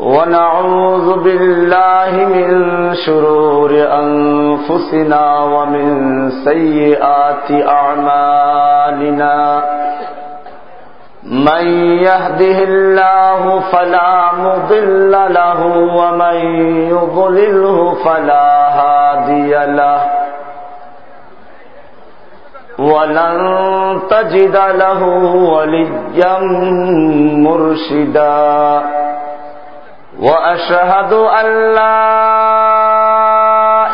ونعوذ بالله من شرور أنفسنا ومن سيئات أعمالنا. من يهده الله فلا مضل له ومن يضلله فلا هادي له. ولن تجد له وليا مرشدا. وأشهد أن لا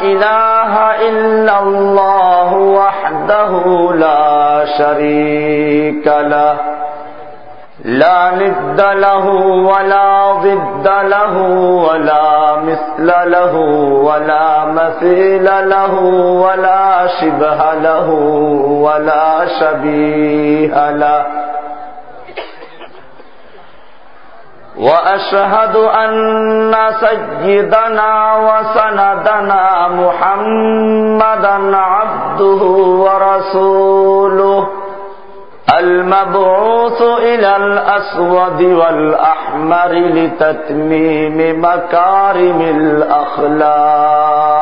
إله إلا الله وحده لا شريك له لا ند له ولا ضد له ولا مثل له ولا مثيل له ولا شبه له ولا شبيه له. وأشهد أن سيدنا وسندنا محمدا عبده ورسوله المبعوث إلى الأسود والأحمر لتتميم مكارم الأخلاق.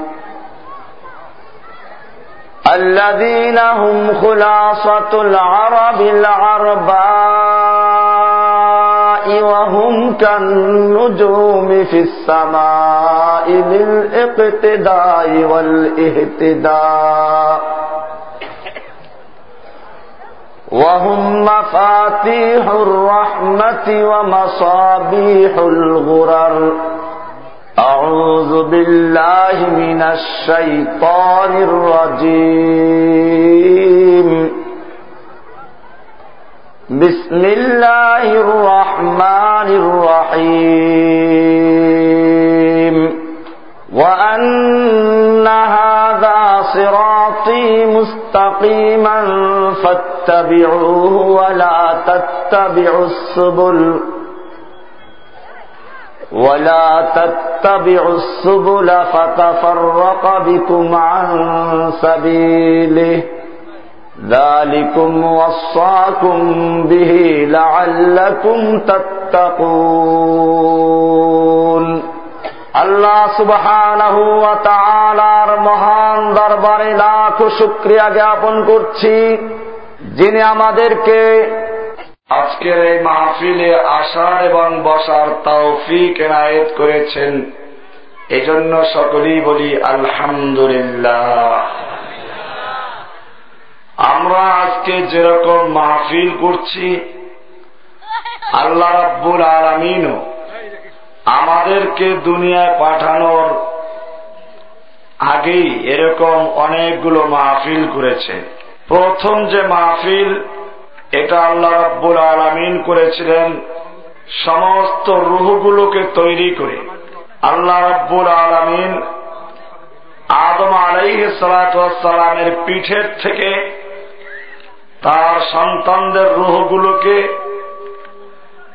الذين هم خلاصة العرب العرباء وهم كالنجوم في السماء للإقتداء والإهتداء. وهم مفاتيح الرحمة ومصابيح الغرر. أعوذ بالله من الشيطان الرجيم. بسم الله الرحمن الرحيم. وأن هذا صراطي مستقيما فاتبعوه ولا تتبعوا السبل. ولا تتبعوا السبل فتفرق بكم عن سبيله ذلكم وصاكم به لعلكم تتقون আল্লাহ সুবহানাহু ওয়া তাআলার মহান দরবারে লাখ শুকরিয়া জ্ঞাপন করছি যিনি আমাদেরকে আজকের এই মাহফিলে আসার এবং বসার তৌফিক এনায়েত করেছেন। এজন্য সকলেই বলি আলহামদুলিল্লাহ। আমরা আজকে যেরকম মাহফিল করছি, আল্লাহ রাব্বুল আলমিনও আমাদেরকে দুনিয়ায় পাঠানোর আগেই এরকম অনেকগুলো মাহফিল করেছে। প্রথম যে মাহফিল এটা আল্লাহ রব্বুল আলমিন করেছিলেন সমস্ত রুহগুলোকে তৈরি করে। আল্লাহ রব্বুল আলমিন আদম আলাইহ সালামের পিঠের থেকে তার সন্তানদের রুহগুলোকে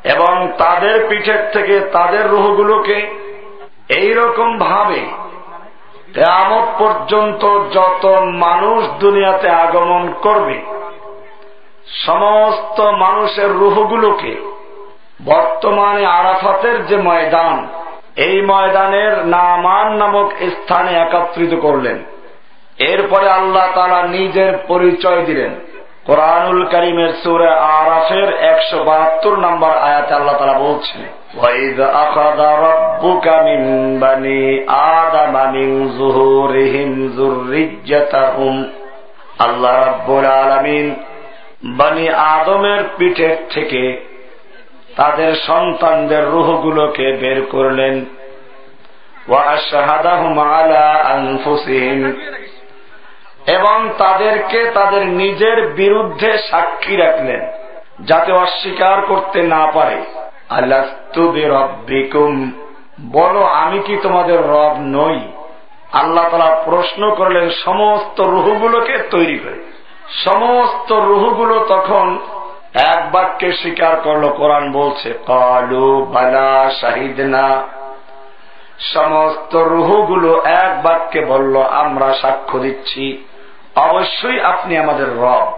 এবং তাদের পিঠের থেকে তাদের রুহগুলোকে এইরকম ভাবে তেমত পর্যন্ত যত মানুষ দুনিয়াতে আগমন করবে সমস্ত মানুষের রুহগুলোকে বর্তমানে আরাফাতের যে ময়দান এই ময়দানের নামান নামক স্থানে একত্রিত করলেন এরপরে আল্লাহ তারা নিজের পরিচয় দিলেন কোরআনুল করিমের সুরে আরাফের একশো বাহাত্তর নম্বর আয়াতে আল্লাহ তারা বলছেন وَإِذْ أَخَذَ رَبُّكَ مِنْ بَنِي آدَمَ مِنْ ظُهُورِهِمْ ذُرِّيَّتَهُمْ আল্লাহ রাব্বুল আলামিন বানি আদমের পিঠের থেকে তাদের সন্তানদের রুহগুলোকে বের করলেন। এবং তাদেরকে তাদের নিজের বিরুদ্ধে সাক্ষী রাখলেন, যাতে অস্বীকার করতে না পারে। আল্লাহ বলো, আমি কি তোমাদের রব নই? আল্লাহ তালা প্রশ্ন করলেন, সমস্ত রুহগুলোকে তৈরি করে। সমস্ত রুহগুলো তখন এক বাক্যে স্বীকার করল, কোরআন বলছে, কালু বালা শাহিদ না সমস্ত রুহগুলো এক বাক্যে বলল, আমরা সাক্ষ্য দিচ্ছি। অবশ্যই আপনি আমাদের রব।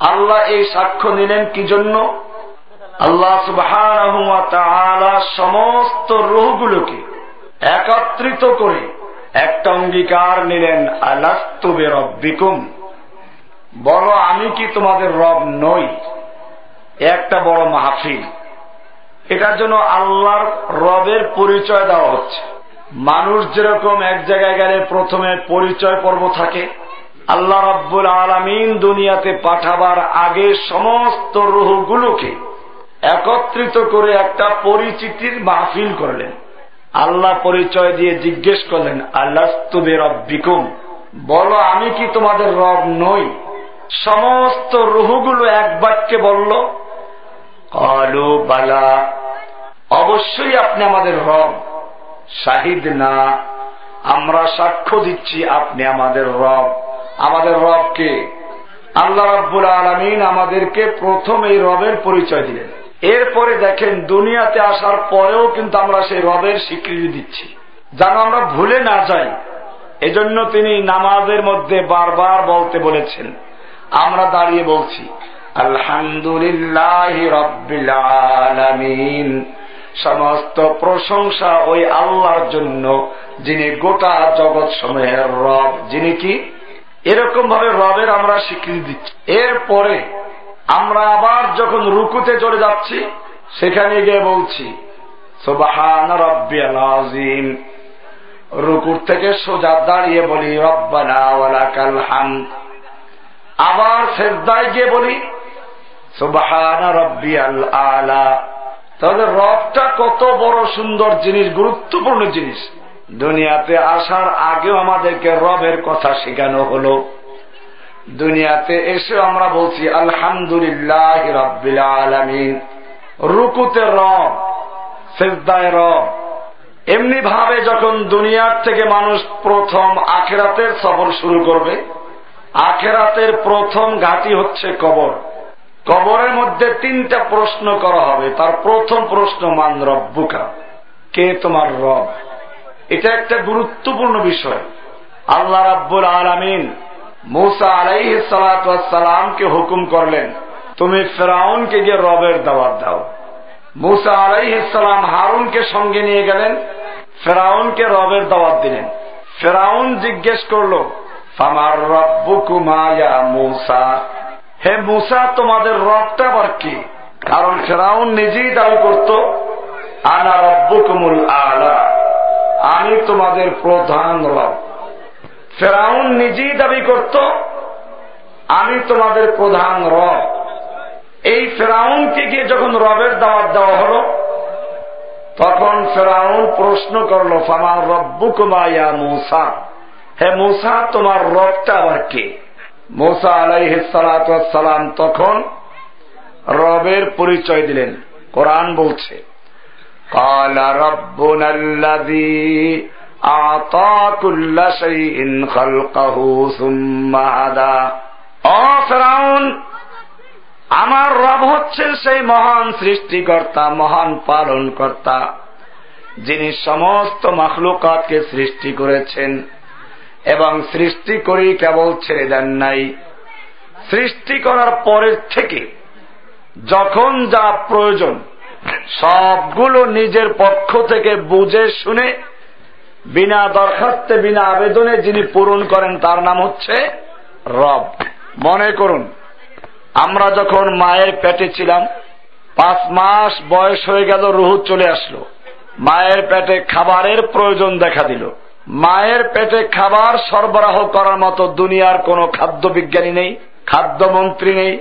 আল্লাহ এই সাক্ষ্য নিলেন কি জন্য? আল্লাহ সুবাহ সমস্ত রুহগুলোকে একত্রিত করে একটা অঙ্গীকার নিলেন আলাস্তুবে রব্বিকুম বলো আমি কি তোমাদের রব নই? একটা বড় মাহফিল। এটার জন্য আল্লাহর রবের পরিচয় দেওয়া হচ্ছে। মানুষ যেরকম এক জায়গায় গেলে প্রথমে পরিচয় পর্ব থাকে। আল্লাহ রব্বুল আলমিন দুনিয়াতে পাঠাবার আগে সমস্ত রুহগুলোকে একত্রিত করে একটা পরিচিতির মাহফিল করলেন। আল্লাহ পরিচয় দিয়ে জিজ্ঞেস করলেন আল্লাহ তুবে রব্বিকুম বলো, আমি কি তোমাদের রব নই? সমস্ত রুহগুলো এক বাক্যে বলল, কালু বালা, অবশ্যই আপনি আমাদের রব। শাহিদ না, আমরা সাক্ষ্য দিচ্ছি আপনি আমাদের রব। আমাদের রবকে আল্লাহ রব্বুল আলমিন আমাদেরকে প্রথম এই রবের পরিচয় দিলেন। এরপরে দেখেন, দুনিয়াতে আসার পরেও কিন্তু আমরা সেই রবের স্বীকৃতি দিচ্ছি। যেন আমরা ভুলে না যাই। এজন্য তিনি নামাজের মধ্যে বারবার বলতে বলেছেন আমরা দাঁড়িয়ে বলছি, আলহামদুলিল্লাহ সমস্ত প্রশংসা ওই আল্লাহর জন্য, যিনি গোটা জগৎ সময়ের রব। যিনি কি? এরকম ভাবে রবের আমরা স্বীকৃতি দিচ্ছি। এরপরে আমরা আবার যখন রুকুতে চলে যাচ্ছি, সেখানে গিয়ে বলছি আজিম রুকুর থেকে সোজা দাঁড়িয়ে বলি, রব্বানা ওয়ালাকাল হাম আবার শেষদায় গিয়ে বলি, সোবাহান রব্বিয়াল আলা তাহলে রবটা কত বড় সুন্দর জিনিস, গুরুত্বপূর্ণ জিনিস। দুনিয়াতে আসার আগেও আমাদেরকে রবের কথা শেখানো হলো। দুনিয়াতে এসে আমরা বলছি, আলহামদুলিল্লাহ রব্বিল আলমিন। রুকুতে রব, সেজদায় রব। এমনি ভাবে যখন দুনিয়ার থেকে মানুষ প্রথম আখেরাতের সফর শুরু করবে আখেরাতের প্রথম ঘাটি হচ্ছে কবর। কবরের মধ্যে তিনটা প্রশ্ন করা হবে। তার প্রথম প্রশ্ন, মান রব্বুকা? কে তোমার রব? এটা একটা গুরুত্বপূর্ণ বিষয়। আল্লাহ রাব্বুল আলমিন মৌসা আলাইহ সালাতামকে হুকুম করলেন, তুমি ফেরাউনকে গিয়ে রবের দাওয়াত দাও। মুসা আলাইসালাম হারুনকে সঙ্গে নিয়ে গেলেন, ফেরাউনকে রবের দাওয়াত দিলেন। ফেরাউন জিজ্ঞেস করল হে মুসা, তোমাদের রবটা আবার কি? কারণ ফেরাউন নিজেই দাবি করত, আনা রব্বু কুমুল আলা। আমি তোমাদের প্রধান রব। ফেরাউন নিজেই দাবি করত, আমি তোমাদের প্রধান রব। এই ফেরাউনকে গিয়ে যখন রবের দাওয়াত দেওয়া হল, তখন ফেরাউন প্রশ্ন করল, ফামার রব্বু কুমাইয়া মৌসা। হে মোসা, তোমার রবটা আবার কে? মোসা আলাইহ সালাম তখন রবের পরিচয় দিলেন, কোরআন বলছে আমার রব হচ্ছেন সেই মহান সৃষ্টিকর্তা, মহান পালনকর্তা, যিনি সমস্ত মখলুকাতকে সৃষ্টি করেছেন। এবং সৃষ্টি করেই কেবল ছেড়ে দেন নাই। সৃষ্টি করার পরের থেকে যখন যা প্রয়োজন, সবগুলো নিজের পক্ষ থেকে বুঝে শুনে, বিনা দরখাস্তে, বিনা আবেদনে যিনি পূরণ করেন, তার নাম হচ্ছে রব। মনে করুন, আমরা যখন মায়ের পেটে ছিলাম, পাঁচ মাস বয়স হয়ে গেল, রুহু চলে আসলো। মায়ের পেটে খাবারের প্রয়োজন দেখা দিল। মায়ের পেটে খাবার সরবরাহ করার মতো দুনিয়ার কোনো খাদ্য বিজ্ঞানী নেই, খাদ্যমন্ত্রী নেই,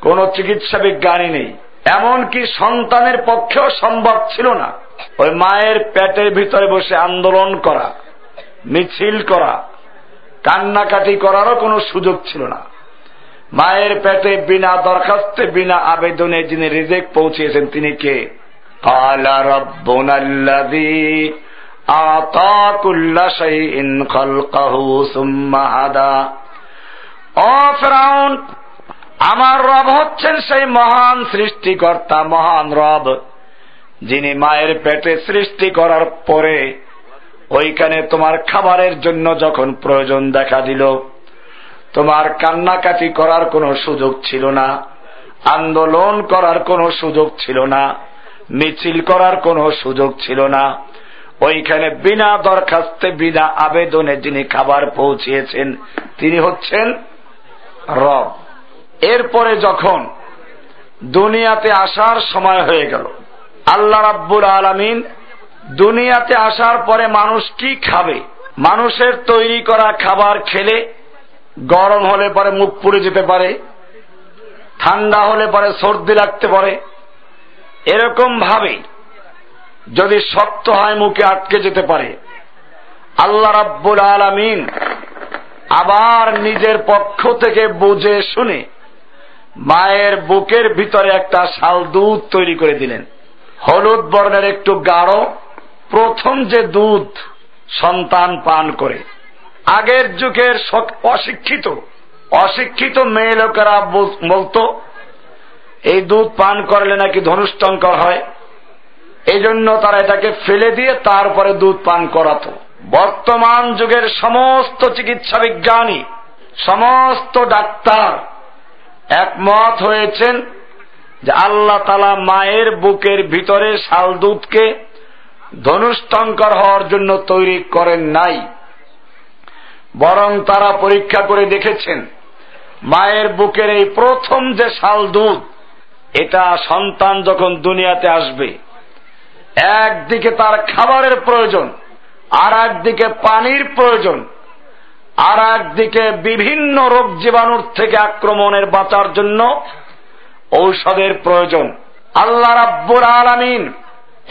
কোন চিকিৎসা বিজ্ঞানী নেই। এমনকি সন্তানের পক্ষেও সম্ভব ছিল না ওই মায়ের পেটের ভিতরে বসে আন্দোলন করা, মিছিল করা, কান্নাকাটি করারও কোনো সুযোগ ছিল না। মায়ের পেটে বিনা দরখাস্তে, বিনা আবেদনে যিনি রিজেক্ট পৌঁছিয়েছেন তিনি কে? আলা আমার রব হচ্ছেন সেই মহান সৃষ্টিকর্তা, মহান রব, যিনি মায়ের পেটে সৃষ্টি করার পরে ওইখানে তোমার খাবারের জন্য যখন প্রয়োজন দেখা দিল, তোমার কান্নাকাটি করার কোনো সুযোগ ছিল না, আন্দোলন করার কোনো সুযোগ ছিল না, মিছিল করার কোনো সুযোগ ছিল না ওইখানে বিনা দরখাস্তে, বিনা আবেদনে যিনি খাবার পৌঁছিয়েছেন, তিনি হচ্ছেন রব। এরপরে যখন দুনিয়াতে আসার সময় হয়ে গেল, আল্লাহ রাব্বুল আলমিন দুনিয়াতে আসার পরে মানুষ কি খাবে? মানুষের তৈরি করা খাবার খেলে গরম হলে পরে মুখ পুড়ে যেতে পারে, ঠান্ডা হলে পরে সর্দি লাগতে পারে। এরকম ভাবে যদি শক্ত হয় মুখে আটকে যেতে পারে। আল্লাহ রাব্বুল আলমিন আবার নিজের পক্ষ থেকে বুঝে শুনে মায়ের বুকের ভিতরে একটা শাল দুধ তৈরি করে দিলেন। হলুদ বর্ণের একটু গাঢ়, প্রথম যে দুধ সন্তান পান করে, আগের যুগের অশিক্ষিত অশিক্ষিত মেয়ে লোকেরা বলতো, এই দুধ পান করলে নাকি ধনুষ্টঙ্কর হয়। এই জন্য তারা এটাকে ফেলে দিয়ে তারপরে দুধ পান করাতো। বর্তমান যুগের সমস্ত চিকিৎসা বিজ্ঞানী, সমস্ত ডাক্তার একমত হয়েছেন যে আল্লাহ তালা মায়ের বুকের ভিতরে শাল দুধকে ধনুষ্টঙ্কর হওয়ার জন্য তৈরি করেন নাই। বরং তারা পরীক্ষা করে দেখেছেন, মায়ের বুকের এই প্রথম যে শাল দুধ, এটা সন্তান যখন দুনিয়াতে আসবে একদিকে তার খাবারের প্রয়োজন আর একদিকে পানির প্রয়োজন আর একদিকে বিভিন্ন রোগ জীবাণুর থেকে আক্রমণের বাঁচার জন্য ঔষধের প্রয়োজন। আল্লাহ রাব্বুর আলামিন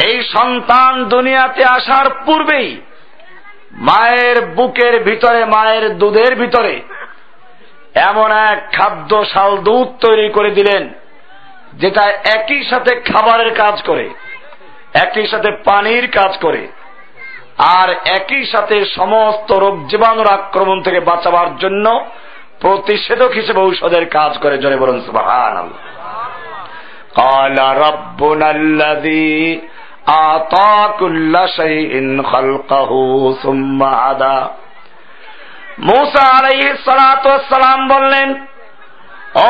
এই সন্তান দুনিয়াতে আসার পূর্বেই মায়ের বুকের ভিতরে, মায়ের দুধের ভিতরে এমন এক খাদ্য শাল দুধ তৈরি করে দিলেন, যেটা একই সাথে খাবারের কাজ করে। একই সাথে পানির কাজ করে, আর একই সাথে সমস্ত রোগ জীবাণুর আক্রমণ থেকে বাঁচাবার জন্য প্রতিষেধক হিসেবে ঔষধের কাজ করে। জনে বলুন সুবাহান বললেন, ও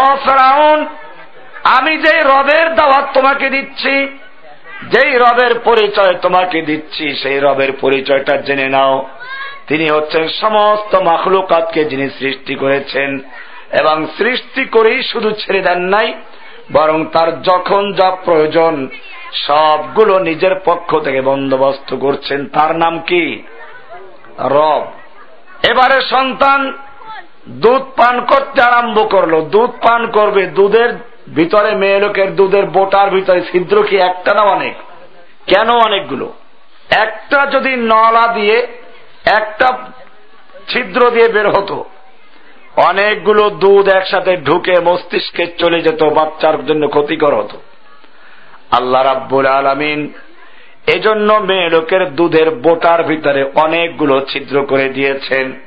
আমি যে রবের দাওয়াত তোমাকে দিচ্ছি যেই রবের পরিচয় তোমাকে দিচ্ছি, সেই রবের পরিচয়টা জেনে নাও। তিনি হচ্ছেন সমস্ত মাখলুকাতকে যিনি সৃষ্টি করেছেন, এবং সৃষ্টি করেই শুধু ছেড়ে দেন নাই, বরং তার যখন যা প্রয়োজন, সবগুলো নিজের পক্ষ থেকে বন্দোবস্ত করছেন। তার নাম কি? রব। এবারে সন্তান দুধ পান করতে আরম্ভ করল। দুধ পান করবে, দুধের ভিতরে মেয়ে লোকের দুধের বোটার ভিতরে ছিদ্র কি একটা না অনেক? কেন অনেকগুলো? একটা যদি নলা দিয়ে একটা ছিদ্র দিয়ে বের হতো, অনেকগুলো দুধ একসাথে ঢুকে মস্তিষ্কে চলে যেত, বাচ্চার জন্য ক্ষতিকর হতো। আল্লাহ রাব্বুল আলমিন এজন্য মেয়ে লোকের দুধের বোটার ভিতরে অনেকগুলো ছিদ্র করে দিয়েছেন।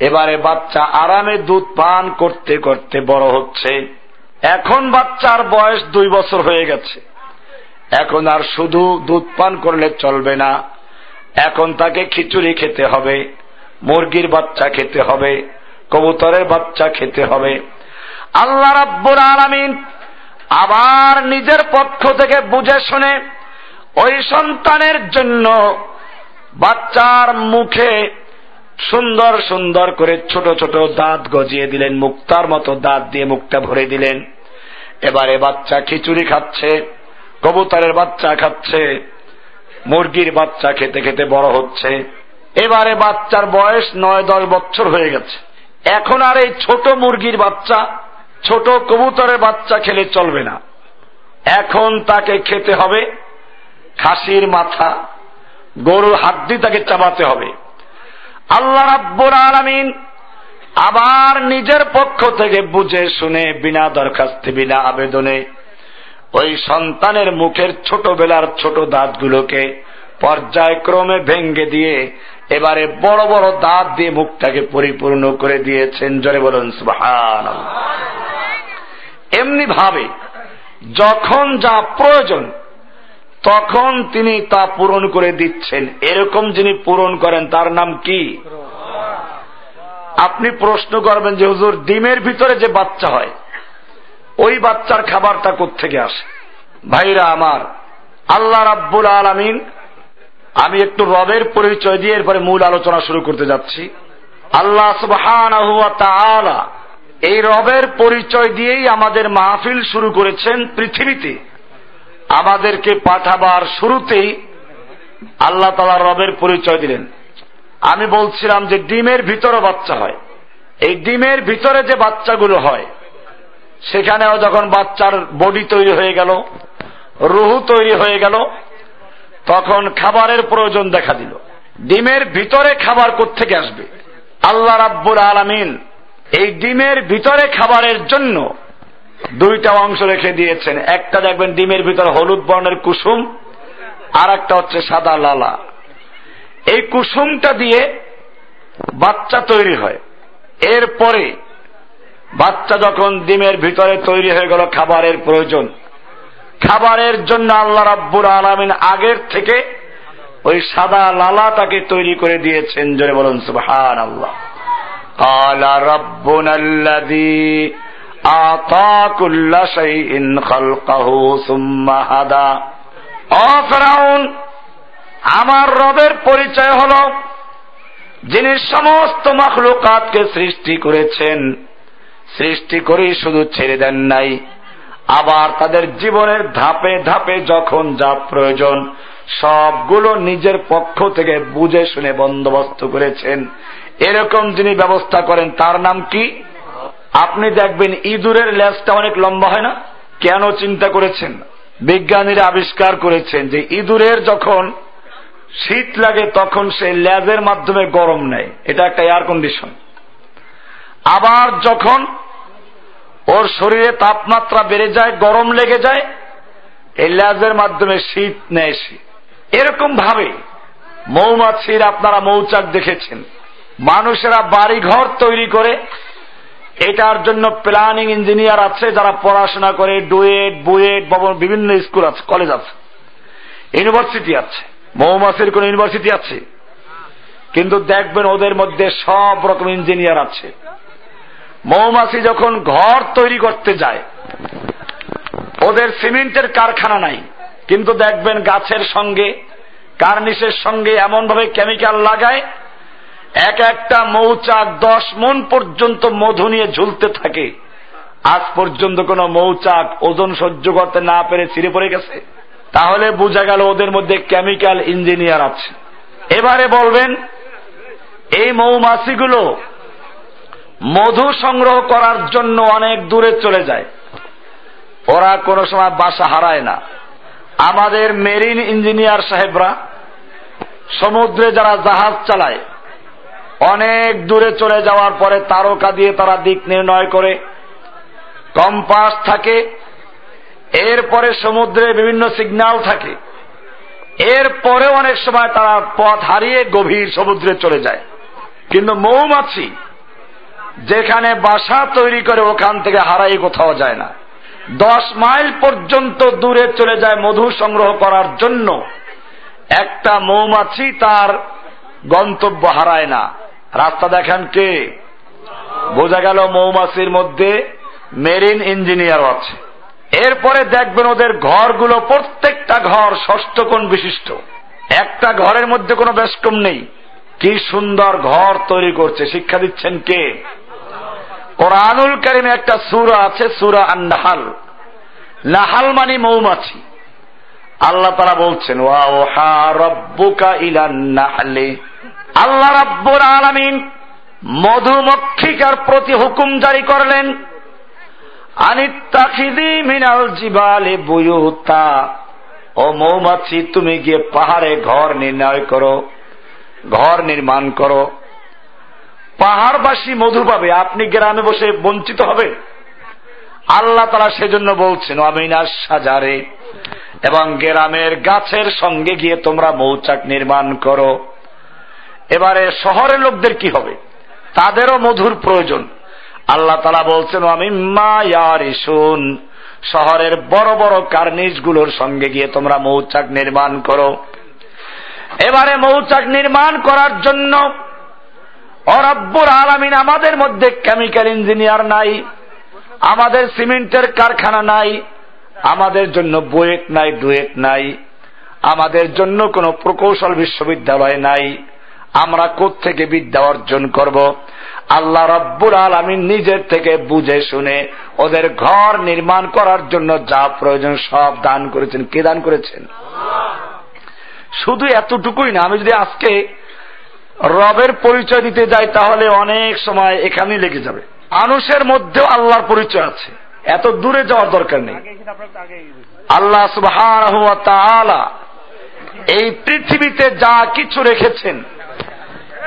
এবারে বাচ্চা আরামে দুধ পান করতে করতে বড় হচ্ছে। এখন বাচ্চার বয়স দুই বছর হয়ে গেছে। এখন আর শুধু দুধ পান করলে চলবে না। এখন তাকে খিচুড়ি খেতে হবে, মুরগির বাচ্চা খেতে হবে, কবুতরের বাচ্চা খেতে হবে। আল্লাহ রাব্বুর আলামিন আবার নিজের পক্ষ থেকে বুঝে শুনে ওই সন্তানের জন্য বাচ্চার মুখে সুন্দর সুন্দর করে ছোট ছোট দাঁত গজিয়ে দিলেন, মুক্তার মতো দাঁত দিয়ে মুখটা ভরে দিলেন। এবারে বাচ্চা খিচুড়ি খাচ্ছে, কবুতরের বাচ্চা খাচ্ছে, মুরগির বাচ্চা খেতে খেতে বড় হচ্ছে। এবারে বাচ্চার বয়স নয়, দশ বছর হয়ে গেছে। এখন আর এই ছোট মুরগির বাচ্চা, ছোট কবুতরের বাচ্চা খেলে চলবে না। এখন তাকে খেতে হবে খাসির মাথা, গরুর হাড্ডি তাকে চাবাতে হবে। আল্লাহ রাব্বুর আলামিন আবার নিজের পক্ষ থেকে বুঝে শুনে, বিনা দরখাস্তে, বিনা আবেদনে, ওই সন্তানের মুখের ছোটবেলার ছোট দাঁতগুলোকে পর্যায়ক্রমে ভেঙ্গে দিয়ে, এবারে বড় বড় দাঁত দিয়ে মুখটাকে পরিপূর্ণ করে দিয়েছেন। জরে বলুন সুবহান এমনি ভাবে যখন যা প্রয়োজন, তখন তিনি তা পূরণ করে দিচ্ছেন। এরকম যিনি পূরণ করেন, তার নাম কি? আপনি প্রশ্ন করবেন যে, হুজুর, ডিমের ভিতরে যে বাচ্চা হয়, ওই বাচ্চার খাবারটা কোথেকে আসে? ভাইরা আমার, আল্লাহ রাব্বুল আলামিন, আমি একটু রবের পরিচয় দিয়ে এরপরে মূল আলোচনা শুরু করতে যাচ্ছি। আল্লাহ তাআলা এই রবের পরিচয় দিয়েই আমাদের মাহফিল শুরু করেছেন পৃথিবীতে। আমাদেরকে পাঠাবার শুরুতেই আল্লাহ তালা রবের পরিচয় দিলেন। আমি বলছিলাম যে ডিমের ভিতরে বাচ্চা হয়। এই ডিমের ভিতরে যে বাচ্চাগুলো হয়, সেখানেও যখন বাচ্চার বডি তৈরি হয়ে গেল, রুহু তৈরি হয়ে গেল, তখন খাবারের প্রয়োজন দেখা দিল। ডিমের ভিতরে খাবার থেকে আসবে? আল্লাহ রাব্বুল আলামিন এই ডিমের ভিতরে খাবারের জন্য দুইটা অংশ রেখে দিয়েছেন। একটা দেখবেন ডিমের ভিতরে হলুদ বর্ণের কুসুম আর একটা হচ্ছে সাদা লালা। এই কুসুমটা দিয়ে বাচ্চা তৈরি হয়। এরপরে বাচ্চা যখন ডিমের ভিতরে তৈরি হয়ে গেল, খাবারের প্রয়োজন। খাবারের জন্য আল্লাহ রাব্বুর আলমিন আগের থেকে ওই সাদা লালা তাকে তৈরি করে দিয়েছেন। জোরে বলুন সুবহান আল্লাহ কালা রব্বুন আতা কুল্লা শাইইন খালকাহু সুম্মা হাদা। অফরাউন আমার রবের পরিচয় হল যিনি সমস্ত মখলুকাতকে সৃষ্টি করেছেন। সৃষ্টি করেই শুধু ছেড়ে দেন নাই। আবার তাদের জীবনের ধাপে ধাপে যখন যা প্রয়োজন, সবগুলো নিজের পক্ষ থেকে বুঝে শুনে বন্দোবস্ত করেছেন। এরকম যিনি ব্যবস্থা করেন, তার নাম কি? আপনি দেখবেন ইঁদুরের লেজটা অনেক লম্বা হয় না? কেন চিন্তা করেছেন? বিজ্ঞানীরা আবিষ্কার করেছেন যে ইঁদুরের যখন শীত লাগে তখন সে লেজের মাধ্যমে গরম নেয়। এটা একটা এয়ার কন্ডিশন আবার যখন ওর শরীরে তাপমাত্রা বেড়ে যায়, গরম লেগে যায়, এই লেজের মাধ্যমে শীত নেয় সে। এরকম ভাবে মৌমাছির আপনারা মৌচাক দেখেছেন। মানুষেরা বাড়ি ঘর তৈরি করে, এটার জন্য প্ল্যানিং ইঞ্জিনিয়ার আছে যারা পড়াশোনা করে ডুয়েট বুয়েট, বিভিন্ন স্কুল আছে কলেজ আছে ইউনিভার্সিটি আছে। মৌমাছির কোন ইউনিভার্সিটি আছে? কিন্তু দেখবেন ওদের মধ্যে সব রকম ইঞ্জিনিয়ার আছে। মৌমাছি যখন ঘর তৈরি করতে যায়, ওদের সিমেন্টের কারখানা নাই। কিন্তু দেখবেন গাছের সঙ্গে কার্নিশের সঙ্গে এমন ভাবে কেমিক্যাল লাগায়, এক একটা মৌচাক দশ মন পর্যন্ত মধু নিয়ে ঝুলতে থাকে। আজ পর্যন্ত কোন মৌচাক ওজন সহ্য করতে না পেরে ছিঁড়ে পড়ে গেছে। তাহলে বোঝা গেল ওদের মধ্যে কেমিক্যাল ইঞ্জিনিয়ার আছে। এবারে বলবেন, এই মৌমাছিগুলো মধু সংগ্রহ করার জন্য অনেক দূরে চলে যায়। ওরা কোনো সময় বাসা হারায় না। আমাদের মেরিন ইঞ্জিনিয়ার সাহেবরা সমুদ্রে যারা জাহাজ চালায়, অনেক দূরে চলে যাওয়ার পরে তারকা দিয়ে তারা দিক নির্ণয় করে, কম্পাস থাকে এরপরে সমুদ্রে বিভিন্ন সিগন্যাল থাকে। এরপরে অনেক সময় তারা পথ হারিয়ে গভীর সমুদ্রে চলে যায়। কিন্তু মৌমাছি, যেখানে বাসা তৈরি করে ওখান থেকে হারাই কোথাও যায় না। দশ মাইল পর্যন্ত দূরে চলে যায় মধু সংগ্রহ করার জন্য। একটা মৌমাছি তার গন্তব্য হারায় না। রাস্তা দেখান কে? বোঝা গেল মৌমাছির মধ্যে মেরিন ইঞ্জিনিয়ার আছে। এরপরে দেখবেন ওদের ঘরগুলো প্রত্যেকটা ঘর ষষ্ঠ কোণ বিশিষ্ট। একটা ঘরের মধ্যে কোনো বেশকম নেই। কি সুন্দর ঘর তৈরি করছে। শিক্ষা দিচ্ছেন কে? কোরআনুল কারিমে একটা সুরা আছে, সুরা আন নাহাল নাহাল মানে মৌমাছি। আল্লাহ তারা বলছেন আল্লাহ রাব্বুর আলামিন মধুমক্ষিকার প্রতি হুকুম জারি করলেন। আনিত্তাখিদি মিনাল জিবালে বুয়ুতা। ও মৌমাছি, তুমি গিয়ে পাহাড়ে ঘর নির্ণয় করো, ঘর নির্মাণ করো। পাহাড়বাসী মধু পাবে, আপনি গ্রামে বসে বঞ্চিত হবে আল্লাহ তারা সেজন্য বলছেন আমিনার সাজারে এবং গ্রামের গাছের সঙ্গে গিয়ে তোমরা মৌচাক নির্মাণ করো। এবারে শহরের লোকদের কি হবে? তাদেরও মধুর প্রয়োজন। আল্লাহ তালা বলছেন আমি শুন শহরের বড় বড় কার্নিশগুলোর সঙ্গে গিয়ে তোমরা মৌচাক নির্মাণ করো। এবারে মৌচাক নির্মাণ করার জন্য অরব্বুর আলামিন আমাদের মধ্যে কেমিক্যাল ইঞ্জিনিয়ার নাই, আমাদের সিমেন্টের কারখানা নাই, আমাদের জন্য বুয়েট নাই, ডুয়েট নাই, আমাদের জন্য কোনো প্রকৌশল বিশ্ববিদ্যালয় নাই, আমরা থেকে বিদ্যা অর্জন করব? আল্লাহ রব্বুর আলমিন নিজের থেকে বুঝে শুনে ওদের ঘর নির্মাণ করার জন্য যা প্রয়োজন সব দান করেছেন। কে দান করেছেন? শুধু এতটুকুই না আমি যদি আজকে রবের পরিচয় দিতে যাই তাহলে অনেক সময় এখানেই লেগে যাবে। মানুষের মধ্যেও আল্লাহর পরিচয় আছে। এত দূরে যাওয়ার দরকার নেই। আল্লাহ সুবাহ এই পৃথিবীতে যা কিছু রেখেছেন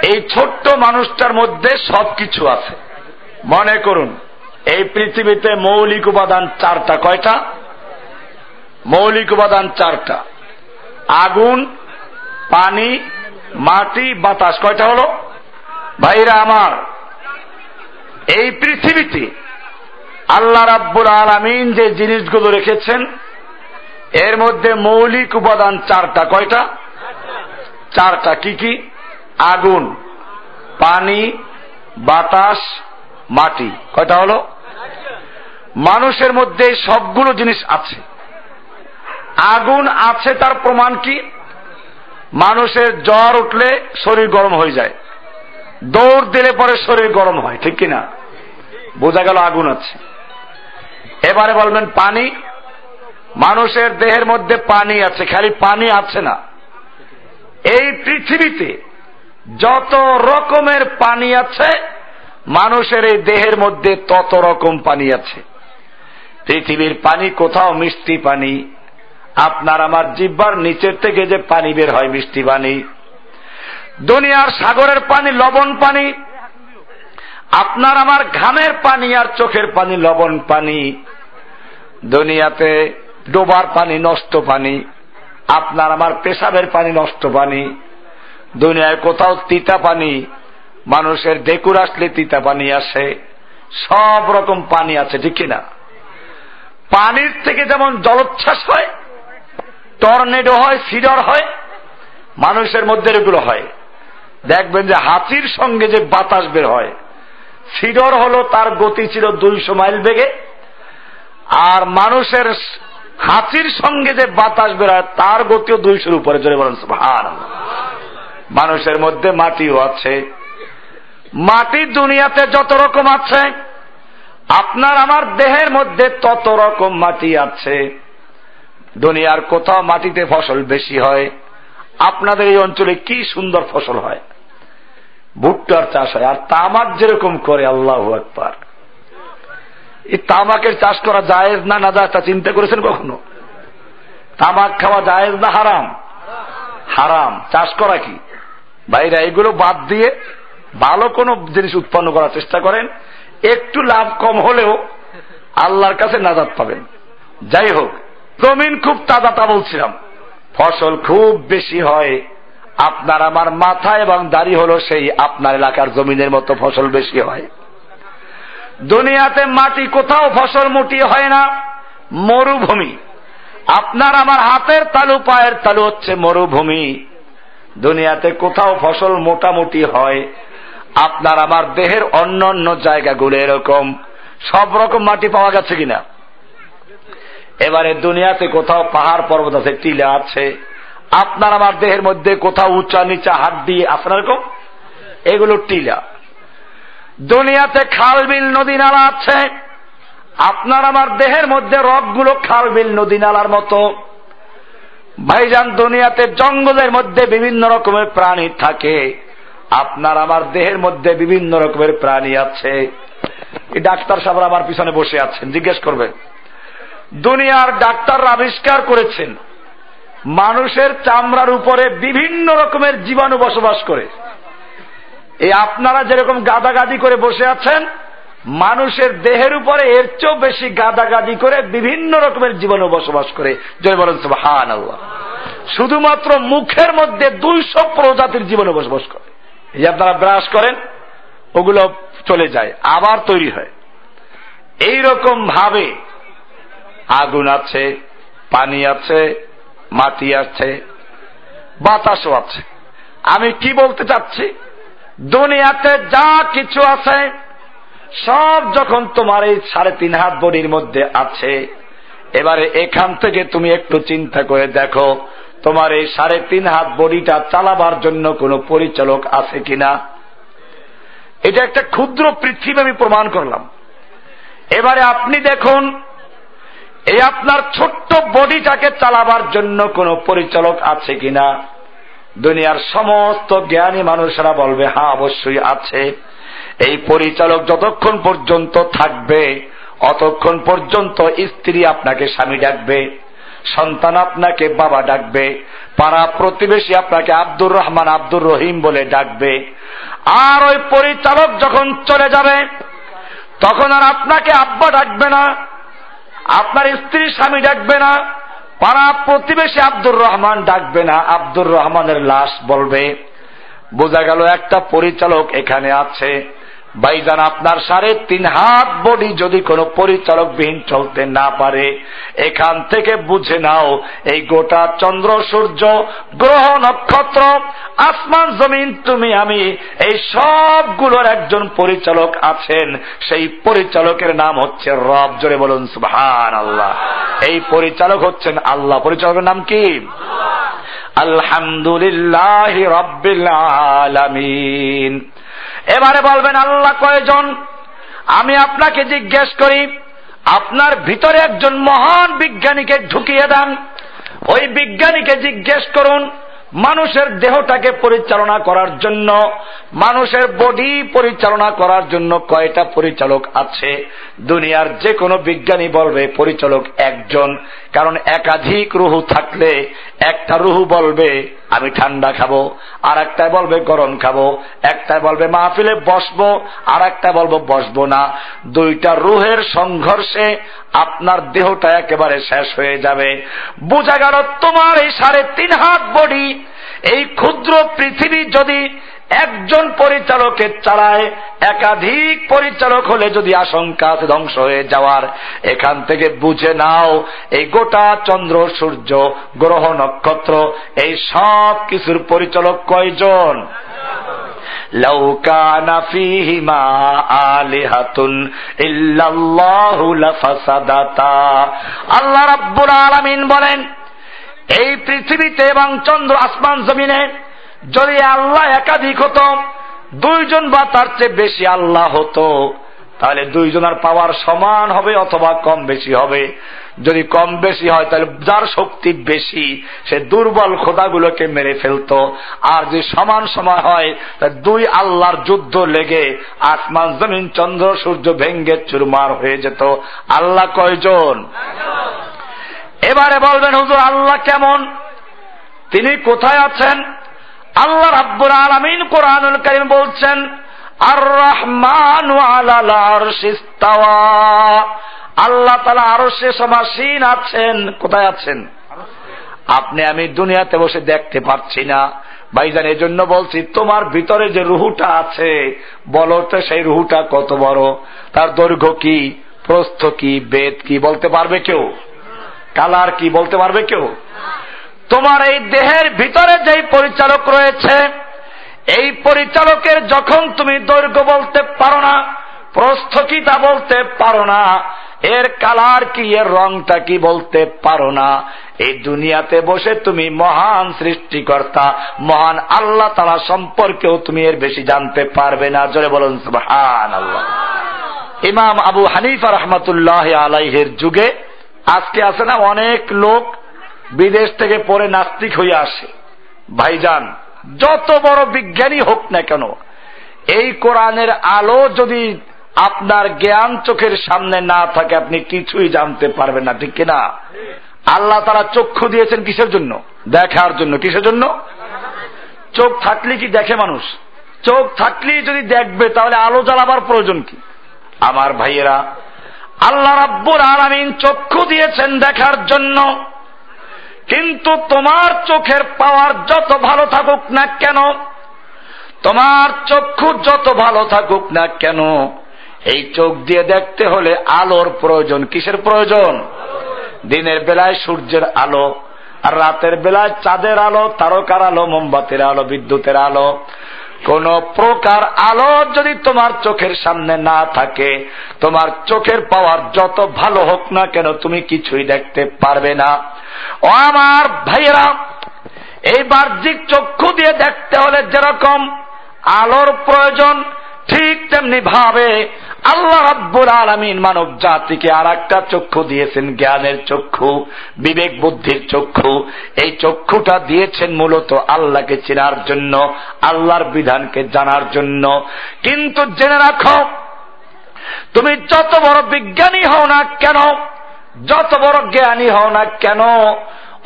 এই ছোট্ট মানুষটার মধ্যে সবকিছু আছে। মনে করুন, এই পৃথিবীতে মৌলিক উপাদান চারটা। কয়টা? মৌলিক উপাদান চারটা। আগুন, পানি, মাটি, বাতাস। কয়টা হলো? ভাইরা আমার, এই পৃথিবীতে আল্লাহ রাব্বুল আলমিন যে জিনিসগুলো রেখেছেন, এর মধ্যে মৌলিক উপাদান চারটা। কয়টা? চারটা। কি কি? আগুন, পানি, বাতাস, মাটি। কয়টা হলো? মানুষের মধ্যে সবগুলো জিনিস আছে। আগুন আছে তার প্রমাণ কি? মানুষের জ্বর উঠলে শরীর গরম হয়ে যায়। দৌড় দিলে পরে শরীর গরম হয়, ঠিক কিনা? বোঝা গেল আগুন আছে। এবারে বলবেন, পানি? মানুষের দেহের মধ্যে পানি আছে, খালি পানি আছে না। এই পৃথিবীতে যত রকমের পানি আছে, মানুষের এই দেহের মধ্যে তত রকম পানি আছে। পৃথিবীর পানি কোথাও মিষ্টি পানি। আপনার আমার জিব্বার নিচের থেকে যে পানি বের হয় মিষ্টি পানি। দুনিয়ার সাগরের পানি লবণ পানি। আপনার আমার ঘামের পানি আর চোখের পানি লবণ পানি। দুনিয়াতে ডোবার পানি নষ্ট পানি। আপনার আমার পেশাবের পানি নষ্ট পানি। দুনিয়ায় কোথাও তিতা পানি, মানুষের ডেকুর আসলে তিতা পানি আসে, সব রকম পানি আছে, ঠিক কিনা? পানির থেকে যেমন জলোচ্ছ্বাস হয়, টর্নেডো হয়, সিডর হয়, মানুষের মধ্যে এগুলো হয়। দেখবেন যে হাতির সঙ্গে যে বাতাস বের হয়, সিডর হলো তার গতি ছিল দুইশো মাইল বেগে, আর মানুষের হাতির সঙ্গে যে বাতাস বের হয়, তার গতিও দুইশোর উপরে, জোরে বলেন মানুষের মধ্যে মাটিও আছে। মাটি দুনিয়াতে যত রকম আছে, আপনার আমার দেহের মধ্যে তত রকম মাটি আছে। দুনিয়ার কোথাও মাটিতে ফসল বেশি হয়। আপনাদের এই অঞ্চলে কি সুন্দর ফসল হয়? ভুট্টার চাষ হয়, আর তামাক যেরকম করে, আল্লাহ একবার এই তামাকের চাষ করা জায়েজ না না তা চিন্তা করেছেন কখনো? তামাক খাওয়া জায়েজ না হারাম? হারাম। চাষ করা কি? ভাইরা এগুলো বাদ দিয়ে ভালো কোনো জিনিস উৎপন্ন করার চেষ্টা করেন। একটু লাভ কম হলেও আল্লাহর কাছে নাজাদ পাবেন। যাই হোক, জমিন খুব তাজা তা বলছিলাম। ফসল খুব বেশি হয়। আপনার আমার মাথা এবং দাড়ি হলো সেই আপনার এলাকার জমিনের মতো ফসল বেশি হয়। দুনিয়াতে মাটি কোথাও ফসল মুটি হয় না। মরুভূমি। আপনার আমার হাতের তালু, পায়ের তালু হচ্ছে মরুভূমি। দুনিয়াতে কোথাও ফসল মোটামুটি হয়। আপনার আমার দেহের অন্য অন্য জায়গাগুলো এরকম। সব রকম মাটি পাওয়া গেছে কিনা? এবারে দুনিয়াতে কোথাও পাহাড় পর্বত আছে, টিলা আছে। আপনার আমার দেহের মধ্যে কোথাও উঁচা নিচা হাড্ডি আছে এরকম? এগুলো টিলা। দুনিয়াতে খাল বিল নদী নালা আছে। আপনার আমার দেহের মধ্যে রগগুলো খাল বিল নদী নালার মতো। ভাইজান, দুনিয়াতে জঙ্গলের মধ্যে বিভিন্ন রকমের প্রাণী থাকে। আপনার আমার দেহের মধ্যে বিভিন্ন রকমের প্রাণী আছে। এই ডাক্তার সাহেব আমার পিছনে বসে আছেন, জিজ্ঞেস করবেন। দুনিয়ার ডাক্তাররা আবিষ্কার করেছেন, মানুষের চামড়ার উপরে বিভিন্ন রকমের জীবাণু বসবাস করে। এই আপনারা যেরকম গাদাগাদি করে বসে আছেন মানুষের দেহের উপরে এর চেয়েও বেশি গাদাগাদি করে বিভিন্ন রকমের জীবাণু বসবাস করে। জয় বলেন হান শুধুমাত্র মুখের মধ্যে দুইশো প্রজাতির জীবাণু বসবাস করে। এই আপনারা ব্রাশ করেন, ওগুলো চলে যায়, আবার তৈরি হয়। এই রকম ভাবে আগুন আছে, পানি আছে, মাটি আছে, বাতাসও আছে। আমি কি বলতে চাচ্ছি? দুনিয়াতে যা কিছু আছে সব যখন তোমার এই সাড়ে তিন হাত বডির মধ্যে আছে, এবারে এখান থেকে তুমি একটু চিন্তা করে দেখো, তোমার এই সাড়ে তিন হাত বডিটা চালাবার জন্য কোনো পরিচালক আছে কিনা। এটা একটা ক্ষুদ্র পৃথিবী আমি প্রমাণ করলাম। এবারে আপনি দেখুন, এই আপনার ছোট্ট বডিটাকে চালাবার জন্য কোনো পরিচালক আছে কিনা। দুনিয়ার সমস্ত জ্ঞানী মানুষেরা বলবে হ্যাঁ অবশ্যই আছে। এই পরিচালক যতক্ষণ পর্যন্ত থাকবে, অতক্ষণ পর্যন্ত স্ত্রী আপনাকে স্বামী ডাকবে, সন্তান আপনাকে বাবা ডাকবে, পাড়া প্রতিবেশী আপনাকে আব্দুর রহমান, আব্দুর রহিম বলে ডাকবে। আর ওই পরিচালক যখন চলে যাবে, তখন আর আপনাকে আব্বা ডাকবে না, আপনার স্ত্রী স্বামী ডাকবে না, পাড়া প্রতিবেশী আব্দুর রহমান ডাকবে না, আব্দুর রহমানের লাশ বলবে। বোঝা গেল একটা পরিচালক এখানে আছে। ভাইজান আপনার সাড়ে তিন হাত বডি যদি কোনো পরিচালকবিহীন চলতে না পারে এখান থেকে বুঝে নাও এই গোটা চন্দ্র সূর্য গ্রহ নক্ষত্র আসমান জমিন তুমি আমি এই সবগুলোর একজন পরিচালক আছেন। সেই পরিচালকের নাম হচ্ছে রব। জোরে বলুন সুহান আল্লাহ এই পরিচালক হচ্ছেন আল্লাহ। পরিচালকের নাম কি? আলহামদুলিল্লাহ রব্বিল আলামিন। এবারে বলবেন, আল্লাহ কয়জন? আমি আপনাকে জিজ্ঞেস করি, আপনার ভিতরে একজন মহান বিজ্ঞানীকে ঢুকিয়ে দেন। ওই বিজ্ঞানীকে জিজ্ঞেস করুন, মানুষের দেহটাকে পরিচালনা করার জন্য, মানুষের বডি পরিচালনা করার জন্য কয়টা পরিচালক আছে? দুনিয়ার যে কোনো বিজ্ঞানী বলবে, পরিচালক একজন। কারণ একাধিক রুহু থাকলে একটা রুহু বলবে আমি ঠান্ডা খাব আর একটাই বলবে গরম খাব একটাই বলবে মাহফিলে বসবো আর একটা বলব বসবো না। দুইটা রুহের সংঘর্ষে আপনার দেহটা একেবারে শেষ হয়ে যাবে। বোঝা গেল তোমার এই সাড়ে তিন হাত বডি, এই ক্ষুদ্র পৃথিবী যদি একজন পরিচালকের চালায়, একাধিক পরিচালক হলে যদি আশঙ্কা ধ্বংস হয়ে যাওয়ার, এখান থেকে বুঝে নাও, এই গোটা চন্দ্র, সূর্য, গ্রহ, নক্ষত্র, এই সব কিছুর পরিচালক কয়জন? লৌকানা ফিহিমা আলিহাতুন ইল্লাল্লাহু আল্লাহ রাব্বুল আলামিন বলেন, এই পৃথিবীতে এবং চন্দ্র আসমান জমিনে যদি আল্লাহ একাধিক হতো দুইজন বা তার চেয়ে বেশি আল্লাহ হতো, তাহলে দুইজনের পাওয়ার সমান হবে অথবা কম বেশি হবে। যদি কম বেশি হয়, তাহলে যার শক্তি বেশি, সে দুর্বল খোদাগুলোকে মেরে ফেলত। আর যদি সমান সময় হয়, তাহলে দুই আল্লাহর যুদ্ধ লেগে আসমান, জমিন, চন্দ্র, সূর্য ভেঙ্গে চুরমার হয়ে যেত। আল্লাহ কয়জন? এবারে বলবেন, হুজুর, আল্লাহ কেমন? তিনি কোথায় আছেন? আল্লাহ রাব্বুর আলামিন কোরআনুল করিম বলছেন আর রহমান আল্লাহ তালা আরও সে সমাসীন আছেন। কোথায় আছেন? আপনি, আমি দুনিয়াতে বসে দেখতে পাচ্ছি না। ভাইজান এই জন্য বলছি, তোমার ভিতরে যে রুহুটা আছে, বলো তো সেই রুহুটা কত বড়? তার দৈর্ঘ্য কি? প্রস্থ কি? বেদ কি? বলতে পারবে কেউ? কালার কি? বলতে পারবে কেউ? তোমার এই দেহের ভিতরে যেই পরিচালক রয়েছে, এই পরিচালকের যখন তুমি দৈর্ঘ্য বলতে পারো না প্রস্থকিতা বলতে পারো না, এর কালার কি, এর রংটা কি বলতে পারো না, এই দুনিয়াতে বসে তুমি মহান সৃষ্টিকর্তা, মহান আল্লাহ তালা সম্পর্কেও তুমি এর বেশি জানতে পারবে না। জোরে বলুন সুবহান আল্লাহ ইমাম আবু হানিফা রহমতুল্লাহ আলাইহের যুগে, আজকে আছে না অনেক লোক বিদেশ থেকে পরে নাস্তিক হয়ে আসে। ভাইজান, যত বড় বিজ্ঞানী হোক না কেন, এই কোরআনের আলো যদি আপনার জ্ঞান চোখের সামনে না থাকে, আপনি কিছুই জানতে পারবেন না, ঠিক কিনা? আল্লাহ তারা চক্ষু দিয়েছেন কিসের জন্য? দেখার জন্য। কিসের জন্য? চোখ থাকলে কি দেখে মানুষ? চোখ থাকলেই যদি দেখবে, তাহলে আলো জ্বালাবার প্রয়োজন কি? আমার ভাইয়েরা, আল্লাহ রাব্বুর আলামিন চক্ষু দিয়েছেন দেখার জন্য। কিন্তু তোমার চোখের পাওয়ার যত ভালো থাকুক না কেন, তোমার চক্ষু যত ভালো থাকুক না কেন, এই চোখ দিয়ে দেখতে হলে আলোর প্রয়োজন। কিসের প্রয়োজন? দিনের বেলায় সূর্যের আলো, আর রাতের বেলায় চাঁদের আলো, তারকার আলো, মোমবাতির আলো, বিদ্যুতের আলো। কোন প্রকার আলো যদি তোমার চোখের সামনে না থাকে, তোমার চোখের পাওয়ার যত ভালো হোক না কেন, তুমি কিছুই দেখতে পারবে না। ও আমার ভাইয়েরা, এই বাহ্যিক চক্ষু দিয়ে দেখতে হলে যেরকম আলোর প্রয়োজন, ঠিক তেমনি ভাবে আল্লাহ রাব্বুল আলমিন মানব জাতিকে আর একটা চক্ষু দিয়েছেন, জ্ঞানের চক্ষু, বিবেক বুদ্ধির চক্ষু। এই চক্ষুটা দিয়েছেন মূলত আল্লাহকে চেনার জন্য, আল্লাহর বিধানকে জানার জন্য। কিন্তু জেনে রাখো, তুমি যত বড় বিজ্ঞানী হও না কেন যত বড় জ্ঞানী হও না কেন,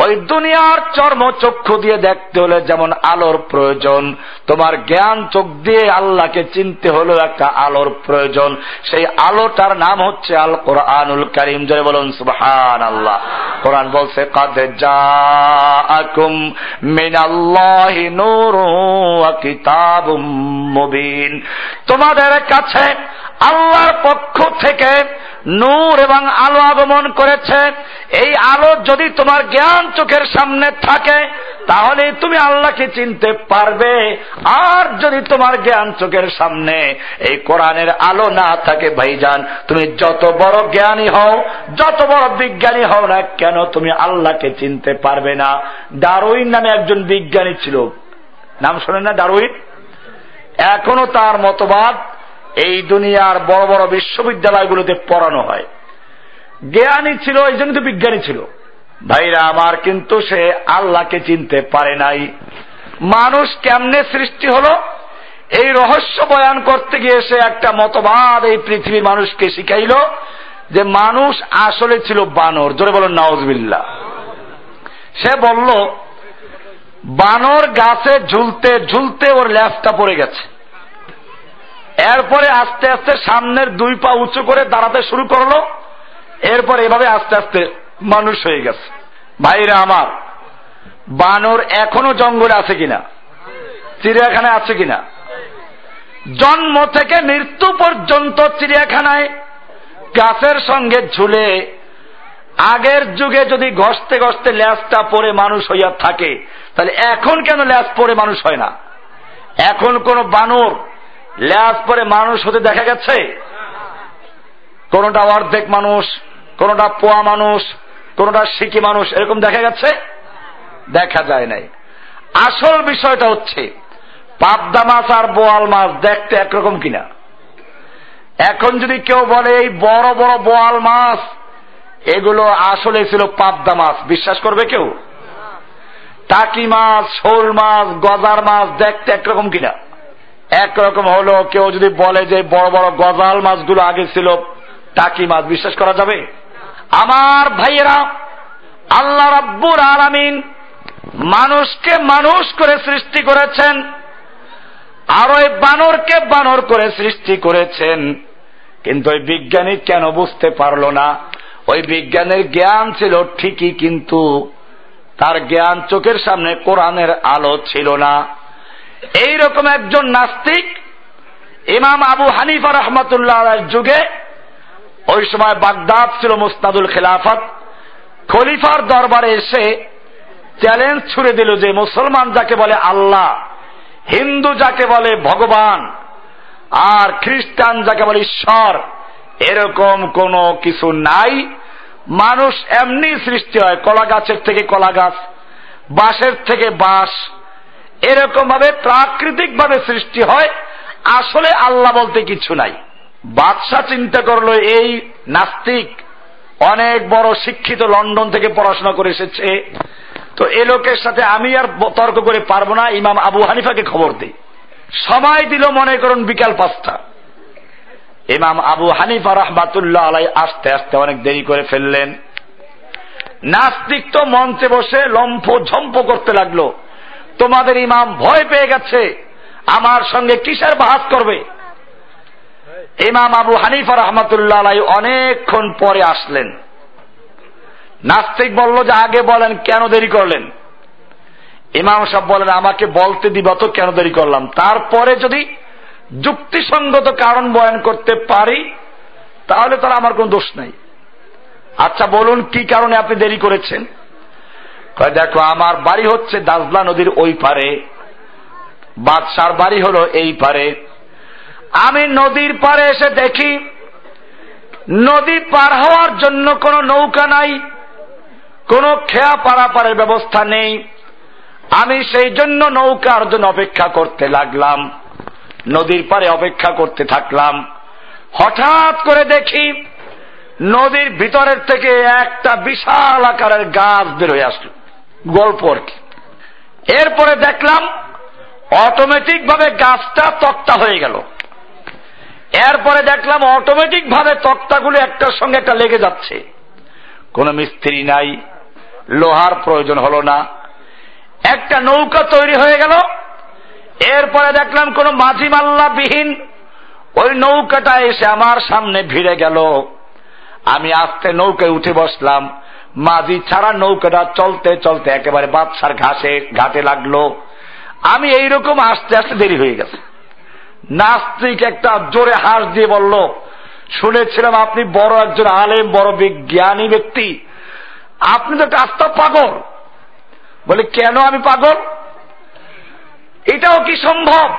ওই দুনিয়ার চর্ম চক্ষু দিয়ে দেখতে হলে যেমন আলোর প্রয়োজন, তোমার জ্ঞান চোখ দিয়ে আল্লাহকে চিনতে হলো একটা আলোর প্রয়োজন। সেই আলোটার নাম হচ্ছে আল কোরআনুল করিম। জয় বলুন সুবহান আল্লাহ কোরআন বলছে, কাদে জাআকুম মিনাল্লাহি নূরু ওয়া কিতাবুম মুবিন। তোমাদের কাছে আল্লাহর পক্ষ থেকে নূর এবং আলো আগমন করেছে। এই আলো যদি তোমার জ্ঞান চোখের সামনে থাকে, তাহলে তুমি আল্লাহকে চিনতে পারবে। আর যদি তোমার জ্ঞান চোখের সামনে এই কোরআনের আলো না থাকে, ভাইজান, তুমি যত বড় জ্ঞানী হও, যত বড় বিজ্ঞানী হও না কেন, তুমি আল্লাহকে চিনতে পারবে না। ডারুইন নামে একজন বিজ্ঞানী ছিল। নাম শোনেন না ডারুইন এখনও তার মতবাদ এই দুনিয়ার বড় বড় বিশ্ববিদ্যালয়গুলোতে পড়ানো হয়। জ্ঞানী ছিল, এই জন্য তো বিজ্ঞানী ছিল। ভাইরা, আমার কিন্তু সে আল্লাহকে চিনতে পারে নাই। মানুষ কেমনে সৃষ্টি হল? এই রহস্য বয়ান করতে গিয়ে সে একটা মতবাদ এই পৃথিবীর মানুষকে শিখাইল যে মানুষ আসলে ছিল বানর। জোরে বলুন নওয়াজবিল্লা সে বলল, বানর গাছে ঝুলতে ঝুলতে ওর ল্যাসটা পড়ে গেছে। এরপরে আস্তে আস্তে সামনের দুই পা উঁচু করে দাঁড়াতে শুরু করল। এরপর এভাবে আস্তে আস্তে মানুষ হয়ে গেছে। ভাইরা আমার, বানর এখনও জঙ্গলে আছে কিনা? চিড়িয়াখানায় আছে কিনা? জন্ম থেকে মৃত্যু পর্যন্ত চিড়িয়াখানায় গাছের সঙ্গে ঝুলে আগের যুগে যদি ঘষতে ঘষতে ল্যাসটা পরে মানুষ হইয়া থাকে, তাহলে এখন কেন ল্যাস পরে মানুষ হয় না? এখন কোন বানর ল্যাস পরে মানুষ হতে দেখা গেছে। কোনটা অর্ধেক মানুষ, কোনটা পোয়া মানুষ, কোনটা শিকি মানুষ, এরকম দেখা গেছে? দেখা যায় নাই। আসল বিষয়টা হচ্ছে, পাবদা মাছ আর বোয়াল মাছ দেখতে একরকম কিনা? এখন যদি কেউ বলে, এই বড় বড় বোয়াল মাছ, এগুলো আসলে ছিল পাবদা মাছ। বিশ্বাস করবে কেউ? টাকি মাছ, শোল মাছ, গজার মাছ দেখতে একরকম কিনা? একরকম হলো কেউ যদি বলে যে বড় বড় গজাল মাছগুলো আগে ছিল, টাকি মাছ, বিশ্বাস করা যাবে? আমার ভাইয়েরা, আল্লাহ রাব্বুর আলামিন মানুষকে মানুষ করে সৃষ্টি করেছেন, আর ওই বানরকে বানর করে সৃষ্টি করেছেন। কিন্তু ওই বিজ্ঞানী কেন বুঝতে পারল না? ওই বিজ্ঞানের জ্ঞান ছিল ঠিকই, কিন্তু তার জ্ঞান চোখের সামনে কোরআনের আলো ছিল না। এই রকম একজন নাস্তিক ইমাম আবু হানিফা রহমতুল্লাহ যুগে, ওই সময় বাগদাদ ছিল মুস্তাদুল খেলাফত, খলিফার দরবারে এসে চ্যালেঞ্জ ছুড়ে দিল যে মুসলমান যাকে বলে আল্লাহ, হিন্দু যাকে বলে ভগবান, আর খ্রিস্টান যাকে বলে ঈশ্বর, এরকম কোন কিছু নাই। মানুষ এমনি সৃষ্টি হয় কলা গাছের থেকে কলা গাছ বাঁশের থেকে বাঁশ এরকম ভাবে প্রাকৃতিক ভাবে সৃষ্টি হয়, আসলে আল্লাহ বলতে কিছু নাই। বাদশাহ চিন্তা করল, এই নাস্তিক অনেক বড় শিক্ষিত লন্ডন থেকে পড়াশোনা করে এসেছে। তো এ লোকের সাথে আমি আর তর্ক করে পারব না, ইমাম আবু হানিফাকে খবর দিই। সময় দিল মনে করুন বিকাল পাঁচটা। ইমাম আবু হানিফা রহমাতুল্লাহ আলাই আস্তে আস্তে অনেক দেরি করে ফেললেন। নাস্তিক তো মঞ্চে বসে লম্ফ ঝম্প করতে লাগল। তোমাদের ইমাম ভয় পেয়ে গেছে। আমার সঙ্গে কিসের বাহাস করবে? ইমাম আবু হানিফা রহমতুল্লাহ অনেকক্ষণ পরে আসলেন। নাস্তিক বলল যে আগে বলেন, কেন দেরি করলেন? ইমাম সাহেব বলেন, আমাকে বলতে দিবা তো কেন দেরি করলাম? তারপরে যদি যুক্তিসঙ্গত কারণ বয়ন করতে পারি, তাহলে তার আমার কোন দোষ নাই। আচ্ছা বলুন কি কারণে আপনি দেরি করেছেন? দেখো, আমার বাড়ি হচ্ছে দাজলা নদীর ওই পারে। বাদশার বাড়ি হলো এই পারে। আমি নদীর পারে এসে দেখি, নদী পার হওয়ার জন্য কোনো নৌকা নাই, কোনো খেয়া পারাপারের ব্যবস্থা নেই। আমি সেই জন্য নৌকার জন্য অপেক্ষা করতে লাগলাম, নদীর পারে অপেক্ষা করতে থাকলাম। হঠাৎ করে দেখি, নদীর ভিতরের থেকে একটা বিশাল আকারের গাছ বের হয়ে আসলো। গল্প আর কি। এরপরে দেখলাম অটোমেটিক ভাবে গাছটা তক্তা হয়ে গেল। এরপরে দেখলাম অটোমেটিক ভাবে তক্তাগুলো একটার সঙ্গে একটা লেগে যাচ্ছে। কোন মিস্ত্রি নাই, লোহার প্রয়োজন হল না। একটা নৌকা তৈরি হয়ে গেল। এরপরে দেখলাম কোন মাঝি মাল্লা বিহীন ওই নৌকাটা এসে আমার সামনে ভিড়ে গেল। আমি আস্তে নৌকায় উঠে বসলাম। মাঝি ছাড়া নৌকাটা চলতে চলতে একেবারে বাদশার ঘাসে, ঘাটে লাগল। আমি এইরকম আস্তে আস্তে দেরি হয়ে গেছে। নাস্তিক একটা জোরে হাস দিয়ে বলল, শুনেছিলাম আপনি বড় একজন আলেম, বড় বিজ্ঞানী ব্যক্তি। আপনি তো একটা পাগল। বলে, কেন আমি পাগল? এটাও কি সম্ভব?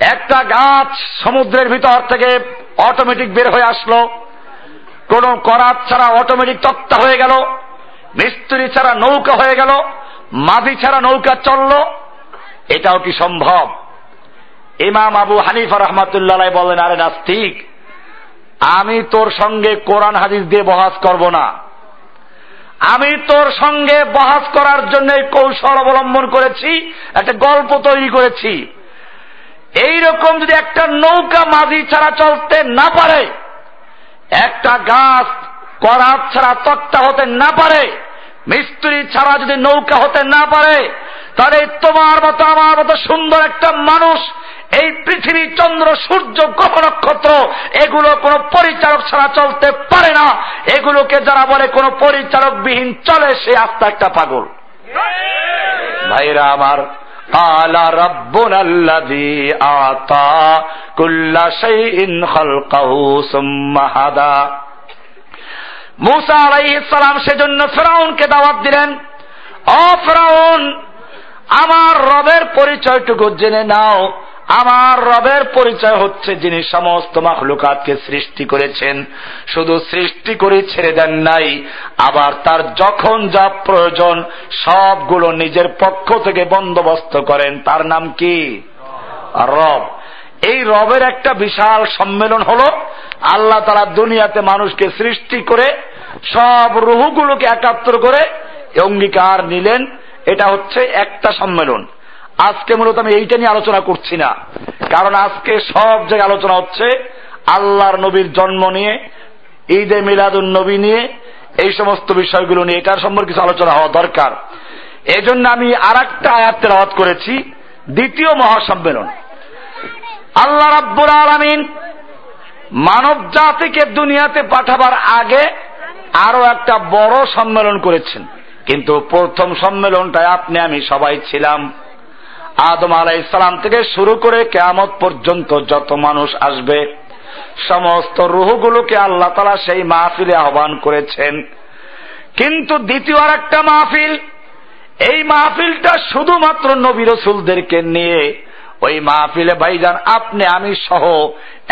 একটা গাছ সমুদ্রের ভিতর থেকে অটোমেটিক বের হয়ে আসলো। কোন করাত ছাড়া অটোমেটিক তক্তা হয়ে গেল, মিস্ত্রি ছাড়া নৌকা হয়ে গেল, মাঝি ছাড়া নৌকা চলল। এটাও কি সম্ভব? ইমাম আবু হানিফা রহমাতুল্লাহ বলেন, আরে নাস্তিক, আমি তোর সঙ্গে কোরআন হাদিস দিয়ে বহাস করব না। আমি তোর সঙ্গে বহাস করার জন্য কৌশল অবলম্বন করেছি, একটা গল্প তৈরি করেছি। এই রকম যদি একটা নৌকা মাঝি ছাড়া চলতে না পারে একটা গাছ করাত ছাড়া তক্তা হতে না পারে মিস্ত্রি ছাড়া যদি নৌকা হতে না পারে তাহলে তোমার মতো আমার মতো সুন্দর একটা মানুষ এই পৃথিবী চন্দ্র সূর্য গ্রহ নক্ষত্র এগুলো কোন পরিচালক ছাড়া চলতে পারে না। এগুলোকে যারা বলে কোন পরিচালক বিহীন চলে সে আস্তা একটা পাগল। ভাইরা আমার قال ربنا الذي أعطى كل شيء خلقه ثم هدى. সালাম সেজন্য ফেরাউনকে দাওয়াত দিলেন। অ ফেরাউন, আমার রবের পরিচয়টুকু জেনে নাও। আমার রবের পরিচয় হচ্ছে যিনি সমস্ত মাখলুকাতকে সৃষ্টি করেছেন। শুধু সৃষ্টি করে ছেড়ে দেন নাই, আবার তার যখন যা প্রয়োজন সবগুলো নিজের পক্ষ থেকে বন্দোবস্ত করেন। তার নাম কি? রব। এই রবের একটা বিশাল সম্মেলন হল, আল্লাহ তারা দুনিয়াতে মানুষকে সৃষ্টি করে সব রুহুগুলোকে একাত্র করে অঙ্গীকার নিলেন। এটা হচ্ছে একটা সম্মেলন। আজকে মূলত আমি এইটা নিয়ে আলোচনা করছি না। কারণ আজকে সব জায়গায় আলোচনা হচ্ছে আল্লাহর নবীর জন্ম নিয়ে, ঈদে মিলাদুন নবী নিয়ে, এই সমস্ত বিষয়গুলো নিয়ে। এটার সম্পর্কে কিছু আলোচনা হওয়া দরকার। এই জন্য আমি আর একটা আয়াতের আওয়াজ করেছি, দ্বিতীয় মহাসম্মেলন। আল্লাহ রাব্বুল আলমিন মানব জাতিকে দুনিয়াতে পাঠাবার আগে আরও একটা বড় সম্মেলন করেছেন। কিন্তু প্রথম সম্মেলনটায় আপনি, আমি সবাই ছিলাম। আদম আলাই ইসলাম থেকে শুরু করে কেয়ামত পর্যন্ত যত মানুষ আসবে, সমস্ত রুহগুলোকে আল্লাহ তালা সেই মাহফিলে আহ্বান করেছেন। কিন্তু দ্বিতীয় আর একটা মাহফিল, এই মাহফিলটা শুধুমাত্র নবী রসুলদেরকে নিয়ে, ওই মাহফিলে ভাইজান আপনি, আমি সহ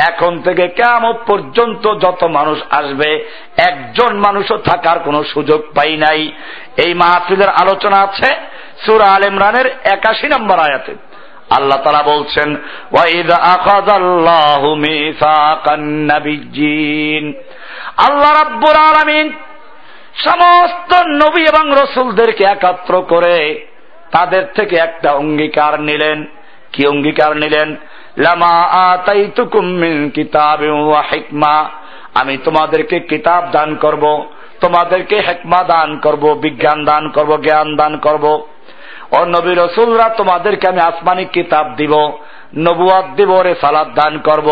এখন থেকে কেমন পর্যন্ত যত মানুষ আসবে, একজন মানুষও থাকার কোনো সুযোগ পাই নাই। এই মাহফিলের আলোচনা আছে সুরা আল ইমরানের একাশি নম্বর আয়াতে। আল্লাহ তারা বলছেন আল্লাহ রাব্বুর আলামিন সমস্ত নবী এবং রসুলদেরকে একাত্র করে তাদের থেকে একটা অঙ্গীকার নিলেন। কি অঙ্গীকার নিলেন? আমি তোমাদেরকে কিতাব দান করব, তোমাদেরকে হেকমা দান করব, বিজ্ঞান দান করব, জ্ঞান দান করব। ও নবী রসুলরা, তোমাদেরকে আমি আসমানি কিতাব দিব, নবুয়াদ দিব রে সালাদ দান করব।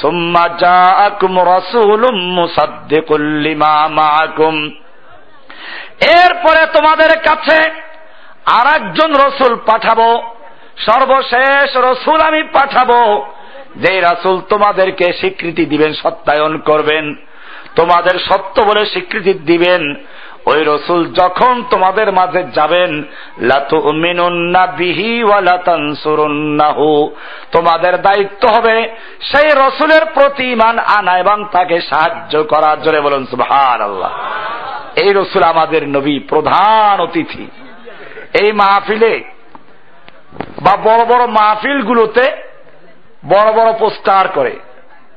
সুম্মা জাআকুম রাসূলুম মুসাদ্দিকুল লিমা এরপরে তোমাদের কাছে আর একজন রসুল পাঠাবো, সর্বশেষ রসুল আমি পাঠাবো যে রাসুল তোমাদেরকে স্বীকৃতি দিবেন, সত্যায়ন করবেন। তোমাদের সত্য বলে স্বীকৃতি দিবেন ওই রসুল যখন তোমাদের মাঝে যাবেন তোমাদের দায়িত্ব হবে সেই রসুলের প্রতি ইমান আনা এবং তাকে সাহায্য করার জন্য বলুন সুভার আল্লাহ এই রসুল আমাদের নবী, প্রধান অতিথি। এই মাহফিলে বা বড় বড় মাহফিলগুলোতে বড় বড় পোস্টার করে।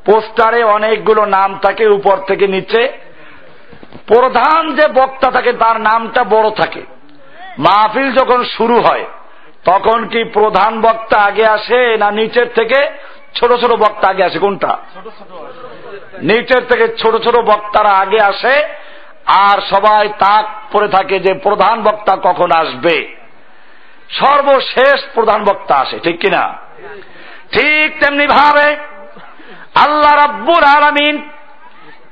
পোস্টারে অনেকগুলো নাম থাকে উপর থেকে নিচে। প্রধান যে বক্তা থাকে, তার নামটা বড় থাকে। মাহফিল যখন শুরু হয়, তখন কি প্রধান বক্তা আগে আসে না নিচের থেকে ছোট ছোট বক্তা আগে আসে? কোনটা? নিচের থেকে ছোট ছোট বক্তারা আগে আসে, আর সবাই তাক পরে থাকে যে প্রধান বক্তা কখন আসবে। সর্বশেষ প্রধান বক্তা আসে, ঠিক কিনা? ঠিক তেমনি ভাবে আল্লাহ রাব্বুর আলামিন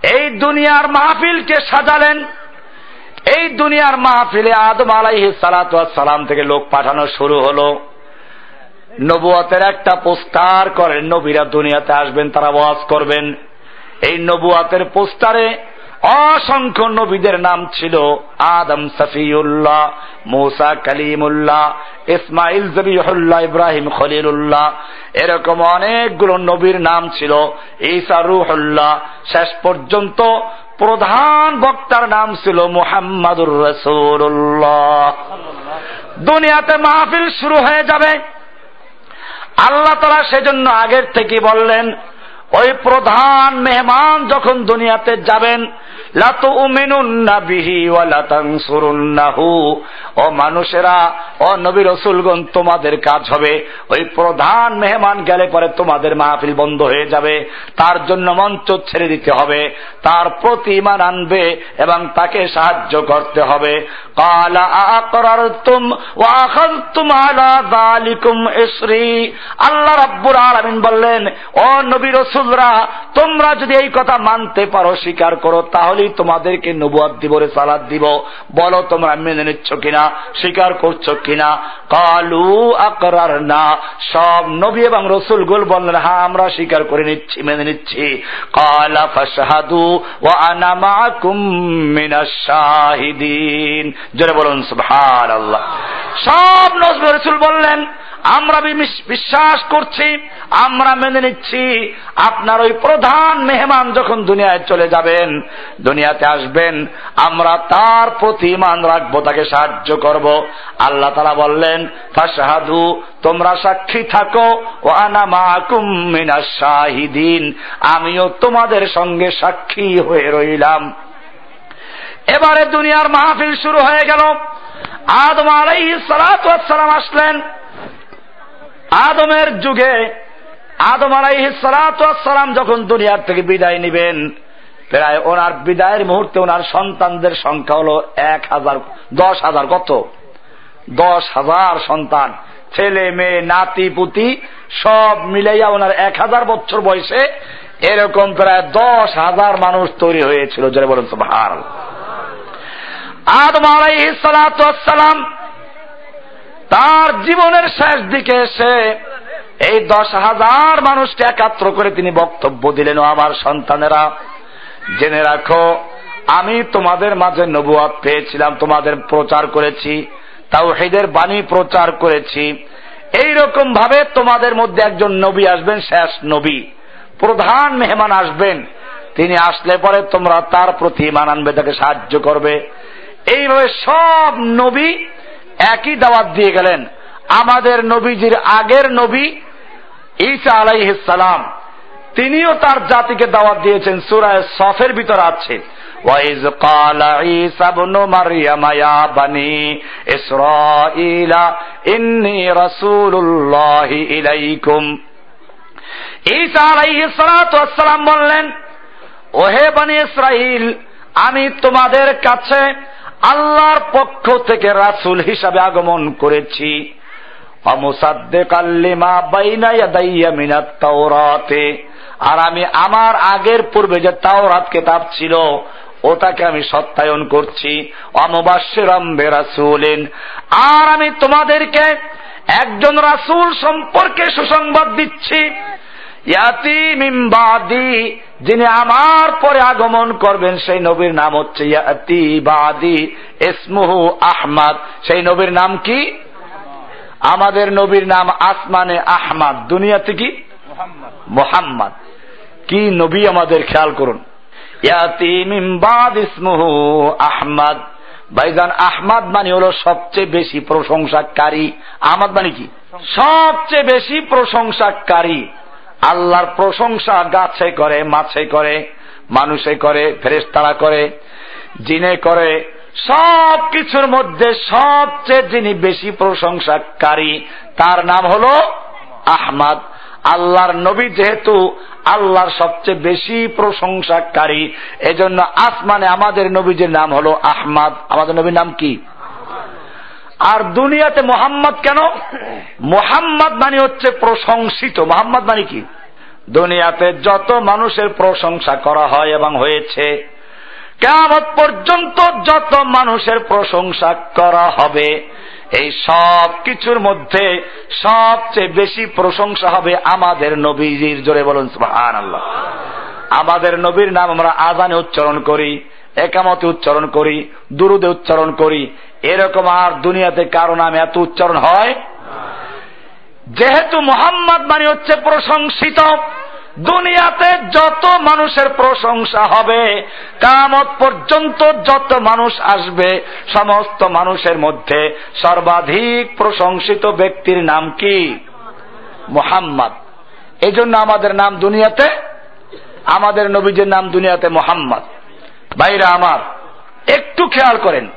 এই দুনিয়ার মাহফিলকে সাজালেন। এই দুনিয়ার মাহফিলে আদম আলাইহি সালাম থেকে লোক পাঠানো শুরু হলো। নবুয়াতের একটা পোস্টার করেন, নবীরা দুনিয়াতে আসবেন, তারা ওয়াজ করবেন। এই নবুয়াতের পোস্টারে অসংখ্য নবীদের নাম ছিল আদম সফিউল্লাহ, মৌসা কালিমুল্লাহ, ইসমাইল জবিহুল্লাহ, ইব্রাহিম খলিলুল্লাহ। এরকম অনেকগুলো নবীর নাম ছিল। ঈসা রুহুল্লাহ, শেষ পর্যন্ত প্রধান বক্তার নাম ছিল মুহাম্মাদুর রসুল্লাহ দুনিয়াতে মাহফিল শুরু হয়ে যাবে। আল্লাহ তারা সেজন্য আগের থেকে বললেন, ওই প্রধান মেহমান যখন দুনিয়াতে যাবেন তোমাদের কাজ হবে। ওই প্রধান মেহমান গেলে পরে তোমাদের মাহফিল বন্ধ হয়ে যাবে। তার জন্য মঞ্চ ছেড়ে দিতে হবে। তার প্রতি ইমান আনবে এবং তাকে সাহায্য করতে হবে। আকরারতুম ওয়া আখাযতুম আলা যালিকুম ইসরি আল্লাহ রাব্বুল আলামিন বললেন, ও নবী রাসূলরা, তোমরা যদি এই কথা মানতে পারো, স্বীকার করো, তাহলেই তোমাদেরকে নবুয়াদ দিব রে সালাদ দিব। বলো তোমরা মেনে নিচ্ছ কিনা, স্বীকার করছ কিনা? কালু আকরার না সব নবী এবং রসুল গোল বললেন হ্যাঁ আমরা স্বীকার করে নিচ্ছি, মেনে নিচ্ছি। কালা ফাশহাদু ওয়া আনা মাআকুম শাহিদিন। জোরে বলুন, সুবহানাল্লাহ। সব নবী রসুল বললেন, আমরা বিশ্বাস করছি, আমরা মেনে নিচ্ছি, আপনার ওই প্রধান মেহমান যখন দুনিয়ায় চলে যাবেন, দুনিয়াতে আসবেন, আমরা তার প্রতি ইমান রাখব, তাকে সাহায্য করব। আল্লাহ তারা বললেন, ফাশাহাদু, তোমরা সাক্ষী থাকো ও আনা মাকুম মিনাশ শাহিদিন, আমিও তোমাদের সঙ্গে সাক্ষী হয়ে রইলাম। এবারে দুনিয়ার মাহফিল শুরু হয়ে গেল। আদম আলাইহিস সালাম আসলেন। আদমের যুগে আদম আলাইহিসালাম যখন দুনিয়ার থেকে বিদায় নিবেন, প্রায় ওনার বিদায়ের মুহূর্তে ওনার সন্তানদের সংখ্যা হল এক হাজার, দশ হাজার, কত? দশ হাজার সন্তান। ছেলে, মেয়ে, নাতি, পুতি, সব মিলাইয়া ওনার এক হাজার বছর বয়সে এরকম প্রায় দশ হাজার মানুষ তৈরি হয়েছিল। যারা বলেন তো ভার আদম আলাইহিসালাম তার জীবনের শেষ দিকে এসে এই দশ হাজার মানুষকে একাত্র করে তিনি বক্তব্য দিলেন আমার সন্তানেরা, জেনে রাখো, আমি তোমাদের মাঝে নবুয়াদ পেয়েছিলাম, তোমাদের প্রচার করেছি তাও হেদের বাণী প্রচার করেছি। এই রকম ভাবে তোমাদের মধ্যে একজন নবী আসবেন, শেষ নবী। প্রধান মেহমান আসবেন। তিনি আসলে পরে তোমরা তার প্রতি ইমান আনবে, তাকে সাহায্য করবে। এইভাবে সব নবী একই দাওয়াত দিয়ে গেলেন আমাদের নবীজির আগের নবী ঈসা আলাইহিসালাম তিনিও তার জাতিকে দাওয়াত দিয়েছেন সুরায় সফের ভিতর আছে وَإِذْ قَالَ عِيسَى ابْنُ مَرْيَمَ يَا بَنِي إِسْرَائِيلَ إِنِّي رَسُولُ اللَّهِ إِلَيْكُمْ ঈসা আলাইহিসসালাম বললেন ওহে বানি ইসরাইল আমি তোমাদের কাছে আল্লাহর পক্ষ থেকে রাসূল হিসাবে আগমন করেছি। আর আমি আমার আগের পূর্বে যে তাওরাত কিতাব ছিল, ওটাকে আমি সত্যায়ন করছি। অমবাসিরাম বেরাসুলিন। আর আমি তোমাদেরকে একজন রাসূল সম্পর্কে সুসংবাদ দিচ্ছি। ইয়াতি যিনি আমার পরে আগমন করবেন, সেই নবীর নাম হচ্ছে ইসমুহু আহমদ। সেই নবীর নাম কি? আমাদের নবীর নাম আসমানে আহমদ। দুনিয়াতে কি? মোহাম্মদ। কি নবী আমাদের খেয়াল করুন। ইয়াতি ইসমুহু আহমদ। ভাইজান, আহমদ মানে হলো সবচেয়ে বেশি প্রশংসাকারী। আহমদ মানে কি? সবচেয়ে বেশি প্রশংসাকারী। আল্লাহর প্রশংসা গাছে করে, মাছে করে, মানুষে করে ফেরেস্তারা করে, জিনে করে সব কিছুর মধ্যে সবচেয়ে যিনি বেশি প্রশংসাকারী, তার নাম হল আহমাদ। আল্লাহর নবী যেহেতু আল্লাহর সবচেয়ে বেশি প্রশংসাকারী, এজন্য আসমানে আমাদের নবীজির নাম হলো আহমাদ। আমাদের নবীর নাম কি? আর দুনিয়াতে মোহাম্মদ কেন? মোহাম্মদ মানে হচ্ছে প্রশংসিত। মোহাম্মদ মানে কি? দুনিয়াতে যত মানুষের প্রশংসা করা হয় এবং হয়েছে কেমন পর্যন্ত যত মানুষের প্রশংসা করা হবে, এই সব কিছুর মধ্যে সবচেয়ে বেশি প্রশংসা হবে আমাদের নবীজির। জোরে বলুন সুহান আল্লাহ আমাদের নবীর নাম আমরা আজানে উচ্চারণ করি, একামতে উচ্চারণ করি, দুরুদে উচ্চারণ করি এরকম আর দুনিয়াতে কারও নাম এত উচ্চারণ হয়? যেহেতু মোহাম্মদ মানে হচ্ছে প্রশংসিত, দুনিয়াতে যত মানুষের প্রশংসা হবে কামত পর্যন্ত যত মানুষ আসবে, সমস্ত মানুষের মধ্যে সর্বাধিক প্রশংসিত ব্যক্তির নাম কি? মোহাম্মদ। এই জন্য আমাদের নাম দুনিয়াতে, আমাদের নবীজের নাম দুনিয়াতে মোহাম্মদ। ভাইরা আমার, একটু খেয়াল করেন।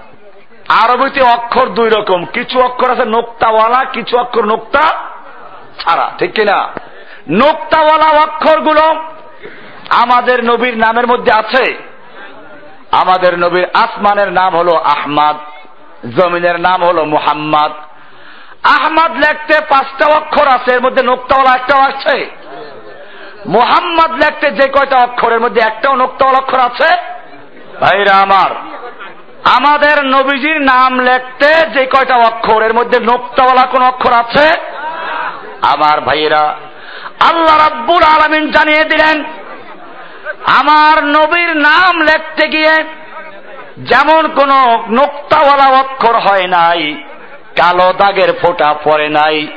আরবিতে অক্ষর দুই রকম। কিছু অক্ষর আছে নোক্তাওয়ালা, কিছু অক্ষর নোক্তা ছাড়া, ঠিক কিনা? নোক্তাওয়ালা অক্ষরগুলো আমাদের নবীর নামের মধ্যে আছে। আমাদের নবীর আসমানের নাম হলো আহমাদ, জমিনের নাম হলো মুহাম্মদ। আহমাদ লেখতে পাঁচটা অক্ষর আছে, এর মধ্যে নোক্তাওয়ালা একটাও আছে। মুহাম্মদ লেখতে যে কয়টা অক্ষরের মধ্যে একটাও নোক্তাওয়ালা অক্ষর আছে? ভাইরা আমার আমাদের নবীজির নাম লেখতে যে কয়টা অক্ষর, এর মধ্যে নোক্তাওয়ালা কোন অক্ষর আছে? আমার ভাইয়েরা, আল্লাহ রাব্বুল আলমিন জানিয়ে দিলেন, আমার নবীর নাম লেখতে গিয়ে যেমন কোন নোক্তাওয়ালা অক্ষর হয় নাই, কালো দাগের ফোঁটা পড়ে নাই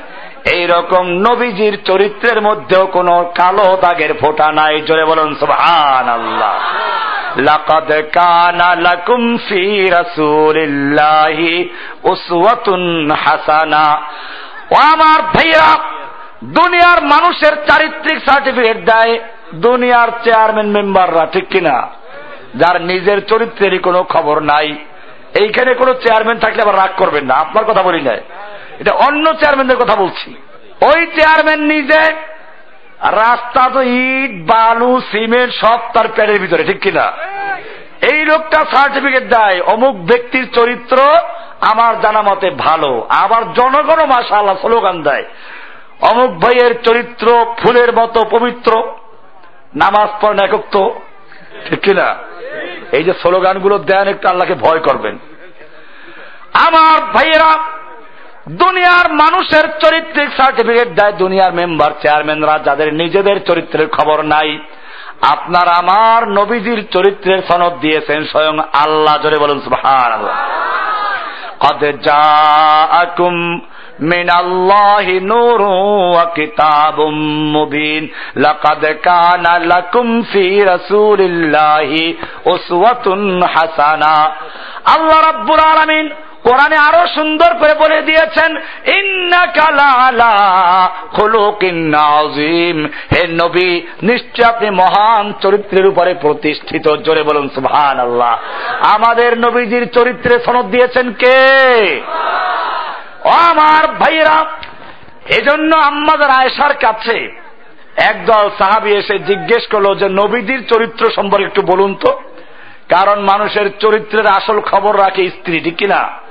এই রকম নবীজির চরিত্রের মধ্যেও কোন কালো দাগের ফোঁটা নাই। জোরে বলুন সুবহান আল্লাহ লাকাদ কানা লাকুম ফি রাসূলিল্লাহি উসওয়াতুন হাসানা। ও আমার ভাইয়া দুনিয়ার মানুষের চারিত্রিক সার্টিফিকেট দেয় দুনিয়ার চেয়ারম্যান মেম্বাররা, ঠিক কিনা? যার নিজের চরিত্রেরই কোনো খবর নাই। এইখানে কোনো চেয়ারম্যান থাকলে আবার রাগ করবেন না, আপনার কথা বলি নাই। এটা অন্য চেয়ারম্যানদের কথা বলছি। ওই চেয়ারম্যান নিজে রাস্তা তো ইট, বালু, সিমেন্ট, সব তার প্যাডের ভিতরে, ঠিক কিনা? এই লোকটা সার্টিফিকেট দেয়, অমুক ব্যক্তির চরিত্র আমার জানা মতে ভালো, আবার জনগণও মাসা আল্লাহ স্লোগান দেয়, অমুক ভাইয়ের চরিত্র ফুলের মতো পবিত্র, নামাজ পড়েন একক তো ঠিক কিনা? এই যে স্লোগানগুলো দেন, একটু আল্লাহকে ভয় করবেন। আমার ভাইয়েরা দুনিয়ার মানুষের চরিত্রিক সার্টিফিকেট দেয় দুনিয়ার মেম্বার চেয়ারম্যানরা যাদের নিজেদের চরিত্রের খবর নাই আপনার আমার নবীজির চরিত্রের সনদ দিয়েছেন স্বয়ং আল্লাহ জোরে বলুন সুবহান আল্লাহ قد جاءكم من الله نور وكتاب مبين لقد كان لكم في رسول الله أسوة حسنة আল্লাহ রাব্বুল আলামিন কোরআনে আরও সুন্দর করে বলে দিয়েছেন হে নবী, নিশ্চয় আপনি মহান চরিত্রের উপরে প্রতিষ্ঠিত। জোরে বলুন সুহান আল্লাহ আমাদের নবীজির চরিত্রে সনদ দিয়েছেন কে? আমার ভাইরা এজন্য আম্মাদের আয়েশার কাছে একদল সাহাবি এসে জিজ্ঞেস করল যে নবীদের চরিত্র সম্পর্কে একটু বলুন তো। কারণ মানুষের চরিত্রের আসল খবর রাখে স্ত্রী, ঠিক কিনা?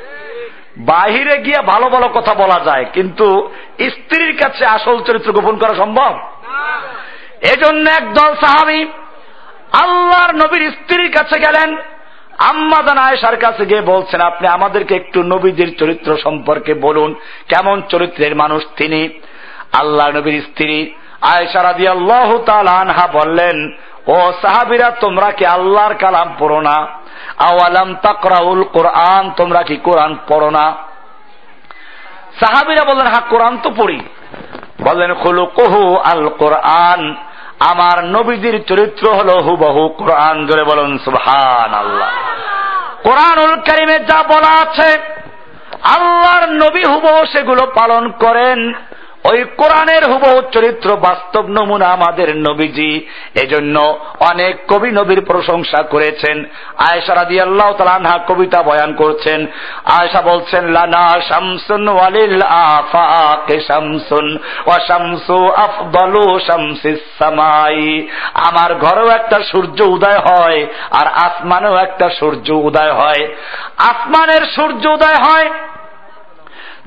বাহিরে গিয়ে ভালো ভালো কথা বলা যায়, কিন্তু স্ত্রীর কাছে আসল চরিত্র গোপন করা সম্ভব? এজন্য একদল সাহাবি আল্লাহর নবীর স্ত্রীর কাছে গেলেন। আম্মাদান আয়েশার কাছে গিয়ে বলছেন, আপনি আমাদেরকে একটু নবীদের চরিত্র সম্পর্কে বলুন। কেমন চরিত্রের মানুষ তিনি? আল্লাহ নবীর স্ত্রী আয়েশা রাদি আল্লাহ আনহা বললেন, ও সাহাবিরা, তোমরা কি আল্লাহর কালাম পড়ো না? আওয়ালাম তাকরাউল কোরআন, তোমরা কি কোরআন পড়ো না? সাহাবিরা বললেন হ্যাঁ কোরআন তো পড়ি। বললেন খুলু কহু আল কোরআন, আমার নবীজির চরিত্র হল হুবহু কোরআন। ধরে বলুন সুবহান আল্লাহ কোরআনুল করিমে যা বলা আছে, আল্লাহর নবী হুবহু সেগুলো পালন করেন। ওই কোরআনের হুবহু চরিত্র বাস্তব নমুনা আমাদের নবীজি। এজন্য অনেক কবি নবীর প্রশংসা করেছেন। আয়েশা রাদি আল্লাহ তালানহা কবিতা বয়ান করছেন। আয়েশা বলছেন, লানা শামসুন ওয়ালিল আফাকে শামসুন ওয়া শামসু আফদলু শামসিস সামাই। আমার ঘরেও একটা সূর্য উদয় হয় আর আসমানেও একটা সূর্য উদয় হয়। আসমানের সূর্য উদয় হয়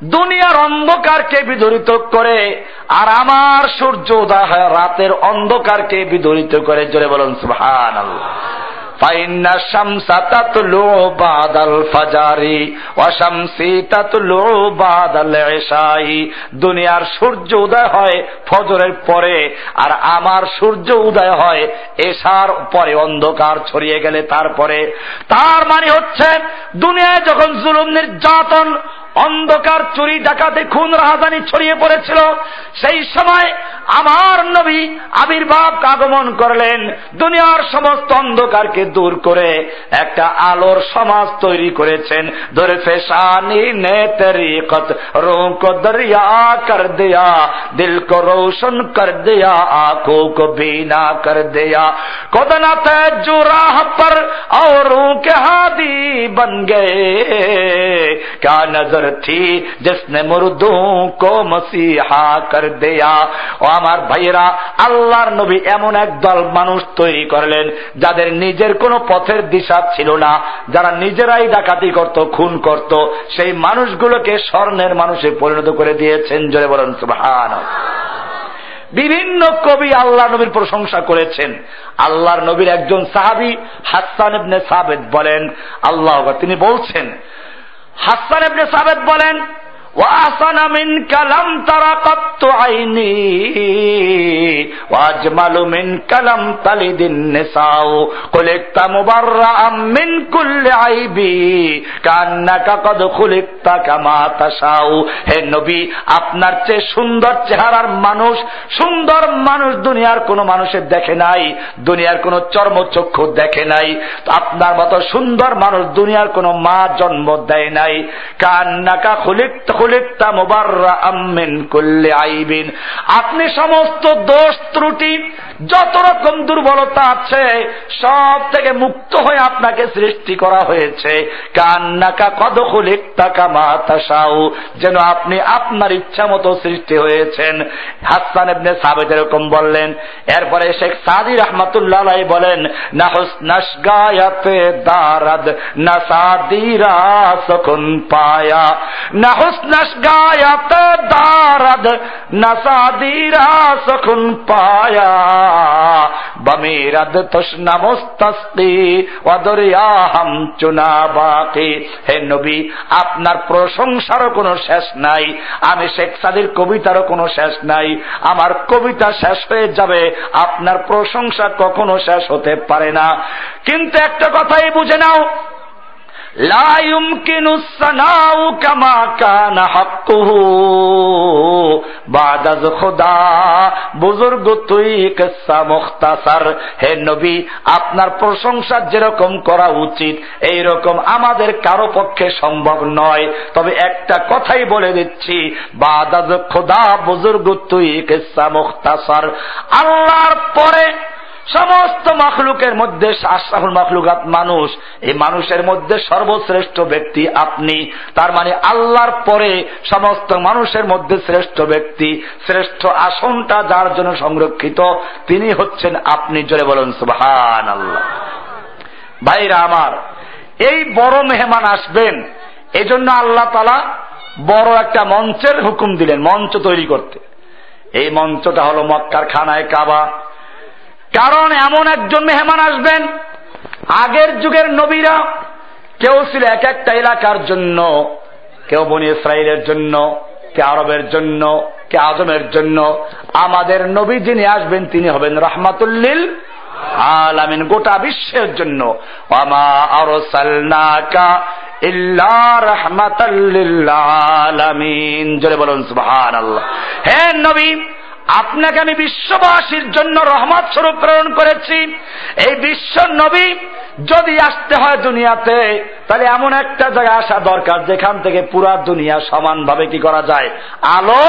দুনিয়ার অন্ধকারকে বিদরিত করে, আর আমার সূর্য উদয় হয় রাতের অন্ধকারকে বিদরিত করে। জোরে বলুন সুহান দুনিয়ার সূর্য উদয় হয় ফজরের পরে, আর আমার সূর্য উদয় হয় এসার পরে। অন্ধকার ছড়িয়ে গেলে তারপরে। তার মানে হচ্ছে, দুনিয়ায় যখন জুলুম, নির্যাতন অন্ধকার চুরি ডাকাতে খুন রাহাজানি ছড়িয়ে পড়েছিল সেই সময় আমার নবী আবির্ভাব আগমন করলেন দুনিয়ার সমস্ত অন্ধকারকে দূর করে একটা আলোর সমাজ তৈরি করেছেন ধরে ফেসানি নে তরিকত রোক দরিয়া কর দেয়া দিল কো রোশন কর দেয়া आंखों को बीना कर दिया खुद न जो राह पर और के हादी बन गए क्या नजर थी जिसने मुर्दों को मसीहा कर दिया ও আমার ভাইয়েরা আল্লাহর নবী এমন এক দল মানুষ তৈরি করলেন যাদের নিজের কোনো পথের দিশা ছিল না যারা নিজেরাই ডাকাতি করত খুন করত সেই মানুষগুলোকে স্বর্ণের মানুষে পরিণত করে দিয়েছেন জোরে বলেন সুবহান বিভিন্ন কবি আল্লাহ নবীর প্রশংসা করেছেন আল্লাহর নবীর একজন সাহাবি হাসান ইবনে সাবেদ বলেন আল্লাহ তিনি বলছেন হাসান এবনে সাবেদ বলেন وأحسن منك لم تر قط عيني وأجمل منك لم تلد النساء خلقت مبرأ من كل عيب كأنك قد خلقت كما تشاء হে নবী আপনার চেয়ে সুন্দর চেহারার মানুষ সুন্দর মানুষ দুনিয়ার কোন মানুষের দেখে নাই দুনিয়ার কোন চর্মচক্ষু দেখে নাই আপনার মতো সুন্দর মানুষ দুনিয়ার কোন মা জন্ম দেয় নাই কান্নাকা খুলিক্ত খুলিক্তা মুবাররা আম্মিন কুল্লি আইবিন। আপনি সমস্ত দোষ ত্রুটি, যত রকম দুর্বলতা আছে, সব থেকে মুক্ত হয়ে আপনাকে সৃষ্টি করা হয়েছে। কান্নাকা কদ খুলিক্তা কামা তাসাউ যেন আপনি আপনার ইচ্ছা মতো সৃষ্টি হয়েছেন। হাসান ইবনে সাবেদ এরকম বললেন। এরপরে শেখ সাদি রহমাতুল্লাহ বলেন, না নাহস নাসগায়াতে দারাদ নাসাদিরা সকুন পায়া। নাহস চুনা বাকি হে নবী আপনার প্রশংসারও কোনো শেষ নাই, আমি শেখ সাদির কবিতারও কোনো শেষ নাই। আমার কবিতা শেষ হয়ে যাবে, আপনার প্রশংসা কখনো শেষ হতে পারে না। কিন্তু একটা কথাই বুঝে নাও لا يمكن الثناء كما كان حقه بعد از خدا বুজুর্গ তুই কিসা মুখতাসার হে নবী আপনার প্রশংসা যেরকম করা উচিত এই রকম আমাদের কারো পক্ষে সম্ভব নয় তবে একটা কথাই বলে দিচ্ছি বাদাজ খোদা বুজুর্গ তুই কিসা মুখতাসার আল্লাহর পরে সমস্ত মখলুকের মধ্যে আশরাফুল মখলুকাত মানুষ, এই মানুষের মধ্যে সর্বশ্রেষ্ঠ ব্যক্তি আপনি। তার মানে আল্লাহর পরে সমস্ত মানুষের মধ্যে শ্রেষ্ঠ ব্যক্তি, শ্রেষ্ঠ আসনটা যার জন্য সংরক্ষিত, তিনি হচ্ছেন আপনি জোরে বলুন সুবহান আল্লাহ ভাইরা আমার, এই বড় মেহমান আসবেন, এজন্য আল্লাহ তালা বড় একটা মঞ্চের হুকুম দিলেন, মঞ্চ তৈরি করতে। এই মঞ্চটা হলো মক্কার খানায় কাবা। কারণ এমন একজন মেহমান আসবেন, আগের যুগের নবীরা কেউ ছিল এক একটা এলাকার জন্য, কেউ বনি ইসরায়েলের জন্য, কে আরবের জন্য, কে আজমের জন্য। আমাদের নবী যিনি আসবেন, তিনি হবেন রহমাতুল্লিল আলামিন গোটা বিশ্বের জন্য। আলামিন। জোরে বলুন সুবহানাল্লাহ। হে নবী আপনাকে আমি বিশ্ববাসীর জন্য রহমত স্বরূপ প্রেরণ করেছি। এই বিশ্ব নবী যদি আসতে হয় দুনিয়াতে, তাহলে এমন একটা জায়গায় আসা দরকার, যেখান থেকে পুরা দুনিয়া সমানভাবে কি করা যায়? আলো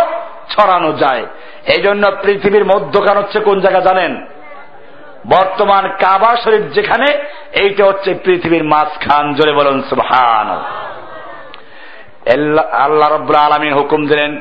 ছড়ানো যায়। এই জন্য পৃথিবীর মধ্যখান হচ্ছে কোন জায়গা জানেন? বর্তমান কাবা শরীফ যেখানে, এইটা হচ্ছে পৃথিবীর মাঝখান। জোরে বলুন সুবহান আল্লাহ রব্বুল আলমী হুকুম দিলেন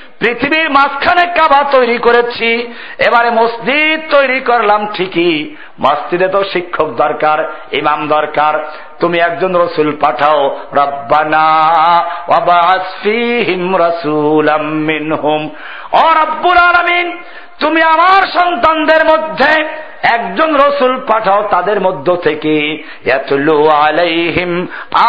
পৃথিবীর মাঝখানে কাবা তৈরি করেছি, এবারে মসজিদ তৈরি করলাম ঠিকই। মসজিদে তো শিক্ষক দরকার, ইমাম দরকার তুমি একজন রসুল পাঠাও, রব্বানা তুমি আমার সন্তানদের মধ্যে একজন রসুল পাঠাও, তাদের মধ্য থেকে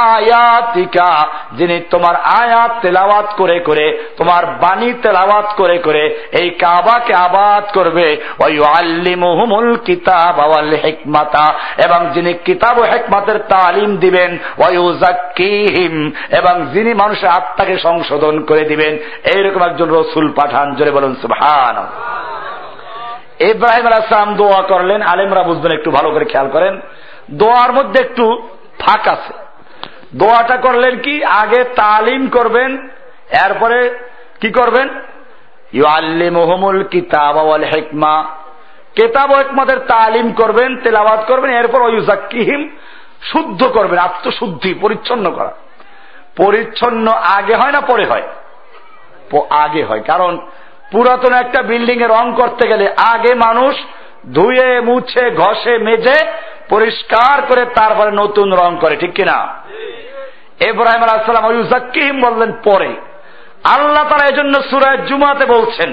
আয়াতিকা, যিনি তোমার আয়াত তেলাওয়াত করে করে, তোমার বাণী তেলাওয়াত করে করে, এই কাবাকে আবাদ করবে ওই আল্লিমুহুমুল কিতাব ওয়াল হিকমাতা, এবং যিনি কিতাব হেকমাতের তালিম দিবেন ওয়াইউজাক্কিহিম এবং যিনি মানুষের আত্মাকে সংশোধন করে দিবেন, এইরকম একজন রসুল পাঠান, জোরে বলুন সুবহান ইব্রাহিম আলাহাম দোয়া করলেন, আলেমরা বুঝবেন, একটু ভালো করে খেয়াল করেন। দোয়ার মধ্যে একটু ফাঁক আছে। দোয়াটা করলেন কি? আগে তালিম করবেন, এরপরে কি করবেন? ইউ আল্লি মোহামুল কিতাব হেকমা। কেতাব হেকমাদের তালিম করবেন তেলাবাদ করবেন, এরপর ওয়ুজাক্কিহিম শুদ্ধ করবেন আত্মশুদ্ধি, পরিচ্ছন্ন করা। পরিচ্ছন্ন আগে হয় না পরে হয়? আগে হয়। কারণ পুরাতন একটা বিল্ডিং এ রং করতে গেলে আগে মানুষ ধুয়ে, মুছে, ঘষে, মেজে, পরিষ্কার করে তারপরে নতুন রং করে, ঠিক কিনা? এব্রাহিম আলাহাম ইউজাক্কিম বললেন, পরে। আল্লাহ তারা এজন্য সুরায় জুমাতে বলছেন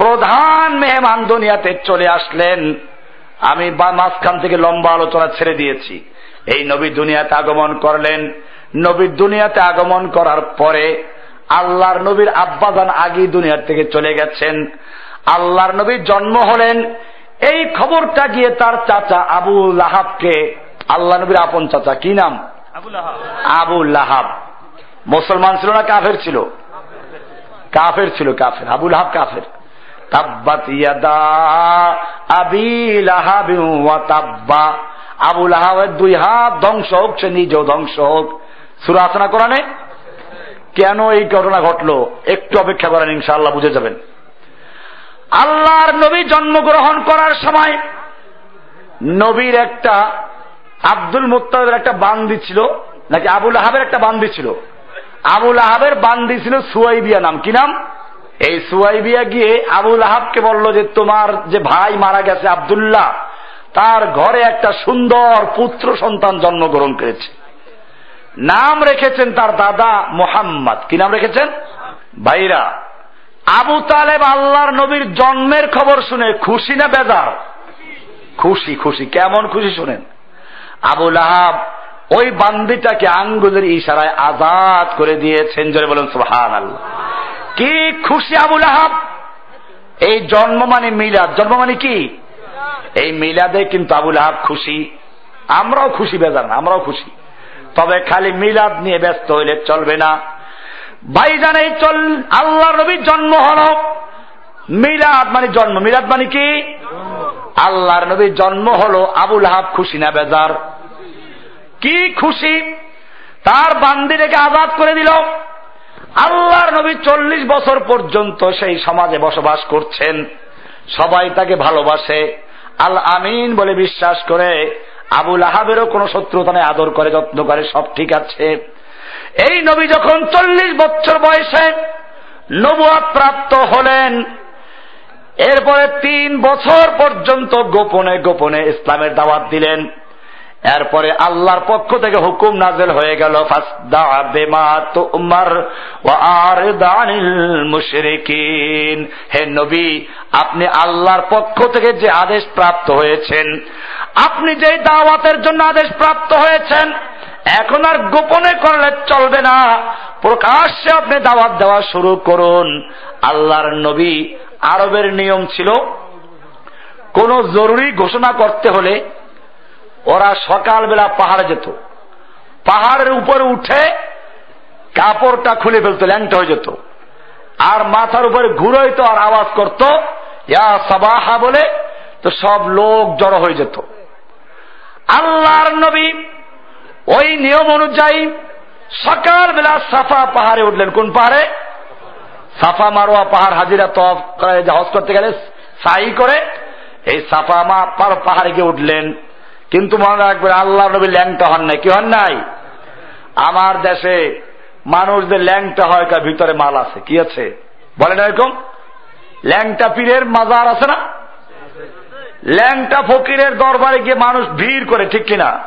প্রধান মেহমান দুনিয়াতে চলে আসলেন। আমি বা মাঝখান থেকে লম্বা আলোচনা ছেড়ে দিয়েছি। এই নবী দুনিয়াতে আগমন করলেন। নবী দুনিয়াতে আগমন করার পরে আল্লাহর নবীর আব্বাদান আগেই দুনিয়ার থেকে চলে গেছেন। আল্লাহর নবীর জন্ম হলেন। এই খবরটা গিয়ে তার চাচা আবু লাহাবকে আল্লাহ নবীর আপন চাচা কি নাম? আবু লাহাব। মুসলমান ছিল না কাফের ছিল? কাফের ছিল কাফের। আবু লাহাব কাফের। তাব্বাত ইয়াদা আবি লাহাবিন ওয়া তাব্বা। আবু লাহাবের দুই হাত ধ্বংস হোক, সে নিজেও ধ্বংস হোক। সুরাসনা কোরআনে? কেন এই ঘটনা ঘটলো? একটু অপেক্ষা করেন, ইনশাআল্লাহ বুঝে যাবেন। আল্লাহর নবী জন্মগ্রহণ করার সময় নবীর একটা, আব্দুল মুক্তাদের একটা বান্দি ছিল, নাকি আবুল আহাবের একটা বান্দি ছিল। আবুল আহাবের বান্দি ছিল সুয়াইবিয়া নাম। কি নাম? এই সুয়াইবিয়া গিয়ে আবুল আহাবকে বলল যে, তোমার যে ভাই মারা গেছে আবদুল্লাহ, তার ঘরে একটা সুন্দর পুত্র সন্তান জন্মগ্রহণ করেছে। নাম রেখেছেন তার দাদা মোহাম্মদ। কি নাম রেখেছেন? ভাইরা, আবু তালেব আল্লাহর নবীর জন্মের খবর শুনে খুশি না বেজার? খুশি খুশি। কেমন খুশি শুনেন? আবুল আহাব ওই বান্দিটাকে আঙ্গুলের ইশারায় আজাদ করে দিয়েছেন। জোরে বলেন সুহান আল্লাহ কি খুশি আবুল আহাব? এই জন্ম মানে মিলাদ। জন্ম মানে কি? এই মিলাদে কিন্তু আবুল আহাব খুশি। আমরাও খুশি বেজার না আমরাও খুশি। তবে খালি মিলাদ নিয়ে ব্যস্ত হইলে চলবে না। ভাইজান এই চল আল্লাহ নবীর জন্ম হল। মিলাদ মানে জন্ম। মিলাদ মানে কি? আল্লাহর নবীর জন্ম হলো আবুল হাব খুশি না বেজার। কি খুশি? তার বান্দিরেকে আজাদ করে দিল। আল্লাহর নবী চল্লিশ বছর পর্যন্ত সেই সমাজে বসবাস করছেন। সবাই তাকে ভালোবাসে। আল আমিন বলে বিশ্বাস করে আবুল আহাবেরও কোন শত্রুতা নেই, আদর করে, যত্ন করে, সব ঠিক আছে। এই নবী যখন চল্লিশ বছর বয়সে নবুয়াদ প্রাপ্ত হলেন, এরপরে তিন বছর পর্যন্ত গোপনে গোপনে ইসলামের দাওয়াত দিলেন। এরপরে আল্লাহর পক্ষ থেকে হুকুম নাজেল হয়ে গেল হে নবী, আপনি আল্লাহর পক্ষ থেকে যে আদেশ প্রাপ্ত হয়েছেন, আপনি যে দাওয়াতের জন্য আদেশ প্রাপ্ত হয়েছেন, এখন আর গোপনে করলে চলবে না। প্রকাশ্যে আপনি দাওয়াত দেওয়া শুরু করুন। আল্লাহর নবী আরবের নিয়ম ছিল, কোন জরুরি ঘোষণা করতে হলে ওরা সকালবেলা পাহাড়ে যেত। পাহাড়ের উপরে উঠে কাপড়টা খুলে ফেলতো, ল্যাংটা হয়ে যেত। আর মাথার উপরে ঘুরোইতো আর আওয়াজ করত, ইয়া সাবাহা বলে, তো সব লোক জড়ো হয়ে যেত। আল্লাহর নবী ওই নিয়ম অনুযায়ী সকালবেলা সাফা পাহাড়ে উঠলেন। কোন পাহাড়ে? সাফা মারোয়া পাহাড়, হাজিরা তফ হজ করতে গেলে সাই করে এই সাফা মা পাহাড়ে গিয়ে উঠলেন। কিন্তু মনে রাখবেন, আল্লাহ নবী ল্যাংটা হন নাই। কি হন নাই? আমার দেশে মানুষদের ল্যাংটা হয় কার ভিতরে মাল আছে। কি আছে? বলেন এরকম? ল্যাংটা পীরের মাজার আছে না? ল্যাংটা ফকিরের দরবারে গিয়ে মানুষ ভিড় করে, ঠিক কিনা?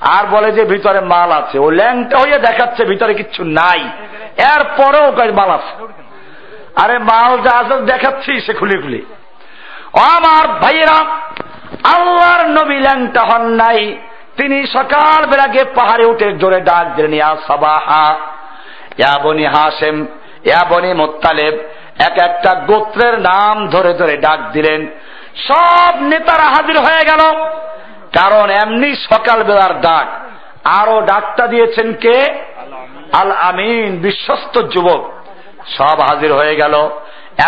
আর বলে যে ভিতরে মাল আছে। ও ল্যাংটা হইয়া দেখাচ্ছে, ভিতরে কিচ্ছু নাই। এরপরেও মাল আছে? আরে মাল যা আছে দেখাচ্ছি, সে খুলি খুলি। আমার ভাইয়েরা আল্লাহর নবী ল্যাংটা হন নাই। তিনি সকাল বেলা গিয়ে পাহাড়ে উঠে জোরে ডাক দিলেন, ইয়া সাবাহা, ইয়া বনি হাসেম ইয়া বনি মোত্তালেব। এক একটা গোত্রের নাম ধরে ধরে ডাক দিলেন। সব নেতারা হাজির হয়ে গেল। কারণ এমনি সকাল বেলার ডাক। আরও ডাকটা দিয়েছেন কে? আল আমিন, বিশ্বস্ত যুবক। সব হাজির হয়ে গেল।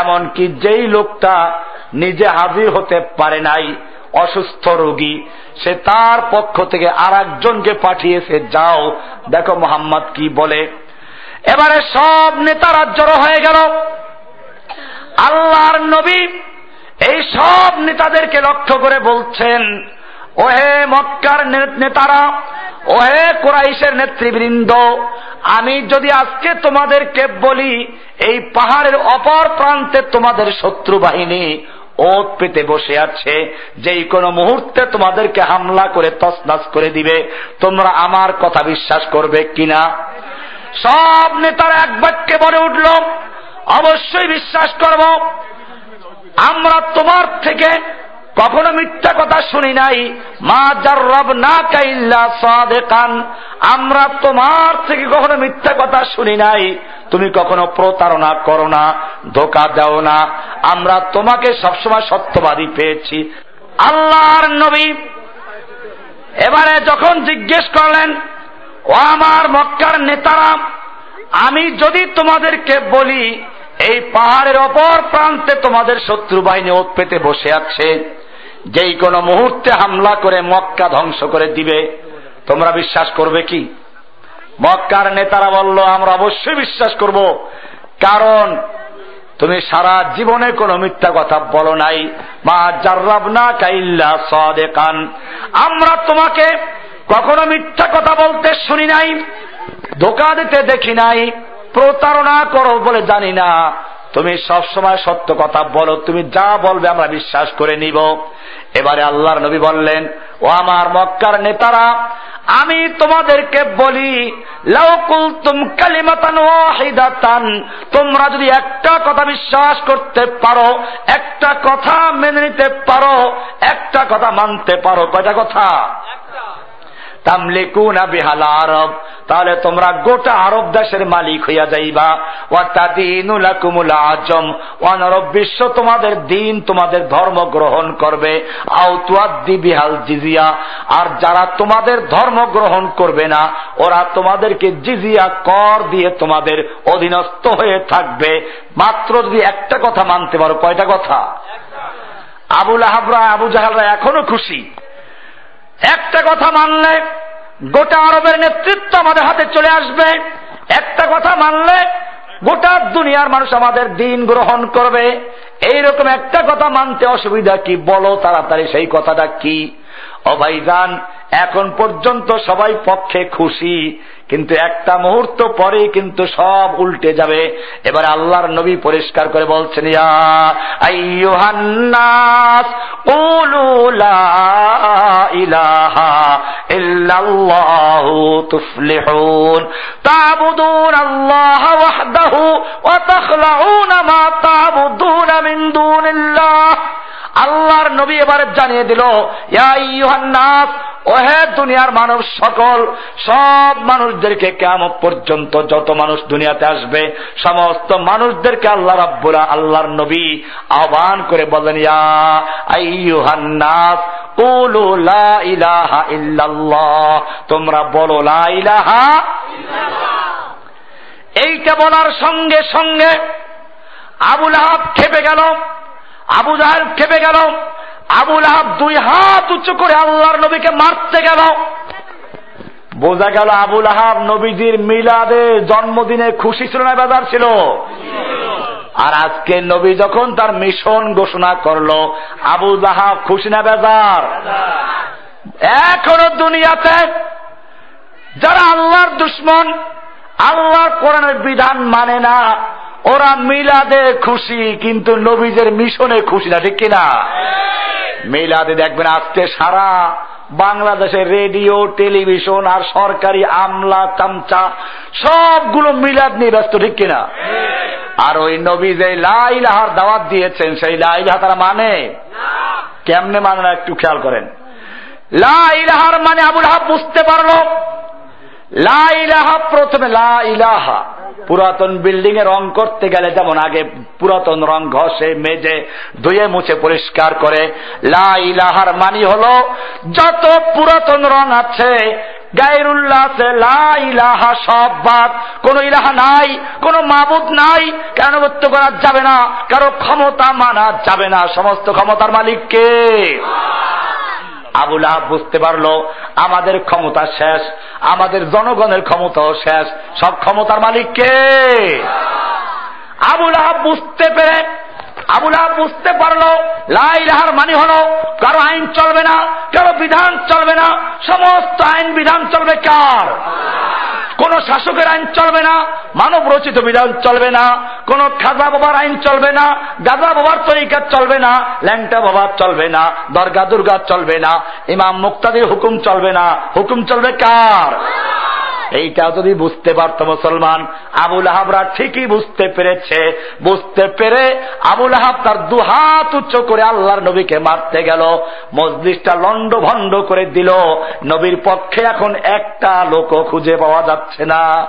এমনকি যেই লোকটা নিজে হাজির হতে পারে নাই অসুস্থ রোগী, সে তার পক্ষ থেকে আর একজনকে পাঠিয়েছে যাও, দেখো মোহাম্মদ কি বলে। এবারে সব নেতারা জড়ো হয়ে গেল। আল্লাহর নবী এই সব নেতাদেরকে লক্ষ্য করে বলছেন, ওহে মক্কার নেতারা, ওহে কোরাইশের নেতৃবৃন্দ, আমি যদি আজকে তোমাদেরকে বলি, এই পাহাড়ের অপর প্রান্তে তোমাদের শত্রু বাহিনী ওত পেতে বসে আছে, যেই কোনো মুহূর্তে তোমাদেরকে হামলা করে তসনাস করে দিবে, তোমরা আমার কথা বিশ্বাস করবে কিনা? সব নেতারা এক বাক্যে বলে উঠল, অবশ্যই বিশ্বাস করব। আমরা তোমার থেকে কখনো মিথ্যা কথা শুনি নাই। মা যার রব না কাইল্লা সাদেকান। আমরা তোমার থেকে কখনো মিথ্যা কথা শুনি নাই। তুমি কখনো প্রতারণা করো না, ধোকা দাও না। আমরা তোমাকে সবসময় সত্যবাদী পেয়েছি। আল্লাহর নবী এবারে যখন জিজ্ঞেস করলেন, ও আমার মক্কার নেতারা, আমি যদি তোমাদেরকে বলি, এই পাহাড়ের অপর প্রান্তে তোমাদের শত্রু বাহিনী ওত পেতে বসে আছে যেই কোনো মুহূর্তে হামলা করে মক্কা ধ্বংস করে দিবে, তোমরা বিশ্বাস করবে কি? মক্কার নেতারা বলল, আমরা অবশ্যই বিশ্বাস করব। কারণ তুমি সারা জীবনে কোনো মিথ্যা কথা বলো নাই। মা জার্রাব না কাইল্লা কান আমরা তোমাকে কখনো মিথ্যা কথা বলতে শুনি নাই, ধোকা দিতে দেখি নাই, প্রতারণা করো বলে জানি না। তুমি সব সময় সত্য কথা বলো, তুমি যা বলবে আমরা বিশ্বাস করে নিব। এবারে আল্লাহর নবী বললেন, ও আমার মক্কার নেতারা, আমি তোমাদেরকে বলি কালিমাতান তোমরা যদি একটা কথা বিশ্বাস করতে পারো, একটা কথা মেনে নিতে পারো, একটা কথা মানতে পারো, কয়টা কথা? তামলিকুনা বিহাল আরব। তাহলে তোমরা গোটা আরব দেশের মালিক হইয়া যাইবা। ওয়াতাদিনুলাকুমুল আজম। অনারব বিশ্ব তোমাদের দিন তোমাদের ধর্ম গ্রহণ করবে। আউতুয়াদ্দি বিহাল জিজিয়া। আর যারা তোমাদের ধর্ম গ্রহণ করবে না ওরা তোমাদেরকে জিজিয়া কর দিয়ে তোমাদের অধীনস্থ হয়ে থাকবে। মাত্র যদি একটা কথা মানতে পারো কয়টা কথা? আবুল আহাবরা আবু জাহালরা এখনও খুশি। একটা কথা মানলে গোটা আরবের নেতৃত্ব আমাদের হাতে চলে আসবে। একটা কথা মানলে গোটা দুনিয়ার মানুষ আমাদের দিন গ্রহণ করবে। এইরকম একটা কথা মানতে অসুবিধা কি? বলো তাড়াতাড়ি সেই কথাটা কি? অভাইজান এখন পর্যন্ত সবাই পক্ষে খুশি। কিন্তু একটা মুহূর্ত পরে কিন্তু সব উল্টে যাবে। এবার আল্লাহর নবী পরিষ্কার করে বলছেন আল্লাহর নবী এবারে জানিয়ে দিল নাস ওহে দুনিয়ার মানুষ সকল, সব মানুষদেরকে কেমন পর্যন্ত যত মানুষ দুনিয়াতে আসবে, সমস্ত মানুষদেরকে আল্লাহ রাব্বুরা আল্লাহর নবী আহ্বান করে বলেন, ইয়া তোমরা বলো, লা এইটা বলার সঙ্গে সঙ্গে আবুল আহাব খেপে গেল, আবু জাহেল খেপে গেল আবুল আহাব দুই হাত উঁচু করে আল্লাহর নবীকে মারতে গেল। বোঝা গেল আবুল আহাব নবীজির মিলাদে জন্মদিনে খুশি ছিল না বাজার ছিল? আর আজকে নবী যখন তার মিশন ঘোষণা করল, আবু জাহাব খুশি না বেজার? এখনও দুনিয়াতে যারা আল্লাহর দুশ্মন, আল্লাহর কোরআনের বিধান মানে না, ওরা মিলাদে খুশি, কিন্তু নবীজের মিশনে খুশি না, ঠিক কিনা? মিলাদে দেখবেন আজকে সারা বাংলাদেশের রেডিও, টেলিভিশন আর সরকারি আমলা, চামচা, সবগুলো মিলাদ নিয়ে ব্যস্ত, ঠিক কিনা? আর ওই নবী যে লাইলাহার দাওয়াত দিয়েছেন, সেই লাইলাহা তারা মানে? কেমনে মানে একটু খেয়াল করেন। লাইলাহার মানে আবুল হাব বুঝতে পারল লাইলাহা প্রথমে লা ইলাহা। পুরাতন বিল্ডিং এ রং করতে গেলে যেমন আগে পুরাতন রং ঘষে, মেজে, ধুয়ে, মুছে, পরিষ্কার করে, লা ইলাহার মানি হলো যত পুরাতন রং আছে, গায়রুল্লাহ আছে, লা ইলাহা সব বাদ। কোন ইলাহা নাই, কোন মাবুদ নাই কেন করা যাবে না, কারও ক্ষমতা মানা যাবে না। সমস্ত ক্ষমতার মালিককে আবুল আহাব বুঝতে পারল, আমাদের ক্ষমতা শেষ, আমাদের জনগণের ক্ষমতাও শেষ। সব ক্ষমতার মালিক কে? আবুল আহাব বুঝতে পেরে আবুল আহাব বুঝতে পারল লাই লাহার মানি হলো, কারও আইন চলবে না, কারও বিধান চলবে না, সমস্ত আইন বিধান চলবে কার? কোন শাসকের আইন চলবে না, মানব রচিত বিধান চলবে না, কোন খাজা বাবার আইন চলবে না, গাজা বাবার তরিকা চলবে না, ল্যাংটা বাবার চলবে না, দরগা দুর্গা চলবে না, ইমাম মুক্তাদির হুকুম চলবে না। হুকুম চলবে কার? এইটা যদি বুঝতে পারত মুসলমান, আবুল আহাবরা ঠিকই বুঝতে পেরেছে। বুঝতে পেরে আবুল আহাব তার দুহাত উচ্চ করে আল্লাহর নবীকে মারতে গেল। মসজিদটা লন্ড ভণ্ড করে দিল। নবীর পক্ষে এখন একটা লোক খুঁজে পাওয়া যাচ্ছে না।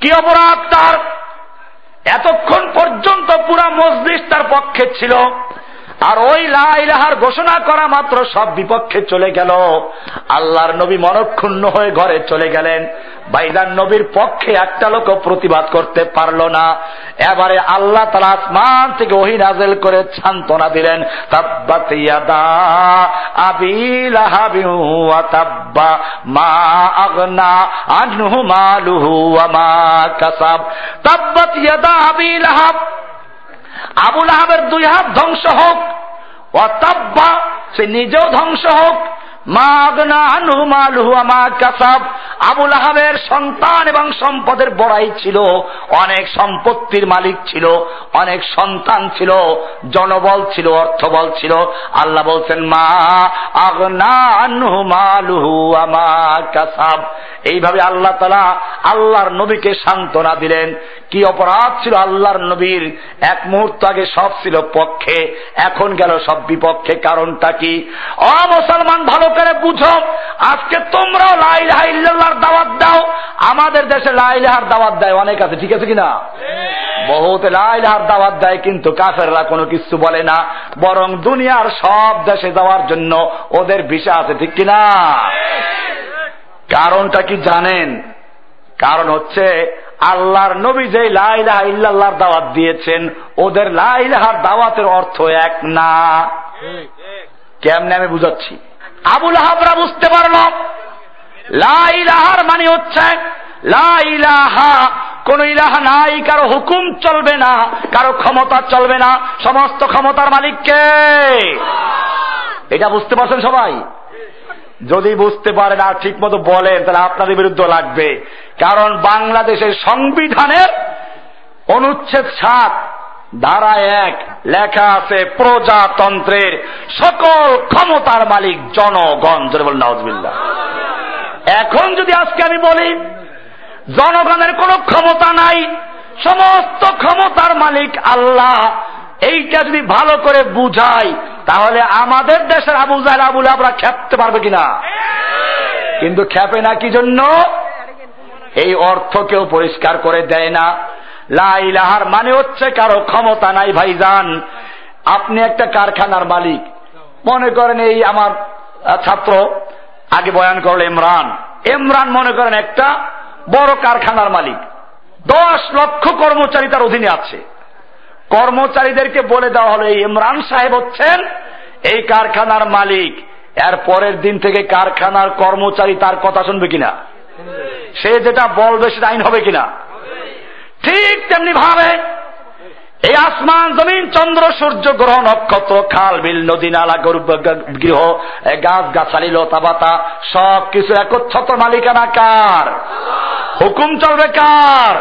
কি অপরাধ তার? এতক্ষণ পর্যন্ত পুরা মসজিদ তার পক্ষে ছিল। আর ওই লাইলাহার ঘোষণা করা মাত্র সব বিপক্ষে চলে গেল। আল্লাহর নবী মনক্ষুণ্ণ হয়ে ঘরে চলে গেলেন। বাইদান নবীর পক্ষে একটা লোক প্রতিবাদ করতে পারল না। এবারে আল্লাহ তালা আসমান থেকে ওহি নাজেল করে সান্ত্বনা দিলেন মা আগনা আনহু মা কাসাব। তাব্বাত ইয়াদা আবিল আহাব আবুল আহাবের দুই হাত ধ্বংস হোক অতাব্বা সে নিজেও ধ্বংস হোক আবুল আহাবের সন্তান এবং সম্পদের বড়াই ছিল, অনেক সম্পত্তির মালিক ছিল, অনেক সন্তান ছিল, জনবল ছিল, অর্থবল ছিল। আল্লাহ বলছেন, মা কাসাব। এইভাবে আল্লাহ তালা আল্লাহর নবীকে সান্ত্বনা দিলেন। কি অপরাধ ছিল আল্লাহর নবীর? এক মুহূর্ত আগে সব ছিল পক্ষে, এখন গেল সব বিপক্ষে। কারণটা কি? অ মুসলমান, ভালো করে বুঝো আজকে তোমরাও লাইলাহার দাওয়াত দাও আমাদের দেশে লাইলাহার দাওয়াত দেয় অনেক আছে ঠিক আছে কিনা? বহুত লাইলাহার দাওয়াত দেয় কিন্তু কাফেররা কোনো কিছু বলে না বরং দুনিয়ার সব দেশে যাওয়ার জন্য ওদের ভিসা আছে ঠিক কিনা? কারণটা কি জানেন? কারণ হচ্ছে আল্লাহর নবী যে লাইলাহা ইল্লাল্লাহর দাওয়াত দিয়েছেন ওদের লাইলাহার দাওয়াতের অর্থ এক না। কেমনে আমি বুঝাচ্ছি? আবুল আহাবরা বুঝতে পারল? লাইলাহার মানে হচ্ছে লাইলাহা কোন ইলাহা নাই, কারও হুকুম চলবে না, কারও ক্ষমতা চলবে না, সমস্ত ক্ষমতার মালিককে এটা বুঝতে পারছেন সবাই? যদি বুঝতে পারেন আর ঠিক মতো বলেন, তাহলে আপনাদের বিরুদ্ধে লাগবে। কারণ বাংলাদেশের সংবিধানের অনুচ্ছেদ সাত ধারা এক, লেখা আছে, প্রজাতন্ত্রের সকল ক্ষমতার মালিক জনগণ। জোরে বল এখন যদি আজকে আমি বলি, জনগণের কোনো ক্ষমতা নাই, সমস্ত ক্ষমতার মালিক আল্লাহ, এইটা যদি ভালো করে বুঝাই, তাহলে আমাদের দেশের আবু জাহের আবুল আমরা খেপতে পারবে কিনা? কিন্তু খেপে না কি জন্য? এই অর্থ কেউ পরিষ্কার করে দেয় না। লাইলাহার মানে হচ্ছে কারও ক্ষমতা নাই, ভাইজান। আপনি একটা কারখানার মালিক। মনে করেন এই আমার ছাত্র, আগে বয়ান করল ইমরান। ইমরান মনে করেন একটা বড় কারখানার মালিক। দশ লক্ষ কর্মচারী তার অধীনে আছে। কর্মচারীদেরকে বলে দেওয়া হলো, এই ইমরান সাহেব হচ্ছেন এই কারখানার মালিক। এর পরের দিন থেকে কারখানার কর্মচারী তার কথা শুনবে কিনা? সে যেটা বলবে সেটা আইন হবে কিনা? ঠিক তেমনি ভাবে এই আসমান, জমিন, চন্দ্র, সূর্য, গ্রহ, নক্ষত্র, খাল, বিল, নদী, নালা গৃহ গাছ, গাছালি, লতা পাতা, সব কিছু একচ্ছত্র মালিকানা কার? হুকুম চলবে কার?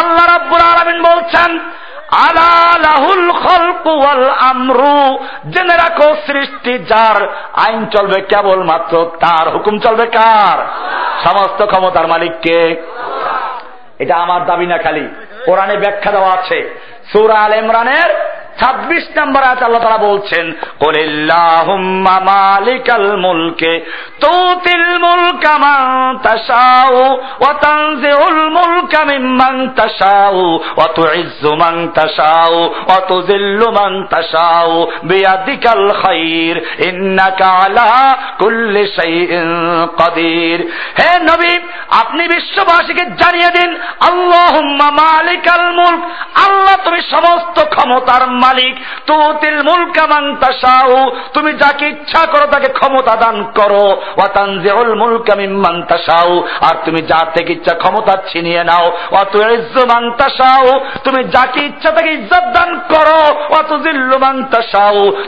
আল্লাহ রাব্বুল আলামিন বলছেন আলাহুল খলকুয়াল আমরু, জেনে রাখো সৃষ্টি যার আইন চলবে কেবল মাত্র তার। হুকুম চলবে কার? সমস্ত ক্ষমতার মালিককে। এটা আমার দাবি না খালি। কোরআনে ব্যাখ্যা দেওয়া আছে। সুরা আল ইমরানের ছাব্বিশ নম্বর আয়াত আল্লাহ তারা বলছেন মালিকাল মুলকে তুতিল মান মান বিয়াদিকাল খাইর কুল্লি হে নবী, আপনি বিশ্ববাসীকে জানিয়ে দিন, আল্লাহুম্মা মালিকাল মুলক, আল্লাহ তুমি সমস্ত ক্ষমতার মালিক তুতিল মুলকা মান তাশাউ, তুমি যাকে ইচ্ছা করো তাকে ক্ষমতা দান করো। ওয়া তানজিউল মুলকা মিম্মান তাশাউ, আর তুমি যার থেকে ইচ্ছা ক্ষমতা ছিনিয়ে নাও। ওয়া তুইজ্জু মান তুমি যাকে ইচ্ছা তাকে ইজ্জত দান করো। ওয়া তুযিল্লু মান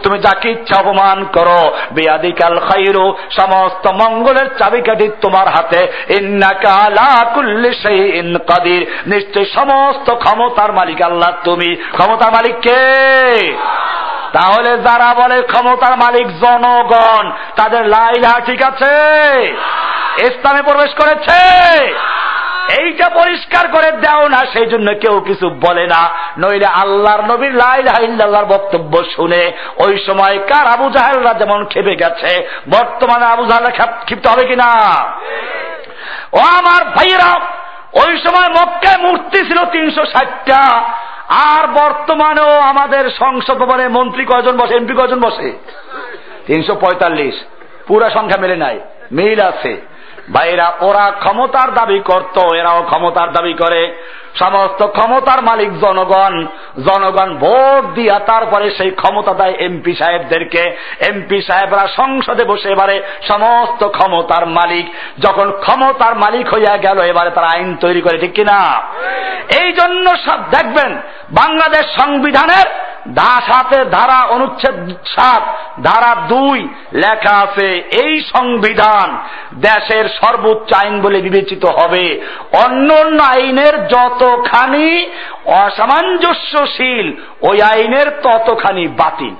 তুমি যাকে ইচ্ছা অপমান করো। বিয়াদিকাল খাইরু, সমস্ত মঙ্গলের চাবিকাঠি তোমার হাতে। ইন্নাকা আলা কুল্লি শাইইন কাদির, নিশ্চয় সমস্ত ক্ষমতার মালিক আল্লাহ তুমি। ক্ষমতার মালিক কে? তাহলে যারা বলে ক্ষমতার মালিক জনগণ, তাদের লাইলা ঠিক আছে? ইসলামে প্রবেশ করেছে? এইটা পরিষ্কার করে দাও না, সেই জন্য কেউ কিছু বলে না। নইলে আল্লাহর নবীর লাইলাহিল্লাহর বক্তব্য শুনে ওই সময় কার আবু জাহেলরা যেমন খেপে গেছে, বর্তমানে আবু জাহেলরা ক্ষিপ্ত হবে কিনা? ও আমার ভাইয়েরা, ওই সময় মক্কায় মূর্তি ছিল তিনশো ষাটটা। আর বর্তমানেও আমাদের সংসদ ভবনে মন্ত্রী কয়জন বসে, এমপি কয়জন বসে? তিনশো পঁয়তাল্লিশ। পুরা সংখ্যা মেলে নাই। মিল আছে। ভাইরা ওরা ক্ষমতার দাবি করত এরাও ক্ষমতার দাবি করে। সমস্ত ক্ষমতার মালিক জনগণ জনগণ ভোট দিয়া তারপরে সেই ক্ষমতা দেয় এমপি সাহেবদেরকে। এমপি সাহেবরা সংসদে বসে এবারে সমস্ত ক্ষমতার মালিক যখন ক্ষমতার মালিক হইয়া গেল এবারে তারা আইন তৈরি করে ঠিক কিনা? এই জন্য সব দেখবেন বাংলাদেশ সংবিধানের সাথে, ধারা অনুচ্ছেদ সাত, ধারা দুই লেখা আছে, এই সংবিধান দেশের সর্বোচ্চ আইন বলে বিবেচিত হবে। অন্য অন্য আইনের যতখানি অসামঞ্জস্যশীল, ওই আইনের ততখানি বাতিল।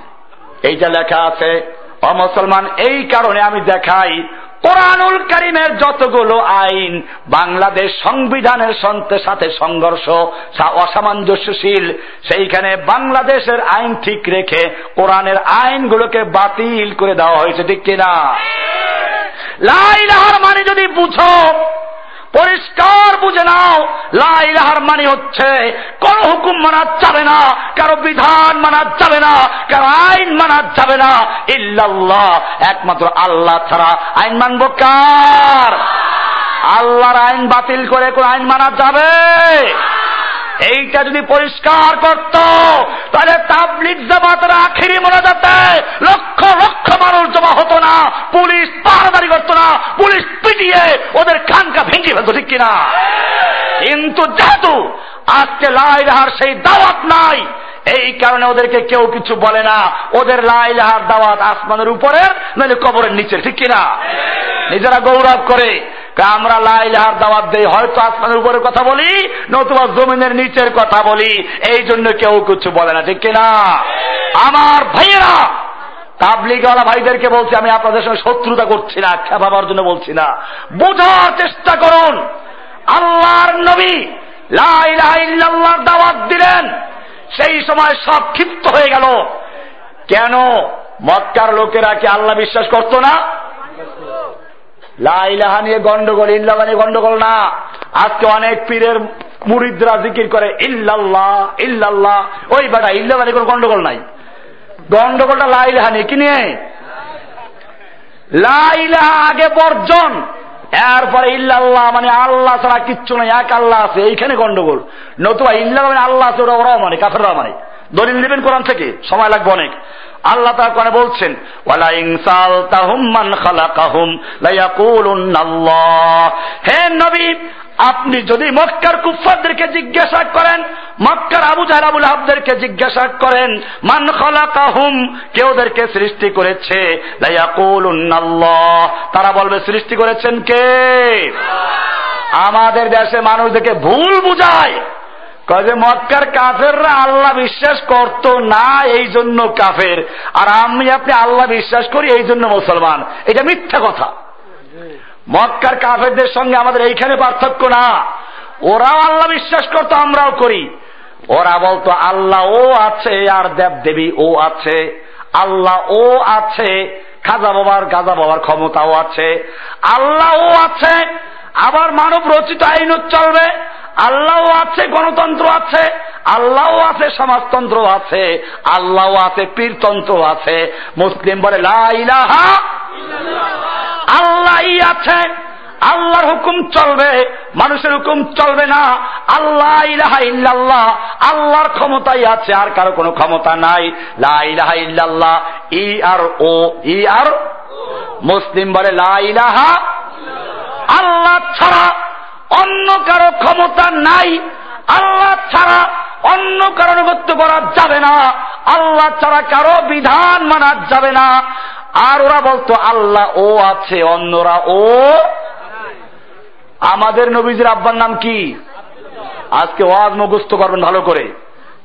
এইটা লেখা আছে। অমুসলমান এই কারণে আমি দেখাই কোরআনুল করিমের যতগুলো আইন, বাংলাদেশ সংবিধানের সাথে সংঘর্ষ অসামঞ্জস্যশীল, সেইখানে বাংলাদেশের আইন ঠিক রেখে কোরআনের আইনগুলোকে বাতিল করে দেওয়া হয়েছে, ঠিক কিনা? লাইলাহার মানে যদি বুঝো পরিষ্কার বুঝে নাও লাইলাহার মানে হচ্ছে, কোন হুকুম মানা যাবে না, কারও বিধান মানা যাবে না, কারও আইন মানা যাবে না, ইল্লাল্লাহ, একমাত্র আল্লাহ ছাড়া আইন মানব কার? আল্লাহর আইন বাতিল করে কোন আইন মানা যাবে? এইটা যদি পরিষ্কার করত, তাহলে তাবলিক জামাতের আখিরি মোনাজাতে লক্ষ লক্ষ মানুষ জমা হতো না, পুলিশ পাহাড়াদারি করতো না, পুলিশ পিটিয়ে ওদের খানকা ভেঙে ফেলতো, ঠিক কিনা? কিন্তু যেহেতু আজকে লাই রাহার সেই দাওয়াত নাই, এই কারণে ওদেরকে কেউ কিছু বলে না, ওদের লাই লাহার দাওয়াত আসমানের উপরে, নইলে কবরের নিচে, ঠিক কিনা? নিজেরা গৌরব করে আমরা লাইলাহার দাওয়াত দেই। হয়তো আসমানের উপরে কথা বলি, নতুবা জমিনের নিচের কথা বলি। এই জন্য কেউ কিছু বলে না, ঠিক কিনা আমার ভাইয়েরা, তাবলিগওয়ালা ভাইদেরকে বলছি, আমি আপনাদের সঙ্গে শত্রুতা করছি না খেপাবার জন্য বলছি না। বোঝার চেষ্টা করুন। আল্লাহর নবী লাইলাহার দাওয়াত দিলেন। সেই সময় সব ক্ষিপ্ত হয়ে গেল। কেন? মক্কার লোকেরা কি আল্লাহ বিশ্বাস করতো না? লাইলাহা নিয়ে গন্ডগোল, ইল্লাল্লাহ নিয়ে গন্ডগোল না। আজকে অনেক পীরের মুরিদরা জিকির করে, ইল্লাল্লাহ ইল্লাল্লাহ। ওই বেটা, ইল্লাল্লাহ নিয়ে কোনো গন্ডগোল নাই। গন্ডগোলটা লাইলাহা নিয়ে, কি নিয়ে? লাইলাহা আগে বর্জন। এরপরে ইল্লাল্লাহ মানে আল্লাহ ছাড়া কিচ্ছু নাই, এক আল্লাহ আছে, এইখানে গন্ডগোল। নতুবা ইল্লাহ মানে আল্লাহ আছে ওরা ওরাও মানে কাফেররা মানে। দলিল নেবেন কোরআন থেকে? সময় লাগবে অনেক। আল্লাহ তার করে বলছেন ওয়ালা ইনসাল তাহুম মান খালাকাহুম লায়াকুলুন্নাল্লাহ। হে নবী আপনি যদি মক্কার কুফারদেরকে জিজ্ঞাসা করেন মক্কার আবু জাহেল আবুল আহাবদেরকে জিজ্ঞাসা করেন মান খালাকাহুম? কে ওদেরকে সৃষ্টি করেছে? তারা বলবে সৃষ্টি করেছেন কে? আমাদের দেশে মানুষদেরকে ভুল বুঝায়। যে, মক্কার কাফেররা আল্লাহ বিশ্বাস করত না এই জন্য কাফের। আর আমি, আপনি আল্লাহ বিশ্বাস করি এই জন্য মুসলমান। এটা মিথ্যা কথা। মক্কার কাফেরদের সঙ্গে আমাদের এইখানে পার্থক্য না। ওরাও আল্লাহ বিশ্বাস করতো, আমরাও করি। ওরা বলতো, আল্লাহ ও আছে, আর দেব দেবী ও আছে। আল্লাহ ও আছে, খাজা বাবার, গাজা বাবার ক্ষমতাও আছে। আল্লাহ ও আছে আবার মানব রচিত আইন চলবে। আল্লাহ আছে, গণতন্ত্র আছে। আল্লাহ আছে সমাজতন্ত্র আছে। আল্লাহ আছে পীরতন্ত্র আছে। মুসলিম বলে লাইলাহা আল্লাহ আছে। আল্লাহর হুকুম চলবে। মানুষের হুকুম চলবে না। আল্লাহ ইলাহা ইল্লাল্লাহ। আল্লাহর ক্ষমতাই আছে, আর কারও কোনো ক্ষমতা নাই। লা ইলাহা ইল্লাল্লাহ, ই আর ও, ই আর মুসলিম বলে, লা ইলাহা আল্লাহ ছাড়া অন্য কারও ক্ষমতা নাই। আল্লাহ ছাড়া অন্য কারও নগত্য করা যাবে না। আল্লাহ ছাড়া কারও বিধান মানা যাবে না। আর ওরা বলতো, আল্লাহ ও আছে, অন্যরা ও আমাদের নবীজির আব্বার নাম কি? আজকে ওয়াজ মুখস্থ করবেন ভালো করে।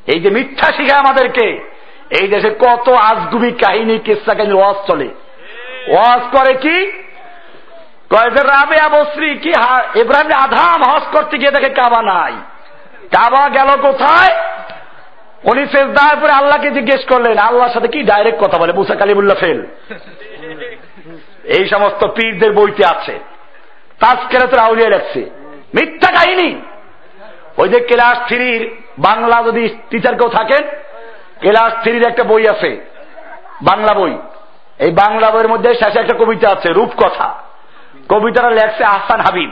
এই যে মিথ্যা শিখায় আমাদেরকে, এই দেশে কত আজগুবি কাহিনী কিসা কাহিনী ওয়াজ চলে। ওয়াজ করে কি? কয়েদের রাবে আবশ্রী কি ইব্রাহিম আধাম হজ করতে গিয়ে দেখে কাবা নাই। কাবা গেল কোথায়? উনি দায় পরে আল্লাহকে জিজ্ঞেস করলেন, আল্লাহর সাথে কি ডাইরেক্ট কথা বলে? মুসা কালিমুল্লাহ ফেল। এই সমস্ত পীরদের বইতে আছে। তাজকেরাতের আউলিয়া লেখছে। মিথ্যা কাহিনী। ওই যে ক্লাস থ্রির বাংলা যদি টিচার কেউ থাকেন, ক্লাস থ্রির একটা বই আছে, বাংলা বই। এই বাংলা বইয়ের মধ্যে শেষে একটা কবিতা আছে, রূপকথা। কবিতাটা লেখছে আহসান হাবিব।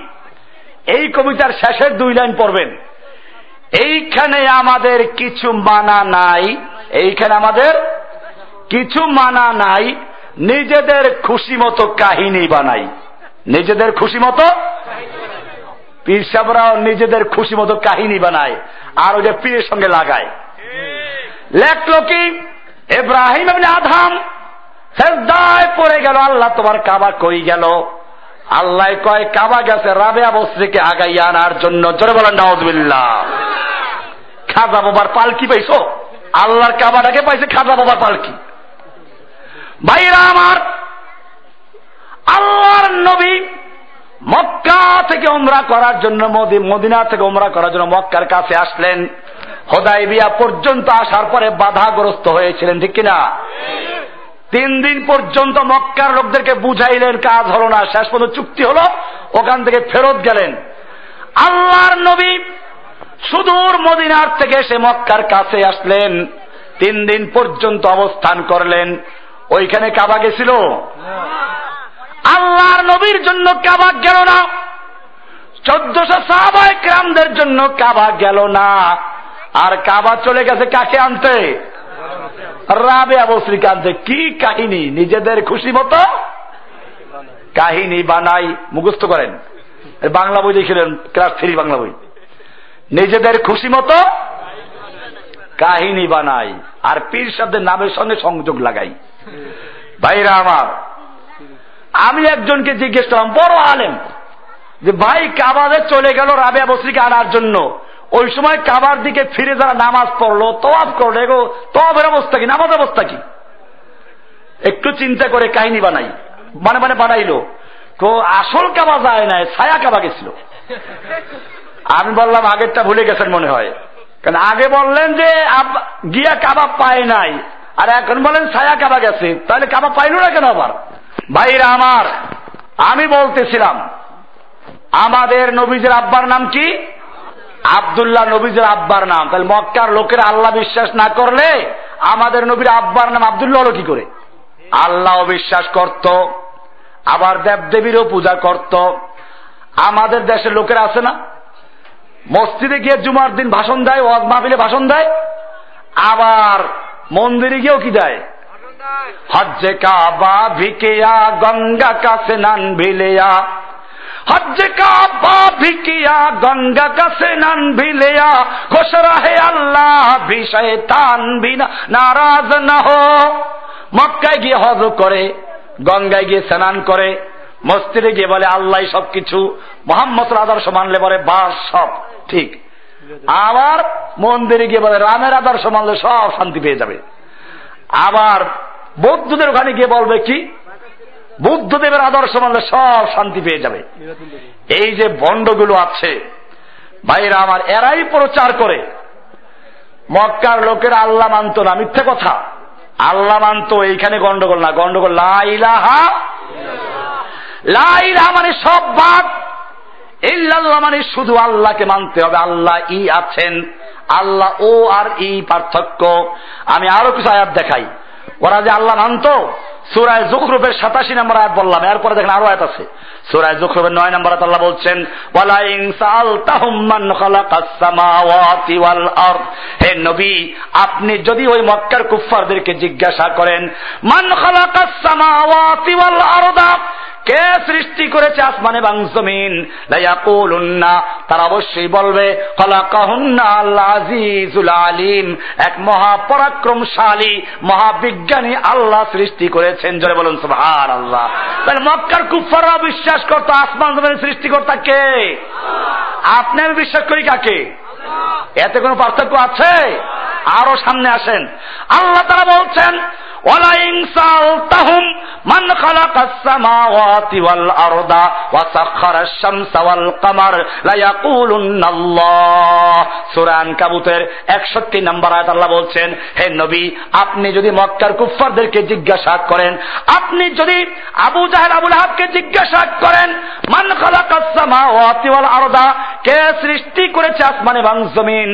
এই কবিতার শেষের দুই লাইন পড়বেন। এইখানে আমাদের কিছু মানা নাই। এইখানে আমাদের কিছু মানা নাই। নিজেদের খুশি মতো কাহিনী বানাই। নিজেদের খুশি মতো পীর সাহেবরাও নিজেদের খুশি মতো কাহিনী বানায় আর ওই যে পীরের সঙ্গে লাগায়। লেখলো কি? এব্রাহিম আধাম সেজদায় পড়ে গেল, আল্লাহ তোমার কাবা কই গেল? আল্লাহ কয়, কাবা গেছে রাবেয়া বস্ত্রীকে আগাইয়া আনার জন্য। জোরে বলেন নওয়াজবিল্লাহ খাজা বাবার পালকি পাইছো? আল্লাহর কাবাটাকে পাইছে খাজা বাবার পালকি। ভাইরা আমার, আল্লাহর নবী মক্কা থেকে ওমরা করার জন্য, মোদি মদিনা থেকে ওমরা করার জন্য মক্কার কাছে আসলেন। হোদাই বিয়া পর্যন্ত আসার পরে বাধাগ্রস্ত হয়েছিলেন, ঠিক কিনা? তিন দিন পর্যন্ত মক্কার লোকদেরকে বুঝাইলেন, কাজ হলো না, শেষ পর্যন্ত চুক্তি হলো, ওখান থেকে ফেরত গেলেন। আল্লাহর নবী সুদূর মদিনার থেকে সে মক্কার কাছে আসলেন, তিন দিন পর্যন্ত অবস্থান করলেন। ওইখানে কাবা গেছিল? আল্লাহর নবীর জন্য কাবা গেল না। চোদ্দশো সাহাবায় ক্রামদের জন্য কাবা গেল না। আর কাবা চলে গেছে কাকে আনতে? রাবে আবশ্রীকে আনতে কি কাহিনী নিজেদের খুশি মতো? কাহিনী বানাই মুখস্থ করেন। বাংলা বই দেখছিলেন ক্লাস থ্রি বাংলা বই। নিজেদের খুশি মতো কাহিনী বানাই আর পীর শব্দের নামের সঙ্গে সংযোগ লাগাই। ভাইরা আমার, আমি একজনকে জিজ্ঞেস করলাম, বড় আলেম, যে ভাই কাবাদে চলে গেল রাবে বসরিকে আনার জন্য। ওই সময় কাবার দিকে ফিরে যারা নামাজ পড়ল তোয়াব করল, এগো তোয়াবের অবস্থা কি? নামাজ অবস্থা কি? একটু চিন্তা করে কাহিনী বানাই। মানে মানে বানাইলো। তো আসল কাবা যায় নাই, ছায়া কাবা গেছিল। আমি বললাম, আগেরটা ভুলে গেছেন মনে হয়। কারণ আগে বললেন যে গিয়া কাবা পায় নাই। আর এখন বলেন, ছায়া কাবা গেছে। তাহলে কাবা পাইল না কেন আবার? ভাইরা আমার, আমি বলতেছিলাম, আমাদের নবীজের আব্বার নাম কি? আবদুল্লাহ নবীজের আব্বার নাম। তাহলে মক্কার লোকের আল্লাহ বিশ্বাস না করলে আমাদের নবীর আব্বার নাম আবদুল্লাহ হলো কি করে? আল্লাহ বিশ্বাস করত, আবার দেবদেবীরও পূজা করত। আমাদের দেশের লোকেরা আছে না? মসজিদে গিয়ে জুমার দিন ভাষণ দেয়, ওয়াজ মাহফিলে ভাষণ দেয়, আবার মন্দিরে গিয়েও কি দেয়? হজ্জে কাবা ভিকেয়া, গঙ্গা কাছে নান ভিলেয়া হজ্জে কাবা ভিকিয়া গঙ্গা কাছে নান ভিলেয়া খুশ রাহে আল্লাহ বিষয়ে তান বিনা নারাজ না হো। মক্কায় গিয়ে হজ করে, গঙ্গায় গিয়ে স্নান করে, মসজিদে গিয়ে বলে, আল্লাহ সবকিছু মোহাম্মদ আদর্শ মানলে বলে, বাস সব, ঠিক। আবার মন্দিরে গিয়ে বলে, রামের আদর্শ মানলে সব শান্তি পেয়ে যাবে। আবার বৌদ্ধদের ওখানে গিয়ে বলবে কি বুদ্ধদেবের আদর্শ মানলে সব শান্তি পেয়ে যাবে। এই যে বন্ডগুলো আছে ভাইরা আমার, এরাই প্রচার করে। মক্কার লোকের আল্লাহ মানত না, মিথ্যে কথা। আল্লাহ মানত, এইখানে গন্ডগোল না। গন্ডগোল লাইলাহা লাইলাহা মানে সব বাদ। ইল্লাল্লাহ মানে শুধু আল্লাহকে মানতে হবে। আল্লাহ ই আছেন, আল্লাহ ও আর ই পার্থক্য। আমি আরও কিছু আয়াত দেখাই। ওরা যে আল্লাহ মানত সুরায় জুখরুফের সাতাশি নম্বর আয়াত বললাম এরপরে দেখেন আরও আয়াত আছে। সুরায় জুখরুফের নয় নম্বর আল্লাহ বলছেন ওয়ালাইং সালতাহুম মান হে নবী, আপনি যদি ওই মক্কার কুফফারদেরকে জিজ্ঞাসা করেন, মান খালাকাস সামাওয়াতি ওয়াল আরদা? কে সৃষ্টি করেছে আসমানে এবং জমিন? লায়াকুলুন্না, তারা অবশ্যই বলবে আলিম। এক মহাপরাক্রমশালী, মহাবিজ্ঞানী আল্লাহ সৃষ্টি করেছেন। জোরে বলুন সুবহান আল্লাহ মক্কার কুফাররা বিশ্বাস করতো আসমান জমিনের সৃষ্টিকর্তা কে? আপনি আমি বিশ্বাস করি কাকে? এতে কোন পার্থক্য আছে? আরও সামনে আসেন। আল্লাহ তারা বলছেন নম্বর বলছেন, হে নবী, আপনি যদি মক্কার কুফফারদেরকে জিজ্ঞাসা করেন, আপনি যদি আবু জাহেদ আবুল হাবকে জিজ্ঞাসা করেন, মান খালাকাস সামাওয়াতি ওয়াল আরদা, কে সৃষ্টি করেছে আসমানে জমিন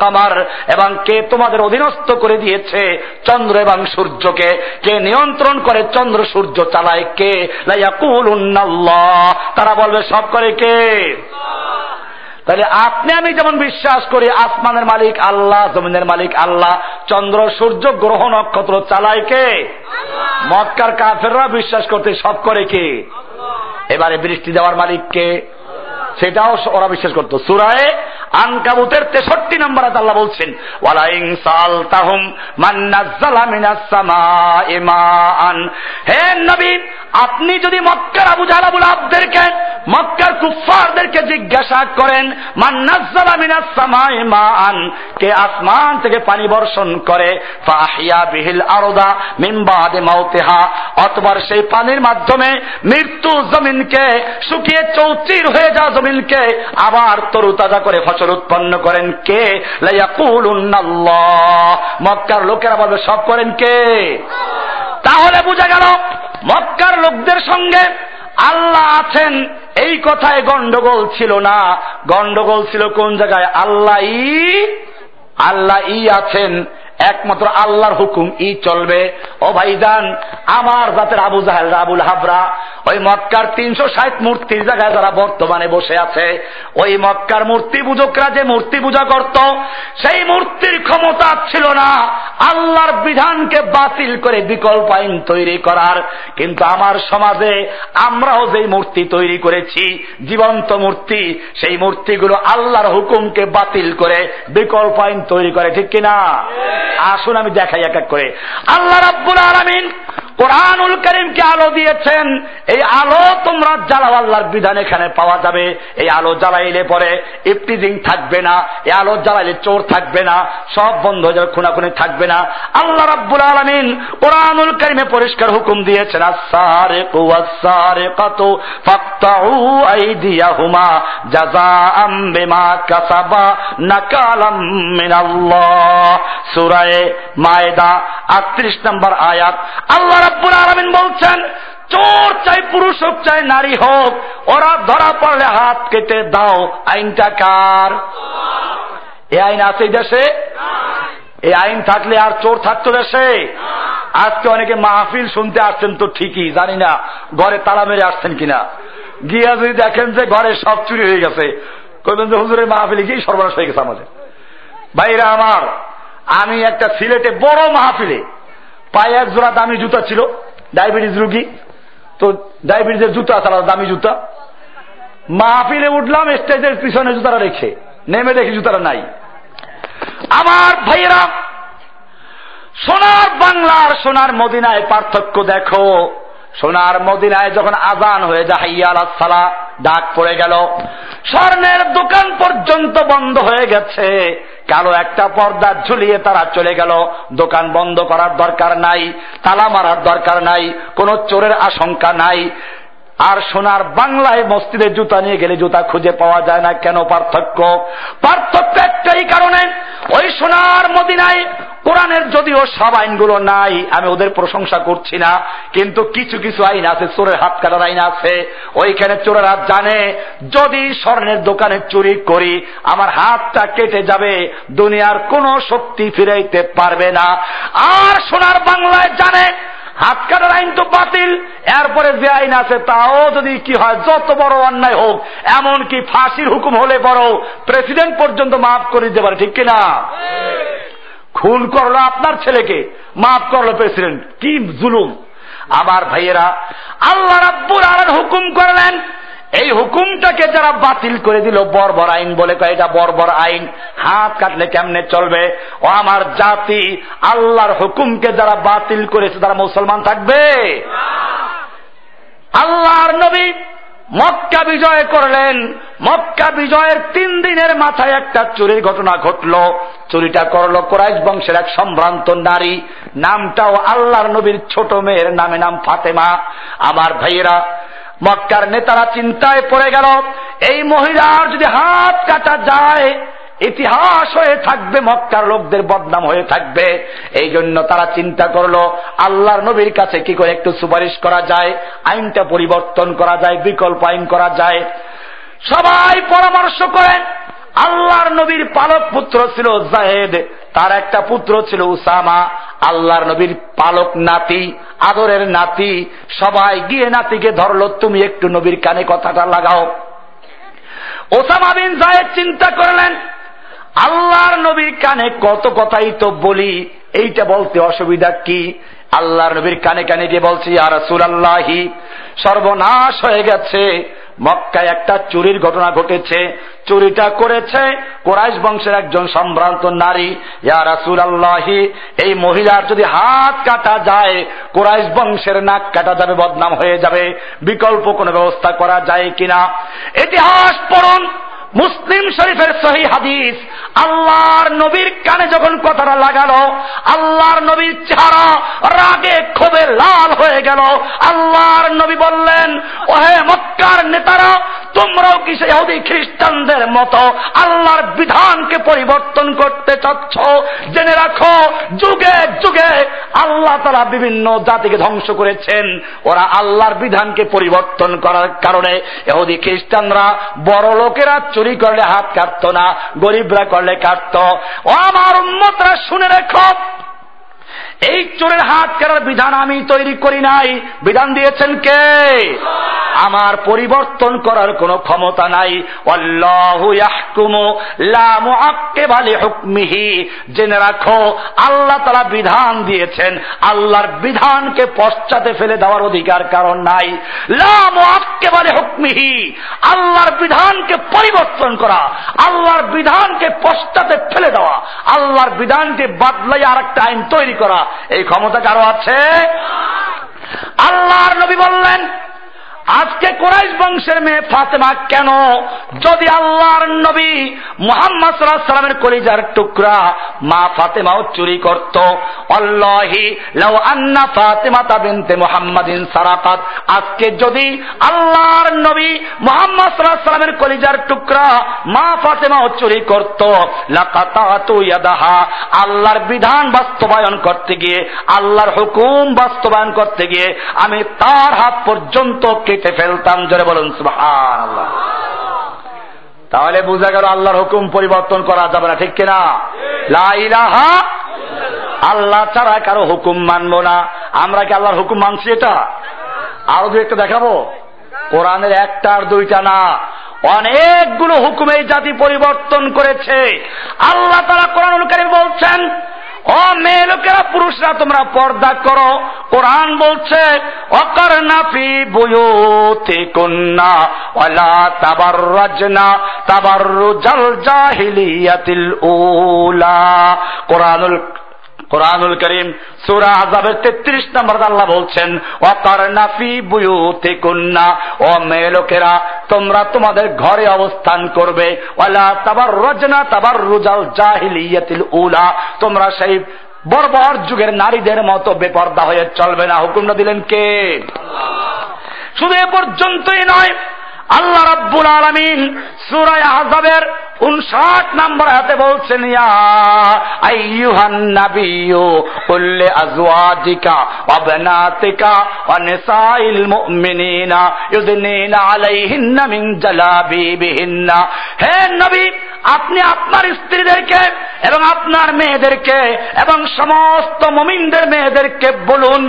কামার, এবং কে তোমাদের অধীনস্থ করে দিয়েছে চন্দ্র এবং সূর্যকে, কে নিয়ন্ত্রণ করে চন্দ্র সূর্য চালায় কে? তারা বলবে, সব করে কে? তাহলে আপনি, আমি যেমন বিশ্বাস করি, আসমানের মালিক আল্লাহ, জমিনের মালিক আল্লাহ, চন্দ্র সূর্য গ্রহ নক্ষত্র চালায় কে? মক্কার কাফেররা বিশ্বাস করতে সব করে কে? এবারে বৃষ্টি দেওয়ার মালিক কে? সেটাও ওরা বিশ্বাস করতো। সুরায় আনকাবুতের তেষট্টি নম্বর আল্লাহ বলছেন ওয়ালাইং সাল তাহুম সামাই হে নবী, আপনি যদি মক্কার আবু জাহাল আবুল আবদেরকে, মক্কার কুফফারদেরকে জিজ্ঞাসা করেন মান্নাজ্জালা মিনাস মাআন? কে আসমান থেকে পানি বর্ষণ করে, ফাহিয়া বিহিল আরদা মিন বাদে মাউতিহা। অতবার সেই পানির মাধ্যমে মৃত্যু জমিনকে শুকিয়ে চৌচির হয়ে যাওয়া জমিনকে আবার তরুতাজা করে ফসল উৎপন্ন করেন কে? মক্কার লোকেরা বলবে, সব করেন কে? তাহলে বোঝা গেল, মক্কার লোকদের সঙ্গে আল্লাহ আছেন, এই কথায় গন্ডগোল ছিল না। গন্ডগোল ছিল কোন জায়গায়? আল্লাহ আল্লাহ ই আছেন। একমাত্র আল্লাহর হুকুম, ই চলবে। ও ভাইজান, আমার জাতের আবু জাহেল, আবুল হাবরা, ওই মক্কার তিনশো ষাট মূর্তির জায়গায় যারা বর্তমানে বসে আছে, ওই মক্কার মূর্তি পূজকরা যে মূর্তি পূজা করত, সেই মূর্তির ক্ষমতা ছিল না। আল্লাহর বিধানকে বাতিল করে বিকল্প আইন তৈরি করার। কিন্তু আমার সমাজে আমরাও যেই মূর্তি তৈরি করেছি, জীবন্ত মূর্তি, সেই মূর্তিগুলো আল্লাহর হুকুমকে বাতিল করে বিকল্প আইন তৈরি করে, ঠিক কিনা? আসুন আমি দেখাই এক এক করে। আল্লাহ রাব্বুল আলমিন কোরআনুল করিমকে আলো দিয়েছেন, এই আলো তোমরা জ্বালাও, আল্লাহর বিধান এখানে পাওয়া যাবে। এই আলো জ্বালাইলে পরে ইফতিজিং থাকবে না, এই আলো জ্বালাইলে চোর থাকবে না, সব বন্ধ হয়ে যাবে, খুনাখুনি থাকবে না। আল্লাহ রাব্বুল আলমিন কোরআনুল করিমে পরিষ্কার হুকুম দিয়েছেন আসারে কুয়াসারে কত ফাক্তাউ আইদিয়াহুমা জাযাআম বিমা কাসাবা নাকালাম মিনাল্লাহ। সূরায়ে মায়দা 38 নম্বর আয়াত। আল্লাহ রাব্বুল আলামিন বলছেন, চোর চাই পুরুষ হোক, চাই নারী হোক, ওরা ধরা পড়লে হাত কেটে দাও, আইনটা কার? এ আইন আছে দেশে? এই আইন থাকলে আর চোর থাকতো দেশে? আজকে অনেকে মাহফিল শুনতে আসছেন তো ঠিকই, জানি না, ঘরে তালা মেরে আসছেন কিনা। গিয়া যদি দেখেন যে ঘরে সব চুরি হয়ে গেছে, কইবেন যে হুজুরের মাহফিলে গিয়ে সর্বনাশ হয়ে গেছে আমাদের। ভাইরা আমার, আমি একটা সিলেটে বড় মাহফিলে পায়ে এক জোড়া দামি জুতা ছিল, ডায়াবেটিস রুগী। তো ডায়াবেটিসের জুতা, তারা দামি জুতা। মাহফিলে উঠলাম, স্টেজের পিছনে জুতাটা রেখে। নেমে দেখি জুতাটা নাই। আমার ভাইয়েরা, সোনার বাংলার, সোনার মদিনায় পার্থক্য দেখো। সোনার মদিনায় যখন আজান হয়ে যায় হাইয়াল সালা, ডাক পড়ে গেল। স্বর্ণের দোকান পর্যন্ত বন্ধ হয়ে গেছে। কালো একটা পর্দা ঝুলিয়ে তারা চলে গেল। দোকান বন্ধ করার দরকার নাই, তালা মারার দরকার নাই, কোনো চোরের আশঙ্কা নাই। আর সোনার বাংলায় মসজিদের জুতা নিয়ে গেলে জুতা খুঁজে পাওয়া যায় না, কেন পার্থক্য? পার্থক্য একটাই কারণে, ওই সোনার মদিনায় কোরআনের যদিও সব আইনগুলো নাই, আমি ওদের প্রশংসা করছি না, কিন্তু কিছু কিছু আইন আছে, চোরের হাত কাটার আইন আছে, ওইখানে চোরের জানে, যদি স্বর্ণের দোকানে চুরি করি, আমার হাতটা কেটে যাবে, দুনিয়ার কোন শক্তি ফিরাইতে পারবে না। আর সোনার বাংলায় জানে, হাত কাটার আইন তো বাতিল, এরপরে যে আইন আছে, তাও যদি কি হয়, যত বড় অন্যায় হোক, এমনকি ফাঁসির হুকুম হলে বড় প্রেসিডেন্ট পর্যন্ত মাফ করে দিতে পারে, ঠিক কিনা? খুন করল আপনার ছেলেকে। মাফ করল প্রেসিডেন্ট। কি জুলুম। আবার ভাইয়েরা আল্লাহ রাব্বুর আলার হুকুম করলেন এই হুকুমটাকে যারা বাতিল করে দিল বর্বর আইন বলে এটা বর্বর আইন। হাত কাটলে কেমনে চলবে? ও আমার জাতি আল্লাহর হুকুমকে যারা বাতিল করেছে তারা মুসলমান থাকবে? আল্লাহর নবী মক্কা বিজয় করলেন। মক্কা বিজয়ের তিন দিনের মাথায় একটা চুরির ঘটনা ঘটল। চুরিটা করল কোরাইশ বংশের এক সম্ভ্রান্ত নারী। নামটাও আল্লাহর নবীর ছোট মেয়ের নামে নাম ফাতেমা। আমার ভাইয়েরা, মক্কার নেতারা চিন্তায় পড়ে গেল, এই মহিলার যদি হাত কাটা যায় ইতিহাস হয়ে থাকবে, মক্কার লোকদের বদনাম হয়ে থাকবে। এই জন্য তারা চিন্তা করল, আল্লাহর নবীর কাছে কি করে একটু সুপারিশ করা যায়, আইনটা পরিবর্তন করা যায়, বিকল্প আইন করা যায়। সবাই পরামর্শ করেন আল্লাহর নবীর পালক পুত্র ছিল জাহেদ, তার একটা পুত্র ছিল উসামা। আল্লাহর নবীর পালক নাতি, আদরের নাতি, সবাই গিয়ে নাতিকে ধরলো, তুমি একটু নবীর কানে কথাটা লাগাও। ওসামা বিন জাহেদ চিন্তা করলেন আল্লাহর নবীর কানে কত কথাই তো বলি, এইটা বলতে অসুবিধা কি? আল্লাহর নবীর কানে কানে গিয়ে বলছি আর আল্লাহি সর্বনাশ হয়ে গেছে। মক্কায় একটা চুরির ঘটনা ঘটেছে, চুরিটা করেছে কোরাইশ বংশের একজন সম্ভ্রান্ত নারী। ইয়া রাসুল আল্লাহি এই মহিলার যদি হাত কাটা যায়, কোরাইশ বংশের নাক কাটা যাবে, বদনাম হয়ে যাবে। বিকল্প কোনো ব্যবস্থা করা যায় কিনা? ইতিহাস পড়ুন মুসলিম শরীফের সহি হাদিস, আল্লাহর নবীর কানে যখন কথাটা লাগালো, আল্লাহর নবীর চেহারা রাগে ক্ষোভে লাল হয়ে গেল। আল্লাহর নবী বললেন, ওহে মক্কার নেতারা তোমরাও কি সেই খ্রিস্টানদের মতো আল্লাহর বিধানকে পরিবর্তন করতে চাচ্ছ? জেনে রাখো, যুগে যুগে আল্লাহ তারা বিভিন্ন জাতিকে ধ্বংস করেছেন। ওরা আল্লাহর বিধানকে পরিবর্তন করার কারণে এহুদি খ্রিস্টানরা বড় লোকেরা চুরি করলে হাত কাটত না, গরিবরা করলে কাটত। আমার উন্মতরা শুনে রেখো এই চোরের হাত কেনার বিধান আমি তৈরি করি নাই। বিধান দিয়েছেন কে? আমার পরিবর্তন করার কোন ক্ষমতা নাই। হুকমিহি জেনে রাখো, আল্লাহ তারা বিধান দিয়েছেন। আল্লাহর বিধানকে পশ্চাতে ফেলে দেওয়ার অধিকার কারণ নাই। লামে হুকমিহি আল্লাহর বিধানকে পরিবর্তন করা, আল্লাহর বিধানকে পশ্চাতে ফেলে দেওয়া, আল্লাহর বিধানকে বাদলাই আর একটা আইন তৈরি করা এই ক্ষমতা কারও আছে? আল্লাহর নবী বললেন আজকে কোরাইশ বংশের মেয়ে ফাতেমা কেন? যদি আল্লাহর নবী মোহাম্মদ সাল্লাহ সাল্লামের কলিজার টুকরা মা ফাতেমাও চুরি করত অল্লাহি লাউ আন্না ফাতেমা তাবিনতে মুহাম্মাদিন সারাকাত। আজকে যদি আল্লাহর নবী মোহাম্মদ সাল্লাহ সাল্লামের কলিজার টুকরা মা ফাতেমাও চুরি করত, লাকাতাতু ইয়াদাহা। আল্লাহর বিধান বাস্তবায়ন করতে গিয়ে, আল্লাহর হুকুম বাস্তবায়ন করতে গিয়ে আমি তার হাত পর্যন্ত কেটে ফেলতাম, জোরে বলুন সুবহান তাহলে বোঝা গেল আল্লাহর হুকুম পরিবর্তন করা যাবে না, ঠিক কিনা? লাইলাহা আল্লাহ ছাড়া কারও হুকুম মানবো না। আমরা কি আল্লাহর হুকুম মানছি এটা? আরও দু একটা দেখাবো? কোরআনের একটা আর দুইটা না। অনেকগুলো হুকুম জাতি পরিবর্তন করেছে। আল্লাহ তারা কোরআন বলছেন ও মেয়ে লোকেরা, পুরুষরা তোমরা পর্দা করো। কোরআন বলছে অকর নাফি বুয়ুতে কন্যা ওয়ালা তাবার রাজনা তাবার জাল জাহিলিয়াতিল উলা। কোরআনুল কোরআনুল করিম সুরা আজাবের তেত্রিশ নম্বর আল্লাহ বলছেন অকার নাফি বুয়ুতে কন্যা ও মেয়ে লোকেরা তোমরা তোমাদের ঘরে অবস্থান করবে। ওয়ালা তাবার রজনা তাবার রুজাল জাহিলিয়াতিল উলা তোমরা সেই বর্বর যুগের নারীদের মতো বেপর্দা হয়ে চলবে না। হুকুমটা দিলেন কে? শুধু এ পর্যন্তই নয় আল্লাহ রাব্বুল আলমিন সুরায় আহজাবের উনষাট নম্বর হাতে বলছেন হে নবী আপনি আপনার স্ত্রীদেরকে এবং আপনার মেয়েদেরকে এবং সমস্ত মমিনদের মেয়েদেরকে বলুন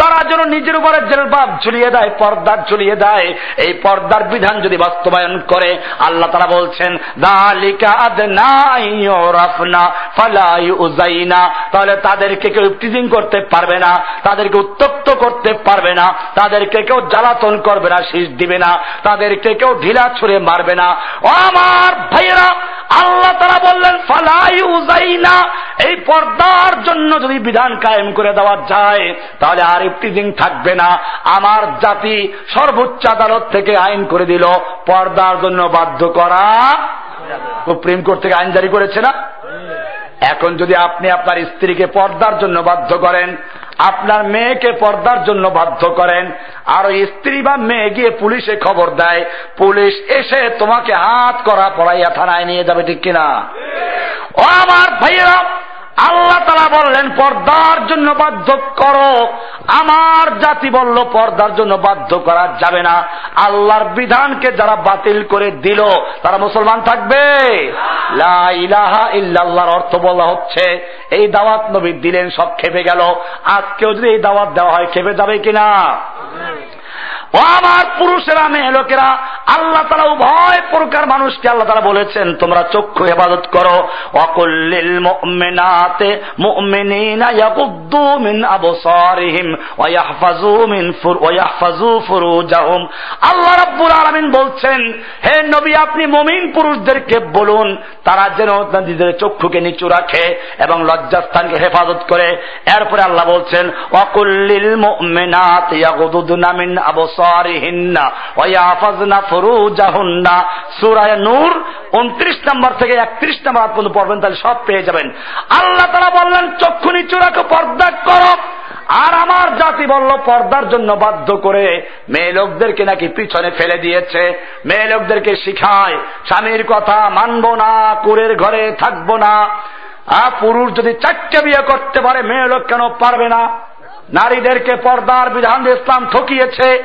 তারা যেন নিজের উপরে জেলবাব ঝুলিয়ে দেয় পর্দা ঝুলিয়ে দেয়। এই পর্দার বিধান যদি বাস্তবায়ন করে, আল্লাহ তারা বলছেন তাহলে তাদেরকে কেউ টিজিং করতে পারবে না, তাদেরকে উত্তপ্ত করতে পারবে না, তাদেরকে কেউ জ্বালাতন করবে না, শীষ দিবে না, তাদেরকে কেউ ঢিলা ছুড়ে মারবে না। ও আমার ভাইয়েরা, আল্লাহ তারা বললেন ফালাই উজাইনা এই পর্দার জন্য যদি বিধান কায়েম করে দেওয়া যায়, তাহলে আর ইফটিজিং থাকবে না। আমার জাতি সর্বোচ্চ আদালত থেকে আইন করে দিল, পর্দার জন্য বাধ্য করা সুপ্রিম কোর্ট থেকে আইন জারি করেছে না? এখন যদি আপনি আপনার স্ত্রীকে পর্দার জন্য বাধ্য করেন আপনার মেয়েকে পর্দার জন্য বাধ্য করেন। আর স্ত্রী বা মেয়ে গিয়ে পুলিশে খবর দেয়। পুলিশ এসে তোমাকে হাত করা পড়াইয়া থানায় নিয়ে যাবে, ঠিক কিনা? ও আমার ভাইয়েরা আল্লাহ তালা বললেন, পর্দার জন্য বাধ্য করো। আমার জাতি বলল, পর্দার জন্য বাধ্য করা যাবে না। আল্লাহর বিধানকে যারা বাতিল করে দিল, তারা মুসলমান থাকবে? ইলাহা ইল্লাল্লাহর অর্থ বলা হচ্ছে, এই দাওয়াত নবী দিলেন, সব খেপে গেল। আজকেও যদি এই দাওয়াত দেওয়া হয় খেপে যাবে কিনা? ও আমার পুরুষেরা মেয়ে লোকেরা আল্লাহ তালা উভয় প্রকার মানুষকে আল্লাহ তালা বলেছেন, তোমরা চক্ষু হেফাজত করো। অকুল্লিল ইয়াকুদ্দু আল্লাহ রাব্বুল আলামিন বলছেন, হে নবী, আপনি মুমিন পুরুষদেরকে বলুন, তারা যেন নিজেদের চক্ষুকে নিচু রাখে এবং লজ্জাস্থানকে হেফাজত করে। এরপরে আল্লাহ বলছেন, অকুল্লিল মুমিনাত ইয়াগুদুনা মিন আবসারিহিন্না ওয়া নূর 29 নম্বর থেকে 31 নম্বর পর্যন্ত পড়বেন, তাহলে সব পেয়ে যাবেন। আল্লাহ তাআলা বললেন, চক্ষু নিচু রাখো, পর্দা করো। আর আমার জাতি বলল, পর্দার জন্য বাধ্য করে মেয়ে লোকদেরকে নাকি পিছনে ফেলে দিয়েছে, মেয়ে লোকদেরকে শিখায়, স্বামীর কথা মানবো না, কুরের ঘরে থাকব না। আর পুরুষ যদি চারটে বিয়ে করতে পারে, মেয়ে লোক কেন পারবে না? নারীদেরকে পর্দার বিধান ইসলাম ঠকিয়েছে।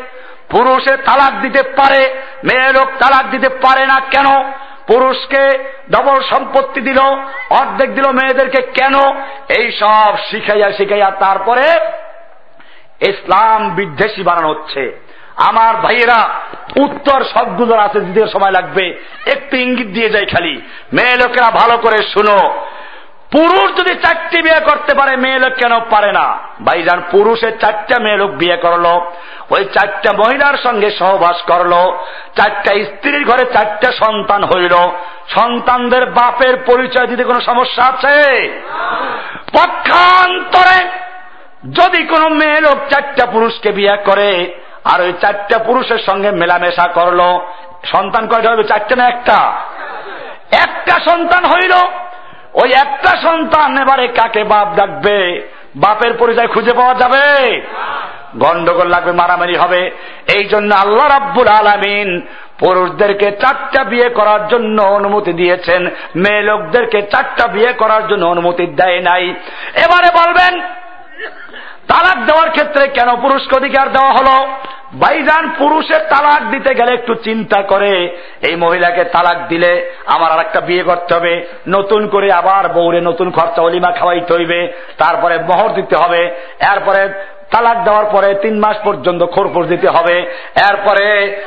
পুরুষে তালাক দিতে পারে, মেয়ে লোক তালাক দিতে পারে না কেন? পুরুষকে ডবল সম্পত্তি দিল, অর্ধেক দিল মেয়েদেরকে কেন? এই সব শিখাইয়া শিখাইয়া তারপরে ইসলাম বিদ্বেষী বানানো হচ্ছে। আমার ভাইয়েরা, উত্তর সবগুলো আছে দিতে সময় লাগবে। একটু ইঙ্গিত দিয়ে যায় খালি। মেয়ে লোকেরা ভালো করে শুনো। পুরুষ যদি চারটি বিয়ে করতে পারে, মেয়ে লোক কেন পারে না? ভাইজান পুরুষের চারটা মেয়ে লোক বিয়ে করল, ওই চারটা মহিলার সঙ্গে সহবাস করল, চারটা স্ত্রীর ঘরে চারটা সন্তান হইল। সন্তানদের বাপের পরিচয় দিতে কোনো সমস্যা আছে? পক্ষান্তরে যদি কোনো মেয়ে লোক চারটা পুরুষকে বিয়ে করে, আর ওই চারটা পুরুষের সঙ্গে মেলামেশা করল, সন্তান কয়টা হইল? চারটে না একটা? একটা সন্তান হইল। ওই একটা সন্তান এবারে কাকে বাপ ডাকবে? বাপের পরিচয় খুঁজে পাওয়া যাবে? গন্ডগোল লাগবে, মারামারি হবে। এই জন্য আল্লাহ রাব্বুল আলামিন পুরুষদেরকে চারটা বিয়ে করার জন্য অনুমতি দিয়েছেন। মেয়ে লোকদেরকে চারটা বিয়ে করার জন্য অনুমতি দেয় নাই। এবারে বলবেন তালাক দেওয়ার ক্ষেত্রে কেন পুরুষকে অধিকার দেওয়া হলো? বাইজান পুরুষের তালাক দিতে গেলে একটু চিন্তা করে, এই মহিলাকে তালাক দিলে আমার আর একটা বিয়ে করতে হবে, নতুন করে আবার বউরে নতুন খরচা অলিমা খাওয়াইতে হইবে, তারপরে মোহর দিতে হবে, এরপরে তালাক দেওয়ার পরে তিন মাস পর্যন্ত খোরপোর দিতে হবে, এরপরে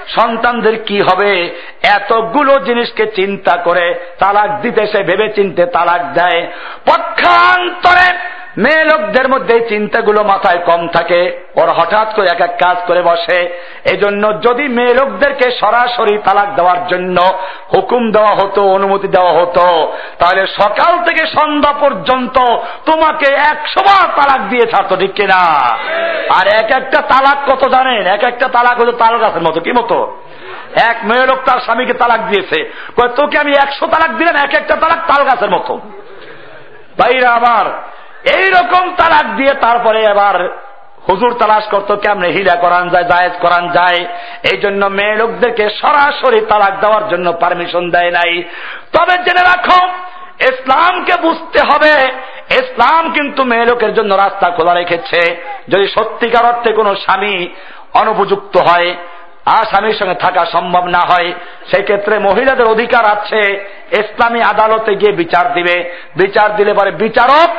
সন্তানদের কি হবে? এতগুলো জিনিসকে চিন্তা করে তালাক দিতে সে ভেবে চিনতে তালাক দেয়। পক্ষান্তরে মেয়ে লোকদের মধ্যে চিন্তাগুলো মাথায় কম থাকে। ওর হঠাৎ করে এক এক কাজ করে বসে। এই জন্য যদি মেয়ে লোকদেরকে সরাসরি তালাক দেওয়ার জন্য হুকুম দেওয়া হতো, অনুমতি দেওয়া হতো, তাহলে সকাল থেকে সন্ধ্যা পর্যন্ত তোমাকে একশো বার তালাক দিয়ে ছাড়তো, ঠিক কিনা? আর এক একটা তালাক কত জানেন? এক একটা তালাক হলো তাল গাছের মতো, কি মতো? এক মেয়ে লোক তার স্বামীকে তালাক দিয়েছে। তোকে আমি একশো তালাক দিলাম, এক একটা তালাক তাল গাছের মতো। ভাইরা আমার এইরকম তালাক দিয়ে তারপরে এবার হুজুর তালাশ করতো কেমনে? হিলা করান যায়, জায়েজ করান যায়। এই জন্য মেয়ে লোকদেরকে সরাসরি তালাক দেওয়ার জন্য পারমিশন দেয় নাই। তবে জেনে রাখো, ইসলামকে বুঝতে হবে। ইসলাম কিন্তু মেয়ে লোকের জন্য রাস্তা খোলা রেখেছে। যদি সত্যিকার অর্থে কোনো স্বামী অনুপযুক্ত হয় আর স্বামীর সঙ্গে থাকা সম্ভব না হয়। সেই ক্ষেত্রে মহিলাদের অধিকার আছে ইসলামী আদালতে গিয়ে বিচার দিবে। বিচার দিলে পরে বিচারক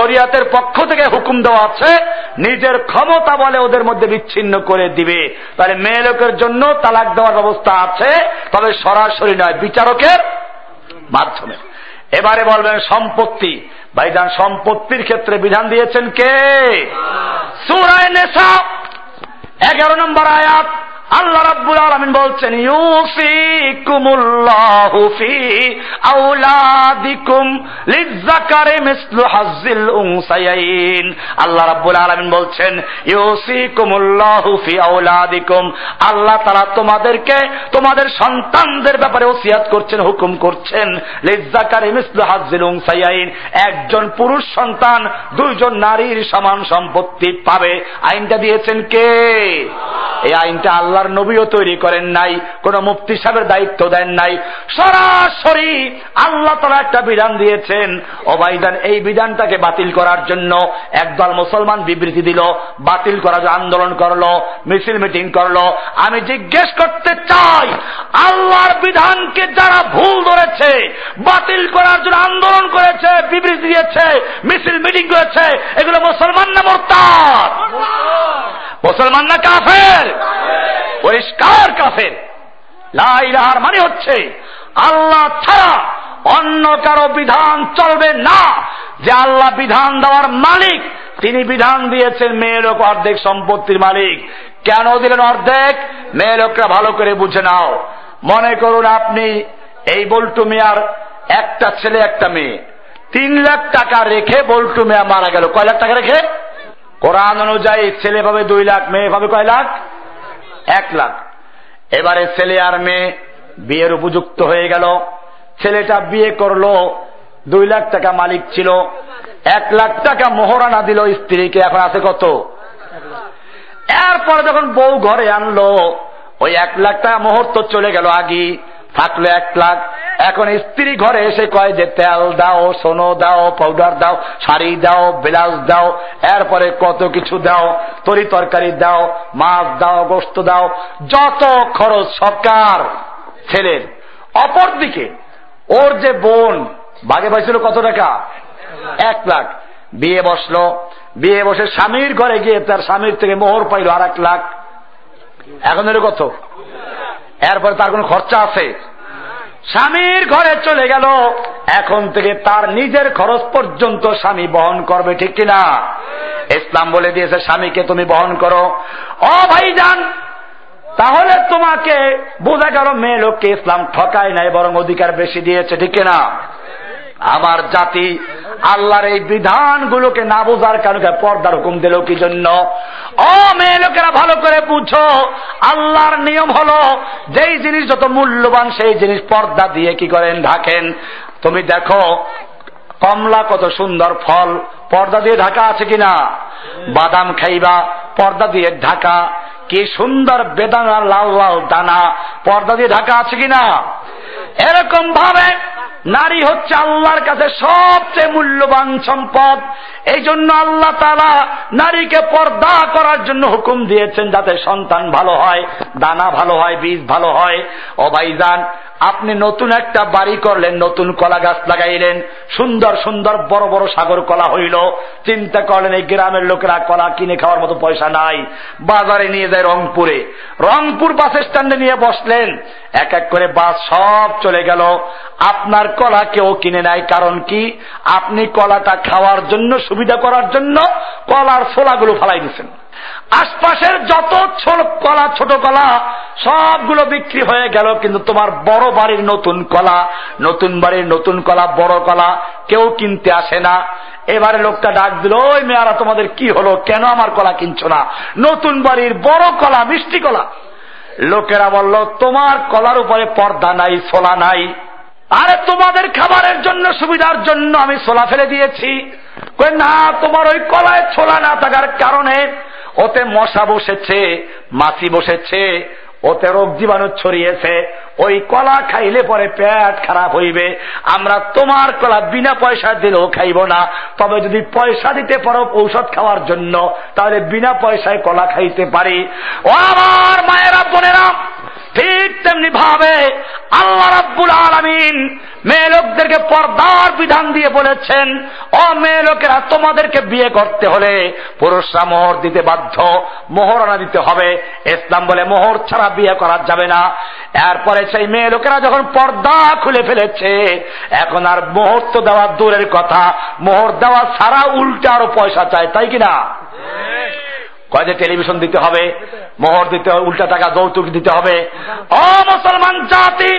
শরিয়াতের পক্ষ থেকে হুকুম দেওয়া আছে নিজের ক্ষমতা বলে ওদের মধ্যে বিচ্ছিন্ন করে দিবে। তাহলে মেয়ে লোকের জন্য তালাক দেওয়ার ব্যবস্থা আছে তবে সরাসরি নয় বিচারকের মাধ্যমে। এবারে বলবেন সম্পত্তি। ভাইজান সম্পত্তির ক্ষেত্রে বিধান দিয়েছেন কে? সুরায় নেশা এগারো নম্বর আয়াত। আল্লাহ রাব্বুল আলামিন বলছেন, ইউফিকুমুল্লাহু ফি আওলাদিকুম লিযাকারি মিসলু হাজ্জিল উনসায়াইন আল্লাহ রাব্বুল আলামিন বলছেন ইউসিকুমুল্লাহু ফি আওলাদিকুম। আল্লাহ তাআলা তোমাদেরকে, তোমাদের সন্তানদের ব্যাপারে ওসিয়াত করছেন, হুকুম করছেন লিযাকারি মিসলু হাজ্জিল উনসায়াইন একজন পুরুষ সন্তান দুইজন নারীর সমান সম্পত্তি পাবে। আইনটা দিয়েছেন কে? এই আইনটা আল্লাহ আল্লাহর নবীও তৈরি করেন নাই, কোন মুফতি সাহেবের দায়িত্ব দেন নাই। সরাসরি আল্লাহ তারা একটা বিধান দিয়েছেন অবাইদান এই বিধানটাকে বাতিল করার জন্য একদল মুসলমান বিবৃতি দিল, বাতিল করার আন্দোলন করল, মিছিল মিটিং করল। আমি জিজ্ঞেস করতে চাই, আল্লাহর বিধানকে যারা ভুল ধরেছে, বাতিল করার জন্য আন্দোলন করেছে, বিবৃতি দিয়েছে, মিছিল মিটিং করেছে, এগুলো মুসলমান না মোরতাদ? মুসলমান না কাফের। পরিষ্কার কাফের। লাইলাহার মানে হচ্ছে আল্লাহ ছাড়া অন্য কারও বিধান চলবে না। যে আল্লাহ বিধান দেওয়ার মালিক, তিনি বিধান দিয়েছেন মেয়ে লোক অর্ধেক সম্পত্তির মালিক। কেন দিলেন অর্ধেক? মেয়ে লোকরা ভালো করে বুঝে নাও। মনে করুন আপনি এই বল্টু মেয়ার একটা ছেলে, একটা মেয়ে। তিন লাখ টাকা রেখে বল্টু মেয়া মারা গেল। কয় লাখ টাকা রেখে? কোরআন অনুযায়ী ছেলে পাবে দুই লাখ, মেয়ে পাবে কয় লাখ? এক লাখ। এবারে ছেলে আর মেয়ে বিয়ের উপযুক্ত হয়ে গেল। ছেলেটা বিয়ে করল, দুই লাখ টাকা মালিক ছিল। এক লাখ টাকা মোহরানা দিল স্ত্রীকে, এখন আছে কত? এরপরে যখন বউ ঘরে আনলো, ওই এক লাখ টাকা মুহূর্ত চলে গেল আগে থাকল এক লাখ। এখন স্ত্রী ঘরে এসে কয় যে, তেল দাও, সোনো দাও পাউডার দাও, শাড়ি দাও, ব্লাউজ দাও, এরপরে কত কিছু দাও, তরি তরকারি দাও, মাছ দাও, গোস্ত দাও, যত খরচ সরকার ছেলের। অপরদিকে, ওর যে বোন, বাগে পাইছিল কত টাকা? এক লাখ। বিয়ে বসল। বিয়ে বসে স্বামীর ঘরে গিয়ে তার স্বামীর থেকে মোহর পাইল আর এক লাখ। এখন এর কত? এরপরে তার কোন খরচা আছে? স্বামীর ঘরে চলে গেল। এখন থেকে তার নিজের খরচ পর্যন্ত স্বামী বহন করবে, ঠিক কিনা? ইসলাম বলে দিয়েছে, স্বামীকে তুমি বহন করো। অ ভাই যান তাহলে তোমাকে বোঝা গেল মেয়ে লোককে ইসলাম ঠকায় নাই, বরং অধিকার বেশি দিয়েছে, ঠিক কিনা? আমার জাতি আল্লাহর এই বিধানগুলোকে না বোঝার কারণে পর্দার হুকুম দিল কি জন্য? ও মেয়ে লোকেরা, ভালো করে বুঝো। আল্লাহর নিয়ম হলো, যেই জিনিস যত মূল্যবান, সেই জিনিস পর্দা দিয়ে কি করেন? ঢাকেন। তুমি দেখো, কমলা কত সুন্দর ফল। পর্দা দিয়ে ঢাকা আছে কিনা? বাদাম খাইবা, পর্দা দিয়ে ঢাকা। কি সুন্দর বেদানা, লাল লাল দানা। পর্দা দিয়ে ঢাকা আছে কিনা? এরকম ভাবে নারী হচ্ছে আল্লাহর কাছে সবচেয়ে মূল্যবান সম্পদ। এই জন্য আল্লাহ তালা নারীকে পর্দা করার জন্য হুকুম দিয়েছেন যাতে সন্তান ভালো হয়, দানা ভালো হয়, বীজ ভালো হয়। ও আপনি নতুন একটা বাড়ি করলেন, নতুন কলা গাছ লাগাইলেন, সুন্দর সুন্দর বড় বড় সাগর কলা হইল। চিন্তা করলেন, এই গ্রামের লোকেরা কলা কিনে খাওয়ার মতো পয়সা নাই। বাজারে নিয়ে যায় রংপুরে। রংপুর বাস স্ট্যান্ডে নিয়ে বসলেন। এক এক করে বাস সব চলে গেল। আপনার কলা কেউ কিনে নেয় কারণ কি? আপনি কলাটা খাওয়ার জন্য, সুবিধা করার জন্য কলার ফোলাগুলো ফালাই দিচ্ছেন আশপাশের যত কলা, ছোট কলা, সবগুলো বিক্রি হয়ে গেল, কিন্তু তোমার বড় বাড়ির নতুন কলা, নতুন বাড়ির নতুন কলা, বড় কলা কেউ কিনতে আসে না। এবারে লোকটা ডাক দিল, ওই মেয়ারা, তোমাদের কি হলো? কেন আমার কলা কিনছো না? নতুন বাড়ির বড় কলা, মিষ্টি কলা। লোকেরা বলল, তোমার কলার উপরে পর্দা নাই সোলা নাই। আরে, তোমাদের খাবারের জন্য, সুবিধার জন্য আমি সোলা ফেলে দিয়েছি। না, তোমার ওই কলায় ছোলা না থাকার কারণে ওতে মশা বসেছে মাছি বসেছে ওতে রোগ জীবাণু ছড়িয়েছে ওই কলা খাইলে পরে পেট খারাপ হইবে। আমরা তোমার কলা বিনা পয়সা দিলেও খাইব না। তবে যদি পয়সা দিতে পারো ঔষধ খাওয়ার জন্য, তাহলে বিনা পয়সায় কলা খাইতে পারি। ও আমার মায়েরা, বোনেরা, ঠিক তেমনি ভাবে আল্লাহ রাব্বুল আলমিন মেয়ে লোকদেরকে পর্দার বিধান দিয়ে বলেছেন, ও মেয়ে লোকেরা, তোমাদেরকে বিয়ে করতে হলে পুরুষরা মোহর দিতে বাধ্য, মোহরানা দিতে হবে। ইসলাম বলে মোহর ছাড়া বিয়ে করা যাবে না। এরপরে সেই মেয়ে লোকেরা যখন পর্দা খুলে ফেলেছে, এখন আর মোহর তো দেওয়া দূরের কথা। মোহর দেওয়া ছাড়া উল্টে আরও পয়সা চায়, তাই কিনা? কয় যে টেলিভিশন দিতে হবে, মোহর দিতে হবে, উল্টা টাকা যৌতুক দিতে হবে। অ মুসলমান জাতি,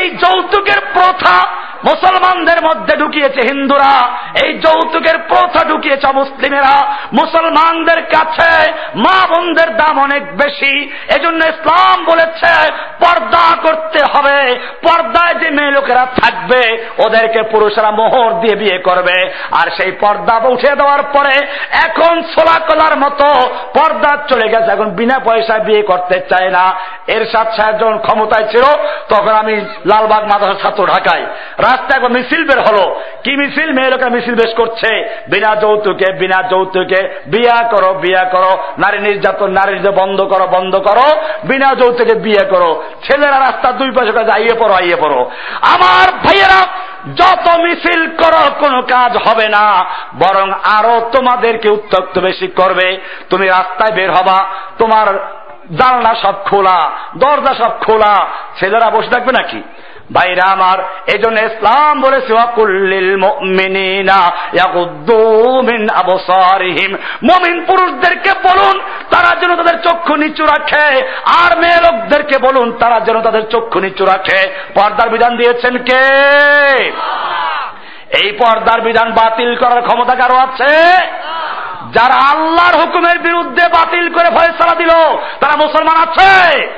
এই যৌতুকের প্রথা মুসলমানদের মধ্যে ঢুকিয়েছে হিন্দুরা, এই যৌতুকের প্রথা ঢুকিয়েছে মুসলিমেরা। মুসলমানদের কাছে মা বোনদের দাম অনেক বেশি, এজন্য ইসলাম বলেছে, পর্দা করতে হবে। পর্দায় যে মেয়ে লোকেরা থাকবে, ওদেরকে পুরুষরা মোহর দিয়ে বিয়ে করবে। আর সেই পর্দা উঠে দেওয়ার পরে এখন সোলা কলার মতো পর্দা চলে গেছে। এখন বিনা পয়সায় বিয়ে করতে চায় না। এর সাথে যখন ক্ষমতায় ছিল, তখন আমি লালবাগ মাদ্রাসার ছাত্র ঢাকায়। রাস্তায় একবার মিছিল বের হলো। কি মিছিল? মেয়ে লোকের মিছিল বেশ করছে। বিনা যৌতুকে বিনা যৌতুকে, বিয়া করো বিয়া করো, নারী নির্যাতন, নারী বন্ধ করো বন্ধ করো, বিনা যৌতুকে বিয়ে করো। ছেলেরা রাস্তার দুই পাশে কাছে আইয়ে পড়ো আইয়ে পড়ো। আমার ভাইয়েরা, যত মিছিল করো, কোনো কাজ হবে না। বরং আরও তোমাদেরকে উত্তক্ত বেশি করবে। তুমি রাস্তায় বের হবা, তোমার জানলা সব খোলা, দরজা সব খোলা। ছেলেরা বসে থাকবে নাকি? ভাইরা আমার এই জন্য ইসলাম বলেছে মুমিনিনা ইয়াগুদ্দু মিন আবসারিহিম। মুমিন পুরুষদেরকে বলুন তারা যেন তাদের চক্ষু নিচু রাখে। আর মেয়ে লোকদেরকে বলুন তারা যেন তাদের চক্ষু নিচু রাখে। পর্দার বিধান দিয়েছেন কে? এই পর্দার বিধান বাতিল করার ক্ষমতা কারও আছে? যারা আল্লাহর হুকুমের বিরুদ্ধে বাতিল করে ফয়সলা দিল তারা মুসলমান আছে?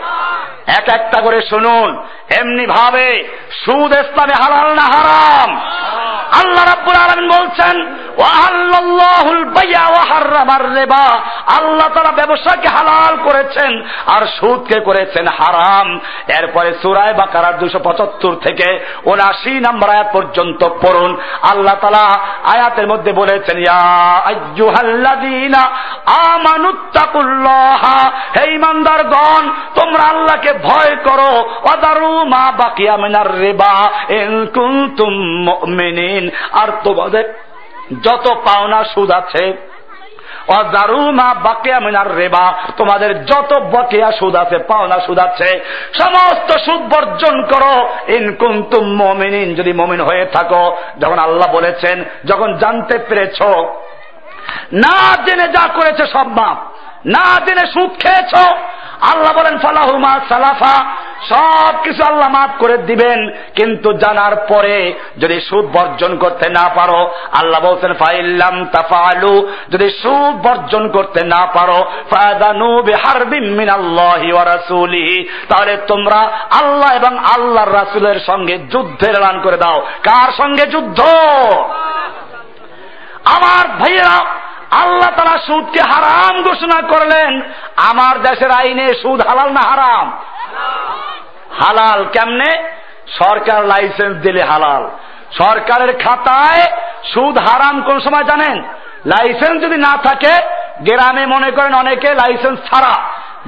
এক একটা করে শুনুন। এমনি ভাবে সুদ ইসলামে হালাল না হারাম? আল্লাহ রাব্বুল আলামিন বলছেন আল্লাহ তারা ব্যবসাকে হালাল করেছেন আর সুদকে করেছেন হারাম। এরপরে বাকারার দুশো পঁচাত্তর থেকে উনাশি নম্বর আয়াত পর্যন্ত পড়ুন। আল্লাহ তালা আয়াতের মধ্যে বলেছেন তোমরা আল্লাহকে ভয় করো। অদারু মা বাকিয়া মিনার রেবা আর তোমাদের যত পাওনা সুদ আছে অজারুমা বাকিয়া মিনার রেবা, তোমাদের যত বকেয়া সুদ আছে, পাওনা সুদ আছে, সমস্ত সুদ বর্জন করো। ইনকুম তুম মমিনিন, যদি মমিন হয়ে থাকো। যখন আল্লাহ বলেছেন, যখন জানতে পেরেছ না জেনে যা করেছে সব মাপ না জেনে সুদ খেয়েছ, আল্লাহ বলেন ফালাহুমা সালাফা। সব কিছু আল্লাহ মাফ করে দিবেন, কিন্তু জানার পরে যদি সুদ বর্জন করতে না পারো, আল্লাহ বলছেন, ফাইল্লাম তাফালু। যদি সুদ বর্জন করতে না পারো ফাদানু বিহারবিম মিনাল্লাহি ওয়া রাসূলিহি। তাহলে তোমরা আল্লাহ এবং আল্লাহর রাসূলের সঙ্গে যুদ্ধের এলান করে দাও। কার সঙ্গে যুদ্ধ? আমার ভাইয়েরা, আল্লাহ তারা সুদকে হারাম ঘোষণা করলেন। আমার দেশের আইনে সুদ হালাল না হারাম? হালাল কেমনে? সরকার লাইসেন্স দিলে হালাল। সরকারের খাতায় সুদ হারাম কোন সময় জানেন? লাইসেন্স যদি না থাকে, গ্রামে মনে করেন অনেকে লাইসেন্স ছাড়া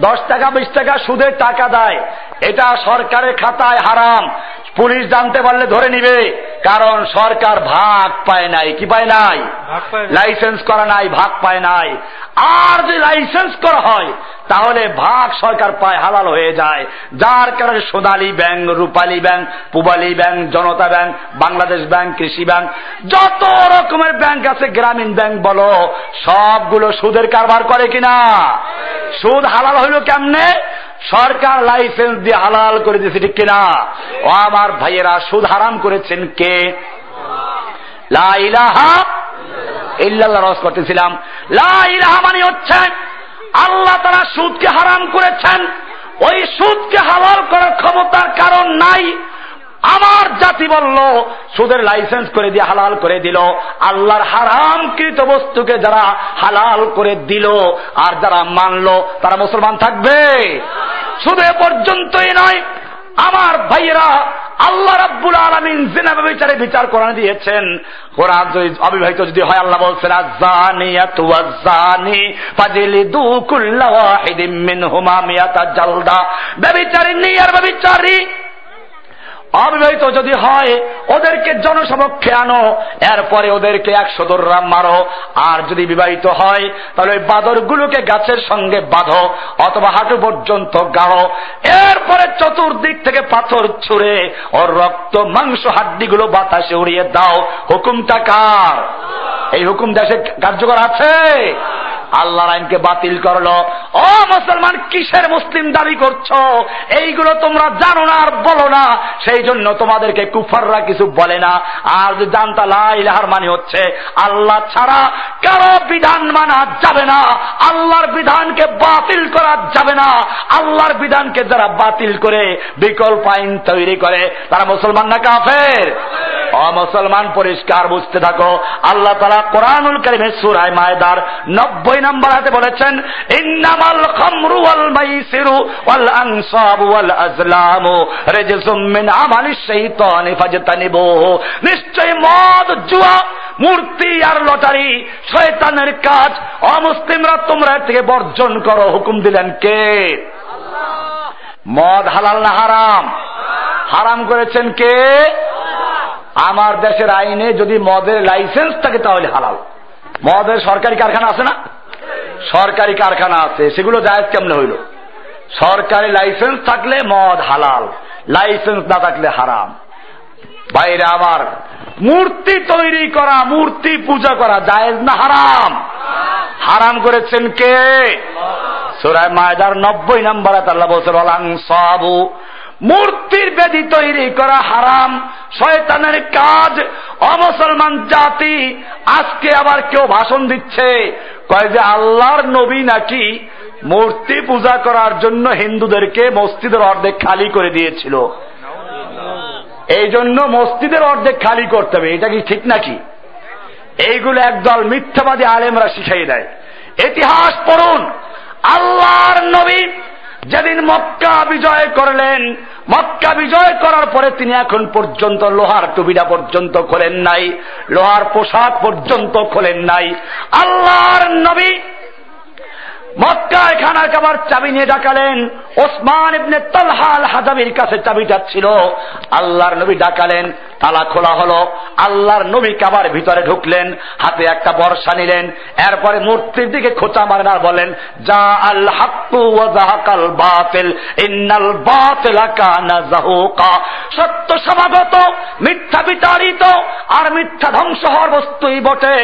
দশ টাকা, বিশ টাকা সুদের টাকা দেয়। এটা সরকারের খাতায় হারাম। পুলিশ জানতে পারলে ধরে নিবে কারণ সরকার ভাগ পায় নাই। কি পায় নাই? লাইসেন্স করা নাই ভাগ পায় নাই। আর যদি লাইসেন্স করা হয় তাহলে ভাগ সরকার পায় হালাল হয়ে যায়। যার কারণে Sonali bank Rupali bank Pubali bank Janata bank Bangladesh bank Krishi bank যত রকমের ব্যাংক আছে গ্রামীণ ব্যাংক বলো সবগুলো সুদের কারবার করে কিনা। সুদ হালাল হইল কেমনে? সরকার লাইসেন্স দিয়ে হালাল করে দিয়েছে, ঠিক কিনা? ও আমার ভাইয়েরা, সুদ হারাম করেছেন কে? লাইলাহা ইল্লাল্লাহ রস করতেছিলাম। লাইলাহা মানে হচ্ছে আল্লাহ তারা সুদকে হারাম করেছেন। ওই সুদকে হালাল করার ক্ষমতার কারণ নাই। আমার জাতি বলল, সুদের লাইসেন্স করে দিয়ে হালাল করে দিল, আল্লাহর হারামকৃত বস্তুকে যারা হালাল করে দিল আর যারা মানল, তারা মুসলমান থাকবে? শুধু পর্যন্তই নয়, আমার ভাইয়েরা আল্লাহ রাব্বুল আলমিন জেনা বিচারে বিচার করে দিয়েছেন। কোরআন যদি অবিবাহিত যদি হয়, আল্লাহ বলছেন আজানি আতুয়াজানি ফাজিলি দু কুল্লা ওয়াহিদিম মিনহুমা মিয়াতা জালদা ব্যবিচারী নেই আর ব্যবিচারী অবিবাহিত যদি হয়, ওদেরকে জনসমক্ষে আনো, এরপরে ওদেরকে একশো দোররাম মারো। আর যদি বিবাহিত হয়, তাহলে ওই বাদরগুলোকে গাছের সঙ্গে বাঁধো, অথবা হাঁটু পর্যন্ত গাড়ো এরপরে চতুর্দিক থেকে পাথর ছুঁড়ে, ওর রক্ত, মাংস, হাড্ডিগুলো বাতাসে উড়িয়ে দাও। হুকুমটা কার? এই হুকুম দেশে কার্যকর আছে? আল্লাহর আইনকে বাতিল করল। ও মুসলমান কিসের মুসলিম দাবি করছ? এইগুলো তোমরা জানো না আর বলো না। সেই জন্য তোমাদেরকে কুফাররা কিছু বলে না। আর জানতা লাইলাহার মানে হচ্ছে আল্লাহ ছাড়া কারও বিধান মানা যাবে না। আল্লাহর বিধানকে বাতিল করা যাবে না। আল্লাহর বিধানকে যারা বাতিল করে বিকল্প আইন তৈরি করে তারা মুসলমান না কাফের? অমুসলমান পরিষ্কার বুঝতে থাকো। আল্লাহ তারা কোরআনুল করিমের সুরায় মায়দার নব্বই নম্বর হাতে বলেছেন, ইন্নামাল খামরু ওয়াল মাইসিরু ওয়াল আনসাবু ওয়াল আজলামু রিজসুম মিন আমালিশ শাইতানি ফাজতানিবুহু নিশ্চয় মদ, জুয়া, মূর্তি আর লটারি শয়তানের কাজ। অমুসলিমরা তোমরা থেকে বর্জন করো। হুকুম দিলেন কে? মদ হালাল না হারাম? হারাম করেছেন কে? আমার দেশের আইনে যদি মদের লাইসেন্স থাকে তাহলে হালাল। মদের সরকারি কারখানা আছে না? সরকারি কারখানা আছে, সেগুলো জায়জ কেমনে হইল? সরকারি লাইসেন্স থাকলে মদ হালাল, লাইসেন্স না থাকলে হারাম। বাইরে আবার মূর্তি তৈরি করা, মূর্তি পূজা করা জায়েজ না হারাম? হারাম করেছেন কে? সুরায় মায়দার নব্বই নম্বর আল্লাহ বলছে মূর্তির বেদি তৈরি করা হারাম। শয়তানের কাজ। অমুসলমান জাতি, আজকে আবার কেউ ভাষণ দিচ্ছে। কয় যে আল্লাহর নবী নাকি মূর্তি পূজা করার জন্য হিন্দুদেরকে মসজিদের অর্ধেক খালি করে দিয়েছিল। এই জন্য মসজিদের অর্ধেক খালি করতে হবে। এটা কি ঠিক নাকি? এইগুলো একদল মিথ্যাবাদী আলেমরা শিখাই দেয়। ইতিহাস পড়ুন। আল্লাহর নবী যেদিন মক্কা বিজয় করলেন, মক্কা বিজয় করার পরে তিনি এখন পর্যন্ত লোহার টুবিটা পর্যন্ত খোলেন নাই, লোহার পোশাক পর্যন্ত খোলেন নাই। আল্লাহর নবী মক্কায় খানা কাবার চাবি নিয়ে ডাকালেন। ওসমান ইবনে তালহাল হাজাবির কাছে চাবিটা ছিল। আল্লাহর নবী ডাকালেন। তালা খোলা হলো। আল্লাহর নবী কাবার ভিতরে ঢুকলেন, হাতে একটা বর্ষা নিলেন, এরপরে মূর্তির দিকে খোঁচা মারেন আর বলেন, যা সত্য সমাগত, মিথ্যা বিতাড়িত, আর মিথ্যা ধ্বংস হওয়ার বস্তুই বটে।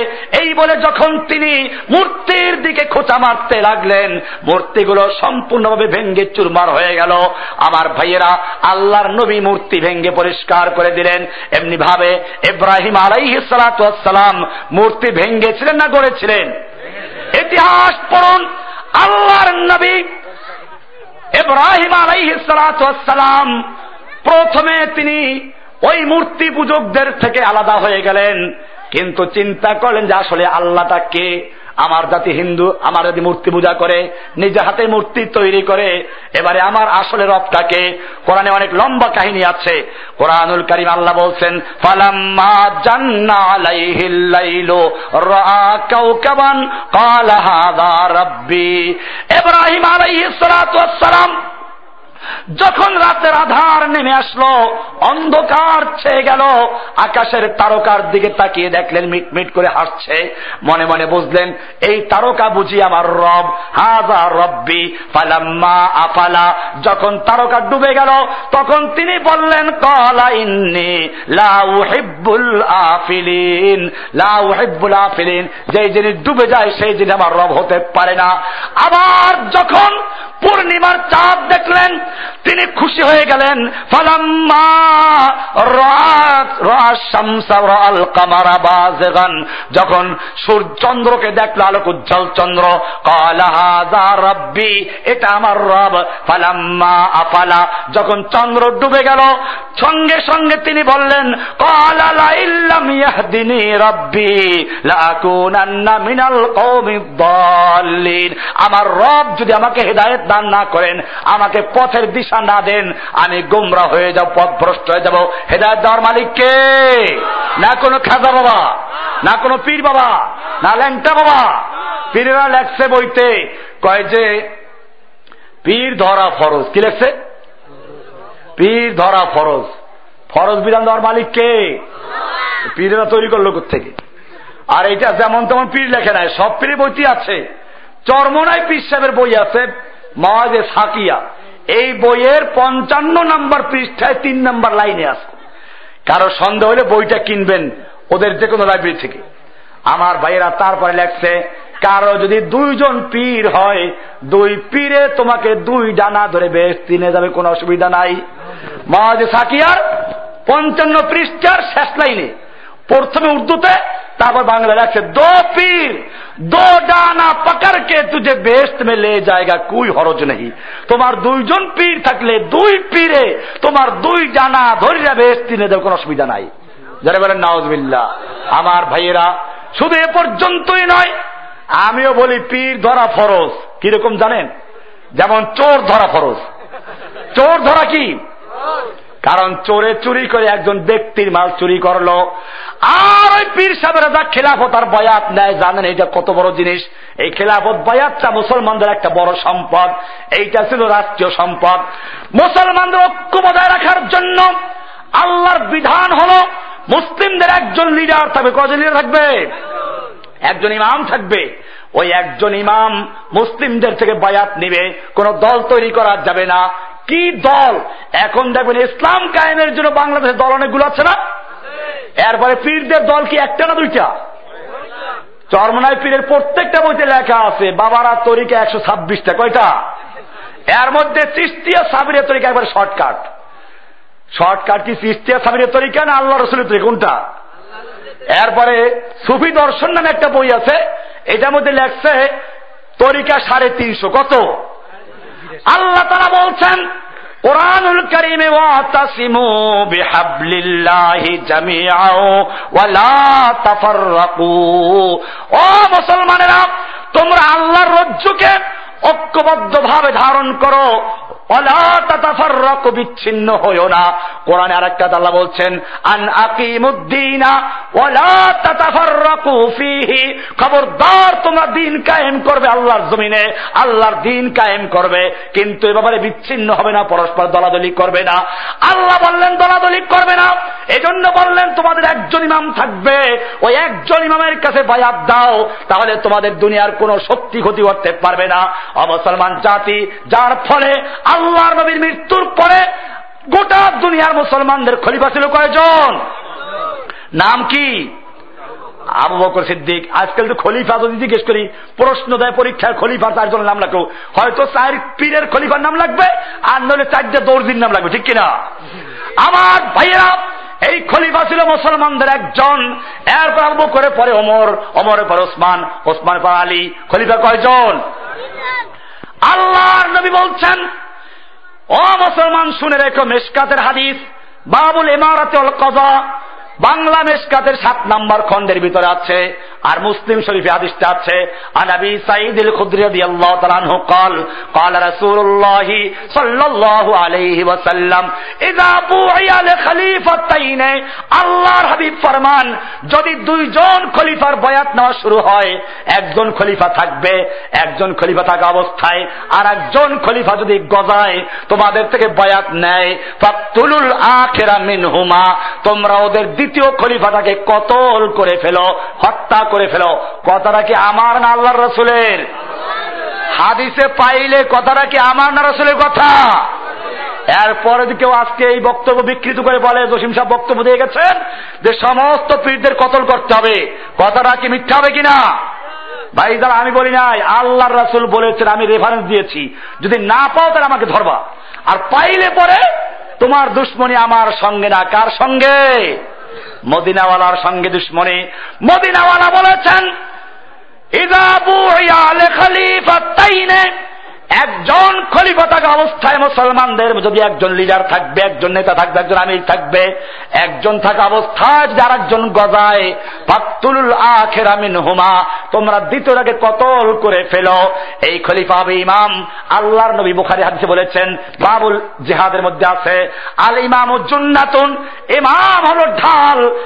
এই বলে যখন তিনি মূর্তির দিকে খোঁচা মারতে লাগলেন, মূর্তিগুলো সম্পূর্ণভাবে ভেঙ্গে চুরমার হয়ে গেল। আমার ভাইয়েরা, আল্লাহর নবী মূর্তি ভেঙ্গে পরিষ্কার করে দিলেন। এমনি ভাবে ইব্রাহিম আলাইহি সালাম মূর্তি ভেঙ্গেছিলেন না গড়েছিলেন? ইতিহাস পড়ুন, আল্লাহর নবী ইব্রাহিম আলাইহি সালাম প্রথমে তিনি ওই মূর্তি পূজকদের থেকে আলাদা হয়ে গেলেন। কিন্তু চিন্তা করলেন যে আসলে আল্লাহটা কে? আমার জাতি হিন্দু, আমার যদি মূর্তি পূজা করে, নিজে হাতে মূর্তি তৈরি করে, এবারে আমার আসলে রবটাকে কোরআনে অনেক লম্বা কাহিনী আছে। কোরআনুল করিম আল্লাহ বলছেন, ফালাম্মা জান্না আলাইহিল লাইলু রা কাওকাবান, ক্বালা রাব্বি। ইব্রাহিম আলাইহিস সালাতু ওয়াস সালাম যখন রাতের আধার নেমে আসলো, অন্ধকার ছেয়ে গেল, আকাশের তারকার দিকে তাকিয়ে দেখলেন মিট মিট করে হাসছে। মনে মনে বুঝলেন, এই তারকা বুঝি আমার রব। হাজা রব্বি, ফালাম্মা আফালা। যখন তারকা ডুবে গেল, তখন তিনি বললেন কলা ইন্নি লাউ হিব্বুল আফিলিন। লাউ হিব্বুল আফিলিন, যেই জিনিস ডুবে যায়, সেই জিনিস আমার রব হতে পারে না। আবার যখন পূর্ণিমার চাঁদ দেখলেন তিনি খুশি হয়ে গেলেন। ফালাম্মা যখন সূর্যচন্দ্রকে দেখল আলোক উজ্জ্বল চন্দ্র রব্বি, এটা আমার রব, ফালাম্মা আফালা। যখন চন্দ্র ডুবে গেল, সঙ্গে সঙ্গে তিনি বললেন রব্বি মিনাল আমার রব যদি আমাকে হেদায়েত দান না করেন, আমাকে পথের দিশা না দেন, আমি গুমরা হয়ে যাব পথ ভ্রষ্ট হয়ে যাব। হেদায়ত দেওয়ার মালিক কে? না কোনো খাজা বাবা, না কোনো পীর বাবা, না ল্যাংটা বাবা। পীরেরা লেখছে বইতে, কয় যে, পীর ধরা ফরজ। কি লেখছে? পীর ধরা ফরজ। ফরজ বিধান দেওয়ার মালিক কে? পীরেরা তৈরি করল থেকে আর এটা যেমন তেমন পীর লেখে নাই, সব পীরের বইটি আছে। চরমনায় পীর সাহেবের বই আছে, মহাজে সাকিয়া। এই বইয়ের পঞ্চান্ন নম্বর পৃষ্ঠায় তিন নম্বর লাইনে আছে। কারও সন্দেহ হলে বইটা কিনবেন ওদের যে কোনো লাইব্রেরি থেকে। আমার ভাইয়েরা তারপরে লেখছে, কারও যদি দুইজন পীর হয়, দুই পীরে তোমাকে দুই ডানা ধরে বেশ তিনে যাবে, কোনো অসুবিধা নাই। মহাজে সাকিয়ার পঞ্চান্ন পৃষ্ঠার শেষ লাইনে। প্রথমে উর্দুতে, তারপর বাংলা লেখছে দো পীর, দো ডানা পকড়কে তুঝে বেস্ট মে লে জায়গা, কুই হরজ নেই তোমার দুইজন পীর থাকলে দুই পীরে, তোমার দুই ডানা ধরিয়া বেস্ট তিনে দেবে কোনো অসুবিধা নাই। যারা বলেন নাওজবিল্লা আমার ভাইয়েরা, শুধু এ পর্যন্তই নয়, আমিও বলি পীর ধরা ফরজ। কীরকম জানেন? যেমন চোর ধরা ফরজ। চোর ধরা কি? কারণ চোরে চুরি করে একজন ব্যক্তির মাল চুরি করল। আর ওই পীর সাহেবের যা খেলাফত আর বয়াত নেয়, জানেন এইটা কত বড় জিনিস? এই খেলাফত বয়াতটা মুসলমানদের একটা বড় সম্পদ, এইটা ছিল রাষ্ট্রীয় সম্পদ। মুসলমানদের ঐক্য বজায় রাখার জন্য আল্লাহর বিধান হল মুসলিমদের একজন লিডার থাকবে। কজন লিডার থাকবে? একজন ইমাম থাকবে। ওই একজন ইমাম মুসলিমদের থেকে বায়াত নিবে, কোন দল তৈরি করা যাবে না। কি দল? এখন দেখবেন ইসলাম কায়েমের জন্য বাংলাদেশের দল অনেকগুলো আছে না? এরপরে পীরদের দল কি একটা না দুইটা? চরমনায় পীরের প্রত্যেকটা বইতে লেখা আছে, বাবারা তরিকা একশো ছাব্বিশটা, কয়টা? এর মধ্যে চিস্তিয়া সাবিরের তরিকা একবার শর্টকাট। শর্টকাট কি চিস্তিয়া সাবিরের তরিকা না আল্লাহ রসুলের তরিকা, কোনটা? এরপরে সুফি দর্শন নামে একটা বই আছে, এটার মধ্যে লেখছে, তরিকা সাড়ে তিনশো, কত? আল্লাহ তারা বলছেন করিমে ওয়ালা ও মুসলমানেরা তোমরা আল্লাহর রজ্জুকে ঐক্যবদ্ধ ভাবে ধারণ করো। বিচ্ছিন্ন হইও না। কোরআনে আরেকটা আল্লাহ বলছেন, আন আকিমুদ্দিনা ওয়ালা তাতাফাররাকু ফিহি। খবরদার, তোমরা দিন কায়েম করবে আল্লাহর জমিনে, আল্লাহর দিন কায়েম করবে। কিন্তু এ ব্যাপারে বিচ্ছিন্ন হবে না, পরস্পর দলাদলি করবে না। আল্লাহ বললেন, দলাদলি করবে না। এজন্য বললেন, তোমাদের একজন ইমাম থাকবে। ওই একজন ইমামের কাছে বায়াত দাও। তাহলে তোমাদের দুনিয়ার কোনো শক্তি ক্ষতি করতে পারবে না। অমুসলমান জাতি, যার ফলে আল্লাহর নবীর মৃত্যুর পরে গোটা দুনিয়ার মুসলমানদের খলিফা ছিল কয়জন? নাম কি? আবু বকর সিদ্দিক। আজকাল তো খলিফা যদি জিজ্ঞেস করি প্রশ্ন দেয় পরীক্ষার খলিফা চারজনের নাম লাগবে হয়তো চার পীরের খলিফার নাম লাগবে আর নলে চারটে দর্জির নাম লাগবে ঠিক কিনা? আমার ভাইয়েরা এই খলিফা ছিল মুসলমানদের একজন। এরপর আবু করে পরে অমর অমরের পর ওসমান ওসমান পর আলী। খলিফা কয়জন? আল্লাহর নবী বলছেন ও মুসলমান শুনে রেখো মেশকাতের হাদিস। বাবুল ইমারাতে কজা বাংলা মেশকাতের সাত নাম্বার খন্ডের ভিতরে আছে আর মুসলিম শরীফে হাদিসটা আছে আনাবি সাইদুল খুদরি রাদিয়াল্লাহু তাআলা আনহু قال قال رسول الله صلى الله عليه وسلم اذا بوعي لخليفتين আল্লাহর হাবিব ফরমান যদি দুইজন খলিফার বয়াত নেওয়া শুরু হয় একজন খলিফা থাকবে একজন খলিফা থাকা অবস্থায় আর একজন খলিফা যদি গজায় তোমাদের থেকে বয়াত নেয় ফাতুলুল আখেরা মিনহুমা তোমরা ওদের দ্বিতীয় খলিফাটাকে কতল করে ফেলো, হত্যা করে ফেলো। কথাটা কি আমার না আল্লাহর রসুলের? হাদিসে পাইলে কথাটা কি আমার না রসুলের কথা? এরপরে কেউ আজকে এই বক্তব্য বিকৃত করে বলে, জসিম সাহেব বক্তব্য দিয়ে গেছেন যে সমস্ত পীরদের কতল করতে হবে, কথাটা কি মিথ্যা হবে কিনা? ভাই, যারা আমি বলি নাই আল্লাহ রাসুল বলেছেন, আমি রেফারেন্স দিয়েছি। যদি না পাও তাহলে আমাকে ধরবা। আর পাইলে পরে তোমার দুশ্মনী আমার সঙ্গে না, কার সঙ্গে? মদিনাওয়ালার সঙ্গে দুশ্মনে। মদিনাওয়ালা বলেছেন একজন খলিফা থাকা অবস্থায় মুসলমানদের, যদি একজন লিডার থাকবে, একজন নেতা থাকবে, একজন আমির থাকবে, একজন থাকা অবস্থায় যদি আর একজন গজায় ফাতুল আখের আমিন হুমা তোমরা দ্বিতীয়টাকে কতল করে ফেলো। এই খলিফা হবে ইমাম। আল্লাহর নবী বুখারি হাদিসে বলেছেন, বাবুল জেহাদের মধ্যে আছে, আল ইমাম জুন্নাতুন, ইমাম হলো ঢাল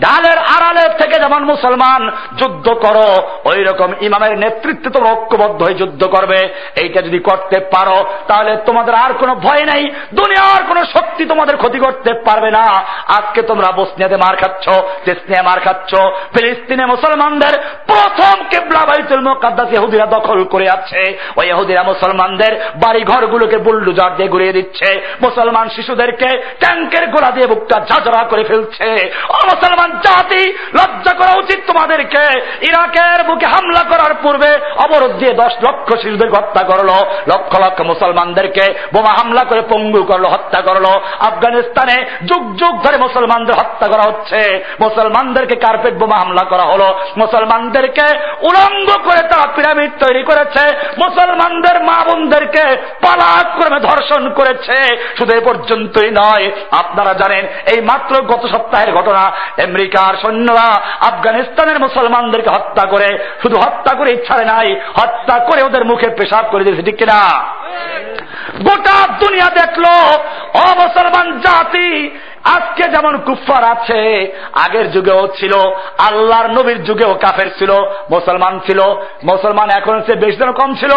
ঢালের আড়ালের থেকে যেমন মুসলমান যুদ্ধ করো ওই রকম ইমামের নেতৃত্বে তোমরা ঐক্যবদ্ধ হয়ে যুদ্ধ করবে, এইটা যদি করতে পারো, তাহলে তোমাদের আর কোনো ভয় নেই। দুনিয়ার কোনো শক্তি তোমাদের ক্ষতি করতে পারবে না। আজকে তোমরা বসনিয়াতে মার খাচ্ছ চেসনিয়া মার খাচ্ছ। ফিলিস্তিনে মুসলমানদের প্রথম কেবলা বাইতুল মোকাদ্দাস ইহুদিরা দখল করে আছে। ওই ইহুদিরা মুসলমানদের বাড়ি ঘরগুলোকে বুলডুজার দিয়ে ঘুরিয়ে দিচ্ছে। মুসলমান শিশুদেরকে ট্যাঙ্কের গোলা দিয়ে বুকটা ঝাঁঝরা করে ফেলছে। ও মুসলমান জাতি, লজ্জা করা উচিত তোমাদেরকে। ইরাকের বুকে হামলা করার পূর্বে অবরোধ দিয়ে দশ লক্ষ শিশুদের হত্যা করল, লক্ষ লক্ষ মুসলমানদেরকে বোমা হামলা করে পঙ্গু করল, হত্যা করল। আফগানিস্তানে যুগ যুগ ধরে মুসলমানদের হত্যা করা হচ্ছে। মুসলমানদেরকে কার্পেট বোমা হামলা করা হলো। মুসলমানদেরকে উলঙ্গ করে তারা পিরামিড তৈরি করেছে। মুসলমানদের মা বোনদেরকে পালাক করে ধর্ষণ করেছে। শুধু এ পর্যন্তই নয়, আপনারা জানেন, এই মাত্র গত সপ্তাহের ঘটনা, আমেরিকার সৈন্যরা আফগানিস্তানের মুসলমানদেরকে হত্যা করে, শুধু হত্যা করে ইচ্ছারে নাই হত্যা করে ওদের মুখে পেশাব করে দিয়েছে, ঠিক কিনা? গোটা দুনিয়া দেখল অমুসলমান জাতি, আজকে যেমন কুফার আছে, আগের যুগেও ছিল, আল্লাহর নবীর যুগেও কাফের ছিল, মুসলমান ছিল, মুসলমান এখন সে বেশি কম ছিল।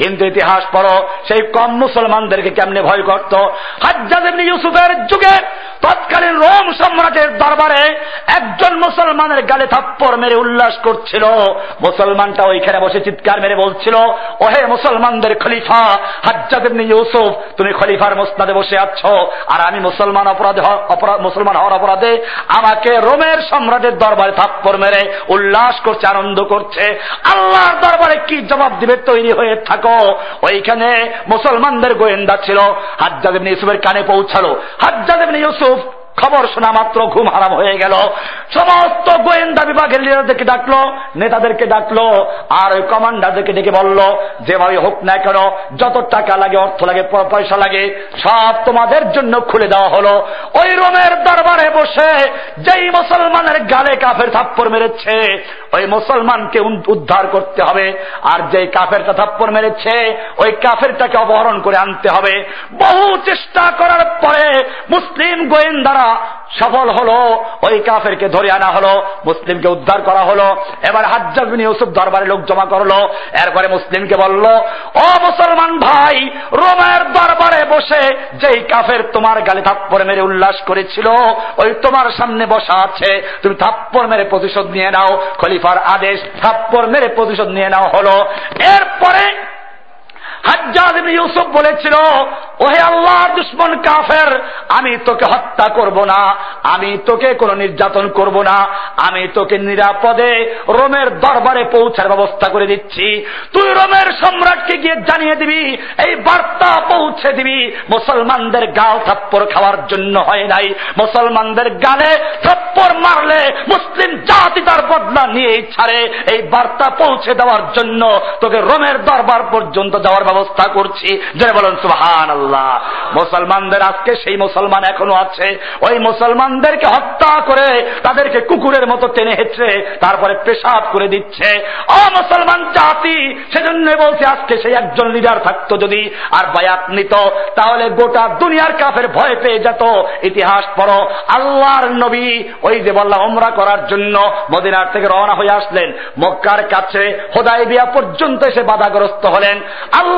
কিন্তু ইতিহাস পড়ো, সেই কম মুসলমানদেরকে কেমনে ভয় করত? হাজ্জাজ ইউসুফের যুগে তৎকালীন রোম সম্রাটের দরবারে একজন মুসলমানের গালে থাপ্পর মেরে উল্লাস করছিল। মুসলমানটা ওইখানে বসে চিৎকার মেরে বলছিল, ওহে মুসলমানদের খলিফা হাজ্জাদ ইউসুফ, তুমি খলিফার মোস্তাদে বসে আছো, আর আমি মুসলমান অপরাধে মুসলমান হওয়ার অপরাধে আমাকে রোমের সম্রাটের দরবারে থাপ্পর মেরে উল্লাস করছে, আনন্দ করছে। আল্লাহর দরবারে কি জবাব দিবে তৈরি হয়ে থাকো। ওইখানে মুসলমানদের গোয়েন্দা ছিল। হাজ্জাদ ইউসুফের কানে পৌঁছালো। হাজ্জাদ ইউসুফ, খবর শোনা মাত্র ঘুম হারাম হয়ে গেল। সমস্ত গোয়েন্দা বিভাগের লিডারদেরকে ডাকলো, নেতাদেরকে ডাকলো, আর ওই কমান্ডারদেরকে ডেকে বলল, যেভাবে হোক না কেন, যত টাকা লাগে, অর্থ লাগে পয়সা লাগে, সব তোমাদের জন্য খুলে দেওয়া হলো। ওই রোমের দরবারে বসে যেই মুসলমানের গালে কাফের থাপ্পর মেরেছে ওই মুসলমানকে উদ্ধার করতে হবে। আর যেই কাফেরটা থাপ্পর মেরেছে, ওই কাফেরটাকে অপহরণ করে আনতে হবে। বহু চেষ্টা করার পরে মুসলিম গোয়েন্দারা সফল হলো, ওই কাফেরকে ধরে আনা হলো, মুসলিমকে উদ্ধার করা হলো। এবার হাজ্জাবিন ইউসুফ দরবারে লোক জমা করল। এরপরে মুসলিমকে বলল, ও মুসলমান ভাই, রোমের দরবারে বসে যেই কাফের তোমার গালে থাপ্পর মেরে উল্লাস করেছিল, ওই তোমার সামনে বসা আছে। তুমি থাপ্পর মেরে প্রতিশোধ নিয়ে নাও খলিফার আদেশ থাপ্পর মেরে প্রতিশোধ নিয়ে নেওয়া হলো। এরপরে হাজ্জাদ ইউসুফ বলেছিল, ওহে আল্লাহ দুশ্মন কাফের, আমি তোকে হত্যা করব না, আমি তোকে কোনো নির্যাতন করব না, আমি তোকে নিরাপদে রোমের দরবারে পৌঁছার ব্যবস্থা করে দিচ্ছি। তুই রোমের সম্রাটকে গিয়ে জানিয়ে দিবি, এই বার্তা পৌঁছে দিবি, মুসলমানদের গাল থাপ্পর খাওয়ার জন্য হয় নাই। মুসলমানদের গালে থাপ্পর মারলে মুসলিম জাতি তার বদলা নিয়েই ছাড়ে। এই বার্তা পৌঁছে দেওয়ার জন্য তোকে রোমের দরবার পর্যন্ত যাওয়ার ব্যবস্থা করছি। যে বলেন সুহান আল্লাহ মুসলমানদের আজকে সেই মুসলমান এখনও আছে। ওই মুসলমানদেরকে হত্যা করে তাদেরকে কুকুরের মতো টেনে হেঁচড়ে তারপরে পেশাব করে দিচ্ছে। অ মুসলমান জাতি সেজন্য বলছে আজকে সেই একজন লিডার থাকতো যদি আর বায়াত নিত, তাহলে গোটা দুনিয়ার কাফের ভয় পেয়ে যেত। ইতিহাস পড়ো, আল্লাহর নবী ওই যে বললাম ওমরা করার জন্য মদিনার থেকে রওনা হয়ে আসলেন। মক্কার কাছে হোদাই বিয়া পর্যন্ত এসে বাধাগ্রস্ত হলেন।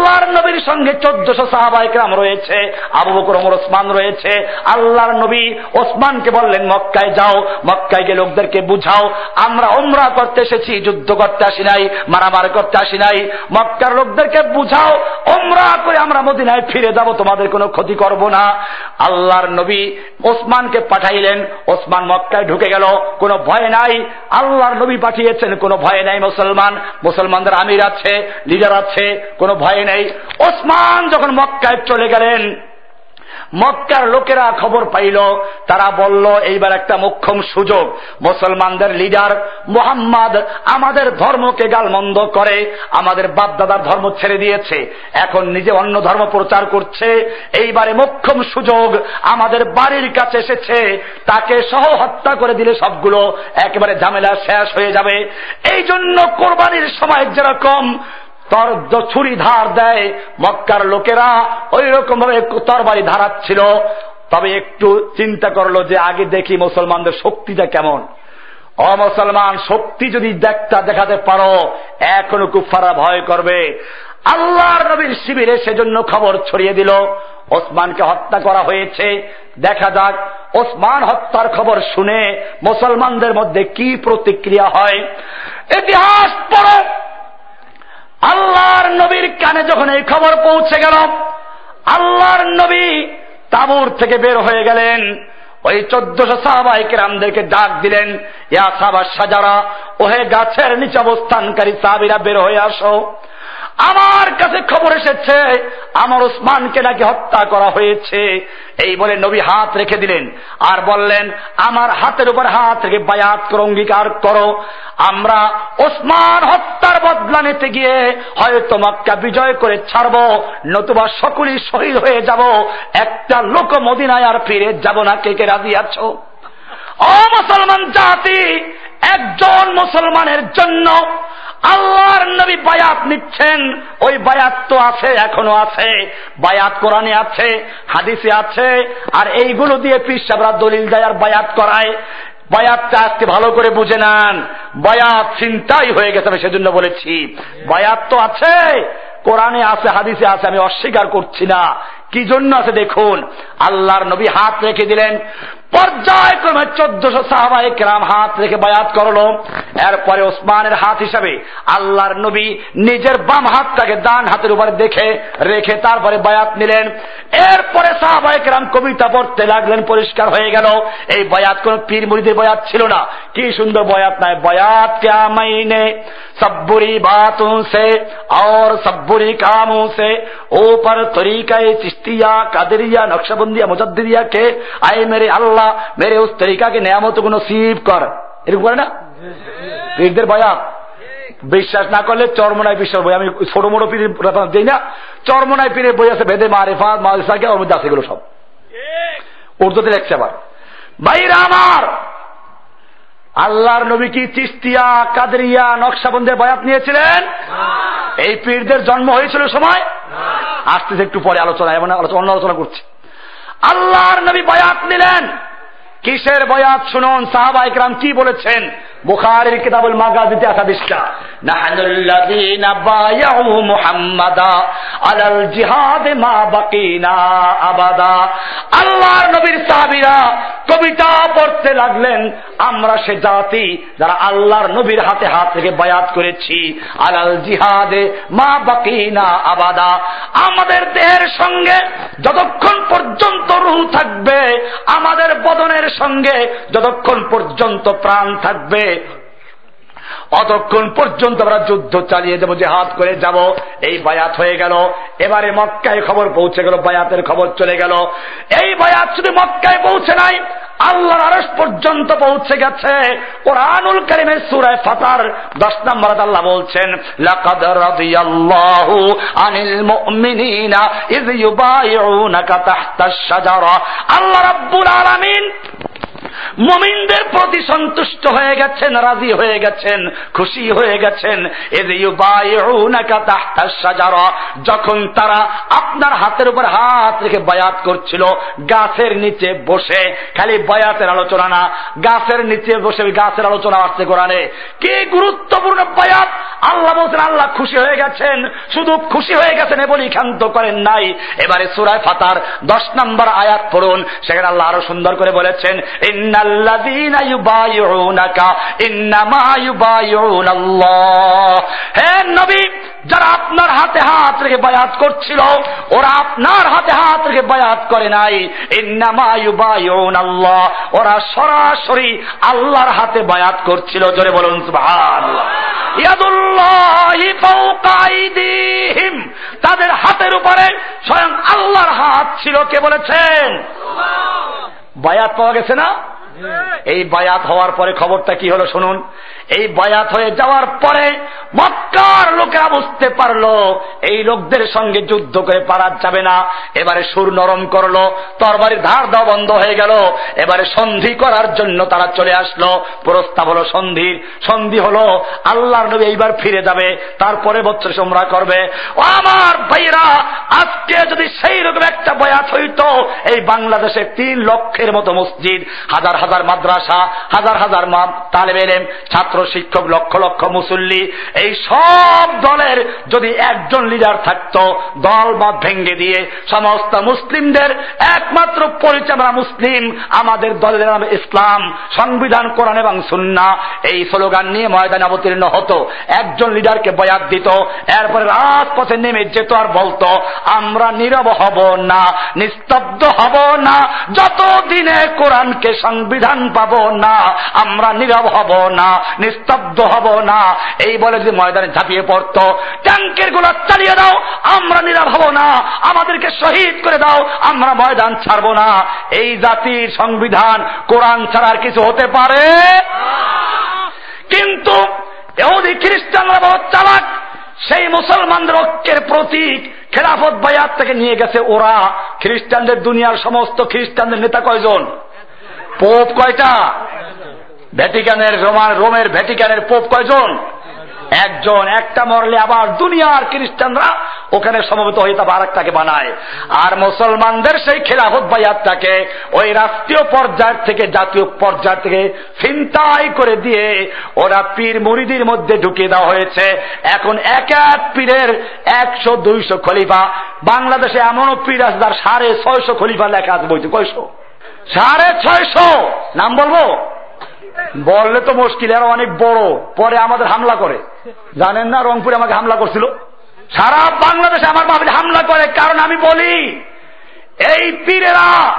আল্লাহর নবীর সঙ্গে চোদ্দশো সাহাবাইকরাম রয়েছে, আবু বকর, ওমর, ওসমান রয়েছে। আল্লাহর নবী ওসমানকে বললেন, মক্কায় যাও, মক্কায় গিয়ে লোকদেরকে বুঝাও, আমরা ওমরা করতে এসেছি, যুদ্ধ করতে আসি নাই, মারামার করতে আসি নাই, মক্কার লোকদেরকে বুঝাও ওমরা করে আমরা মদিনায় ফিরে যাব, তোমাদের কোনো ক্ষতি করব না। আল্লাহর নবী ওসমানকে পাঠাইলেন, ওসমান মক্কায় ঢুকে গেল, কোনো ভয় নাই, আল্লাহর নবী পাঠিয়েছেন, কোনো ভয় নাই মুসলমান, মুসলমানদের আমির আছে, লিডার আছে, কোনো ভয় নেই। ওসমান যখন মক্কায় চলে গেলেন, মক্কার লোকেরা খবর পাইল, তারা বলল, এইবার একটা মোক্ষম সুযোগ। মুসলমানদের লিডার মোহাম্মদ আমাদের ধর্মকে গালমন্দ করে, আমাদের বাপদাদার ধর্ম ছেড়ে দিয়েছে। এখন নিজে অন্য ধর্ম প্রচার করছে। এইবারে মোক্ষম সুযোগ আমাদের বাড়ির কাছে এসেছে। তাকে সহ হত্যা করে দিলে সবগুলো একেবারে ঝামেলা শেষ হয়ে যাবে। এই জন্য কোরবানির সময় যেরকম তর ছুরি ধার দেয় মক্কার লোকেরা ওই রকম ভাবে তরবারি ধারাচ্ছিল। তবে একটু চিন্তা করল যে আগে দেখি মুসলমানদের শক্তিটা কেমন। অমুসলমান শক্তি যদি দেখতা দেখাতে পারো, এখনও কুফারা ভয় করবে। আল্লাহর নবীর শিবিরে সেজন্য খবর ছড়িয়ে দিল। ওসমানকে হত্যা করা হয়েছে। দেখা যাক, ওসমান হত্যার খবর শুনে মুসলমানদের মধ্যে কি প্রতিক্রিয়া হয়। ইতিহাস পড়ো আল্লাহর নবীর কানে যখন এই খবর পৌঁছে গেল, আল্লাহর নবী তাবুর থেকে বের হয়ে গেলেন। ওই চোদ্দশো সাহাবাহিকের রামদেরকে ডাক দিলেন, ইয়া সাবা সাজারা, ওহে গাছের নিচে অবস্থানকারী সাহাবিরা বের হয়ে আসো। আমার কাছে খবর এসেছে, আমার ওসমানকে নাকি হত্যা করা হয়েছে। এই বলে নবী হাত রেখে দিলেন আর বললেন, আমার হাতের উপর হাত রেখে বায়াত করো, অঙ্গীকার করো। আমরা ওসমান হত্যার বদলা নিতে গিয়ে হয়তো মক্কা বিজয় করে ছাড়ব, নতুবা সকলেই শহীদ হয়ে যাব। একটা লোক মদিনায় আর ফিরে যাব না, কে কে রাজি আছো? অ মুসলমান জাতি একজন মুসলমানের জন্য আল্লাহর নবী বায়াত নিচ্ছেন। ওই বায়াত তো আছে, এখনও আছে। বায়াত কোরআনে আছে, হাদিসে আছে। আর এইগুলো দিয়ে পিসাবরা দলিল দেয় আর বায়াত করায়। বায়াতটা আজকে ভালো করে বুঝে নেন। বায়াত চিন্তাই হয়ে গেছে, আমি সেজন্য বলেছি। বায়াত তো আছে, কোরআনে আছে, হাদিসে আছে, আমি অস্বীকার করছি না। কি জন্য আছে দেখুন, আল্লাহর নবী হাত রেখে দিলেন। পর্যায়ক্রমে চোদ্দশো সাহাবাই কেরাম হাত রেখে বায়াত করল। এরপরে ওসমানের হাত হিসাবে আল্লাহর নবী নিজের বাম হাতটাকে ডান হাতের উপরে দেখে, রেখে তারপরে বায়াত নিলেন। এরপরে সাহাবাই কেরাম কবিতা পড়তে লাগলেন, পরিষ্কার হয়ে গেল। এই বায়াত কোন পীর মুড়িদের বয়াত ছিল না। কি সুন্দর বয়াত নাই। বয়াত ক্যা মাইনে? সব্বুরি বাতুন সে আর সব্বুরি কামুন সে। ওপর তরিকায় চিস্তিয়া কাদেরিয়া, নকশাবন্দিয়া মুজাদ্দিরিয়া কে আয় মেরে আল্লাহ আল্লাহ, মেরে উস তরিকাকে নেয়ামতগুলো সিপ কর। এরকম করে না? পীরদের বয়ান। বিশ্বাস না করলে চরমনায় বিশ্বাস বই। আমি ছোট মোটো পীরের রেফারেন্স দিই না। চরমনায় পীরের বই আছে, ভেদে মারেফাত মাদ্রাসাকে ওর মধ্যে আছে এগুলো সব। উর্দুতে লেখছে আবার বাইরা আমার, আল্লাহর নবী কি চিস্তিয়া, কাদরিয়া, নকশাবন্দের বয়াত নিয়েছিলেন? এই পীরদের জন্ম হয়েছিল সময়? আসতেছে একটু পরে আলোচনা এমন আলোচনা, অন্য আলোচনা করছি। আল্লাহর নবী বয়াত নিলেন। কিসের বয়াত শুনুন সাহাবা ইকরাম কি বলেছেন? বুখারের কিতাবুল মাগাজিতে আসা আবাদা। আল্লাহর নবীর কবিতা পড়তে লাগলেন, আমরা সে জাতি যারা আল্লাহর নবীর হাতে হাত থেকে বায়াত করেছি, আলাল জিহাদে মা বাকিনা আবাদা। আমাদের দেহের সঙ্গে যতক্ষণ পর্যন্ত রুহ থাকবে, আমাদের বদনের সঙ্গে যতক্ষণ পর্যন্ত প্রাণ থাকবে অতক্ষণ পর্যন্ত আমরা যুদ্ধ চালিয়ে যাব যে হাত করে যাব। এই বায়াত হয়ে গেল। এবারে মক্কায় খবর পৌঁছে গেল, বায়াতের খবর চলে গেল। এই বায়াত শুধু মক্কায় পৌঁছে নাই, আল্লাহর আরস পর্যন্ত পৌঁছে গেছে। কোরআনুল করিমের সুরায় ফাতার, দশ নম্বর আল্লাহ বলছেন, লাকাদ রাদিয়াল্লাহু আনিল মুমিনিনা ইয তাহতাশ শাজারা। আল্লাহ রাব্বুল আলামিন মমিনদের প্রতি সন্তুষ্ট হয়ে গেছেন, রাজি হয়ে গেছেন, খুশি হয়ে গেছেন। যখন তারা আপনার হাতের উপর হাত রেখে বায়াত করছিল, গাছের নিচে বসে, খালি বায়াতের আলোচনা না, গাছের নিচে বসে গাছের আলোচনা আসছে কোরআনে। কি গুরুত্বপূর্ণ বায়াত? আল্লাহ বলছেন, আল্লাহ খুশি হয়ে গেছেন, শুধু খুশি হয়ে গেছেন বলি ক্ষান্ত করেন নাই। এবারে সুরায় ফাতার দশ নম্বর আয়াত পড়ুন, সেখানে আল্লাহ আরও সুন্দর করে বলেছেন ইন্নাল্লাযীনা যারা আপনার হাতে হাত রেখে বায়াত করছিল, ওরা আপনার হাতে হাত রেখে বায়াত করে নাই। ওরা সরাসরি আল্লাহর হাতে বায়াত করছিল। জোরে বলুন তাদের হাতের উপরে স্বয়ং আল্লাহর হাত ছিল। কে বলেছেন? বায়াত পাওয়া গেছে না? এই বায়াত হওয়ার পরে খবরটা কি হলো শুনুন। এই বায়াত হয়ে যাওয়ার পরে মক্কার লোকেরা বুঝতে পারল, এই লোকদের সঙ্গে যুদ্ধ করে পারা যাবে না। এবারে সুর নরম করল, তরবারির ধার দেওয়া বন্ধ হয়ে গেল। এবারে সন্ধি করার জন্য তারা চলে আসলো। প্রস্তাব হলো সন্ধির সন্ধি হলো, আল্লাহর নবী এইবার ফিরে যাবে, তারপরে বছর সোমরা করবে। আমার ভাইরা আজকে যদি সেই রকম একটা বয়াত হইতো, এই বাংলাদেশে তিন লক্ষের মতো মসজিদ, হাজার হাজার মাদ্রাসা, হাজার হাজার তালেব এলেম, ছাত্র, শিক্ষক, লক্ষ লক্ষ মুসল্লি, এই সব দলের যদি একজন লিডার থাকত, দল মত ভেঙ্গে দিয়ে সমস্ত মুসলিমদের, একমাত্র পরিচয় মুসলিম আমাদের দলের নাম ইসলাম, সংবিধান, কোরআন এবং সুন্না, এই স্লোগান নিয়ে ময়দানে অবতীর্ণ হতো। একজন লিডারকে বয়াত দিত, এরপরে রাজপথে নেমে যেত আর বলতো, আমরা নীরব হব না, নিস্তব্ধ হব না যত দিনে কোরআনকে সংবিধান পাবো না, আমরা নীরব হব না, নিস্তব্ধ হব না। এই বলে যে ময়দানে ঝাঁপিয়ে পড়ত, ট্যাঙ্কের গোলা চালিয়ে দাও, আমরা নীরব হব না। আমাদেরকে শহীদ করে দাও, আমরা ময়দান ছাড়ব না। এই জাতির সংবিধান, কোরআন ছাড়ার কিছু হতে পারে? কিন্তু খ্রিস্টানরা বহুত চালাক। সেই মুসলমানদের ঐক্যের প্রতীক খেলাফত বায়াত থেকে নিয়ে গেছে ওরা। খ্রিস্টানদের দুনিয়ার সমস্ত খ্রিস্টানদের নেতা কয়জন? পোপ কয়টা? ভ্যাটিকানের রোমান, রোমের ভ্যাটিকানের পোপ কয়জন? একজন। একটা মরলে আবার দুনিয়ার খ্রিস্টানরা ওখানে সমবেত হয়ে তা বারাকটাকে বানায়। আর মুসলমানদের সেই খেলাফত বায়াতটাকে ওই রাষ্ট্রীয় পর্যায় থেকে, জাতীয় পর্যায় থেকে চিন্তাই করে দিয়ে ওরা পীর মুরিদির মধ্যে ঢুকিয়ে দেওয়া হয়েছে। এখন এক এক পীরের একশো, দুইশো খলিফা। বাংলাদেশে এমনও পীর আছে যার সাড়ে ছয়শো খলিফা লেখা আছে বইতে। কয়শো? সাড়ে ছয়শো। নাম বলব? বললে তো মুশকিল আর অনেক বড়। পরে আমাদের হামলা করে। জানেন না রংপুরে আমাকে হামলা করছিল? সারা বাংলাদেশে আমার বাবা হামলা করে। কারণ আমি বলি, এই পীরেরা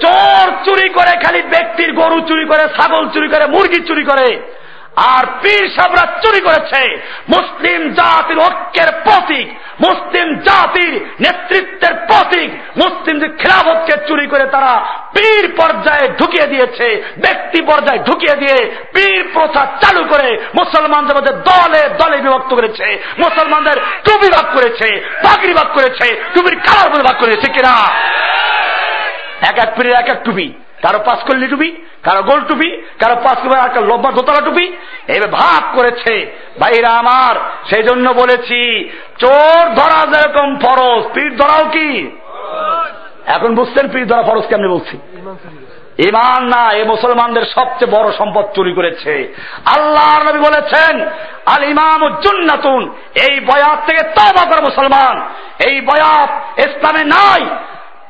চোর চুরি করে, খালি ব্যক্তির গরু চুরি করে, ছাগল চুরি করে, মুরগি চুরি করে। আর পীর সাবরা চুরি করেছে। মুসলিম জাতির ঐক্যের প্রতীক, মুসলিম জাতির নেতৃত্বের প্রতীক মুসলিম খেলাফতকে চুরি করে তারা পীর পর্যায়ে ঢুকিয়ে দিয়েছে, ব্যক্তি পর্যায়ে ঢুকিয়ে দিয়ে পীর প্রথা চালু করে মুসলমানদের মধ্যে দলে দলে বিভক্ত করেছে, মুসলমানদের টুপি ভাগ করেছে, পাগড়ি ভাগ করেছে, টুপির কালার ভাগ করেছে কিনা? এক এক পীরের এক এক টুপি। কারও পাঁচ কল্লি টুপি, কারও গোল টুপি, কারও পাঁচ একটা লম্বা দোতলা টুপি, এবার ভাগ করেছে। ভাইরা আমার সেই জন্য বলেছি, চোর ধরা যেরকম ফরজ, পীর ধরাও কি? এখন বুঝছেন পীর ধরা ফরজ কেমনি বলছি? ইমান না, এ মুসলমানদের সবচেয়ে বড় সম্পদ চুরি করেছে। আল্লাহ নবী বলেছেন, আল ইমাম উজ্জুন্নাতুন এই বয়াত থেকে তবা করে মুসলমান। এই বয়াত ইসলামে নাই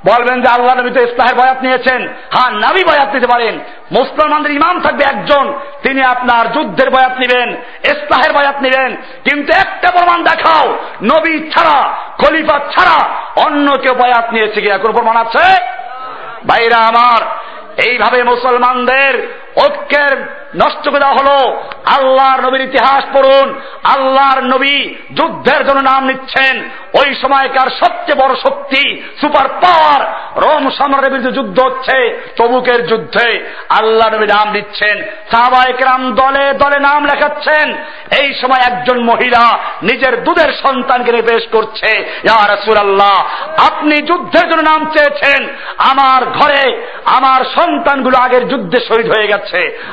বলবেন যে আল্লাহ নবী তো ইসলাহের বয়াত নিয়েছেন। হ্যাঁ নাবি বয়াত নিতে পারেন। মুসলমানদের ইমাম থাকবে একজন। তিনি আপনার যুদ্ধের বয়াত নেবেন ইসলাহের বয়াত নিবেন। কিন্তু একটা প্রমাণ দেখাও, নবী ছাড়া, খলিফা ছাড়া অন্য কেউ বয়াত নিয়েছে কি এখন প্রমাণ আছে? ভাইরা আমার, এইভাবে মুসলমানদের ঐক্যের নষ্ট করে দেওয়া হলো। আল্লাহর নবীর ইতিহাস পড়ুন। আল্লাহর নবী যুদ্ধের জন্য নাম নিচ্ছেন। ওই সময়কার সবচেয়ে বড় শক্তি সুপার পাওয়ার রোম সম্রাটের বিরুদ্ধে যুদ্ধ হচ্ছে তবুকের যুদ্ধে। আল্লাহ নবী নাম নিচ্ছেন। সাহবায়করাম দলে দলে নাম লেখাচ্ছেন। এই সময় একজন মহিলা নিজের দুধের সন্তানকে নিয়ে পেশ করছে। আল্লাহ আপনি যুদ্ধের জন্য নাম চেয়েছেন। আমার ঘরে আমার সন্তানগুলো আগের যুদ্ধে শহীদ হয়ে গেছে।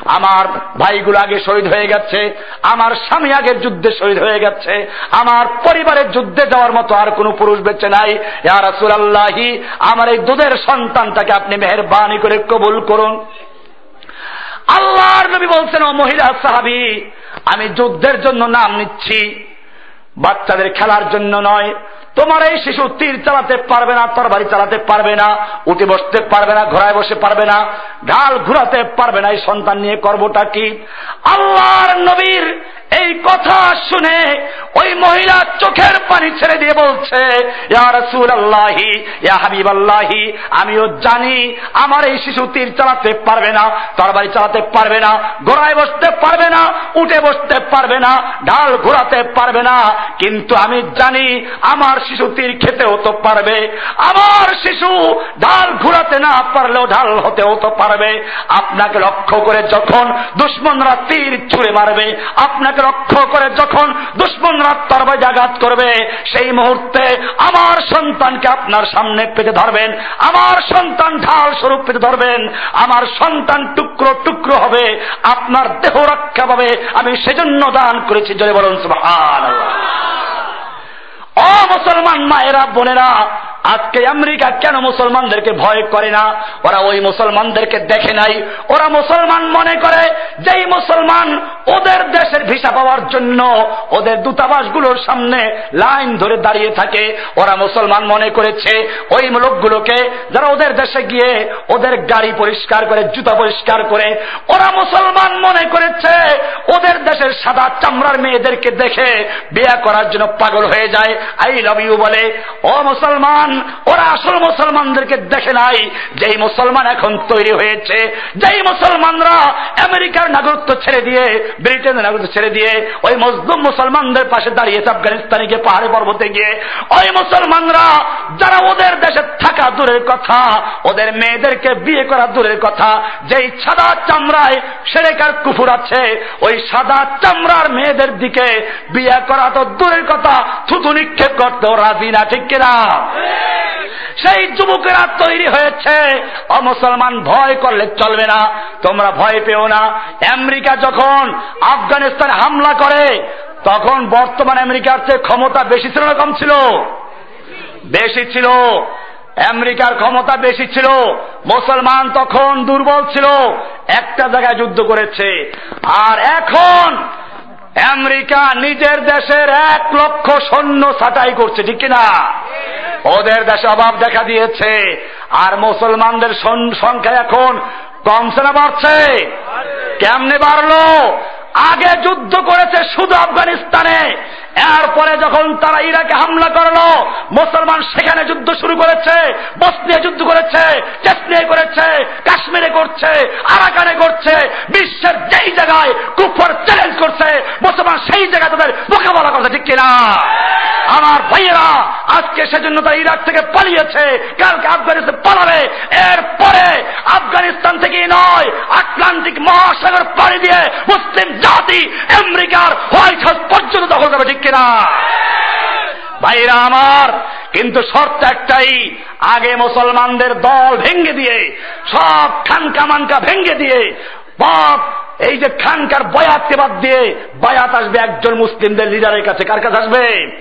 আমার ভাইগুলো আগে শহীদ হয়ে গেছে। আমার স্বামী আগের যুদ্ধে শহীদ হয়ে গেছে। আমার পরিবারের যুদ্ধে যাওয়ার মতো আর কোন পুরুষ বেঁচে নাই। রাসুল আল্লাহি আমার এই দুধের সন্তানটাকে আপনি মেহরবানি করে কবুল করুন। আল্লাহর নবী বলছেন, ও মহিলা সাহাবি, আমি যুদ্ধের জন্য নাম নিচ্ছি। বাচ্চাদের খেলার জন্য নয় তোমার এই শিশু তীর চালাতে পারবে না তার বাড়ি চালাতে পারবে না, উঠে বসতে পারবে না, ঘোড়ায় বসে পারবে না, ঢাল ঘুরাতে পারবে না, এই সন্তান নিয়ে কর্মটা কি? আল্লাহর নবীর এই কথা শুনে ওই মহিলা চোখের পানি ছেড়ে দিয়ে বলছে আমিও জানি আমার এই শিশু তীর চালাতে পারবে না, তরবারি চালাতে পারবে না, গোড়ায় বসতে পারবে না, উঠে বসতে পারবে না ঢাল ঘোরাতে পারবে না, কিন্তু আমি জানি আমার শিশু তীর খেতেও তো পারবে, আমার শিশু ঢাল ঘুরাতে না পারলেও ঢাল হতেও তো পারবে, আপনাকে লক্ষ্য করে যখন দুশ্মনরা তীর ছুড়ে মারবে, আপনাকে লক্ষ্য করে যখন দুশ্মনরা তরবাই আঘাত করবে, সেই মুহূর্তে আমার সন্তানকে আপনার সামনে পেতে ধরবেন, আমার সন্তান ঢাল স্বরূপ পেতে ধরবেন, আমার সন্তান টুকরো টুকরো হবে, আপনার দেহ রক্ষা পাবে, আমি সেজন্য দান করেছি জয় বলুন, সুবহানাল্লাহ। অ মুসলমান মায়েরা, বোনেরা, আজকে আমেরিকা কেন মুসলমানদেরকে ভয় করে না? ওরা ওই মুসলমানদেরকে দেখে নাই। ওরা মুসলমান মনে করে যেই মুসলমান ওদের দেশের ভিসা পাওয়ার জন্য ওদের দূতাবাসগুলোর সামনে লাইন ধরে দাঁড়িয়ে থাকে, ওরা মুসলমান মনে করেছে ওই লোকগুলোকে যারা ওদের দেশে গিয়ে ওদের গাড়ি পরিষ্কার করে, জুতা পরিষ্কার করে, ওরা মুসলমান মনে করেছে ওদের দেশের সাদা চামড়ার মেয়েদেরকে দেখে বিয়া করার জন্য পাগল হয়ে যায়। আই লাভ ইউ বলে, ও মুসলমান, ওরা আসল মুসলমানদেরকে দেখে নাই। যেই মুসলমান এখন তৈরি হয়েছে, যেই মুসলমানরা আমেরিকার নাগরিকত্ব ছেড়ে দিয়ে, ব্রিটেনের নাগরিকত্ব ছেড়ে দিয়ে, ওই মজলুম মুসলমানদের পাশে দাঁড়িয়েছে আফগানিস্তানে গিয়ে পাহাড়ে পর্বতে গিয়ে, ওই মুসলমানরা যারা ওদের দেশে থাকা দূরের কথা, ওদের মেয়েদেরকে বিয়ে করা দূরের কথা, যেই সাদা চামড়ায় সেরেকার কুফুর আছে, ওই সাদা চামড়ার মেয়েদের দিকে বিয়ে করা তো দূরের কথা থুতু নিক্ষেপ করতেও রাজি না, ঠিক কিনা? সেই যুবকেরা তৈরি হয়েছে। অমুসলমান ভয় করলে চলবে না, তোমরা ভয় পেও না। আমেরিকা যখন আফগানিস্তানে হামলা করে, তখন বর্তমান আমেরিকার চেয়ে ক্ষমতা বেশি ছিল না, কম ছিল? বেশি ছিল। আমেরিকার ক্ষমতা বেশি ছিল। মুসলমান তখন দুর্বল ছিল। একটা জায়গায় যুদ্ধ করেছে। আর এখন আমেরিকা নিজের দেশের এক লক্ষ সৈন্য ছাটাই করছে, ঠিক কিনা? ওদের দেশে অভাব দেখা দিয়েছে, আর মুসলমানদের সংখ্যা এখন কমছে না, বাড়ছে। কেমনে বাড়লো? আগে যুদ্ধ করেছে শুধু আফগানিস্তানে এরপরে যখন তারা ইরাকে হামলা করল, মুসলমান সেখানে যুদ্ধ শুরু করেছে, বসনিয়া যুদ্ধ করেছে, চেসনিয়া করেছে, কাশ্মীরে করছে, আরাকানে করছে, বিশ্বের যেই জায়গায় কুফর চ্যালেঞ্জ করছে, মুসলমান সেই জায়গায় তাদের মোকাবেলা করছে ঠিক কিনা? আমার ভাইয়েরা, আজকে সেজন্য তারা ইরাক থেকে পালিয়েছে, কালকে আফগানিস্তান পালাবে, এরপরে আফগানিস্তান থেকে নয়, আটলান্টিক মহাসাগর পাড়ি দিয়ে মুসলিম জাতি আমেরিকার হোয়াইট হাউস পর্যন্ত দখল করবে, ঠিক কিনা ভাইরা আমার, কিন্তু শর্ত একটাই, আগে মুসলমানদের দল ভেঙ্গে দিয়ে, সব খানকা মানকা ভেঙ্গে দিয়ে, বাপ এই যে খানকার বয়াতকে বাদ দিয়ে বয়াত আসবে একজন মুসলিমদের লিডারের কাছে, কার কাছে আসবে?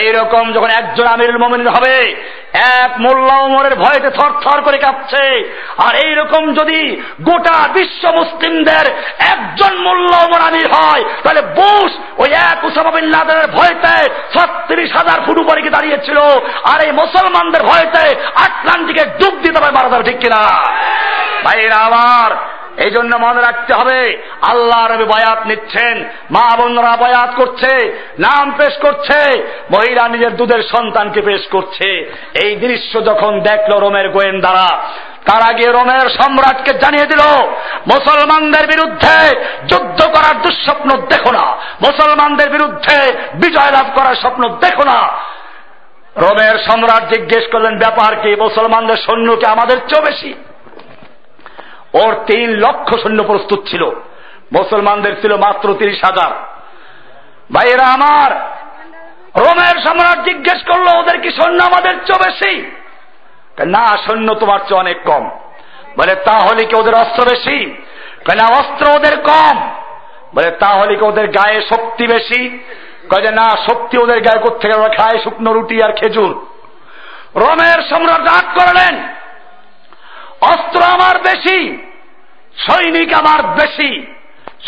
এইরকম যখন একজন আমিরুল মোমিন হবে, এক মোল্লা উমরের ভয়েতে থর থর করে কাঁপছে। আর এইরকম যদি গোটা বিশ্ব মুসলিমদের একজন মোল্লা উমর আমির হয়, তাহলে বুশ ওই এক উসামা বিন লাদেনের ভয়তে ছত্রিশ হাজার ফুট উপরে কি দাঁড়িয়েছিল। আর এই মুসলমানদের ভয়তে আটলান্টিকে ডুব দিতে হবে মারা যাবে ঠিক কিনা? ভাইরা আমার এই জন্য মনে রাখতে হবে, আল্লাহ রবি বয়াত নিচ্ছেন, মা বোনরা বয়াত করছে, নাম পেশ করছে, মহিলা নিজের দুধের সন্তানকে পেশ করছে। এই দৃশ্য যখন দেখল রোমের গোয়েন্দারা, তারা গিয়ে রোমের সম্রাটকে জানিয়ে দিল, মুসলমানদের বিরুদ্ধে যুদ্ধ করার দুঃস্বপ্ন দেখো না, মুসলমানদের বিরুদ্ধে বিজয় লাভ করার স্বপ্ন দেখো না। রোমের সম্রাট জিজ্ঞেস করলেন, ব্যাপার কি, মুসলমানদের সৈন্যকে আমাদের চেয়ে বেশি? ওর তিন লক্ষ সৈন্য প্রস্তুত ছিল। মুসলমানদের ছিল মাত্র তিরিশ হাজার। ভাইয়েরা আমার, রোমের সম্রাট জিজ্ঞেস করল, ওদের কি সৈন্য আমাদের চেয়ে বেশি? না, সৈন্য তোমার চেয়ে অনেক কম। বলে, তাহলে কি ওদের অস্ত্র বেশি? না, অস্ত্র ওদের কম। বলে, তাহলে কি ওদের গায়ে শক্তি বেশি? কয়ে না, শক্তি ওদের গায়ে করতে ওরা খায় শুকনো রুটি আর খেজুর। রোমের সম্রাট রাগ করলেন, অস্ত্র আমার বেশি। সৈনিক আমার বেশি।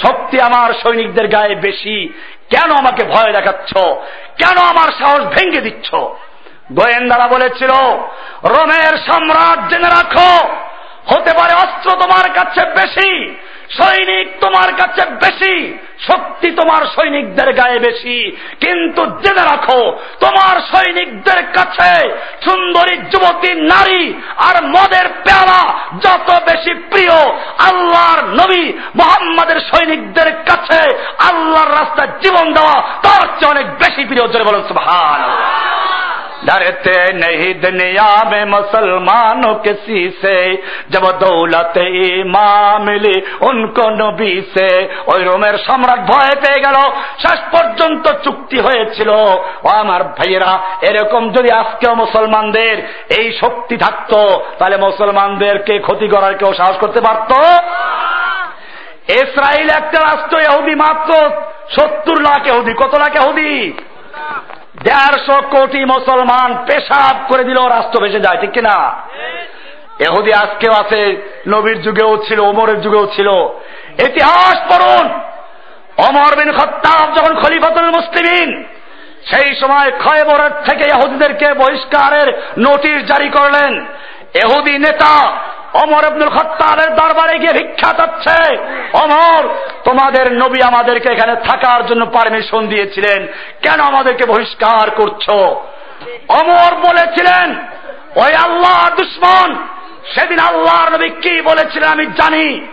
শক্তি আমার সৈনিকদের গায়ে বেশি। কেন আমাকে ভয় দেখাচ্ছ? কেন আমার সাহস ভেঙে দিচ্ছ? গোয়েন্দারা বলেছিল, রোমের সম্রাট জেনে রাখো, হতে পারে অস্ত্র তোমার কাছে বেশি। সৈনিক তোমার কাছে বেশি, শক্তি তোমার সৈনিকদের গায়ে বেশি। কিন্তু জেনে রাখো, তোমার সৈনিকদের কাছে সুন্দরী যুবতী নারী আর মদের পেয়ালা যত বেশি প্রিয়, আল্লাহর নবী মোহাম্মদের সৈনিকদের কাছে আল্লাহর রাস্তায় জীবন দেওয়া তার চেয়ে অনেক বেশি প্রিয়। জোরে বলুন সুবহান डरते नहीं दुनिया में मुसलमानों किसी से जब दौलत ইমাম মিলি উনকো নবী সে ওই রোমের সম্রাট ভয় পেয়ে গেল শেষ পর্যন্ত চুক্তি হয়েছিল ও আমার ভাইয়েরা এরকম যদি আজকেও মুসলমানদের এই শক্তি থাকতো তাহলে মুসলমানদেরকে ক্ষতি করার কেউ সাহস করতে পারত ইসরায়েল একটা রাষ্ট্র এহুদি মাত্র সত্তর লাখ এহুদি কত লাখ এহুদি দেড়শো কোটি মুসলমান পেশাব করে দিল, রাষ্ট্র ভেসে যায়, ঠিক কিনা? এহুদি আজকেও আছে, নবীর যুগেও ছিল, ওমরের যুগেও ছিল। ইতিহাস পড়ুন অমর বিন খত্তাব যখন খলিফাতুল মুসলিমিন, সেই সময় খয়বরের থেকে এহুদিদেরকে বহিষ্কারের নোটিশ জারি করলেন। এহুদি নেতা অমর আব্দুল খত্তাবের দরবারে গিয়ে ভিক্ষা চাচ্ছে। অমর, তোমাদের নবী আমাদেরকে এখানে থাকার জন্য পারমিশন দিয়েছিলেন। কেন আমাদেরকে বহিষ্কার করছ? অমর বলেছিলেন, ওই আল্লাহ দুশ্মন। সেদিন আল্লাহর নবী কি বলেছিলেন আমি জানি।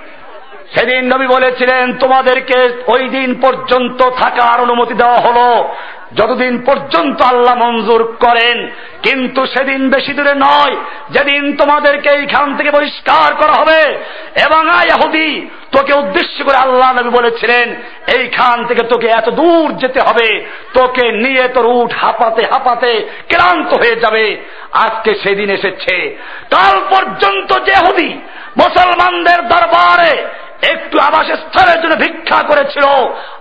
সেদিন নবী বলেছিলেন, তোমাদেরকে ওই দিন পর্যন্ত থাকার অনুমতি দেওয়া হলো। যতদিন পর্যন্ত আল্লাহ মঞ্জুর করেন, কিন্তু সেদিন বেশি দূরে নয়, যেদিন তোমাদেরকে এইখান থেকে বহিষ্কার করা হবে। এবং আয়াহুদি তোকে উদ্দেশ্য করে আল্লাহ নবী বলেছিলেন, এইখান থেকে তোকে এত দূর যেতে হবে, তোকে নিয়ে তোর উঠ হাঁপাতে হাঁপাতে ক্লান্ত হয়ে যাবে। আজকে সেদিন এসেছে। কাল পর্যন্ত যে হুদি মুসলমানদের দরবারে একটু আবাসস্থলের জন্য ভিক্ষা করেছিল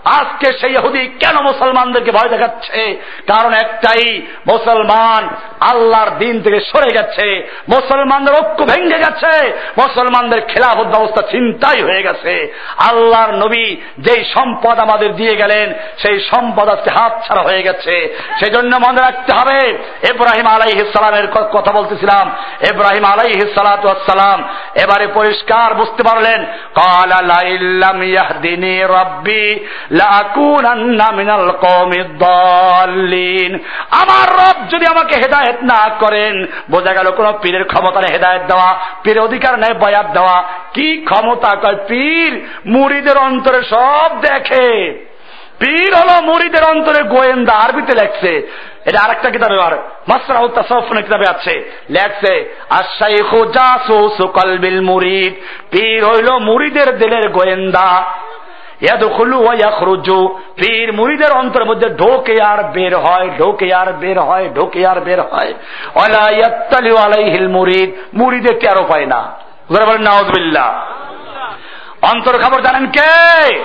আজকে সেই ইহুদি কেন মুসলমানদেরকে ভয় দেখাচ্ছে? কারণ একটাই, মুসলমান আল্লাহর দিন থেকে সরে গেছে, মুসলমানদের ঐক্য ভেঙে গেছে, মুসলমানদের খেলাফত ব্যবস্থা চিন্তাই হয়ে গেছে। আল্লাহর নবী যেই সম্পদ আমাদের দিয়ে গেলেন, সেই সম্পদ আজকে হাত ছাড়া হয়ে গেছে। সেই জন্য মনে রাখতে হবে, ইব্রাহিম আলাই ইসালামের কথা বলতেছিলাম, ইব্রাহিম আলাই সালাম এবারে পরিষ্কার বুঝতে পারলেন, কালা লাইল্লাম ইয়াহদিনী রব্বি আমার রব যদি আমাকে হেদায়ত না করেন, বোঝা গেল কোন পীরের ক্ষমতা নেই হেদায়ত দেওয়া, পীরের অধিকার নেই বয়াত দেওয়া। কি ক্ষমতা? কয়, পীর মুড়িদের অন্তরে সব দেখে। পীর হলো মুড়িদের অন্তরে গোয়েন্দা, আরবিতে লেখছে। এটা আরেকটা কিতাবে আর মাসরা তাসাউফুন কিতাবে আছে। লেখছে আশাইখু জাসুসু কলবিল মুরিদ। পীর হইল মুরিদের দিলের গোয়েন্দা। পীর মুড়িদের অন্তরের মধ্যে ঢোকে আর বের হয় ঢোকে আর বের হয় ঢোকে আর বের হয়। আলাইহিল মুরিদ। মুড়িদে টেরো পায় না? বলেন নাউজবিল্লাহ। অন্তর খবর জানেন কে?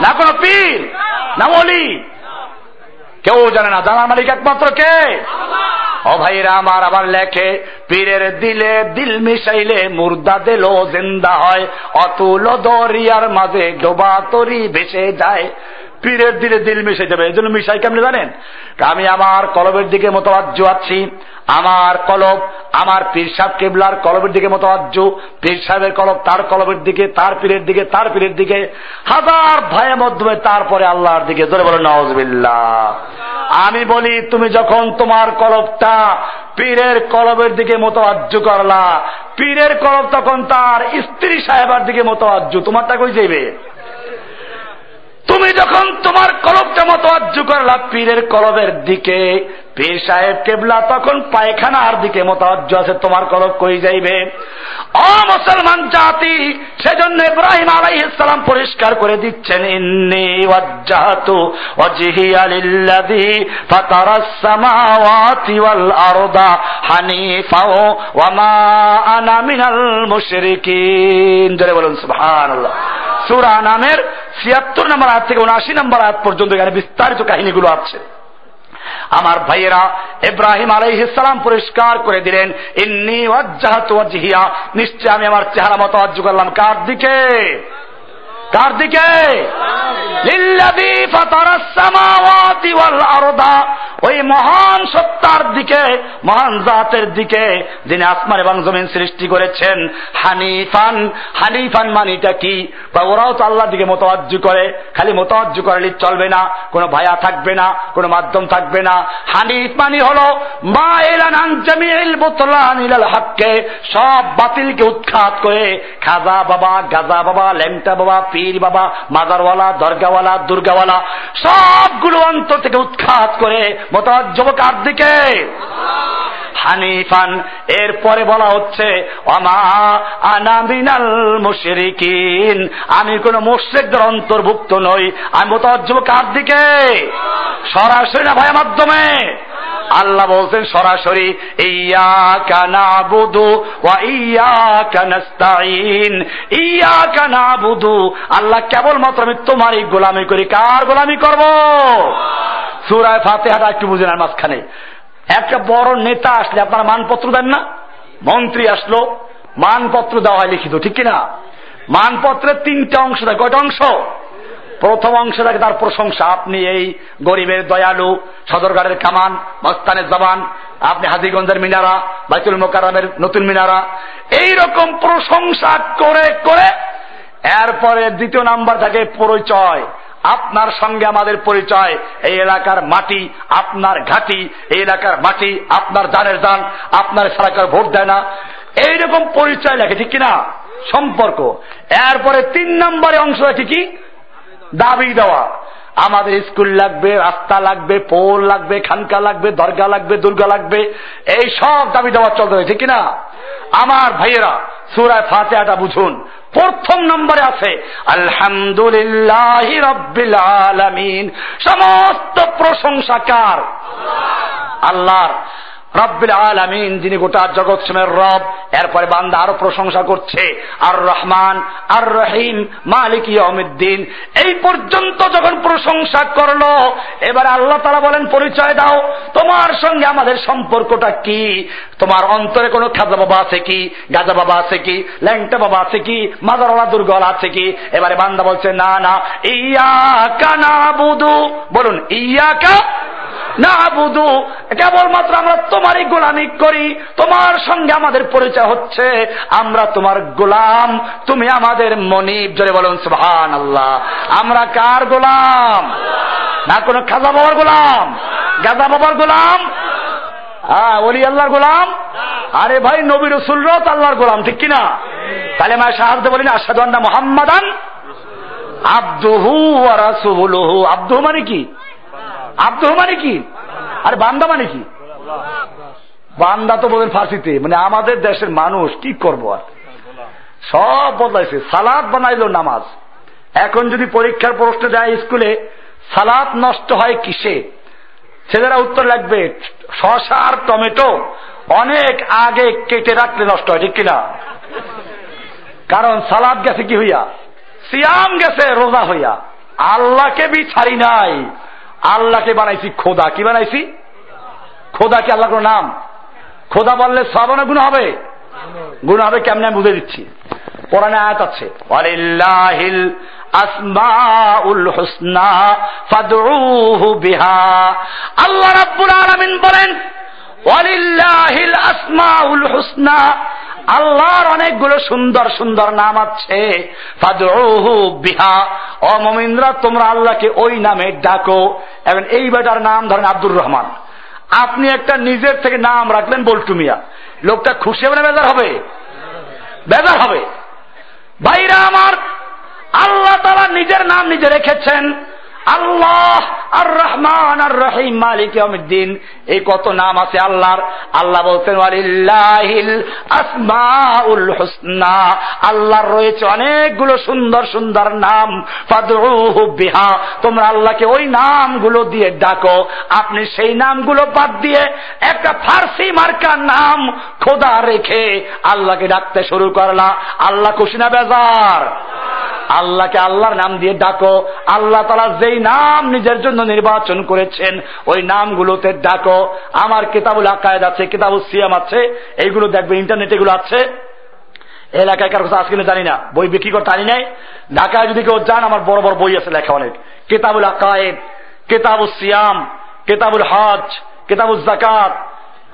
না কোন পীর? না বলি কেউ জানে না। জানার মালিক একমাত্র কে? ও ভাইরা আমার আবার লেখে, পীরের দিলে দিল মিশাইলে মুর্দা দিল জিন্দা হয়, অতুল দরিয়ার মাঝে ডোবা তরি ভেসে যায়। পীরের দিলে দিল মিশে যাবে এই জন্য মিশাই কেমনি জানেন? আমি আমার কলবের দিকে মতবাজ্য আছি। আমার কলব, আমার পীর সাহেব কেবলার কলবের দিকে মতবাজ্য পীর সাহেবের কলব তার কলবের দিকে, তার পীরের দিকে, তার পীরের দিকে। হাজার ভয়ের মধ্যে তারপরে আল্লাহর দিকে ধরে বলে নওয়াজবিল্লা আমি বলি, তুমি যখন তোমার কলবটা পীরের কলবের দিকে মতবাজ্য করলা, পীরের কলব তখন তার স্ত্রী সাহেবার দিকে মতবাজ্য তোমারটা কই যাইবে? তুমি যখন তোমার কলবটা মতোয়াজ্য করলা পীরের কলবের দিকে, পীর সাহেব কেবলা তখন পায়খানার দিকে মতোয়াজ্য আছে, তোমার কলব কই যাইবে? অ মুসলমান জাতি, সেজন্য ইব্রাহিম আলাইহিস সালাম পরিষ্কার করে দিচ্ছেন, ইন্নি ওয়াজ্জাহাতু ওয়াজহিয়া লিল্লাযী ফাতারাস সামাওয়াতি ওয়াল আরদা হানিফা ওয়া মা আনা মিনাল মুশরিকিন। জোরে বলুন, সুবহানাল্লাহ। সূরা নামের ছিয়াত্তর নম্বর আয়াত থেকে উনআশি নম্বর আয়াত পর্যন্ত এখানে বিস্তারিত কাহিনীগুলো আছে। আমার ভাইয়েরা ইব্রাহিম আলাইহিসালাম পরিষ্কার করে দিলেন, ইন্নি ওয়াজ্জাহাতু ওয়াজহিয়া। নিশ্চয় আমি আমার চেহারা মতো অজ্জু করলাম। কার দিকে? কার দিকে ওই মহান সত্তার দিকে, মহান জাতের দিকে, যিনি আসমান এবং জমিন সৃষ্টি করেছেন, হানিফান। হানিফান মানিটা কি? বা ওরাও তো আল্লাহর দিকে মোতাবাজ্য করে, খালি মোতাবাজ্য করলে চলবে না, কোনো ভায়া থাকবে না, কোনো মাধ্যম থাকবে না। হানিফ মানি হলো মা ইলাল সব বাতিলকে উৎখাত করে, খাজা বাবা, গাজা বাবা লেমটা বাবা পীর বাবা, মাদারওয়ালা, দরগাওয়ালা, দুর্গাওয়ালা, সবগুলো অন্তর থেকে উৎখাত করে মোতাজ্জবকার দিকে হানিফান, এরপরে বলা হচ্ছে অমা আনামিনাল মুশরিকিন আমি কোন মুশ্রিকদের অন্তর্ভুক্ত নই, আমি মোতাজ্জব কার দিকে সরাসরি না ভাইয়ের মাধ্যমে। আল্লাহ বলছেন, সরাসরি আল্লাহ কেবলমাত্র আমি তোমারই গোলামি করি। কার গোলামি করব? সুরায় ফাতেহাটা একটু বুঝেন আর মাঝখানে। একটা বড় নেতা আসলে আপনারা মানপত্র দেন না? মন্ত্রী আসলো, মানপত্র দেওয়া হয় লিখিত, ঠিক কিনা? মানপত্রের তিনটা অংশ থাকে কয়টা অংশ? প্রথম অংশ থাকে তার প্রশংসা। আপনি এই গরিবের দয়ালু সদরগাড়ের কামান, মস্তানের জবান, আপনি হাজিগঞ্জের মিনারা, বাইতুল মোকারামের নতুন মিনারা। এই রকম প্রশংসা করে করে এরপরে দ্বিতীয় নাম্বার থাকে পরিচয়। আপনার সঙ্গে আমাদের পরিচয়। এই এলাকার মাটি আপনার ঘাটি, এই এলাকার মাটি আপনার জানের দান, আপনার এলাকার ভোট দেয় না। এইরকম পরিচয় লেখে, ঠিক কিনা? সম্পর্ক। এরপরে তিন নম্বরে অংশ আছে কি? দাবি দেওয়া। আমাদের স্কুল লাগবে, রাস্তা লাগবে, পোল লাগবে, খানকা লাগবে, দরগা লাগবে, দুর্গা লাগবে, এই সব দাবি দেওয়া চলতে হবে ঠিক কিনা? আমার ভাইয়েরা সুরায় ফাতেহাটা বুঝুন। প্রথম নম্বরে আছে, আলহামদুলিল্লাহ রব্বিল আলামিন। সমস্ত প্রশংসাকার আল্লাহর। রব্বিল আলামিন, যিনি গোটা জগৎ সমের রব, এরপরে বান্দা আরও প্রশংসা করছে আর রহমান আর রহিম মালিক ইয়মিদ্দিন এই পর্যন্ত যখন প্রশংসা করল, এবার আল্লাহ তারা বলেন, পরিচয় দাও, তোমার সঙ্গে আমাদের সম্পর্কটা কি? তোমার অন্তরে কোনো খাজা বাবা আছে কি? গাজা বাবা আছে কি? ল্যাংটা বাবা আছে কি? মাদারওয়ালা দুর্গল আছে কি? এবারে বান্দা বলছে, না না ইয়া কানা বুধু বলুন ইয়া কা না বুধু কেবলমাত্র আমরা তোমারই গোলামি করি। তোমার সঙ্গে আমাদের পরিচয় হচ্ছে, আমরা তোমার গোলাম। তুমি আমাদের মনিব। জলে বলুন সুহান আল্লাহ আমরা কার গোলাম? না কোনো খাজা বাবার গোলাম? গাজা বাবার গোলাম? হ্যাঁ ওলি আল্লাহর গোলাম? আরে ভাই নবী রসুল রত আল্লাহর গোলাম ঠিক কিনা? তাহলে মা সাহায্য বলি না আসাদান্না মোহাম্মদান আব্দুহু রাসুলুহু। আব্দুহু মানে কি? আব্দুহু মানে কি? আরে বান্দা মানে কি? বান্দা তো বলেন ফার্সিতে মানে আমাদের দেশের মানুষ কি করব আর? সব বদলাইছে সালাদ বানাইলো নামাজ। এখন যদি পরীক্ষার প্রশ্ন যায় স্কুলে সালাদ নষ্ট হয় কিসে? ছেলেরা উত্তর লাগবে শশা আর টমেটো অনেক আগে কেটে রাখলে নষ্ট হয়, ঠিক কিনা? কারণ সালাদ গেছে কি হইয়া? সিয়াম গেছে রোজা হইয়া। আল্লাহকে বি ছাড়ি নাই। আল্লাহকে বানাইছি খোদা। কি বানাইছি? খোদা কি আল্লাহ নাম? খোদা বললে সব না গুণ হবে। গুণ হবে কেমন বুঝে দিচ্ছি। কোরআনে আয়াত আছে আসমাউল হুসনা ফাদউহু বিহা। আল্লাহ রাব্বুল আলামিন বলেন, ওয়ালিল্লাহিল আসমাউল হুসনা। আল্লাহর অনেকগুলো সুন্দর সুন্দর নাম আছে বিহা। ও মুমিনরা, তোমরা আল্লাহকে ওই নামে ডাকো। এখন এই বেটার নাম ধরেন আব্দুর রহমান। আপনি একটা নিজের থেকে নাম রাখলেন বল্টু মিয়া। লোকটা খুশি হবে না বেজার হবে? বেজার হবে। ভাইরা আমার আল্লাহ তারা নিজের নাম নিজে রেখেছেন। আল্লাহ আর রহমান আর রহিম মালিক দিন এই কত নাম আছে আল্লাহর? আল্লাহ বলছেন আসমাউল আল্লাহর রয়েছে অনেকগুলো সুন্দর সুন্দর নাম। বিহা। তোমরা আল্লাহকে ওই নামগুলো দিয়ে ডাকো। আপনি সেই নামগুলো বাদ দিয়ে একটা ফার্সি মার্কার নাম খোদা রেখে আল্লাহকে ডাকতে শুরু করলা। আল্লাহ খুশি না বেজার? আল্লাহকে আল্লাহর নাম দিয়ে ডাকো। আল্লাহ তালা যেই নাম নিজের জন্য নির্বাচন করেছেন, ওই নামগুলোতে ডাকো। আমার কিতাবুল আকায়দ আছে কিতাবুল সিয়াম আছে, এইগুলো দেখবে, ইন্টারনেট এগুলো আছে। এলাকায় কার কথা আজকে জানি না, বই বিক্রি করতে আনি নাই। ঢাকায় যদি কেউ যান, আমার বড় বড় বই আছে লেখা অনেক। কিতাবুল আকায়েদ কিতাবুল সিয়াম, কিতাবুল হজ কিতাবুল জাকাত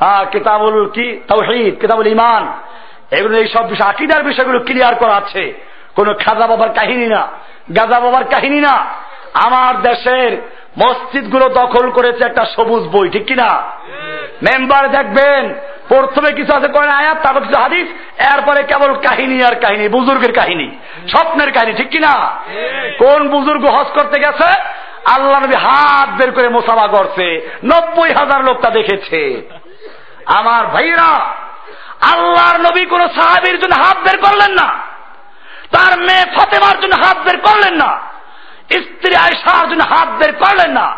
হ্যাঁ কিতাবুল কি তৌহিদ কিতাবুল ইমান এগুলো এই সব বিষয়, আকিদার বিষয়গুলো ক্লিয়ার করা আছে। কোন খাজা বাবার কাহিনী না, গাজা বাবার কাহিনী না। আমার দেশের মসজিদগুলো দখল করেছে একটা সবুজ বই, ঠিক কিনা? মেম্বার দেখবেন, প্রথমে কিছু আছে কয়েন আয়াত, তারপর কিছু হাদিস, এরপরে কেবল কাহিনী আর কাহিনী, বুজুর্গের কাহিনী, স্বপ্নের কাহিনী, ঠিক কিনা? কোন বুজুর্গ হজ করতে গেছে? আল্লাহ নবী হাত বের করে মোসাফা করছে, নব্বই হাজার লোক তা দেখেছে। আমার ভাইরা আল্লাহর নবী কোন সাহাবির জন্য হাত বের করলেন না। তার মেয়ে ফতেমার জন্য হাত বের করলেন না। স্ত্রী আয়সার জন্য হাত বের করলেন না।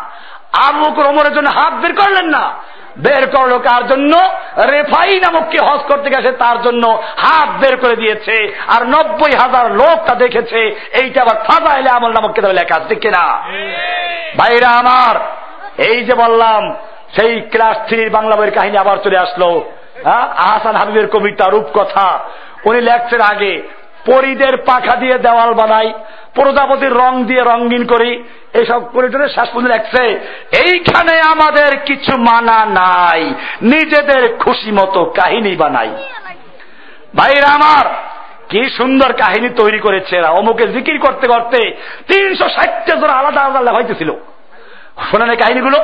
আবু ওমরের জন্য হাত বের করলেন না। বের করল কার জন্য? রেফাই নামক কে হজ করতে গেছে তার জন্য হাত বের করে দিয়েছে। আর নব্বই হাজার লোক তা দেখেছে, এইটা আবার ফাজা এলে আমল নামক কে লেখা আছে কিনা? ভাইরা আমার, এই যে বললাম, সেই ক্লাস থ্রির বাংলা বইয়ের কাহিনী আবার চলে আসলো। হ্যাঁ? আহসান হাবিবের কবিতা রূপকথা। উনি লেখছেন আগে পরিদের পাখা দিয়ে দেওয়াল বানাই, প্রজাপতির রং দিয়ে রঙিন করি, এসব করিডোরে শেষ পর্যন্ত লেখছে এইখানে আমাদের কিছু মানা নাই, নিজেদের খুশি মতো কাহিনী বানাই। ভাইরা আমার, কি সুন্দর কাহিনী তৈরি করেছে এরা। অমুকে জিকির করতে করতে তিনশো ষাটটা জন আলাদা আলাদা হইতেছিল। শোনেন এই কাহিনীগুলো।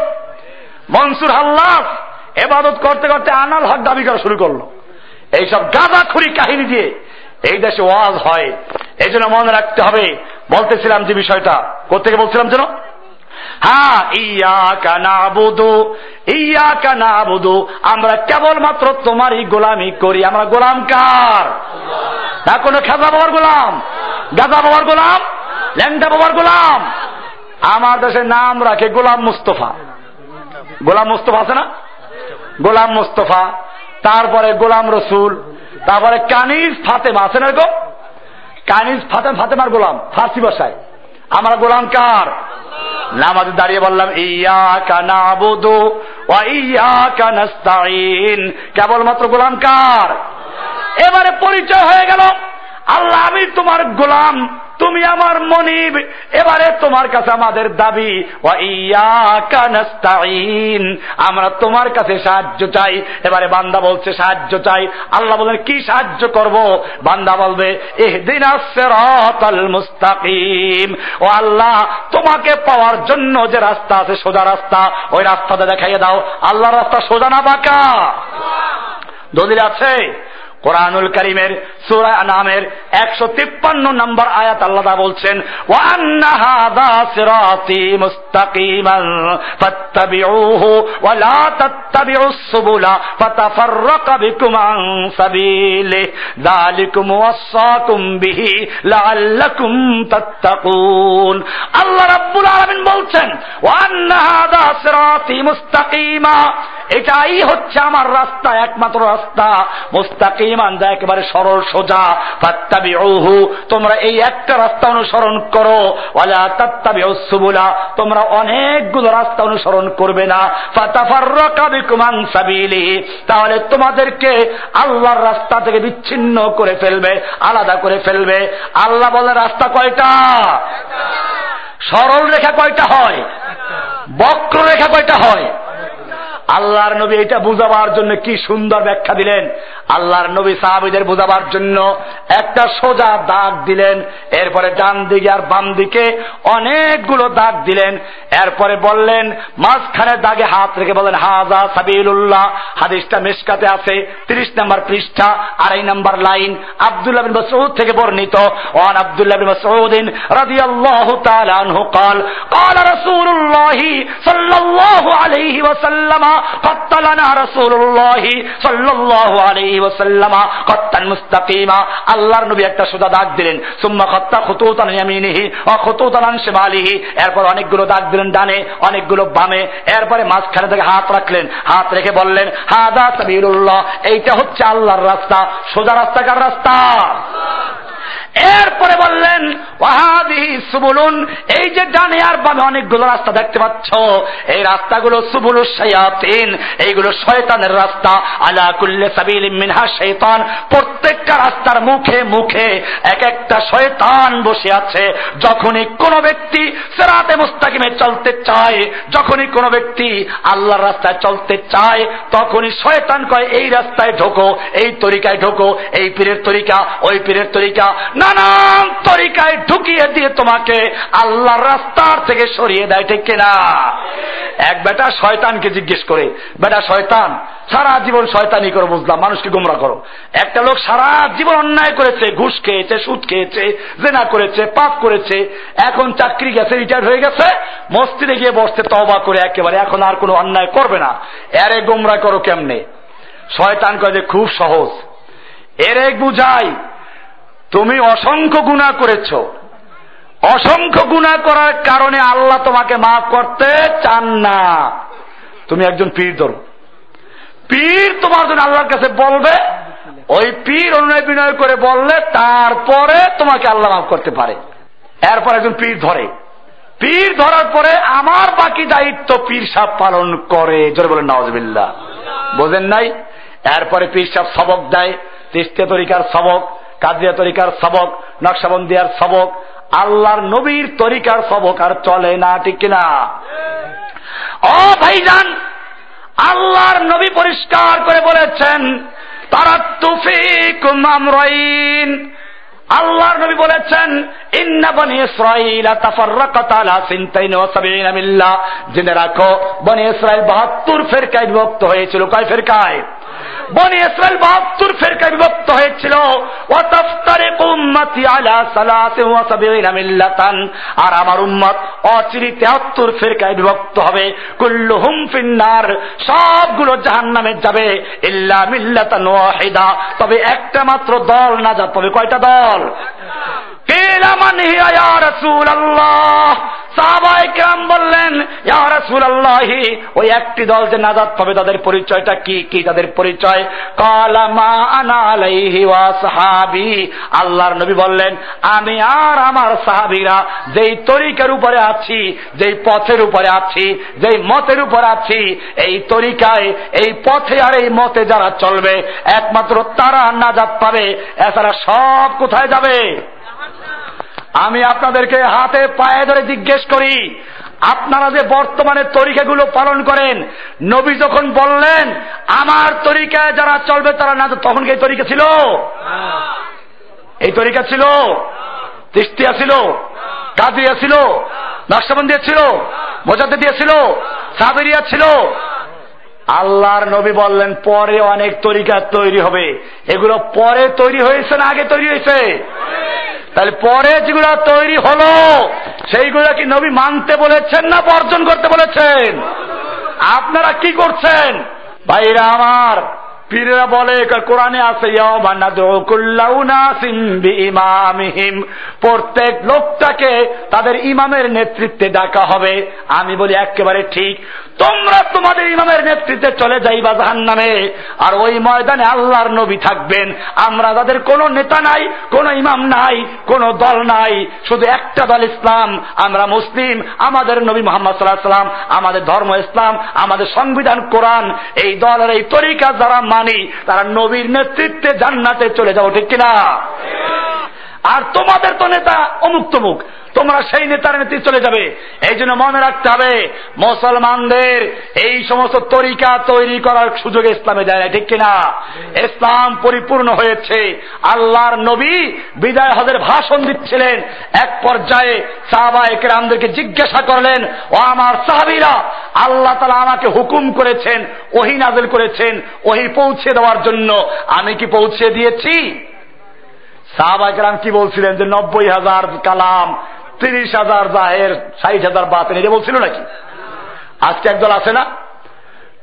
মনসুর হাল্লাস এবাদত করতে করতে আনাল হক দাবি করা শুরু করল। এইসব গাঁদাখুরি কাহিনী দিয়ে এই দেশে ওয়াজ হয়। এই জন্য মনে রাখতে হবে। বলতেছিলাম যে বিষয়টা। কোথেকে বলছিলাম যেন? হ্যাঁ ইয়া কানা বুধু ইয়া কানা বুধু আমরা কেবলমাত্র তোমারই গোলামি করি। আমরা গোলাম কার? না, কোনো খেজা বাবার গোলাম? গাজা বাবার গোলাম? ল্যাংটা বাবার গোলাম? আমার দেশের নাম রাখে গোলাম মুস্তফা। গোলাম মুস্তফা আছে না? গোলাম মোস্তফা। তারপরে গোলাম রসুল। তারপরে কানিজ ফাতেমা আছে না এরকম? কানিজ ফাতেমা ফাতেমার গোলাম, ফার্সি ভাষায়। আমার গোলাম কার? নামাজ দাঁড়িয়ে বললাম ইয়া কানা বুধু ইয়া কানাস্তাইন কেবলমাত্র গোলাম কার? এবারে পরিচয় হয়ে গেল। আল্লাহ, আমি তোমার গোলাম, তুমি আমার মনিব, এবারে তোমার কাছে আমাদের দাবি। আমরা তোমার কাছে সাহায্য চাই। এবারে বান্দা বলছে, সাহায্য চাই। আল্লাহ বলেন কি সাহায্য করব? বান্দা বলবে এহদিন মুস্তাকিম। ও আল্লাহ, তোমাকে পাওয়ার জন্য যে রাস্তা আছে, সোজা রাস্তা, ওই রাস্তাটা দেখাইয়ে দাও। আল্লাহ রাস্তা সোজা না বাঁকা? দলিল আছে? কোরআনুল করিমের সুরা নামের একশো তিপ্পান্ন নম্বর আয়াত আল্লাহ বলছেন আল্লাহ রাব্বুল আলামিন বলছেন মুস্তাকিমা, এটাই হচ্ছে আমার রাস্তা, একমাত্র রাস্তা মুস্তাকিমান যা একেবারে সরল, সোজা। ফাত্তাবি তোমরা এই একটা রাস্তা অনুসরণ করো। তাত্তাবি সুবুলা, তোমরা অনেকগুলো রাস্তা অনুসরণ করবে না। তাহলে তোমাদেরকে আল্লাহর রাস্তা থেকে বিচ্ছিন্ন করে ফেলবে, আলাদা করে ফেলবে। আল্লাহ বলে, রাস্তা কয়টা? সরল রেখা কয়টা হয়? বক্র রেখা কয়টা হয়? আল্লাহর নবী এটা বুঝাবার জন্য কি সুন্দর ব্যাখ্যা দিলেন আল্লাহর নবী সাহাবিদের বুঝাবার জন্য একটা সোজা দাগ দিলেন এরপরে ডান দিকে আর বাম দিকে অনেকগুলো দাগ দিলেন এরপরে বললেন মাঝখানে দাগে হাত রেখে বলেন হাজা সাবিউল্লাহ হাদিসটা মেসকাতে আছে তিরিশ নম্বর পৃষ্ঠা আড়াই নম্বর লাইন আব্দুল্লাহ বিন মাসউদ থেকে বর্ণিত ওয়ান আব্দুল্লাহ বিন মাসউদিন রাদিয়াল্লাহু তাআলা আনহু قال قال رسول الله صلى الله عليه وسلم এরপর অনেকগুলো দাগ দিলেন ডানে, অনেকগুলো বামে। এরপরে মাঝখানে থেকে হাত রাখলেন। হাত রেখে বললেন এইটা হচ্ছে আল্লাহর রাস্তা। সোজা রাস্তা কার রাস্তা? এরপরে বললেন সুবুলুন, এই যে ডানে আর বামে অনেকগুলো রাস্তা দেখতে পাচ্ছ, এই রাস্তাগুলো সুবুলু শায়াতিন, এইগুলো শয়তানের রাস্তা। আলা কুল্লে সাবিল মিনহা শয়তান প্রত্যেকটা রাস্তার মুখে মুখে এক একটা শয়তান বসে আছে। যখনই কোনো ব্যক্তি সেরাতে মুস্তাকিমে চলতে চায়, যখনই কোনো ব্যক্তি আল্লাহর রাস্তায় চলতে চায়, তখনই শয়তান কয়, এই রাস্তায় ঢোকো, এই তরিকায় ঢোকো, এই পীরের তরিকা, ওই পীরের তরিকা। নানান তরিকায় ঢুকিয়ে দিয়ে তোমাকে আল্লাহর রাস্তার থেকে সরিয়ে দেয়, ঠিক কিনা? এক বেটা শয়তানকে জিজ্ঞেস করে, বেটা শয়তান, সারা জীবন শয়তানি করে, বুঝলাম, মানুষকে গুমরা করো। একটা লোক সারা জীবন অন্যায় করেছে, ঘুষ খেয়েছে, সুদ খেয়েছে, জেনা করেছে, পাপ করেছে, এখন চাকরি গেছে রিটায়ার হয়ে গেছে মস্তিতে গিয়ে বসতে তবা করে একেবারে, এখন আর কোনো অন্যায় করবে না। এরে গুমরা করো কেমনে? শয়তান কয়ে যে, খুব সহজ। এর বুঝাই তুমি অসংখ্য গুণা করেছ। অসংখ্য গুণা করার কারণে আল্লাহ তোমাকে মাফ করতে চান না। তুমি একজন পীর ধরো। পীর তোমার জন্য আল্লাহর কাছে বলবে, ওই পীর অনুনয় বিনয় করে বললে তারপরে তোমাকে আল্লাহ মাফ করতে পারে। এরপর একজন পীর ধরে। পীর ধরার পরে আমার বাকি দায়িত্ব পীর সাহ পালন করে। জোরে বলেন নওয়াজবিল্লা বোঝেন নাই? এরপরে পীর সাহ সবক দেয়, তিস্তে তরিকার সবক। কাদিয়া তরিকার সবক, নকশাবন্দিয়ার সবক, আল্লাহর নবীর তরিকার সবক আর চলে না, ঠিক কিনা? ও ভাইজান, আল্লাহর নবী পরিষ্কার করে বলেছেন, তারা তুফিক আমরাইন। আল্লাহর নবী বলেছেন, ইন্না বনি ইসরাইল তাফাররাকাত আলা সিনতাইন ওয়া সাবিনা মিল্লাহ। জেনে রাখো, বনি ইসরাইল 72 ফেরকায় বিভক্ত হয়েছিল। কয় ফেরকায়? বনি ইসরায়েল বাহাত্তর ফেরকায় বিভক্ত হয়েছিল। আর আমার উম্মত অচিরি তেহাত্তর ফেরকায় বিভক্ত হবে। কুল্লু হুম ফিন্নার, সবগুলো জাহান নামে যাবে। ইল্লা মিল্লাতান ওয়াহিদা। তবে একটা মাত্র দল না যা তবে কয়টা দল? বললেন ওই একটি দল যে নাজাত পাবে তাদের পরিচয়টা কি? কি তাদের পরিচয়? সাহাবি। আল্লাহর নবী বললেন, আমি আর আমার সাহাবীরা যেই তরিকার উপরে আছি, যেই পথের উপরে আছি, যেই মতের উপর আছি, এই তরিকায়, এই পথে আর এই মতে যারা চলবে, একমাত্র তারা নাজাত পাবে, এছাড়া সব কোথায় যাবে? আমি আপনাদেরকে হাতে পায়ে ধরে জিজ্ঞেস করি, আপনারা যে বর্তমানে তরিকাগুলো পালন করেন, নবী যখন বললেন, আমার তরিকায় যারা চলবে, তারা না তখন এই তরিকা ছিল? এই তরিকা ছিল? তিস্তিয়া ছিল? কাদিয়া ছিল? নকশাবন্দিয়া ছিল? মোজাদ্দে দিয়েছিল সাবেরিয়া ছিল? আল্লাহর নবী বললেন, পরে অনেক তরিকা তৈরি হবে। এগুলো পরে তৈরি হয়েছে না আগে তৈরি হয়েছে? তাহলে পরে যেগুলো তৈরি হলো, সেইগুলো কি নবী মানতে বলেছেন না বর্জন করতে বলেছেন? আপনারা কি করছেন? ভাইরা আমার, পীরেরা বলে কোরআনে আছে প্রত্যেক লোকটাকে তাদের ইমামের নেতৃত্বে ডাকা হবে। আমি বলি একেবারে ঠিক। তোমরা তোমাদের ইমামের নেতৃত্বে চলে যাইবা জাহান নামে আর ওই ময়দানে আল্লাহর নবী থাকবেন। আমরা তাদের কোনো নেতা নাই, কোনো ইমাম নাই, কোনো দল নাই। শুধু একটা দল ইসলাম। আমরা মুসলিম, আমাদের নবী মোহাম্মদ সাল্লাহ সাল্লাম, আমাদের ধর্ম ইসলাম, আমাদের সংবিধান, কোরআন, এই দলের এই তরিকা যারা মানি, তারা নবীর নেতৃত্বে জান্নাতে চলে যাব, ঠিক কিনা? আর তোমাদের তো নেতা অমুক তমুক তোমরা সেই নেতার নেত্রী চলে যাবে। এই জন্য মনে রাখতে হবে, মুসলমানদের এই সমস্ত তরিকা তৈরি করার সুযোগ ইসলামে দেয় ঠিক কিনা? ইসলাম পরিপূর্ণ হয়েছে। আল্লাহর নবী বিদায় হদের ভাষণ দিচ্ছিলেন। এক পর্যায়ে সাহাবা একরামদেরকে জিজ্ঞাসা করলেন, ও আমার সাহাবিরা, আল্লাহ তালা আমাকে হুকুম করেছেন, ওহি নাজেল করেছেন, ওহি পৌঁছে দেওয়ার জন্য। আমি কি পৌঁছে দিয়েছি? সাহাবাইকরাম কি বলছিলেন যে নব্বই হাজার কালাম, তিরিশ হাজার জাহের, ষাট হাজার বাতেন এটা বলছিল নাকি? আজকে একদল আছে না?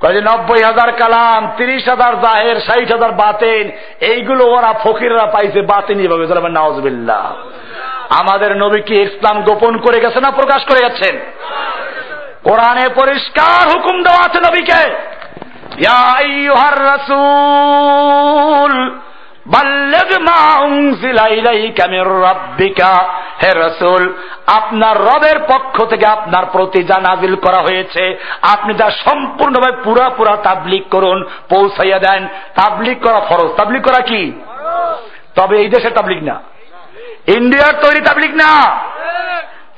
নব্বই হাজার কালাম, তিরিশ হাজার জাহের, ষাট হাজার বাতেন এইগুলো ওরা ফকিররা পাইছে বাতেনি ভাবে নওয়াজবিল্লা আমাদের নবী কি ইসলাম গোপন করে গেছে না প্রকাশ করে গেছেন? কোরআনে পরিষ্কার হুকুম দেওয়া আছে নবীকে। ইয়া রসুল আপনার রবের পক্ষ থেকে আপনার প্রতি যা নাজিল করা হয়েছে, আপনি যা সম্পূর্ণভাবে পুরা পুরা তাবলিক করুন, পৌঁছাইয়া দেন। তাবলিক করা ফরজ। তাবলিক করা কি? তবে এই দেশের তাবলিক না। ইন্ডিয়ার তৈরি তাবলিক না।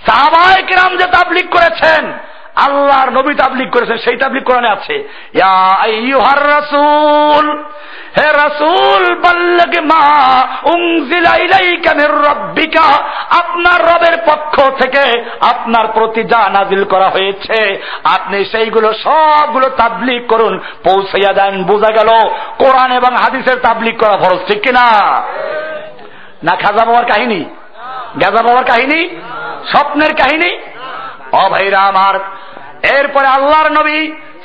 সাহাবায় কিরাম যে তাবলিক করেছেন আল্লাহর নবী তাবলিক করেছেন, সেই তাবলিক কোরআনে আছে রাসূল, হে রাসূল, বাল্লাগ মা উনজিলা ইলাইকা মির আপনার রবের পক্ষ থেকে আপনার প্রতি যা নাজিল করা হয়েছে, আপনি সেইগুলো সবগুলো তাবলিক করুন, পৌঁছাইয়া দেন, বোঝা গেল কোরআন এবং হাদিসের তাবলিক করা ফরজ, ঠিক কিনা? না, খাজা বাবার কাহিনী? গাজা বাবার কাহিনী? স্বপ্নের কাহিনী? ও ভাইরা আমার এরপরে আল্লাহর নবী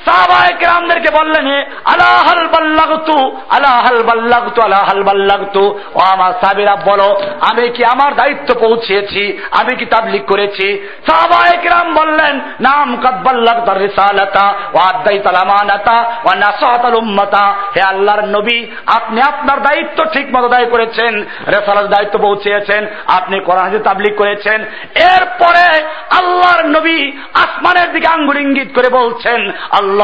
সাহাবায়ে কেরামদেরকে বললেন আলাহাল বাল্লাগতু আলাহাল বাল্লাগতু আলাহাল বাল্লাগতু। ও আমার সাবিরা বলো, আমি কি আমার দায়িত্ব পৌঁছিয়েছি আমি কি তাবলিগ করেছি? সাহাবায়ে কেরাম বললেন, নাম কাদ বাল্লাগতার রিসালাতা, ওয়া আদাইতাল আমানাতা, ওয়া নাসাহাতাল উম্মাতা। হে আল্লাহর নবী, আপনি আপনার দায়িত্ব ঠিক মতো দায় করেছেন রেসালার দায়িত্ব পৌঁছিয়েছেন আপনি কোরআন তাবলিগ করেছেন। এরপরে আল্লাহর নবী আসমানের দিকে আঙ্গুল ইঙ্গিত করে বলছেন, আল্লাহ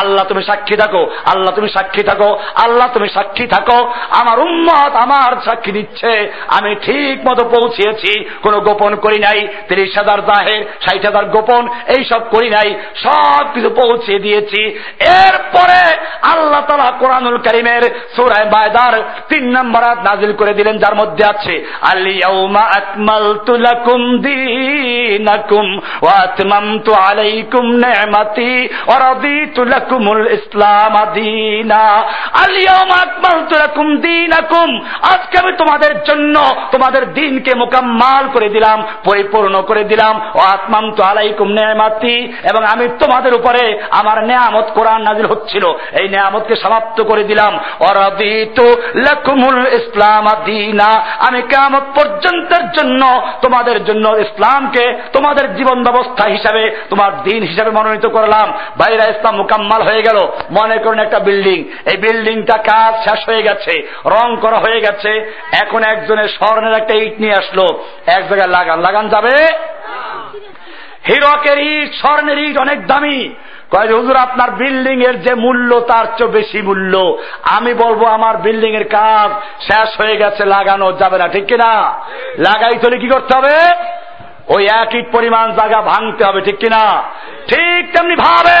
আল্লাহ, তুমি সাক্ষী থাকো। আল্লাহ, তুমি সাক্ষী থাকো। আল্লাহ, তুমি সাক্ষী থাকো। আমার উম্মত আমার সাক্ষী দিচ্ছে। আমি ঠিক মতো গোপন করি নাই। তিরিশ হাজার ষাট হাজার গোপন, এইসব করি নাই। সব কিছু পৌঁছে দিয়েছি। এরপরে আল্লাহ তালা কোরআনুল করিমের সুরায় বায়দার তিন নম্বর নাজিল করে দিলেন, যার মধ্যে আছে ওয়া আজকে আমি তোমাদের জন্য তোমাদের দিনকে মোকাম্মাল করে দিলাম, পরিপূর্ণ করে দিলাম। ও আতমামতু আলাইকুম নি'মাতি। এবং আমি তোমাদের উপরে আমার নেয়ামত কোরআন নাজিল হচ্ছিল। এই নেয়ামতকে সমাপ্ত করে দিলাম। অরাদিতু লাকুমুল ইসলাম দিনা। আমি কেমন পর্যন্তের জন্য তোমাদের জন্য ইসলামকে তোমাদের জীবন ব্যবস্থা হিসাবে তোমার দিন হিসাবে মনোনীত করলাম। বাইরা ইসলাম মোকাম্মাল হয়ে গেল। মনে করুন একটা বিল্ডিং। এই বিল্ডিংটা কাজ শেষ হয়ে গেছে। রং করা হয়ে গেছে। এখন একজনের স্বর্ণের একটা ইট নিয়ে আসলো। এক জায়গায় লাগান। লাগান যাবে? হিরকের ইট, স্বর্ণের ইট অনেক দামি। কয় হুজুর, আপনার বিল্ডিং এর যে মূল্য, তার চেয়ে বেশি মূল্য। আমি বলব, আমার বিল্ডিং এর কাজ শেষ হয়ে গেছে। লাগানো যাবে না। ঠিক কিনা? লাগাই চলে কি করতে হবে? ওই একই পরিমাণ জায়গা ভাঙতে হবে, ঠিক কিনা? ঠিক তেমনি ভাবে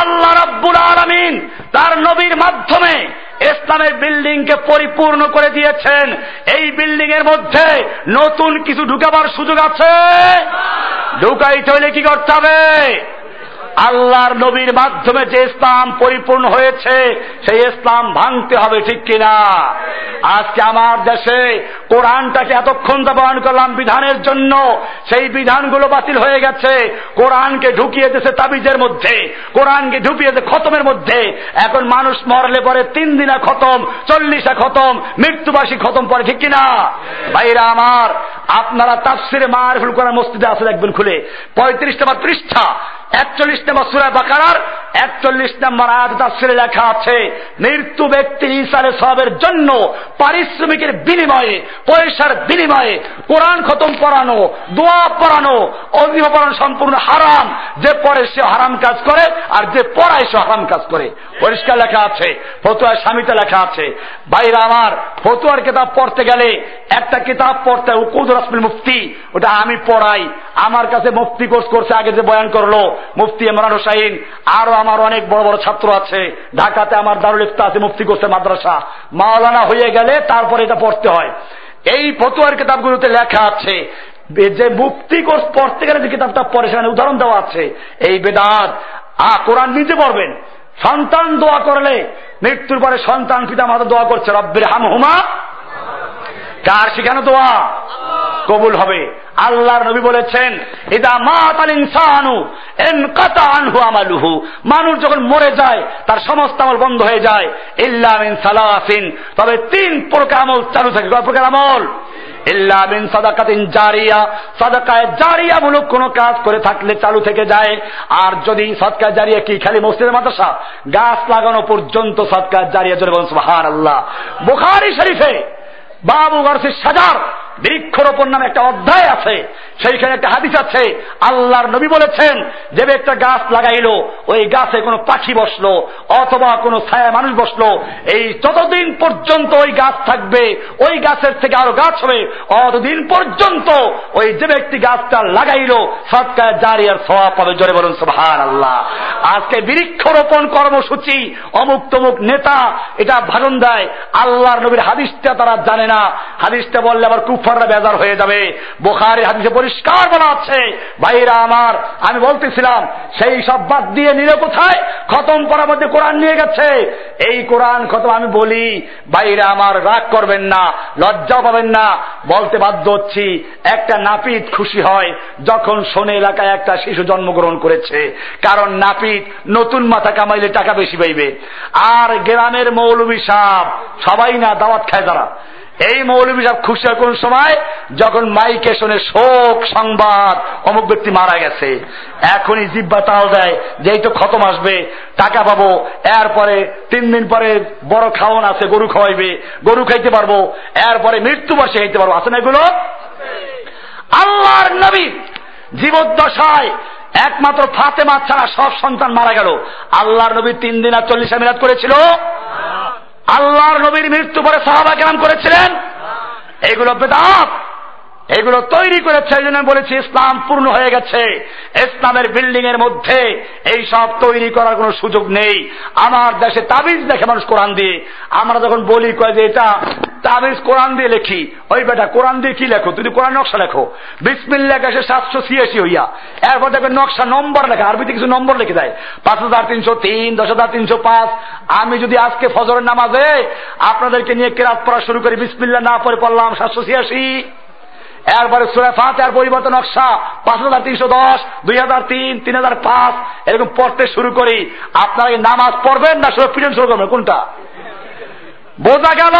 আল্লাহ রব্বুল আলমিন তার নবীর মাধ্যমে ইসলামের বিল্ডিং কে পরিপূর্ণ করে দিয়েছেন। এই বিল্ডিং এর মধ্যে নতুন কিছু ঢুকাবার সুযোগ আছে? ঢুকাইতে হলে কি করতে হবে? আল্লাহর নবীর মাধ্যমে যে ইসলাম পরিপূর্ণ হয়েছে, সেই ইসলাম ভাঙতে হবে, ঠিক কিনা? আজকে আমার দেশে কোরআনটাকে এতক্ষণ বহন করলাম বিধানের জন্য, সেই বিধানগুলো বাতিল হয়ে গেছে। কোরআনকে ঢুকিয়ে দিয়েছে তাবিজের মধ্যে, কোরআনকে ঢুকিয়ে দিয়েছে খতমের মধ্যে। এখন মানুষ মরলে পরে তিন দিনা খতম, চল্লিশা খতম মৃত্যুবাসী খতম পরে, ঠিক কিনা? ভাইরা আমার, আপনারা তাফসিরে মারফুল করার মসজিদে আছে দেখবেন খুলে, পঁয়ত্রিশটা বা পৃষ্ঠা একচল্লিশ নম্বর সুরা বাকার একচল্লিশ নম্বর আয়াত তাফসিরে লেখা আছে, মৃত্যু ব্যক্তি ইসারে সবের জন্য পারিশ্রমিকের বিনিময়ে, পয়সার বিনিময়ে কোরআন খতম পড়ানো দোয়া পড়ানো অগ্নিহ সম্পূর্ণ হারাম। যে পরে সে হারাম কাজ করে, আর যে পড়ায় সে হারাম কাজ করে। পরিষ্কার লেখা আছে, ফতুয়ার স্বামীতে লেখা আছে, ভাইরা আমার, ফতুয়ার কিতাব পড়তে গেলে একটা কিতাব পড়তে উকুদ রসমিল মুফতি, ওটা আমি পড়াই। আমার কাছে মুফতি কোর্স করছে, আগে যে বয়ান করল মুফতি ইমরান হোসাইন, আরও আমার অনেক বড় বড় ছাত্র আছে। ঢাকাতে আমার দারুল ইফতা আছে, মুফতি করছে মাদ্রাসা। মাওলানা হয়ে গেলে তারপরে এটা পড়তে হয়। এই ফতুয়ার কিতাবগুলোতে লেখা আছে যে মুক্তি কোর্স পড়তে গেলে যে কিতাবটা পড়ে, সেখানে উদাহরণ দেওয়া আছে। এই বেদাত, আ, কোরআন নিজে পড়বেন। সন্তান দোয়া করলে, মৃত্যুর পরে সন্তান পিতা মাতা দোয়া করছে, রব্বের হাম হুমা কার সেখানে দোয়া? কবুল হবে। আল্লাহর নবী বলেছেন, ইদা মাতাল ইনসানু, এন কাতা আনহু আমালুহু। মানুষ যখন মরে যায়, তার সমস্ত আমল বন্ধ হয়ে যায়। ইল্লা মিন সালাসিন। তবে তিন প্রকার আমল চালু থাকে। কয় প্রকার আমল? ইল্লা মিন সাদাকাতিন জারিয়া। সাদাকায় জারিয়া মূলক কোন কাজ করে থাকলে চালু থেকে যায়। আর যদি সৎকার জারিয়া কি, খালি মসজিদের মাদ্রাসা? গাছ লাগানো পর্যন্ত সৎকার জারিয়া জোরে বলুন, সুবহানাল্লাহ। বুখারী শরীফে বাবু গরসির সাজার বৃক্ষরোপণ নামে একটা অধ্যায় আছে, সেইখানে একটা হাদিস আছে। আল্লাহর নবী বলেছেন, যে একটা গাছ লাগাইলো, ওই গাছে কোনো পাখি বসল, অথবা কোনো ছায়া মানুষ বসল, এই যতদিন পর্যন্ত ওই গাছ থাকবে, ওই গাছের থেকে আরও গাছ হবে, অতদিন পর্যন্ত ওই যে ব্যক্তি গাছটা লাগাইলো, সৎকার জারি আর সবাব পাবে। জোরে বলুন সোহান আল্লাহ আজকে বৃক্ষরোপণ কর্মসূচি, অমুক তমুক নেতা, এটা ভাষণ দেয়। আল্লাহর নবীর হাদিসটা তারা জানে না। হাদিসটা বললে আবার কুফাররা বেজার হয়ে যাবে। বোখারি হাদিসে পরিষ্কার বলা আছে। ভাইরা আমার, আমি বলতেছিলাম, সেই সব বাদ দিয়ে নিলে কোথায়? খতম করার মধ্যে কোরআন নিয়ে গেছে। এই কোরআন খতম আমি বলি, ভাইরা আমার, রাগ করবেন না লজ্জা পাবেন না। বলতে বাধ্য হচ্ছি, একটা নাপিত খুশি হয় যখন শোনে এলাকায় একটা শিশু জন্মগ্রহণ করেছে। কারণ নাপিত নতুন মাথা কামাইলে টাকা বেশি পাইবে। আর গ্রামের মৌলবী সাপ সবাই না দাওয়াত খায় তারা এই মৌলবী সাহেব খুশি হয় কোন সময়? যখন মাইকে শোনে শোক সংবাদ অমুক ব্যক্তি মারা গেছে। এখনই জিব্বা তাল দেয় যেই তো খতম আসবে, টাকা পাবো, এরপরে তিন দিন পরে বড় খাওয়ান আছে, গরু খাওয়াইবে, গরু খাইতে পারব, এরপরে মৃত্যু বসে খাইতে পারব। আছে না এগুলো? আল্লাহর নবী জীবদ্দশায় একমাত্র ফাতেমা ছাড়া সব সন্তান মারা গেল। আল্লাহর নবী তিন দিন আর চল্লিশ মিরাত করেছিল? আল্লাহর নবীর মৃত্যু পরে সাহাবা কেমন করেছিলেন? এগুলো বেদাত। এগুলো তৈরি করেছে, এই জন্য বলেছি, ইসলাম পূর্ণ হয়ে গেছে। ইসলামের বিল্ডিং এর মধ্যে এই সব তৈরি করার কোনো সুযোগ নেই। আমার দেশে তাবিজ দেখে মানুষ কোরআন দিয়ে। আমরা যখন বলি, কয় যে এটা তাবিজ কোরআন দিয়ে লেখি, ওই বেটা কোরআন দিয়ে কি লেখো? তুমি কোরআন নকশা লেখো। বিসমিল্লা গেছে সাতশো ছিয়াশি হইয়া, এরপর দেখবে নকশা নম্বর লেখা, আরবিতে কিছু নম্বর লিখে দেয়। পাঁচ হাজার তিনশো তিন, দশ হাজার তিনশো পাঁচ। আমি যদি আজকে ফজরের নামাজে আপনাদেরকে নিয়ে কেরাত পড়া শুরু করি বিসমিল্লা না পরে পড়লাম, সাতশো ছিয়াশি। এরপরে সুরে ফাতেহার পরিবর্তন নকশা পাঁচ হাজার তিনশো দশ দুই হাজার তিন তিন হাজার পাঁচ এরকম পড়তে শুরু করি। আপনারা নামাজ পড়বেন না শুরু পিছন শুরু করবেন? কোনটা? বোঝা গেল?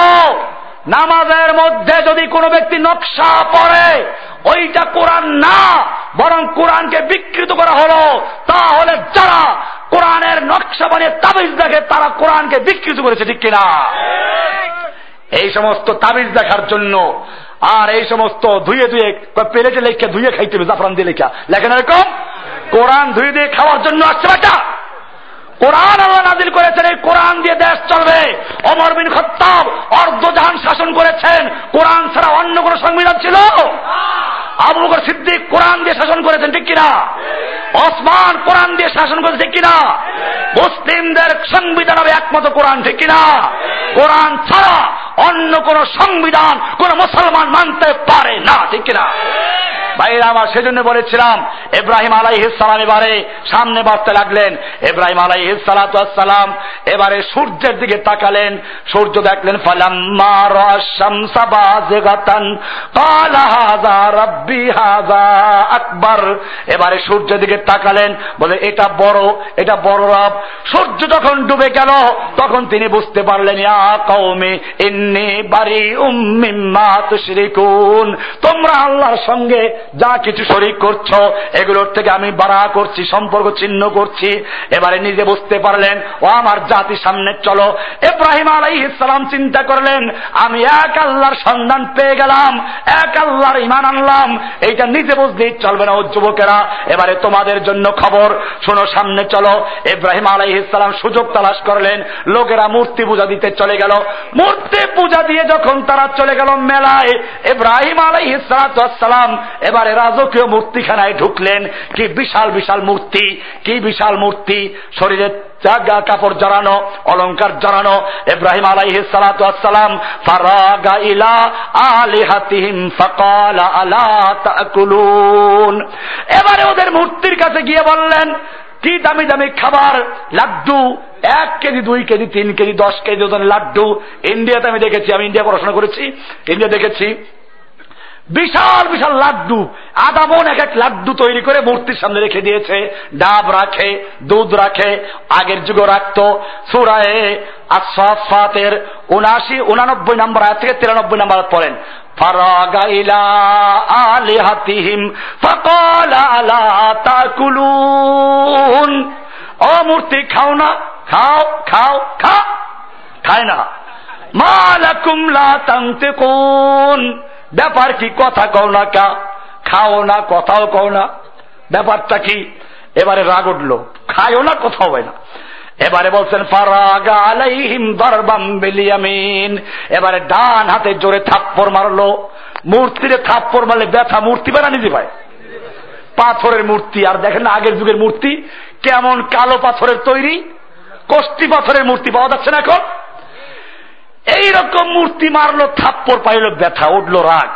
নামাজের মধ্যে যদি কোনো ব্যক্তি নকশা পড়ে ওইটা কোরআন না বরং কোরআনকে বিকৃত করা হলো তাহলে যারা কোরআনের নকশা বানিয়ে তাবিজ দেখে তারা কোরআনকে বিকৃত করেছে ঠিক কিনা? এই সমস্ত তাবিজ দেখার জন্য আর এই সমস্ত ধুয়ে ধুয়ে পেলেটে লেখা ধুয়ে খাইতে হবে জাফরান দিয়ে লেখা। লেখেন এরকম? কোরআন ধুয়ে দিয়ে খাওয়ার জন্য আসছে বাচ্চা কোরআন আল্লাহ নাজিল করেছেন, এই কোরআন দিয়ে দেশ চলবে। অমর বিন খত্তাব অর্ধজাহান শাসন করেছেন। কোরআন ছাড়া অন্য কোন সংবিধান ছিল? আবু বকর সিদ্দিক কোরআন দিয়ে শাসন করেছেন, ঠিক কিনা? ওসমান কোরআন দিয়ে শাসন করেছে ঠিক কিনা? মুসলিমদের সংবিধান হবে একমত কোরআন, ঠিক কিনা? কোরআন ছাড়া অন্য কোন সংবিধান কোন মুসলমান মানতে পারে না, ঠিক কিনা? ভাইরা আমার সেজন্য বলেছিলাম, ইব্রাহিম আলাইহিসালাম এবারে সামনে বাড়তে লাগলেন। ইব্রাহিম আলাইহিসালাম এবারে সূর্যের দিকে তাকালেন। সূর্য দেখলেন আকবার। এবারে সূর্যের দিকে তাকালেন, বলে, এটা বড় এটা বড় রব। সূর্য যখন ডুবে গেল, তখন তিনি বুঝতে পারলেন তোমরা আল্লাহর সঙ্গে যা কিছু শরিক করছ, এগুলোর থেকে আমি বাড়া করছি, সম্পর্ক ছিন্ন করছি। এবারে নিজে বুঝতে পারলেন, ও আমার জাতি সামনে চলো। এব্রাহিম আলাই ইসলাম চিন্তা করলেন, আমি এক আল্লাহর সন্ধান পেয়ে গেলাম, এক আল্লাহর ইমান আনলাম। এইটা নিজে বুঝলেই চলবে না, ও যুবকেরা। এবারে তোমাদের জন্য খবর, শোনো, সামনে চলো। এব্রাহিম আলাই ইসলাম সুযোগ তালাশ করলেন, লোকেরা মূর্তি পূজা দিতে চলে গেল। মূর্তি পূজা দিয়ে যখন তারা চলে গেল মেলায় এব্রাহিম আলাই ইসলাম এবারে রাজকীয় মূর্তিখানায় ঢুকলেন। কি বিশাল বিশাল মূর্তি, কি বিশাল মূর্তি। শরীরে জাগা কাপড় জড়ানো অলঙ্কার জড়ানো। সালাম আলিহাতিহিম ফাকালা আলা তাকুলুন। এবারে ওদের মূর্তির কাছে গিয়ে বললেন কি দামি দামি খাবার? লাড্ডু। এক কেজি, দুই কেজি, তিন কেজি, দশ কেজি ওজন লাড্ডু। ইন্ডিয়াতে আমি দেখেছি, আমি ইন্ডিয়া পড়াশোনা করেছি। ইন্ডিয়া দেখেছি। বিশাল বিশাল লাড্ডু। আধা মন এক এক লাড্ডু তৈরি করে মূর্তির সামনে রেখে দিয়েছে। ডাব রাখে, দুধ রাখে, আগের যুগে রাখতো। সুরায় আসাফাতের উনাশি উনানব্বই নম্বর আয়াত থেকে তিরানব্বই নম্বর পড়েন। ও মূর্তি, খাও না, খাও খাও, খা, খায় না। মালাকুম লা তান্তিকুন। ব্যাপার কি? কথা কও না কা। খাও না, কথাও কও না। ব্যাপারটা কি? এবারে রাগ উঠল। খায়ও না, কোথাও হয় না। এবারে বলছেন এবারে ডান হাতে জোরে থাপ্পর মারলো। মূর্তিরে থাপ্পর মারলে ব্যথা, মূর্তি বেড়া নিজে ভাই? পাথরের মূর্তি। আর দেখেন না, আগের যুগের মূর্তি কেমন কালো পাথরের তৈরি। কষ্টি পাথরের মূর্তি পাওয়া যাচ্ছে না এখন। এইরকম মূর্তি মারলো থাপ্পর পাইল, ব্যথা উঠল, রাগ।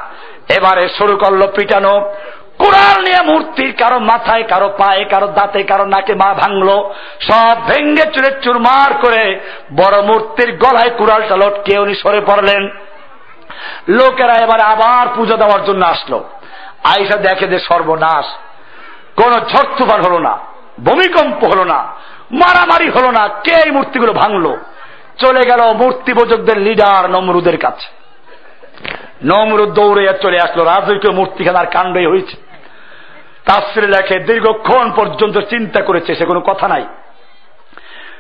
এবারে শুরু করল পিটানো। কোরআন নিয়ে মূর্তি, কারও মাথায়, কারও পায়ে, কারও দাঁতে, কারও নাকে মা ভাঙলো। সব ভেঙ্গে চুরে চুরমার করে বড় মূর্তির গলায় কুড়ালটা লটকে উনি সরে পড়লেন। লোকেরা এবারে আবার পুজো দেওয়ার জন্য আসলো। আইসা দেখে যে সর্বনাশ। কোন ঝড় তুফান হলো না, ভূমিকম্প হলো না, মারামারি হলো না, কে এই মূর্তিগুলো ভাঙলো? চলে গেল মূর্তি পূজকদের লিডার নমরুদের কাছে। নমরুদ দৌড়ে চলে আসলো, রাজকীয় মূর্তিখানার কাণ্ডই হয়েছে। তাফসিরে লেখে, দীর্ঘক্ষণ পর্যন্ত চিন্তা করেছে, সে কোনো কথা নাই।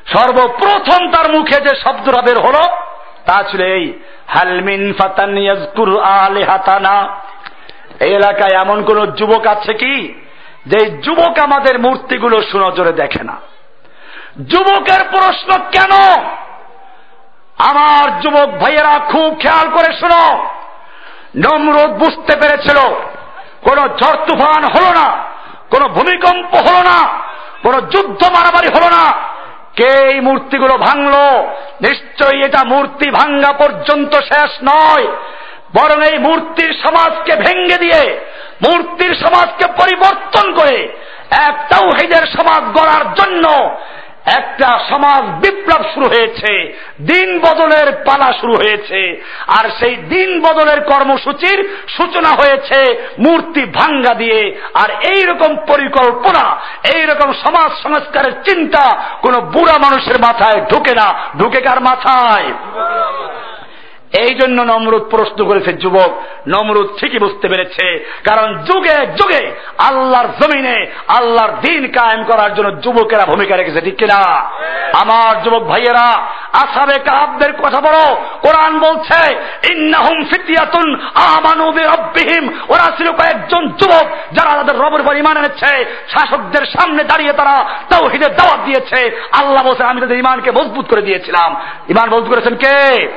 সর্বপ্রথম তার মুখে যে শব্দটা বের হল, তা ছিল এই হালমিন ফাতানিয়াজকুর আলে হাতানা এই এলাকায় এমন কোন যুবক আছে কি, যে যুবক আমাদের মূর্তিগুলো সুনজরে দেখে না? যুবকের প্রশ্ন কেন? আমার যুবক ভাইয়েরা খুব খেয়াল করে শোনো। নমরুদ বুঝতে পেরেছিল, কোন ঝড় তুফান হলো না, কোন ভূমিকম্প হলো না, কোন যুদ্ধ মারামারি হলো না। কে এই মূর্তিগুলো ভাঙল? নিশ্চয়ই এটা মূর্তি ভাঙ্গা পর্যন্ত শেষ নয়। বরং এই মূর্তির সমাজকে ভেঙ্গে দিয়ে, মূর্তির সমাজকে পরিবর্তন করে, এক তাওহিদের সমাজ গড়ার জন্য একটা সমাজ বিপ্লব শুরু হয়েছে, দিন বদলের পালা শুরু হয়েছে, আর সেই দিন বদলের কর্মসূচির সূচনা হয়েছে মূর্তি ভাঙ্গা দিয়ে, আর এই রকম পরিকল্পনা এই রকম সমাজ সংস্কারের চিন্তা কোন বুড়া মানুষের মাথায় ঢুকে না। ঢুকে কার মাথায়? এই জন্য নমরুদ প্রশ্ন করেছে যুবক নমরুদ ঠিকই বুঝতে পেরেছে। কারণ যুগে যুগে আল্লাহর জমিনে আল্লাহর দিন কায়েম করার জন্য যুবকেরা ভূমিকা রেখেছে ঠিক কিনা? আমার যুবক ভাইয়েরা আসাবে কাবদের কথা বলো। কোরআন বলছে ইন্নাহুম ফিতিয়াতুন আমানু বিরাব্বিহিম। ওরা ছিল কয়েকজন যুবক যারা তাদের রবের উপর ইমান এনেছে। শাসকদের সামনে দাঁড়িয়ে তারা তাওহীদের দাওয়াত দিয়েছে। আল্লাহ বলছে আমি তাদের ইমানকে মজবুত করে দিয়েছিলাম। ইমান মজবুত করেছেন কে?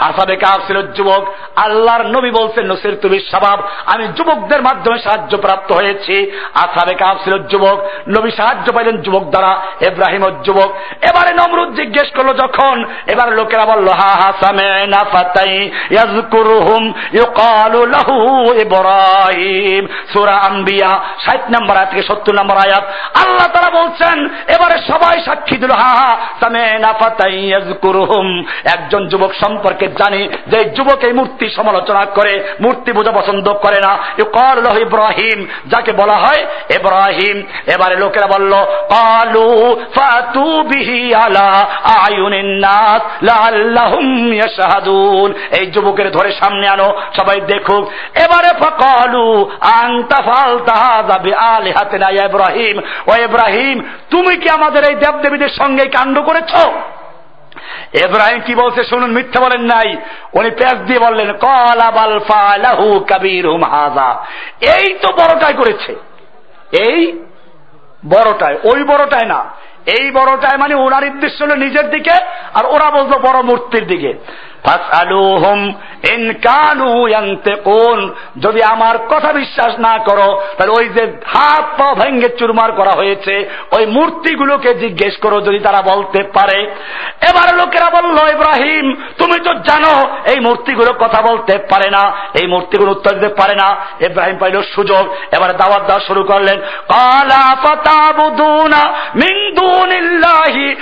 আসাবে কাব ছিল যুবক, আল্লাহর নবী বলছেন, নসির তুমি স্বভাব আমি যুবকদের মাধ্যমে সাহায্য প্রাপ্ত হয়েছি। আসাবে কাব ছিল যুবক, নবী সাহায্য পাইলেন যুবক দ্বারা, এব্রাহিম যুবক। এবারে নমরুদ জিজ্ঞেস করল, যখন? এবার লোকেরা বলল, হা হা সামেনা ফাতাই ইয়াজকুরুহুম ইউকালু লাহু ইব্রাহিম। সূরা আম্বিয়া 60 নম্বর আয়াত থেকে 70 নম্বর আয়াত। আল্লাহ তাআলা বলছেন, এবারে সবাই সাক্ষী দিল, হা হা সামেনা ফাতাই ইয়াজকুরুহুম। একজন যুবক সম্পর্কে জানি যে যুবক এই মূর্তি সমালোচনা করে, মূর্তি পূজা পছন্দ করে না। লাহু ইব্রাহিম, যাকে বলা হয় ইব্রাহিম। এবারে লোকেরা বলল, কালু ফাতু বিহি আলা আয়ুনিন নাস লাআল্লাহুম ইয়াশহাদুন। এই যুবকের ধরে সামনে আনো, সবাই দেখুক। এবারে ফাকালু আনতা ফালতা বিআলিহাতিনা ইয়া ইব্রাহিম। ও ইব্রাহিম, তুমি কি আমাদের এই দেবদেবীদের সঙ্গে কাণ্ড করেছ? এব্রাহিম কি বলছে শুনুন, মিথ্যা বলেন নাই। উনি প্যাস দিয়ে বললেন হাজা এই তো বড়টাই করেছে। এই বড়টায় ওই বড়টায় না। এই বড়টায় মানে ওনার উদ্দেশ্য হলো নিজের দিকে, আর ওরা বলতো বড় মূর্তির দিকে। যদি আমার কথা বিশ্বাস না করো, তাহলে ওই যে হাত পা ভেঙ্গে চুরমার করা হয়েছে, ওই মূর্তিগুলোকে জিজ্ঞেস করো যদি তারা বলতে পারে। এবার লোকেরা বলল, ইব্রাহিম, তুমি তো জানো, এই মূর্তিগুলো কথা বলতে পারে না, এই মূর্তিগুলো উত্তর দিতে পারে না। ইব্রাহিম পাইল সুযোগ, এবার দাওয়াত দেওয়া শুরু করলেন। কালা ফাতাবুদুনা মিন দুনিল্লাহি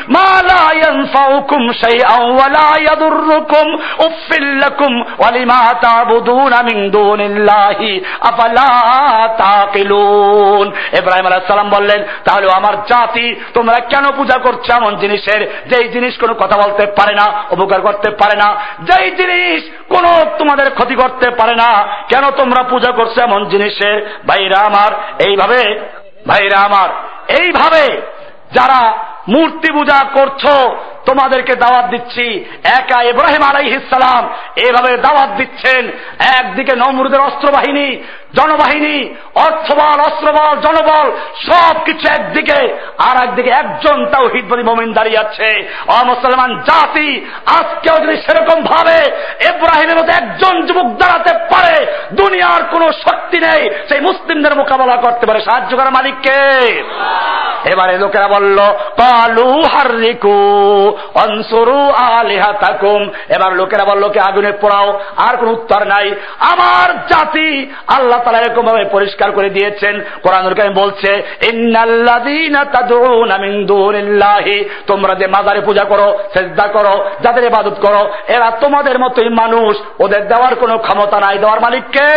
উফিল্লাকুম ওয়ালিমা তাবুদুন মিন দুনিল্লাহি, আফালা তাকিলুন। ইব্রাহিম আলাইহিস সালাম বললেন, তাহলে আমার জাতি, তোমরা কেন পূজা করছ এমন জিনিসের? যেই জিনিস কোনো কথা বলতে পারে না, উপকার করতে পারে না, যেই জিনিস কোন তোমাদের ক্ষতি করতে পারে না, কেন তোমরা পূজা করছ এমন জিনিসের? ভাইরা আমার, এইভাবে, ভাইরা আমার, এইভাবে যারা মূর্তি পূজা করছ তোমাদেরকে দাওয়াত দিচ্ছি। একা ইব্রাহিম ইসলাম এভাবে দাওয়াত দিচ্ছেন। একদিকে নমরুদের অস্ত্রবাহিনী জনবাহিনী, অর্থবল, অস্ত্রবল, জনবল সব কিছু একদিকে, আর একদিকে একজন তাও হিদবদি মোমিন দাঁড়িয়ে আছে। অমুসলমান জাতি, আজকেও যদি সেরকম ভাবে ইব্রাহিমের মতো একজন যুবক দাঁড়াতে পারে, দুনিয়ার কোন শক্তি নেই, সেই মুসলিমদের মোকাবেলা করতে পারে। সাহায্য করার মালিককে। এবারে লোকেরা বলল, কালু হারিকু অনসরু আলিহা তাকুম এবার লোকেরা বলল কে আগুনে পোড়াও, আর কোন উত্তর নাই। আমার জাতি আল্লাহ তালা এরকম ভাবে পরিষ্কার করে দিয়েছেন। কোরআনুল কারিম বলছে তোমরা যে মাজারে পূজা করো সেজদা করো যাদের ইবাদত করো এরা তোমাদের মতোই মানুষ। ওদের দেওয়ার কোনো ক্ষমতা নাই। দেওয়ার মালিক কে?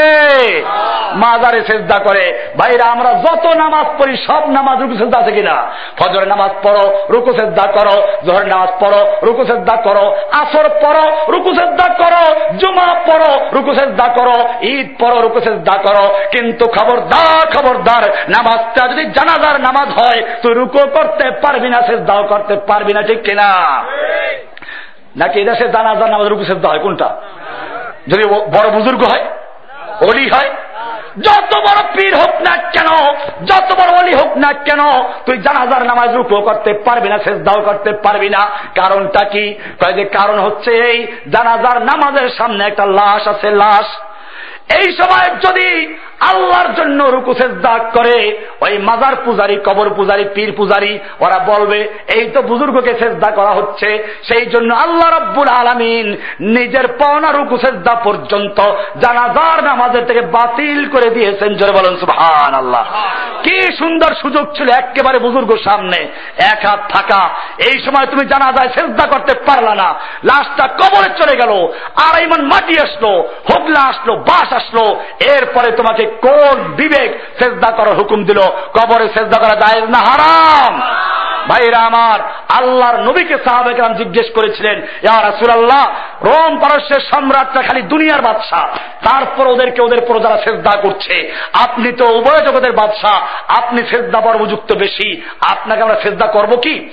মাজারে সেজদা করে। ভাইরা আমরা যত নামাজ পড়ি সব নামাজ রুকু সেজদা আছে কিনা? ফজরের নামাজ পড়ো রুকু সেজদা করো। জোহরের নামাজ পড়ো রুকু সেজদা করো। আসর পড়ো রুকু সেজদা করো। জুমা পড়ো রুকু সেজদা করো। ঈদ পড়ো রুকু সেজদা করো কিন্তু খবরদার খবরদার, নামাজটা যদি জানাজার নামাজ হয় তুই রুকু করতে পারবি না, সেজদাও করতে পারবি না, ঠিক কিনা? নাকি সে জানাজার নামাজ রুকু, সেজদা হয়, কোনটা? যদি বড় বুজুর্গ হয় অলি হয়, যত বড় পীর হোক না কেন, যত বড় অলি হোক না কেন, তুই জানাজার নামাজ রুকু করতে পারবি না শেষ দাও করতে পারবি না। কারণটা কি? যে কারণ হচ্ছে এই, জানাজার নামাজের সামনে একটা লাশ আছে, লাশ। এই সময় যদি আল্লাহর জন্য রুকু সেজদা করে, ওই মাজার পূজারি, কবর পূজারি, পীর পূজারি, ওরা বলবে, এই তো বুজুর্গকে সেজদা করা হচ্ছে, সেই জন্য আল্লাহ রব্বুল আলমিন নিজের পাওনা রুকু সেজদা পর্যন্ত জানাজার নামাজের থেকে বাতিল করে দিয়েছেন। জোরে বলেন সুবহান আল্লাহ কি সুন্দর সুযোগ ছিল একেবারে বুজুর্গ সামনে, এক হাত থাকা এই সময় তুমি জানা যায় সেজদা করতে পারলা না। লাশটা কবরে চলে গেল, আর ইমান মাটি আসলো, হোগলা আসলো বাস আসলো। এরপরে তোমাকে কোন বিবেক সেজদা করার হুকুম দিল? কবরে সেজদা করা যায় না হারাম? ভাইরা আমার, আল্লাহর নবীকে সাহাবে সাহাবেকরাম জিজ্ঞেস করেছিলেন রাসূলুল্লাহ, রোম পারস্যের সম্রাটটা খালি দুনিয়ার বাদশাহ, তারপর ওদেরকে ওদের প্রজারা সেজদা করছে, আপনি তো উভয় জগতের বাদশাহ, আপনি সেজদা উপযুক্ত বেশি, আপনাকে আমরা সেজদা করব কি?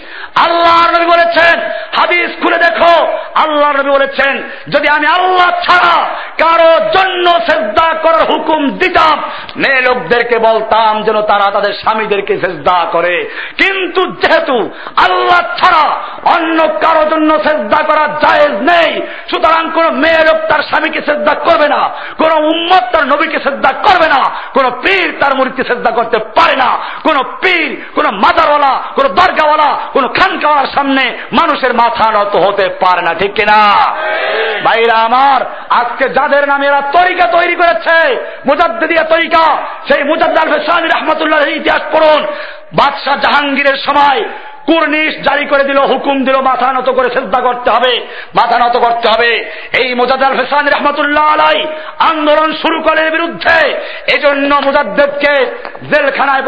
আল্লাহ নবী বলেছেন, হাদিস খুলে দেখো। আল্লাহ নবী বলেছেন, যদি আমি আল্লাহ ছাড়া কারও জন্য সেজদা করার হুকুম দিতাম মেয়ে লোকদেরকে বলতাম যেন তারা তাদের স্বামীদেরকে সেজদা করে। কিন্তু যেহেতু আল্লাহ ছাড়া অন্য কারও জন্য সেজদা করা জায়েজ নেই সুতরাং কোন মেয়ে লোক তার স্বামীকে সেজদা করবে না কোন উম্মত তার নবীকে সেজদা করবে না কোন পীর তার মূর্তি সেজদা করতে পারে না। কোন পীর কোন মাদারওয়ালা কোন দরগাওয়ালা কোন খানকাওয়ালার সামনে মানুষের মাথা নত হতে পারে না ঠিক কিনা? ভাইরা আমার আজকে যাদের নামে এরা তরিকা তৈরি করেছে মুজাদ্দিয়া তরিকা। সেই মুজাদ্দার ফেসানি রহমতুল্লাহ ইতিহাস পড়ুন। বাদশাহ জাহাঙ্গীরের সময় কুর্নিশ জারি করে দিল, হুকুম দিল, মাথা নত করে শ্রদ্ধা করতে হবে, মাথা নত করতে হবে। এই মোজাদ্দাল ফেসান রহমতুল্লাহ আলাই আন্দোলন শুরু করে বিরুদ্ধে। এজন্য মুজাদ্দেদকে জেলখানায়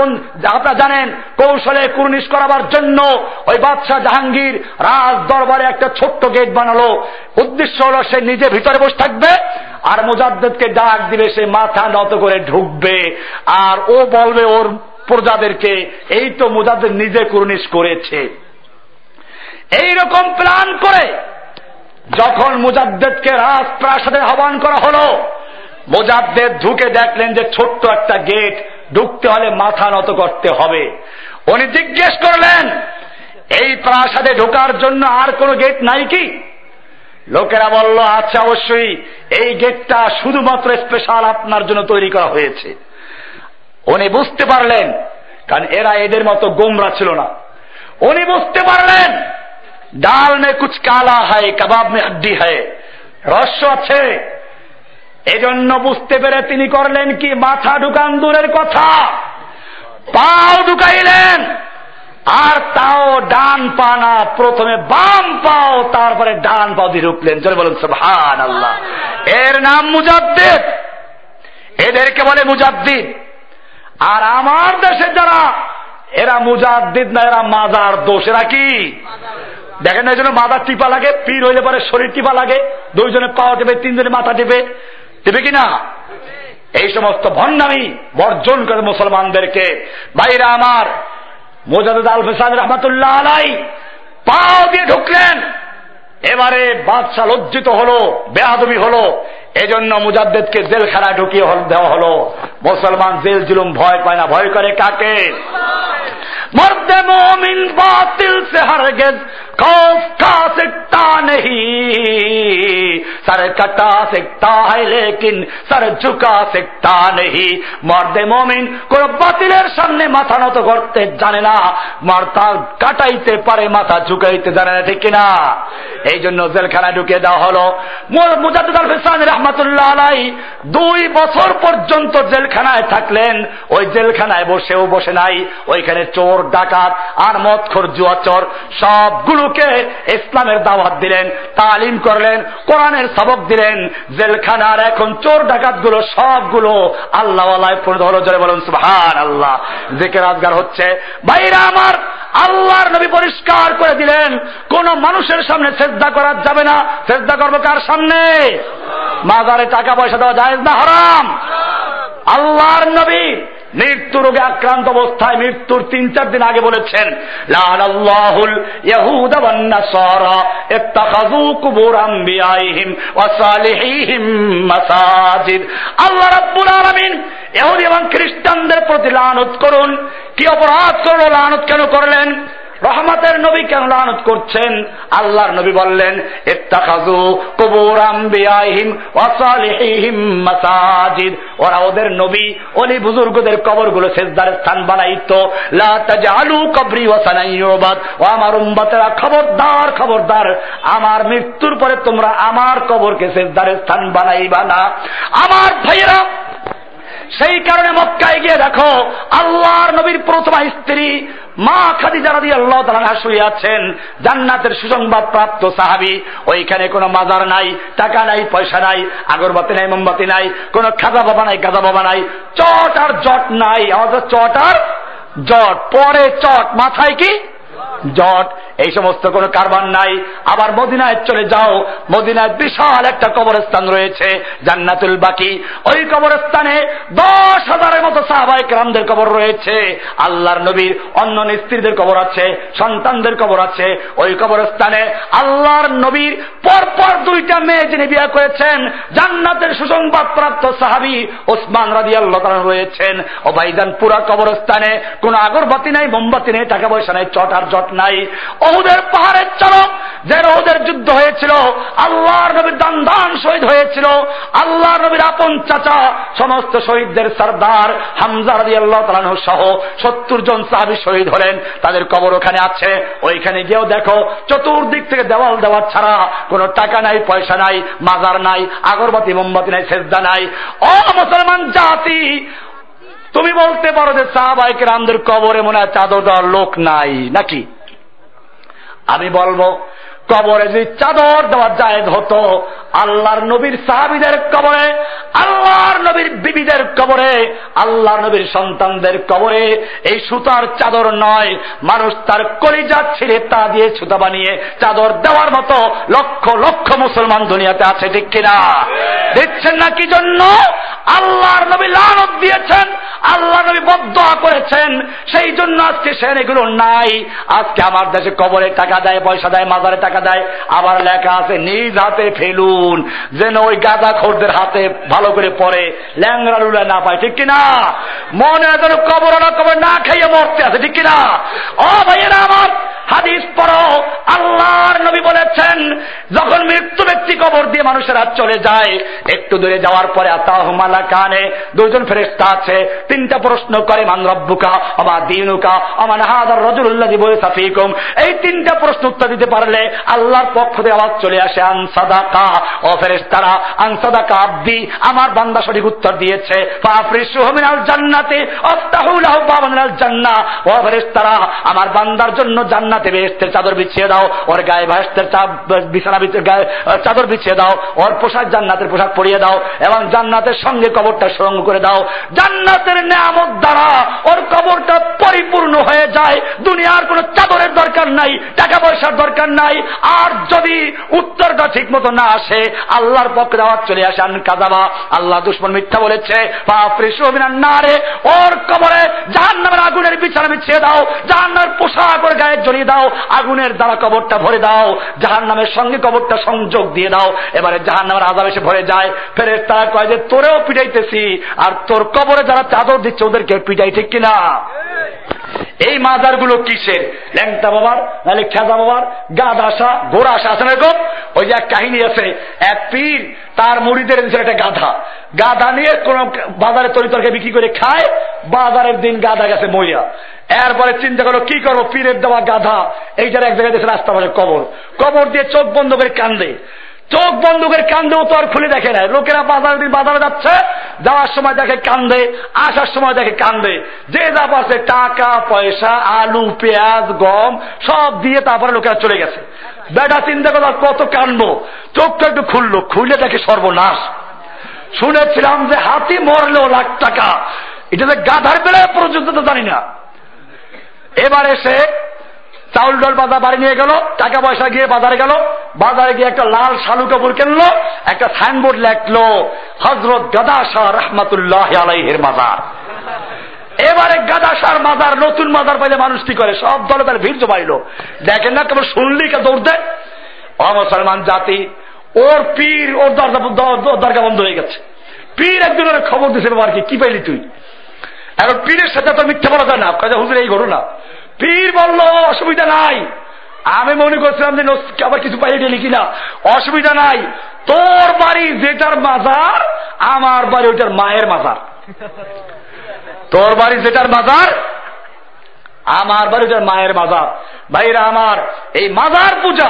আপনারা জানেন, কৌশলে কুর্নিশ করাবার জন্য ওই বাদশাহ জাহাঙ্গীর রাজ দরবারে একটা ছোট্ট গেট বানালো। উদ্দেশ্য হলো সে নিজে ভিতরে বসে থাকবে, আর মুজাদ্দেদকে ডাক দিবে, সে মাথা নত করে ঢুকবে। আর ও বলবে, ওর প্রজাদেরকে, এই তো মুজাদ্দের নিজে কুর্নিশ করেছে। এই রকম প্ল্যান করে যখন মুজাদ্দেদকে রাজপ্রাসাদে আহ্বান করা হলো, মুজাদ্দেদ ঢুকে দেখলেন যে ছোট্ট একটা গেট ঢুকতে হলে মাথা নত করতে হবে। উনি জিজ্ঞেস করলেন, এই প্রাসাদে ঢোকার জন্য আর কোন গেট নাই কি? লোকেরা বলল আচ্ছা অবশ্যই। এই গেটটা শুধুমাত্র স্পেশাল আপনার জন্য তৈরি করা হয়েছে। উনি বুঝতে পারলেন, কারণ এরা এদের মতো গোমরা ছিল না। উনি বুঝতে পারলেন, ডাল মে কুচ কালা হয়, কাবাব মে হাড্ডি হয়, রহস্য আছে। এজন্য বুঝতে পেরে তিনি করলেন কি, মাথা ঢুকান দূরের কথা। পাও ঢুকাইলেন, আর তাও ডান পা না, প্রথমে বাম পাও, তারপরে ডান পাও দিয়ে ঢুকলেন। চলে বলুন হান আল্লাহ এর নাম মুজাদ্দিদ। এদেরকে বলে মুজাদ্দিদ। আর আমার দেশে যারা, এরা মুজাদ্দিদ না, এরা মাজার দোষ। এরা কি? দেখেন না জন্য মাথার টিপা লাগে, পীর হইলে পরে শরীর টিপা লাগে, দুইজনে পাওয়া টিপে তিনজনে মাথা টিপে টিপে কিনা এই সমস্ত ভণ্ডামি বর্জন করে মুসলমানদেরকে। বাইরে আমার মোজাদ আল ফেসাদ রহমতুল্লাহ আলাই, পাও দিয়ে ঢুকলেন। এবারে বাদশাহ লজ্জিত হলো বেহাদবি হলো। এজন্য মুজাদ্দেদকে জেলখানায় ঢুকিয়ে দেওয়া হলো মুসলমান জেল জুলুম ভয় পায় না ভয় করে কাকে মর্দে मोमिन बातिल से हरगिज खौफ खा सकता नहीं सर कटा सकता है लेकिन सर झुका सकता नहीं মর্দে মমিন কোন বাতিলের সামনে মাথা নত করতে জানে না মার্তা কাটাইতে পারে মাথা ঝুঁকাইতে জানে না ঠিক কিনা এই জন্য জেলখানায় ঢুকিয়ে দেওয়া হলো মুজাদুদ আল ফিসান রহমতুল্লাহ আলাই দুই বছর পর্যন্ত জেলখানায় থাকলেন। ওই জেলখানায় বসেও বসে নাই। ওইখানে চোর, ডাকাত, আর সবগুলোকে ইসলামের দাওয়াত দিলেন, তালিম করলেন, কোরআনের সবক দিলেন। জেলখানার এখন চোর ডাকাতগুলো সবগুলো আল্লাহ জলে বলুন সুহান আল্লাহ জেকে রাজগার হচ্ছে আমার আল্লাহর নবী পরিষ্কার করে দিলেন, কোন মানুষের সামনে শ্রদ্ধা করা যাবে না। শ্রদ্ধা করব কার সামনে? মাজারে টাকা পয়সা দেওয়া যায় না হারাম? আল্লাহর নবী মৃত্যু রোগে আক্রান্ত অবস্থায় মৃত্যুর তিন চার দিন আগে বলেছেন আল্লাহ ইহুদি এবং খ্রিস্টানদের প্রতি লানত করুন। কি অপরাধ করল লানত কেন করলেন? রহমতের নবী কেন লানত করছেন? আল্লাহর নবী বললেন, ইত্তাখাযু কুবুর আম্বিয়াহিম ওয়া সালিহিহিম মাসাজিদ। ওরা ওদের নবী অলি বুজুর্গদের কবরগুলো সেজদার স্থান বানাইতো। লা তাজআলু কবরি ওয়াসানান ইউবাদ। ও আমার উম্মতেরা, খবরদার খবরদার, আমার মৃত্যুর পরে তোমরা আমার কবরকে সেজদার স্থান বানাইবা না। আমার ভাইয়েরা সেই কারণে মক্কায় গিয়ে দেখো, আল্লাহর নবীর প্রথমা স্ত্রী মা খাদিজা রাদি আল্লাহ তালা শুয়ে আছেন জান্নাতের সুসংবাদ প্রাপ্ত সাহাবি, ওইখানে কোনো মাজার নাই, টাকা নাই, পয়সা নাই, আগরবাতি নাই, মোমবাতি নাই, কোনো খাজা বাবা নাই, গাজা বাবা নাই, চট আর জট নাই আমাদের চট আর জট, পরে চট, মাথায় কি? জট। এই সমস্ত কোনো কারবার নাই। আবার মদিনায় চলে যাও। মদিনায় বিশাল একটা কবরস্থান রয়েছে, জান্নাতুল বাকি। ওই কবরস্থানে দশ হাজারের মতো সাহাবাহিক রামদের কবর রয়েছে। আল্লাহর নবীর অন্য স্ত্রীদের কবর আছে, সন্তানদের কবর আছে। ওই কবরস্থানে আল্লাহর নবীর পরপর দুইটা মেয়ে যিনি বিয়ে করেছেন, জান্নাতের সুসংবাদ প্রাপ্ত সাহাবি ওসমান রাজি আল্লাহ রয়েছেন। ও ভাইজান পুরা কবরস্থানে কোন আগরবাতি নাই, মোমবাতি নেই, টাকা পয়সা নাই, চট আর জট নাই। অহুদের পাহাড়ের চালক, যে রহুদের যুদ্ধ হয়েছিল, আল্লাহর নবীর দান দান শহীদ হয়েছিল আল্লাহ নবীর আপন চাচা, সমস্ত শহীদদের সর্দার হামজা রাজি আল্লাহ তালানহ সহ সত্তর জন সাহাবি শহীদ হলেন। তাদের কবর ওখানে আছে। ওইখানে গিয়েও দেখো, চতুর্দিক থেকে দেওয়াল দেওয়ার ছাড়া কোনো টাকা নাই, পয়সা নাই, মাজার নাই, আগরবাতি, মোমবাতি নাই, সেজদা নাই। ও মুসলমান জাতি, তুমি বলতে পারো যে সাহাবাইকে রামদের কবরে মনে হয় চাদর দেওয়ার লোক নাই, নাকি? আমি বলব কবরে যদি চাদর দেওয়া জায়েজ হতো আল্লাহর নবীর সাহাবিদের কবরে আল্লাহর নবীর বিবিদের কবরে আল্লাহ নবীর সন্তানদের কবরে এই সুতার চাদর নয়। মানুষ তার কলিজা ছিঁড়ে তা দিয়ে সুতা বানিয়ে চাদর দেওয়ার মতো লক্ষ লক্ষ মুসলমান দুনিয়াতে আছে ঠিক কিনা? দেখছেন না কি জন্য? আল্লাহর নবী লানত দিয়েছেন আল্লাহ নবী বদ্ধ করেছেন, সেই জন্য আজকে সেন এগুলো নাই। আজকে আমার দেশে কবরে টাকা দেয়, পয়সা দেয়, মাজারে টাকা দেয়, আবার লেখা আছে, নিজ হাতে ফেলুন। যেন ওই গাঁদা খোরদের হাতে ভালো করে পড়ে ল্যাংরা লুলা না পায়, ঠিক কিনা? মনে যেন কবর কবর না খাইয়ে মরতে আছে, ঠিক কিনা? ও ভাইয়েরা আমার, হাদিস পড়ো, আল্লাহর নবী বলেছেন, যখন মৃত্যু ব্যক্তি কবর দিয়ে মানুষের মানুষেরা চলে যায়, একটু দূরে যাওয়ার পরে আতাহমালা কানে দুজন ফেরেস্তা আছে, তিনটা প্রশ্ন করে, মান রব্বুকা আমার দিনুকা আমার হাদার রজুল্লাহ দিব সাফিকুম এই তিনটা প্রশ্ন উত্তর দিতে পারলে আল্লাহর পক্ষ থেকে আওয়াজ চলে আসে আনসাদাকা ও ফেরেস্তারা আনসাদাকা আব্দি, আমার বান্দা সঠিক উত্তর দিয়েছে। জান্নাতে জান্নাহ ও ফেরেস্তারা আমার বান্দার জন্য জান্নাতে বেহেশতের চাদর বিছিয়ে দাও, ওর গায়ে ভাস্তের বিছানা গায়ে চাদর বিছিয়ে দাও, ওর পোশাক জান্নাতের পোশাক পরিয়ে দাও এবং জান্নাতের সঙ্গে কবরটা সঙ্গ করে দাও। জান্নাতের নামত দ্বারা ওর কবরটা পরিপূর্ণ হয়ে যায়। দুনিয়ার কোনো চাদরের দরকার নাই টাকা পয়সার দরকার নাই। আর যদি উত্তরটা ঠিক মতো না আসে, আল্লাহর পক্ষে দাওয়াত চলে আসে। আন কাজাবা আল্লাহ দুশ্মন মিথ্যা বলেছে। না রে ওর কবরে জাহান নামের আগুনের বিছানা বিছিয়ে দাও। জাহান নামের পোশাক ওর গায়ে জড়িয়ে দাও। আগুনের দ্বারা কবরটা ভরে দাও। জাহান নামের সঙ্গে কবরটা সংযোগ দিয়ে দাও। এবারে জাহান নামের আজাব এসে ভরে যায়। ফেরে তারা কয় যে, তোরেও পিটাইতেছি। আর তোর কবরে যারা চাদর দিচ্ছে ওদেরকে পিটাই ঠিক কিনা? এই মাজারগুলো কিসের? ল্যাংটা বাবার নাহলে খেজা বাবার গাদ আসা গোড়া আসা আছে না এরকম ওই যে এক কাহিনী আছে এক পীর তার মুড়িদের একটা গাধা। গাধা নিয়ে কোন বাজারে তরি তরকে বিক্রি করে খায় বাজারের দিন গাধা গেছে মইয়া। এরপরে চিন্তা করো কি করব? পীরের দেওয়া গাধা এইটার এক জায়গায় দেখে রাস্তা পাশে কবর। কবর দিয়ে চোখ বন্ধ করে কান্দে। চোখ বন্ধ করে কান্দেও তো আর খুলে দেখে না। লোকেরা বাজার দিন বাজারে যাচ্ছে, যাওয়ার সময় দেখে কান্দে, আসার সময় দেখে কান্দে। যে যা পাচ্ছে টাকা, পয়সা, আলু, পেঁয়াজ, গম, সব দিয়ে তারপরে লোকেরা চলে গেছে। বেটা, চিন্তা করল কত কানবো চোখটা একটু খুললো, খুলে দেখে সর্বনাশ। শুনেছিলাম যে হাতি মরলেও লাখ টাকা। এটা যে গাধার বেলায় পর্যন্ত তো জানি না। এবার এসে চাউল ডাল বাজার বাড়ি নিয়ে গেল, টাকা পয়সা গিয়ে বাজারে গেল, বাজারে গিয়ে একটা লাল শালু কাপড় কিনলো, একটা সাইনবোর্ড লেখলো হজরত গাদা শাহ রহমতুল্লাহ আলাইহের মাজার। এবারে গাদাসার মাজার, নতুন মাজার পাইলে মানুষ কি করে? সব দলে তার ভিড় জমাইলো। দেখেন না কেবল শুনলি কে দৌড় দেয়? অমুসলমান জাতি, ওর পীর, ওর দরজা দরগা বন্ধ হয়ে গেছে। পীর একজনের খবর দিছে বাবার কি পাইলি তুই? এখন পীরের সাথে তো মিথ্যা বলা যায় না। হুজুর, এই ঘটনা পীর বলল, অসুবিধা নাই। আমি মনে করছিলাম যে আবার কিছু পাইয়ে গেলি কিনা। অসুবিধা নাই। তোর বাড়ি যেটার মাজার, আমার বাড়ি ওইটার মায়ের মাজার। তোর বাড়ি যেটার মাজার, আমার বাড়ি ওইটার মায়ের মাজার। ভাইরা আমার, এই মাজার পূজা,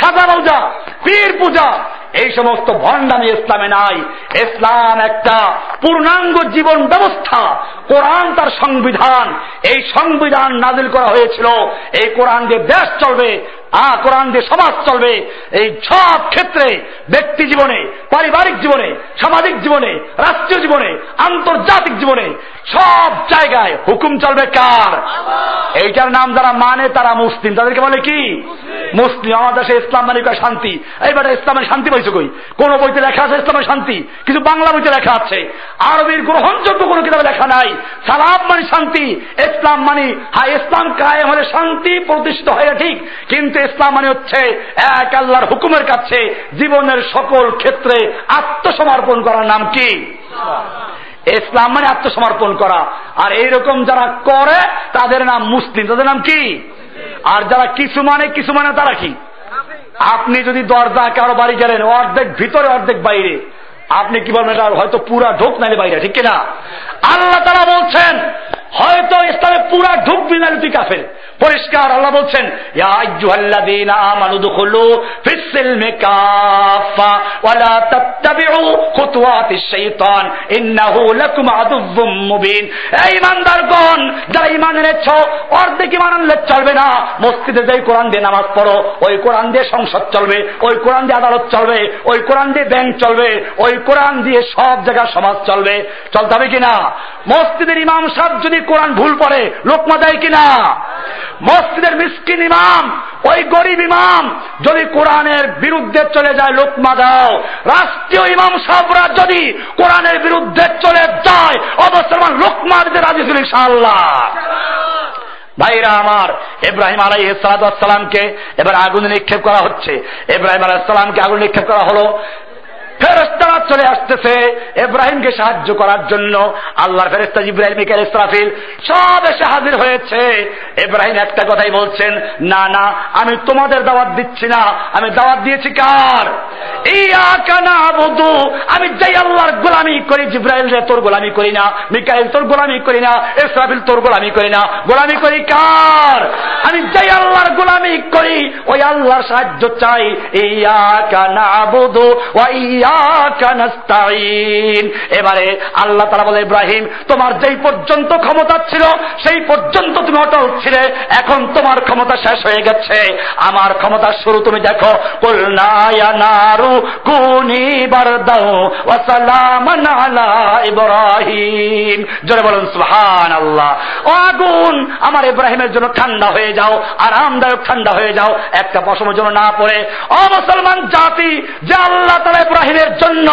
খাজা পূজা পীর পূজা এই সমস্ত ভণ্ডামি ইসলামে নাই। ইসলাম একটা পূর্ণাঙ্গ জীবন ব্যবস্থা। কোরআন তার সংবিধান। এই সংবিধান নাজিল করা হয়েছিল। এই কোরআন যে দেশ চলবে। আ কোরআন দিয়ে সমাজ চলবে। এই সব ক্ষেত্রে ব্যক্তি জীবনে পারিবারিক জীবনে সামাজিক জীবনে রাষ্ট্রীয় জীবনে আন্তর্জাতিক জীবনে সব জায়গায় হুকুম চলবে কার? এইটার নাম যারা মানে তারা মুসলিম। তাদেরকে বলে কি? মুসলিম। আমাদের দেশে ইসলাম মানে শান্তি। এইবার ইসলামের শান্তি পাইছে কই? কোন বইতে লেখা আছে ইসলামের শান্তি? কিন্তু বাংলা বইতে লেখা আছে। আরবির গ্রহণযোগ্য কোনো কিতাবে লেখা নাই। সালাম মানে শান্তি ইসলাম মানে হ্যাঁ ইসলাম কায়ে হলে শান্তি প্রতিষ্ঠিত হয় ঠিক। কিন্তু ইসলাম মানে হচ্ছে এক আল্লাহর হুকুমের কাছে জীবনের সকল ক্ষেত্রে আত্মসমর্পণ করার নাম কি? ইসলাম মানে আত্মসমর্পণ করা। আর এইরকম যারা করে, তাদের নাম মুসলিম। তাদের নাম কি? আর যারা কিছু মানে কিছু মানে তারা কি? আপনি যদি দরজা কারও বাড়ি গেলেন, অর্ধেক ভিতরে, অর্ধেক বাইরে, আপনি কি বলবেন হয়তো পুরা ঢোক নাইলে বাইরে, ঠিক কিনা? আল্লাহ তারা বলছেন হয়তো ইসলামে পুরা ঢুকবি না তুই কাফের। পরিষ্কার আল্লাহ বলছেন চলবে না। কোরআন দিয়ে নামাজ পড়ো, ওই কোরআন দিয়ে চলবে, ওই দিয়ে আদালত চলবে, ওই কোরআন দিয়ে ব্যাংক চলবে, ওই দিয়ে সব জায়গায় সমাজ চলবে। চলতে হবে কিনা? মসজিদের ইমাম সাহেব যদি কোরআন ভুল পড়ে লোকমা দেয় কিনা? মসজিদের মিসকিন ইমাম, ওই গরিব ইমাম, যদি কোরআনের বিরুদ্ধে চলে যায় লোকমা দাও রাষ্ট্রীয় ইমাম সাহরা যদি কোরআনের বিরুদ্ধে চলে যায়, অবসরমান লোকমা দিতে রাজি ছিল ইনশাআল্লাহ। ভাইরা আমার, ইব্রাহিম আলাই সালামকে এবার আগুন নিক্ষেপ করা হচ্ছে। ইব্রাহিম আলাহ সালামকে আগুন নিক্ষেপ করা হলো। ফেরস্তারা চলে আসতেছে এব্রাহিমকে সাহায্য করার জন্য। আল্লাহর ফেরেস্তা ইব্রাহিম ইসরাফিল সব এসে হাজির হয়েছে। এব্রাহিম একটা কথাই বলছেন, না না, আমি তোমাদের দাওয়াত দিচ্ছি না। আমি দাওয়াত দিয়েছি কার? আমি যাই আল্লাহর গোলামি করি জিব্রাহিল রে তোর গোলামি করি না, মিকাইল তোর গোলামি করি না, ইসরাফিল তোর গোলামি করি না। গোলামি করি কার? আমি যাই আল্লাহর গোলামি করি, ওই আল্লাহর সাহায্য চাই। ইয়া কানা বুধু ওয়া এবারে আল্লাহ তারা বলে, ইব্রাহিম, তোমার যেই পর্যন্ত ক্ষমতা ছিল, সেই পর্যন্ত তুমি অটল ছিলে। এখন তোমার ক্ষমতা শেষ হয়ে গেছে। আমার ক্ষমতা শুরু, তুমি দেখো। নারু কুনি ইব্রাহিম। জোরে বলুন সুহান আল্লাহ আগুন, আমার ইব্রাহিমের জন্য ঠান্ডা হয়ে যাও, আরামদায়ক ঠান্ডা হয়ে যাও। একটা পশমের জন্য না পড়ে। অ মুসলমান জাতি, যে আল্লাহ তারা ইব্রাহিমের দিনের জন্য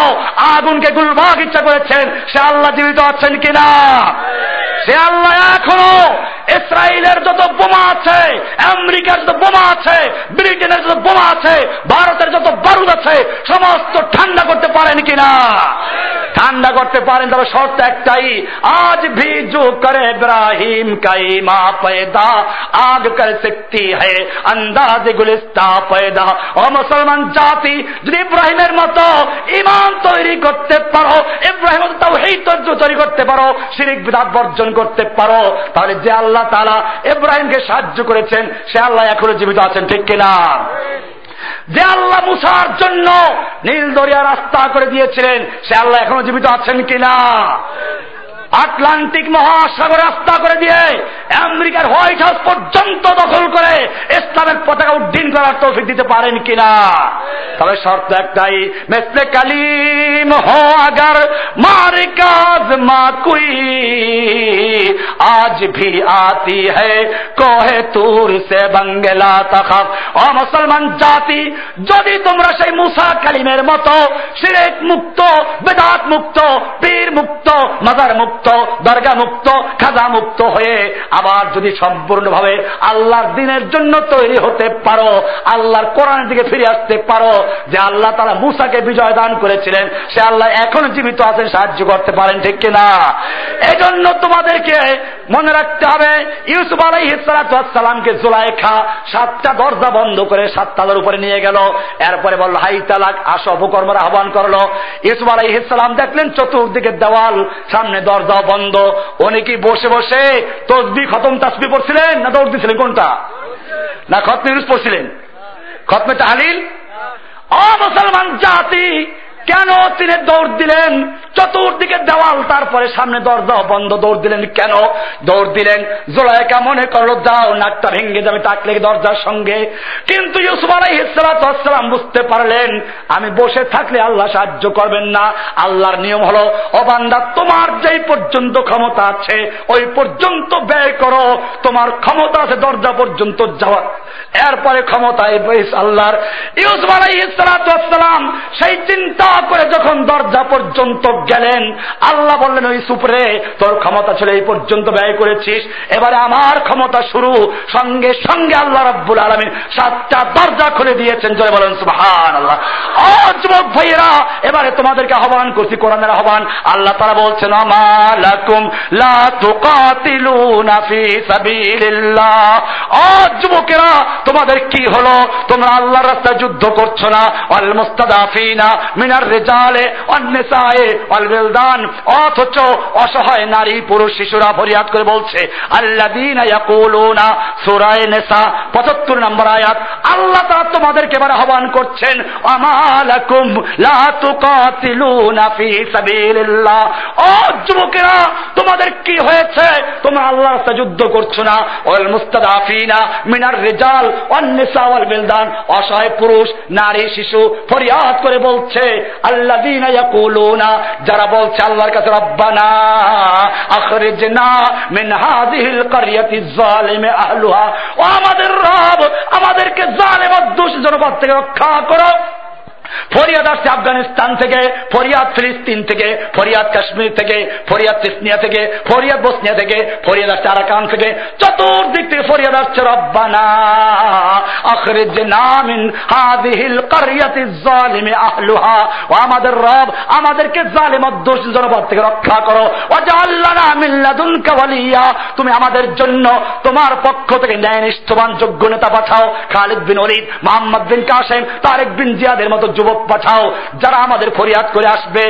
আগুনকে গুলভাগ ইচ্ছা করেছেন, সে আল্লাহ জীবিত আছেন কিনা? সে আল্লাহ এখনও ইসরায়েলের যত বোমা আছে, আমেরিকার যত বোমা আছে, ব্রিটেনের যত বোমা আছে, ভারতের যত বারুদ আছে, সমস্ত ঠান্ডা করতে পারেন কিনা? ঠান্ডা করতে পারেন তারা শর্ত একটাই, আজ ভি জু করে ইব্রাহিম কাই মা পয়দা, আগ করে শক্তি হে, আন্দাজ গুলিস্তা পয়দা। ও মুসলমান জাতি, যদি ইব্রাহিমের মতো ইমান তৈরি করতে পারো, ইব্রাহিম তাও হেই তর্জ তৈরি করতে পারো, শিরিক বিদাত বর্জন করতে পারো, তাহলে যে আল্লাহ তালা ইব্রাহিমকে সাহায্য করেছেন, সে আল্লাহ এখনও জীবিত আছেন, ঠিক কিনা? যে আল্লাহ মুসার জন্য নীল দরিয়া রাস্তা করে দিয়েছিলেন, সে আল্লাহ এখনও জীবিত আছেন কিনা? আটলান্টিক মহাসাগর রাস্তা করে দিয়ে আমেরিকার হোয়াইট হাউস পর্যন্ত দখল করে ইসলামের পতাকা উড্ডীন করার তৌফিক দিতে পারেন কিনা? তবে শর্ত একটাই, মেসলে কালিম হো আগার মারে কাজ মা কুই আজ ভি আতি হ্যায় কহে তুর সে বাঙ্গেলা তাখাফ ও মুসলমান জাতি, যদি তোমরা সেই মুসা কালিমের মতো সিরেক মুক্ত, বেদাত মুক্ত, পীর মুক্ত, মাজার মুক্ত মুক্ত, দরগা মুক্ত, খাজা মুক্ত হয়ে আবার যদি সম্পূর্ণভাবে আল্লাহর দিনের জন্য তৈরি হতে পারো, আল্লাহর কোরআনের দিকে ফিরে আসতে পারো, যে আল্লাহ তারা মুসাকে বিজয় দান করেছিলেন, সে আল্লাহ এখন জীবিত আছেন, সাহায্য করতে পারেন, ঠিক কিনা? এজন্য তোমাদেরকে মনে রাখতে হবে, ইউসুফ আলাই হিসালামকে জোলাইখা সাতটা দরজা বন্ধ করে সাত তালার উপরে নিয়ে গেল। এরপরে বলল, হাই তালাক, আসো, অপকর্মের আহ্বান করল। ইউসুফ আলাই ইসলাম দেখলেন, চতুর্দিকে দেওয়াল, সামনে দরজা বন্ধ। উনি কি বসে বসে তসবি খতম, তাসবি পড়ছিলেন না দৌড় দিছিলেন? কোনটা? না খতম ইউজ পড়ছিলেন? খতমে তাহলিল? অ মুসলমান জাতি, কেন তিনি দৌড় দিলেন? চতুর্দিকে দেওয়াল, তারপরে সামনে দরজা বন্ধ, দৌড় দিলেন, কেন? দৌড় দিলেন, জোলাইকা মনে করল যাও নাকটা ভেঙে যাবে তাকলে দরজার সঙ্গে। কিন্তু ইউসুফ আলাইসালাম বুঝতে পারলেন, আমি বসে থাকলে আল্লাহ সাহায্য করবেন না। আল্লাহর নিয়ম হলো অবান্দা তোমার যেই পর্যন্ত ক্ষমতা আছে, ওই পর্যন্ত ব্যয় করো। তোমার ক্ষমতা আছে দরজা পর্যন্ত যাওয়ার। এরপরে ক্ষমতায় আল্লাহর। ইউসুফ আলাইসালাম সেই চিন্তা করে যখন দরজা পর্যন্ত গেলেন। আল্লাহ বললেন, ওই সুপরে, তোর ক্ষমতা ছিল এই পর্যন্ত ব্যয় করেছিস। এবারে আমার ক্ষমতা শুরু। সঙ্গে সঙ্গে আল্লাহ রব্বুল আলমিন সাতটা দরজা খুলে দিয়েছেন। জয় বলেন সুহান আল্লাহ যুবক ভাইয়েরা, এবারে তোমাদেরকে আহ্বান করছি, কোরআনের আহ্বান। আল্লাহ তারা বলছেন আমালাকুম লা তুকাতিলুনা ফি সাবিলিল্লাহ। ও যুবকেরা তোমাদের কি হলো? তোমরা আল্লাহর রাস্তায় যুদ্ধ করছ না? আল মুস্তাদাফিনা মিনার রেজালে অন্নেসায়ে অলবেলদান অথচ অসহায় নারী, পুরুষ, শিশুরা ফরিয়াদ করে বলছে আল্লাদিন সুরায় নেশা পঁচাত্তর নম্বর আয়াত, আল্লাহ তারা তোমাদেরকে এবার আহ্বান করছেন, আমালাকুম যুবকেরা, তোমাদের কি হয়েছে? তোমরা আল্লাহ রাস্তায় যুদ্ধ করছ না? ওয়াল মুস্তাদাফিনা মিনার রিজাল ওয়ান নিসা ওয়াল বিলদান অসহায় পুরুষ, নারী, শিশু ফরিয়াদ করে বলছে, আল্লাযীনা ইয়াকুলুনা যারা বলছে আল্লাহর কাছে, রব্বানা আখরিজনা মিন হাযিহিল কারিয়াতি যালিমে আহলুহা। ও আমাদের রব, আমাদেরকে জালেম দোষী জনপদ থেকে রক্ষা করো। ফরিয়াদ আসছে আফগানিস্তান থেকে, ফরিয়াদ ফিলিস্তিন থেকে, ফরিয়াদ কাশ্মীর থেকে, ফরিয়াদ তিসনিয়া থেকে, ফরিয়াদ বসনিয়া থেকে, ফরিয়াদ আসছে আরাকান থেকে। চতুর্দিক থেকে ফরিয়াদ আসছে, রব্বানা আখরিজ নামিন হাদিহিল কারিয়াতি আহলুহা। ও আমাদের রব, আমাদেরকে জালিম দোষ জনপদ থেকে রক্ষা করো। ও জাল্লানা মিল্লাদুনকা ওয়ালিয়া। তুমি আমাদের জন্য তোমার পক্ষ থেকে ন্যায় নিষ্ঠবান যোগ্য নেতা পাঠাও। খালিদ বিন ওলিদ, মোহাম্মদ বিন কাসেম, তারেক বিন জিয়াদের মতো যুবক পাঠাও, যারা আমাদের ফরিয়াদ করে আসবে।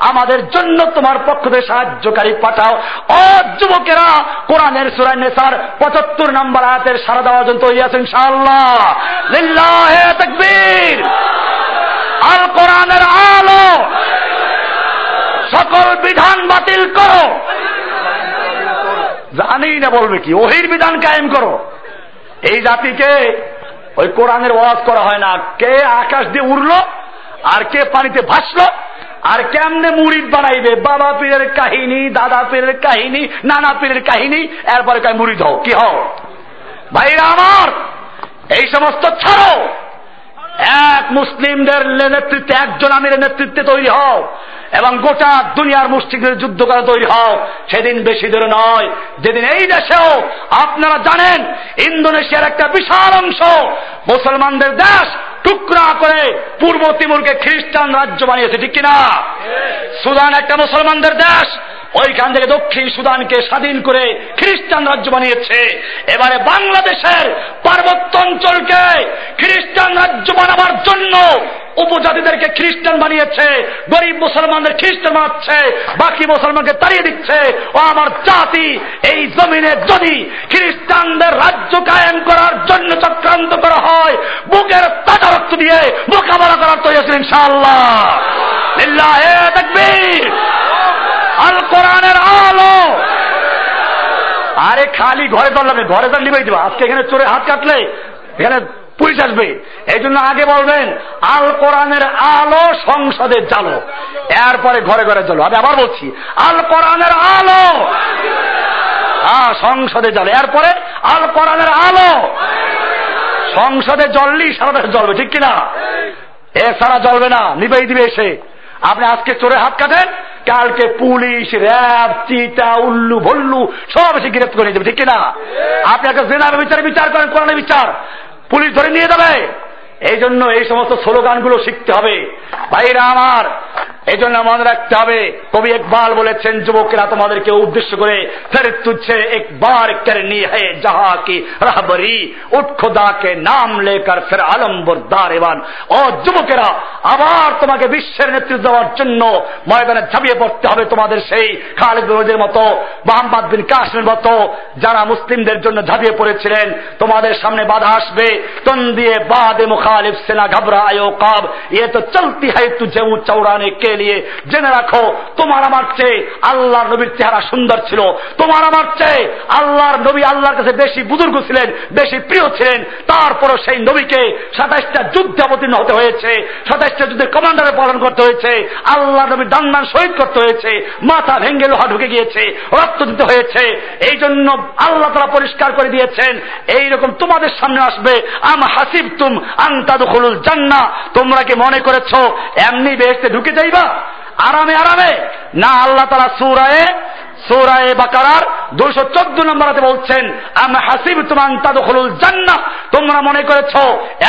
আমাদের জন্য তোমার পক্ষ থেকে সাহায্যকারী পাঠাও। ও যুবকেরা, কোরআনের সুরাই নেসার পঁচাত্তর নম্বর আয়াতের সারা দেওয়ার জন্য তৈরি আছেন ইনশাআল্লাহ। আল কোরআনের আলো। সকল বিধান বাতিল করো। জানি না বলবে কি, ওহির বিধান কায়েম করো। এই জাতিকে ওই কোরআনের ওয়াজ করা হয় না। কে আকাশ দিয়ে উড়লো, আর কে পানিতে ভাসলো, আর কেমনে মুড়িদ বানাইবে? বাবা পীরের কাহিনী, দাদা পীরের কাহিনী, নানা পীরের কাহিনী, এরপরে কায় মুড়িদ হও, কি হও? ভাইরা আমার, এই সমস্ত ছাড়ো। এক মুসলিমদের নেতৃত্বে একজন আমিরের নেতৃত্বে তৈরি হও এবং গোটা দুনিয়ার মুসলিমদের যুদ্ধ করা তৈরি হও। সেদিন বেশি দূরে নয়। যেদিন এই দেশেও আপনারা জানেন ইন্দোনেশিয়ার একটা বিশাল অংশ মুসলমানদের দেশ টুকরা করে পূর্ব তিমুরকে খ্রিস্টান রাজ্য বানিয়েছে ঠিক কিনা? সুদান একটা মুসলমানদের দেশ ওইখান থেকে দক্ষিণ সুদানকে স্বাধীন করে খ্রিস্টান রাজ্য বানিয়েছে। এবারে বাংলাদেশের পার্বত্য অঞ্চলকে খ্রিস্টান রাজ্য বানাবার জন্য উপজাতিদেরকে খ্রিস্টান বানিয়েছে। গরিব মুসলমানদের খ্রিস্টান বানাচ্ছে, বাকি মুসলমানকে তাড়িয়ে দিচ্ছে। ও আমার জাতি, এই জমিনে যদি খ্রিস্টানদের রাজ্য কায়েম করার জন্য চক্রান্ত করা হয়, বুকের তাজা রক্ত দিয়ে মোকাবেলা করার তৈরি আছে ইনশাআল্লাহ। দেখবি আল কোরআনের আলো। আরে খালি ঘরে দল ঘরে দল নিবেই দেবো। আজকে এখানে চোরে হাত কাটলে এখানে পুলিশ আসবে। এই জন্য আগে বলবেন, আল কোরআনের আলো সংসদে জালো এরপরে ঘরে ঘরে চলো আমি আবার বলছি, আল কোরআনের আলো। হ্যাঁ সংসদে জালো এরপরে, আল কোরআনের আলো। সংসদে জ্বললি, সারা দেশে জ্বলবে, ঠিক কিনা? এ সারা জ্বলবে না, নিবেই দিবে এসে। আপনি আজকে চোরে হাত কাটেন কালকে পুলিশ, র্যাব, চিতা, উল্লু, ভল্লু, সব এসে গ্রেপ্ত করে যাবে, ঠিক কিনা? আপনি একটা জেনার বিচার বিচার করেন, কোরআনের বিচার। পুলিশ ধরে নিয়ে যাবে। এই জন্য এই সমস্ত স্লোগানগুলো শিখতে হবে। ভাইরা আমার এই জন্য মনে রাখতে হবে। কবি একবার বলেছেন, যুবকেরা তোমাদেরকে উদ্দেশ্য করে ফের তুচ্ছে একবার করনি হে যাহা কি রাহবরি উঠ নাম লেকার ফের আলম্বর দারেবান ও যুবকেরা, আবার তোমাকে বিশ্বের নেতৃত্ব দেওয়ার জন্য ময়দানে ঝাঁপিয়ে পড়তে হবে তোমাদের সেই খালেদ রোজের মতো, মোহাম্মদ বিন কাশ্মীর মতো, যারা মুসলিমদের জন্য ঝাঁপিয়ে পড়েছিলেন। তোমাদের সামনে বাধা আসবে। তন দিয়ে বাদে মুখালিফ সেনা ঘাবরা আয়ো কাব। ইয়ে তো চলতি হয় তুঝে চৌড়ানে কে লিয়ে জেনে রাখো, তোমার আমার চেয়ে আল্লাহর নবীর চেহারা সুন্দর ছিল। তোমার আমার চেয়ে আল্লাহর নবী আল্লাহর কাছে বেশি বুজুর্গ ছিলেন, বেশি প্রিয় ছিলেন। তারপরও সেই নবীকে সাতাইশটা যুদ্ধে অবতীর্ণ হতে হয়েছে, সাতাইশটা যুদ্ধের কমান্ডারে পালন করতে হয়েছে আল্লাহ নবীর দান্নান শহীদ করতে হয়েছে, মাথা ভেঙ্গে লোহা ঢুকে গিয়েছে, রক্ত দিতে হয়েছে। এই জন্য আল্লাহ তারা পরিষ্কার করে দিয়েছেন, এইরকম তোমাদের সামনে আসবে, আম হাসিব তুম আন্তাদুখুল জান্না তোমরা কি মনে করেছ, এমনি বেহেস্তে ঢুকে যাইবা? আরামে আরামে। না আল্লাহ তারা সুরায়ে সৌরায় দুশো চোদ্দ বলছেন, আমি হাসিব তোমরা মনে করেছ,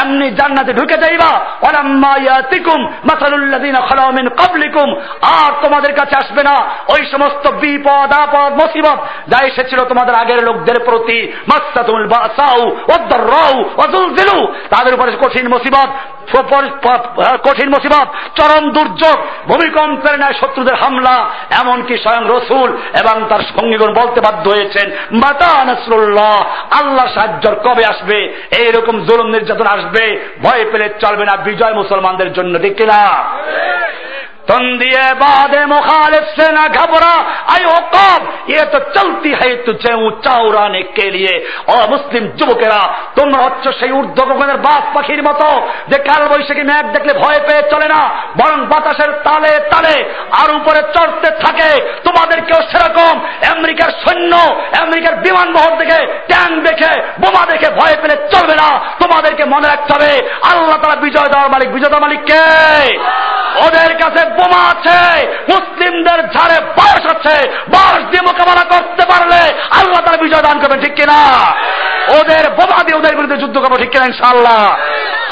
এমনি জান্নাতে ঢুকে যাইবা? কাবলিকুম আর তোমাদের কাছে আসবে না ওই সমস্ত বিপদ, আপদ, মুসিবত যা এসেছিল তোমাদের আগের লোকদের প্রতি। মাসাতুল বাসাউ তাদের উপরে কঠিন মুসিবত কঠিন মুসিবত, চরম দুর্যোগ, ভূমিকম্পের ন্যায় শত্রুদের হামলা, এমনকি স্বয়ং রসুল এবং তার সঙ্গীগণ বলতে বাধ্য হয়েছেন, মাতা নসরুল্লাহ আল্লাহ সাহায্য কবে আসবে? এইরকম জুলুম নির্যাতন আসবে, ভয় পেলে চলবে না, বিজয় মুসলমানদের জন্য, ঠিক কিনা? تندیے বাদে مخالف সেনা ঘাবরা আই ও اوقاب یہ তো চলতি হয় তুঝে উঁচা উড়ানে কে লিয়ে। অ মুসলিম যুবকেরা, তোমরা হচ্ছ সেই ঊর্ধ্ব বাস পাখির মতো, যে কাল বৈশাখী ম্যাগ দেখলে ভয় পেয়ে চলে না, বরং বাতাসের তালে তালে আর উপরে চড়তে থাকে। তোমাদেরকেও সেরকম, আমেরিকার সৈন্য, আমেরিকার বিমানবহর দেখে, ট্যাঙ্ক দেখে, বোমা দেখে ভয় পেলে চলবে না। তোমাদেরকে মনে রাখতে হবে, আল্লাহ তারা বিজয় দেওয়ার মালিক, বিজয় দেওয়ার মালিক কে? ওদের কাছে বোমা আছে, মুসলিমদের ঝাড়ে বয়স আছে বয়স দিয়ে মোকাবেলা করতে পারলে আল্লাহ তারা বিজয় দান করবেন, ঠিক কিনা? ওদের বোমা দিয়ে ওদের বিরুদ্ধে যুদ্ধ করব, ঠিক কিনা ইনশাল্লাহ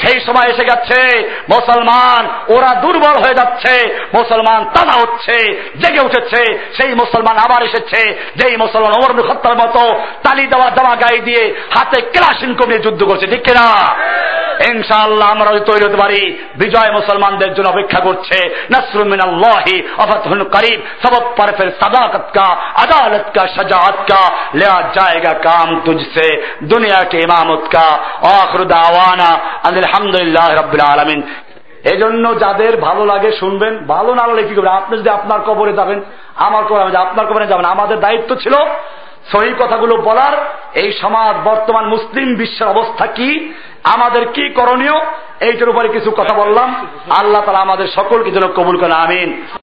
সেই সময় এসে গেছে, মুসলমান, ওরা দুর্বল হয়ে যাচ্ছে, মুসলমান তানা হচ্ছে, জেগে উঠেছে, সেই মুসলমান আবার এসেছে, যেই মুসলমান ওমর হত্যার মতো তালি দেওয়া জামা গায়ে দিয়ে হাতে ক্লাসিন কমিয়ে যুদ্ধ করছে, ঠিক কিনা? ইনশাআল্লাহ আমরা তৈরি হতে পারি, বিজয় মুসলমানদের জন্য অপেক্ষা করছে नसर मिनल्लाह अफतहुल करीब सबब पर फिर सदाकत का अदालत का शजात का लिया जाएगा काम तुझसे दुनिया के इमामत का आखिर दावाना अल्हम्दुलिल्लाह रब्बिल आलमीन এজন্য যাদের ভালো লাগে শুনবেন ভালো না লাগলে কি করবেন আপনি যদি আপনার কবরে যাবেন আমার কবরে আপনার কবরে যাবেন আমাদের দায়িত্ব ছিল সহি কথাগুলো বলার এই সমাজ বর্তমান মুসলিম বিশ্বের অবস্থা কি আমাদের কি করণীয়? এইটার উপরে কিছু কথা বললাম। আল্লাহ তালা আমাদের সকলকে যেন কবুল করে আমিন।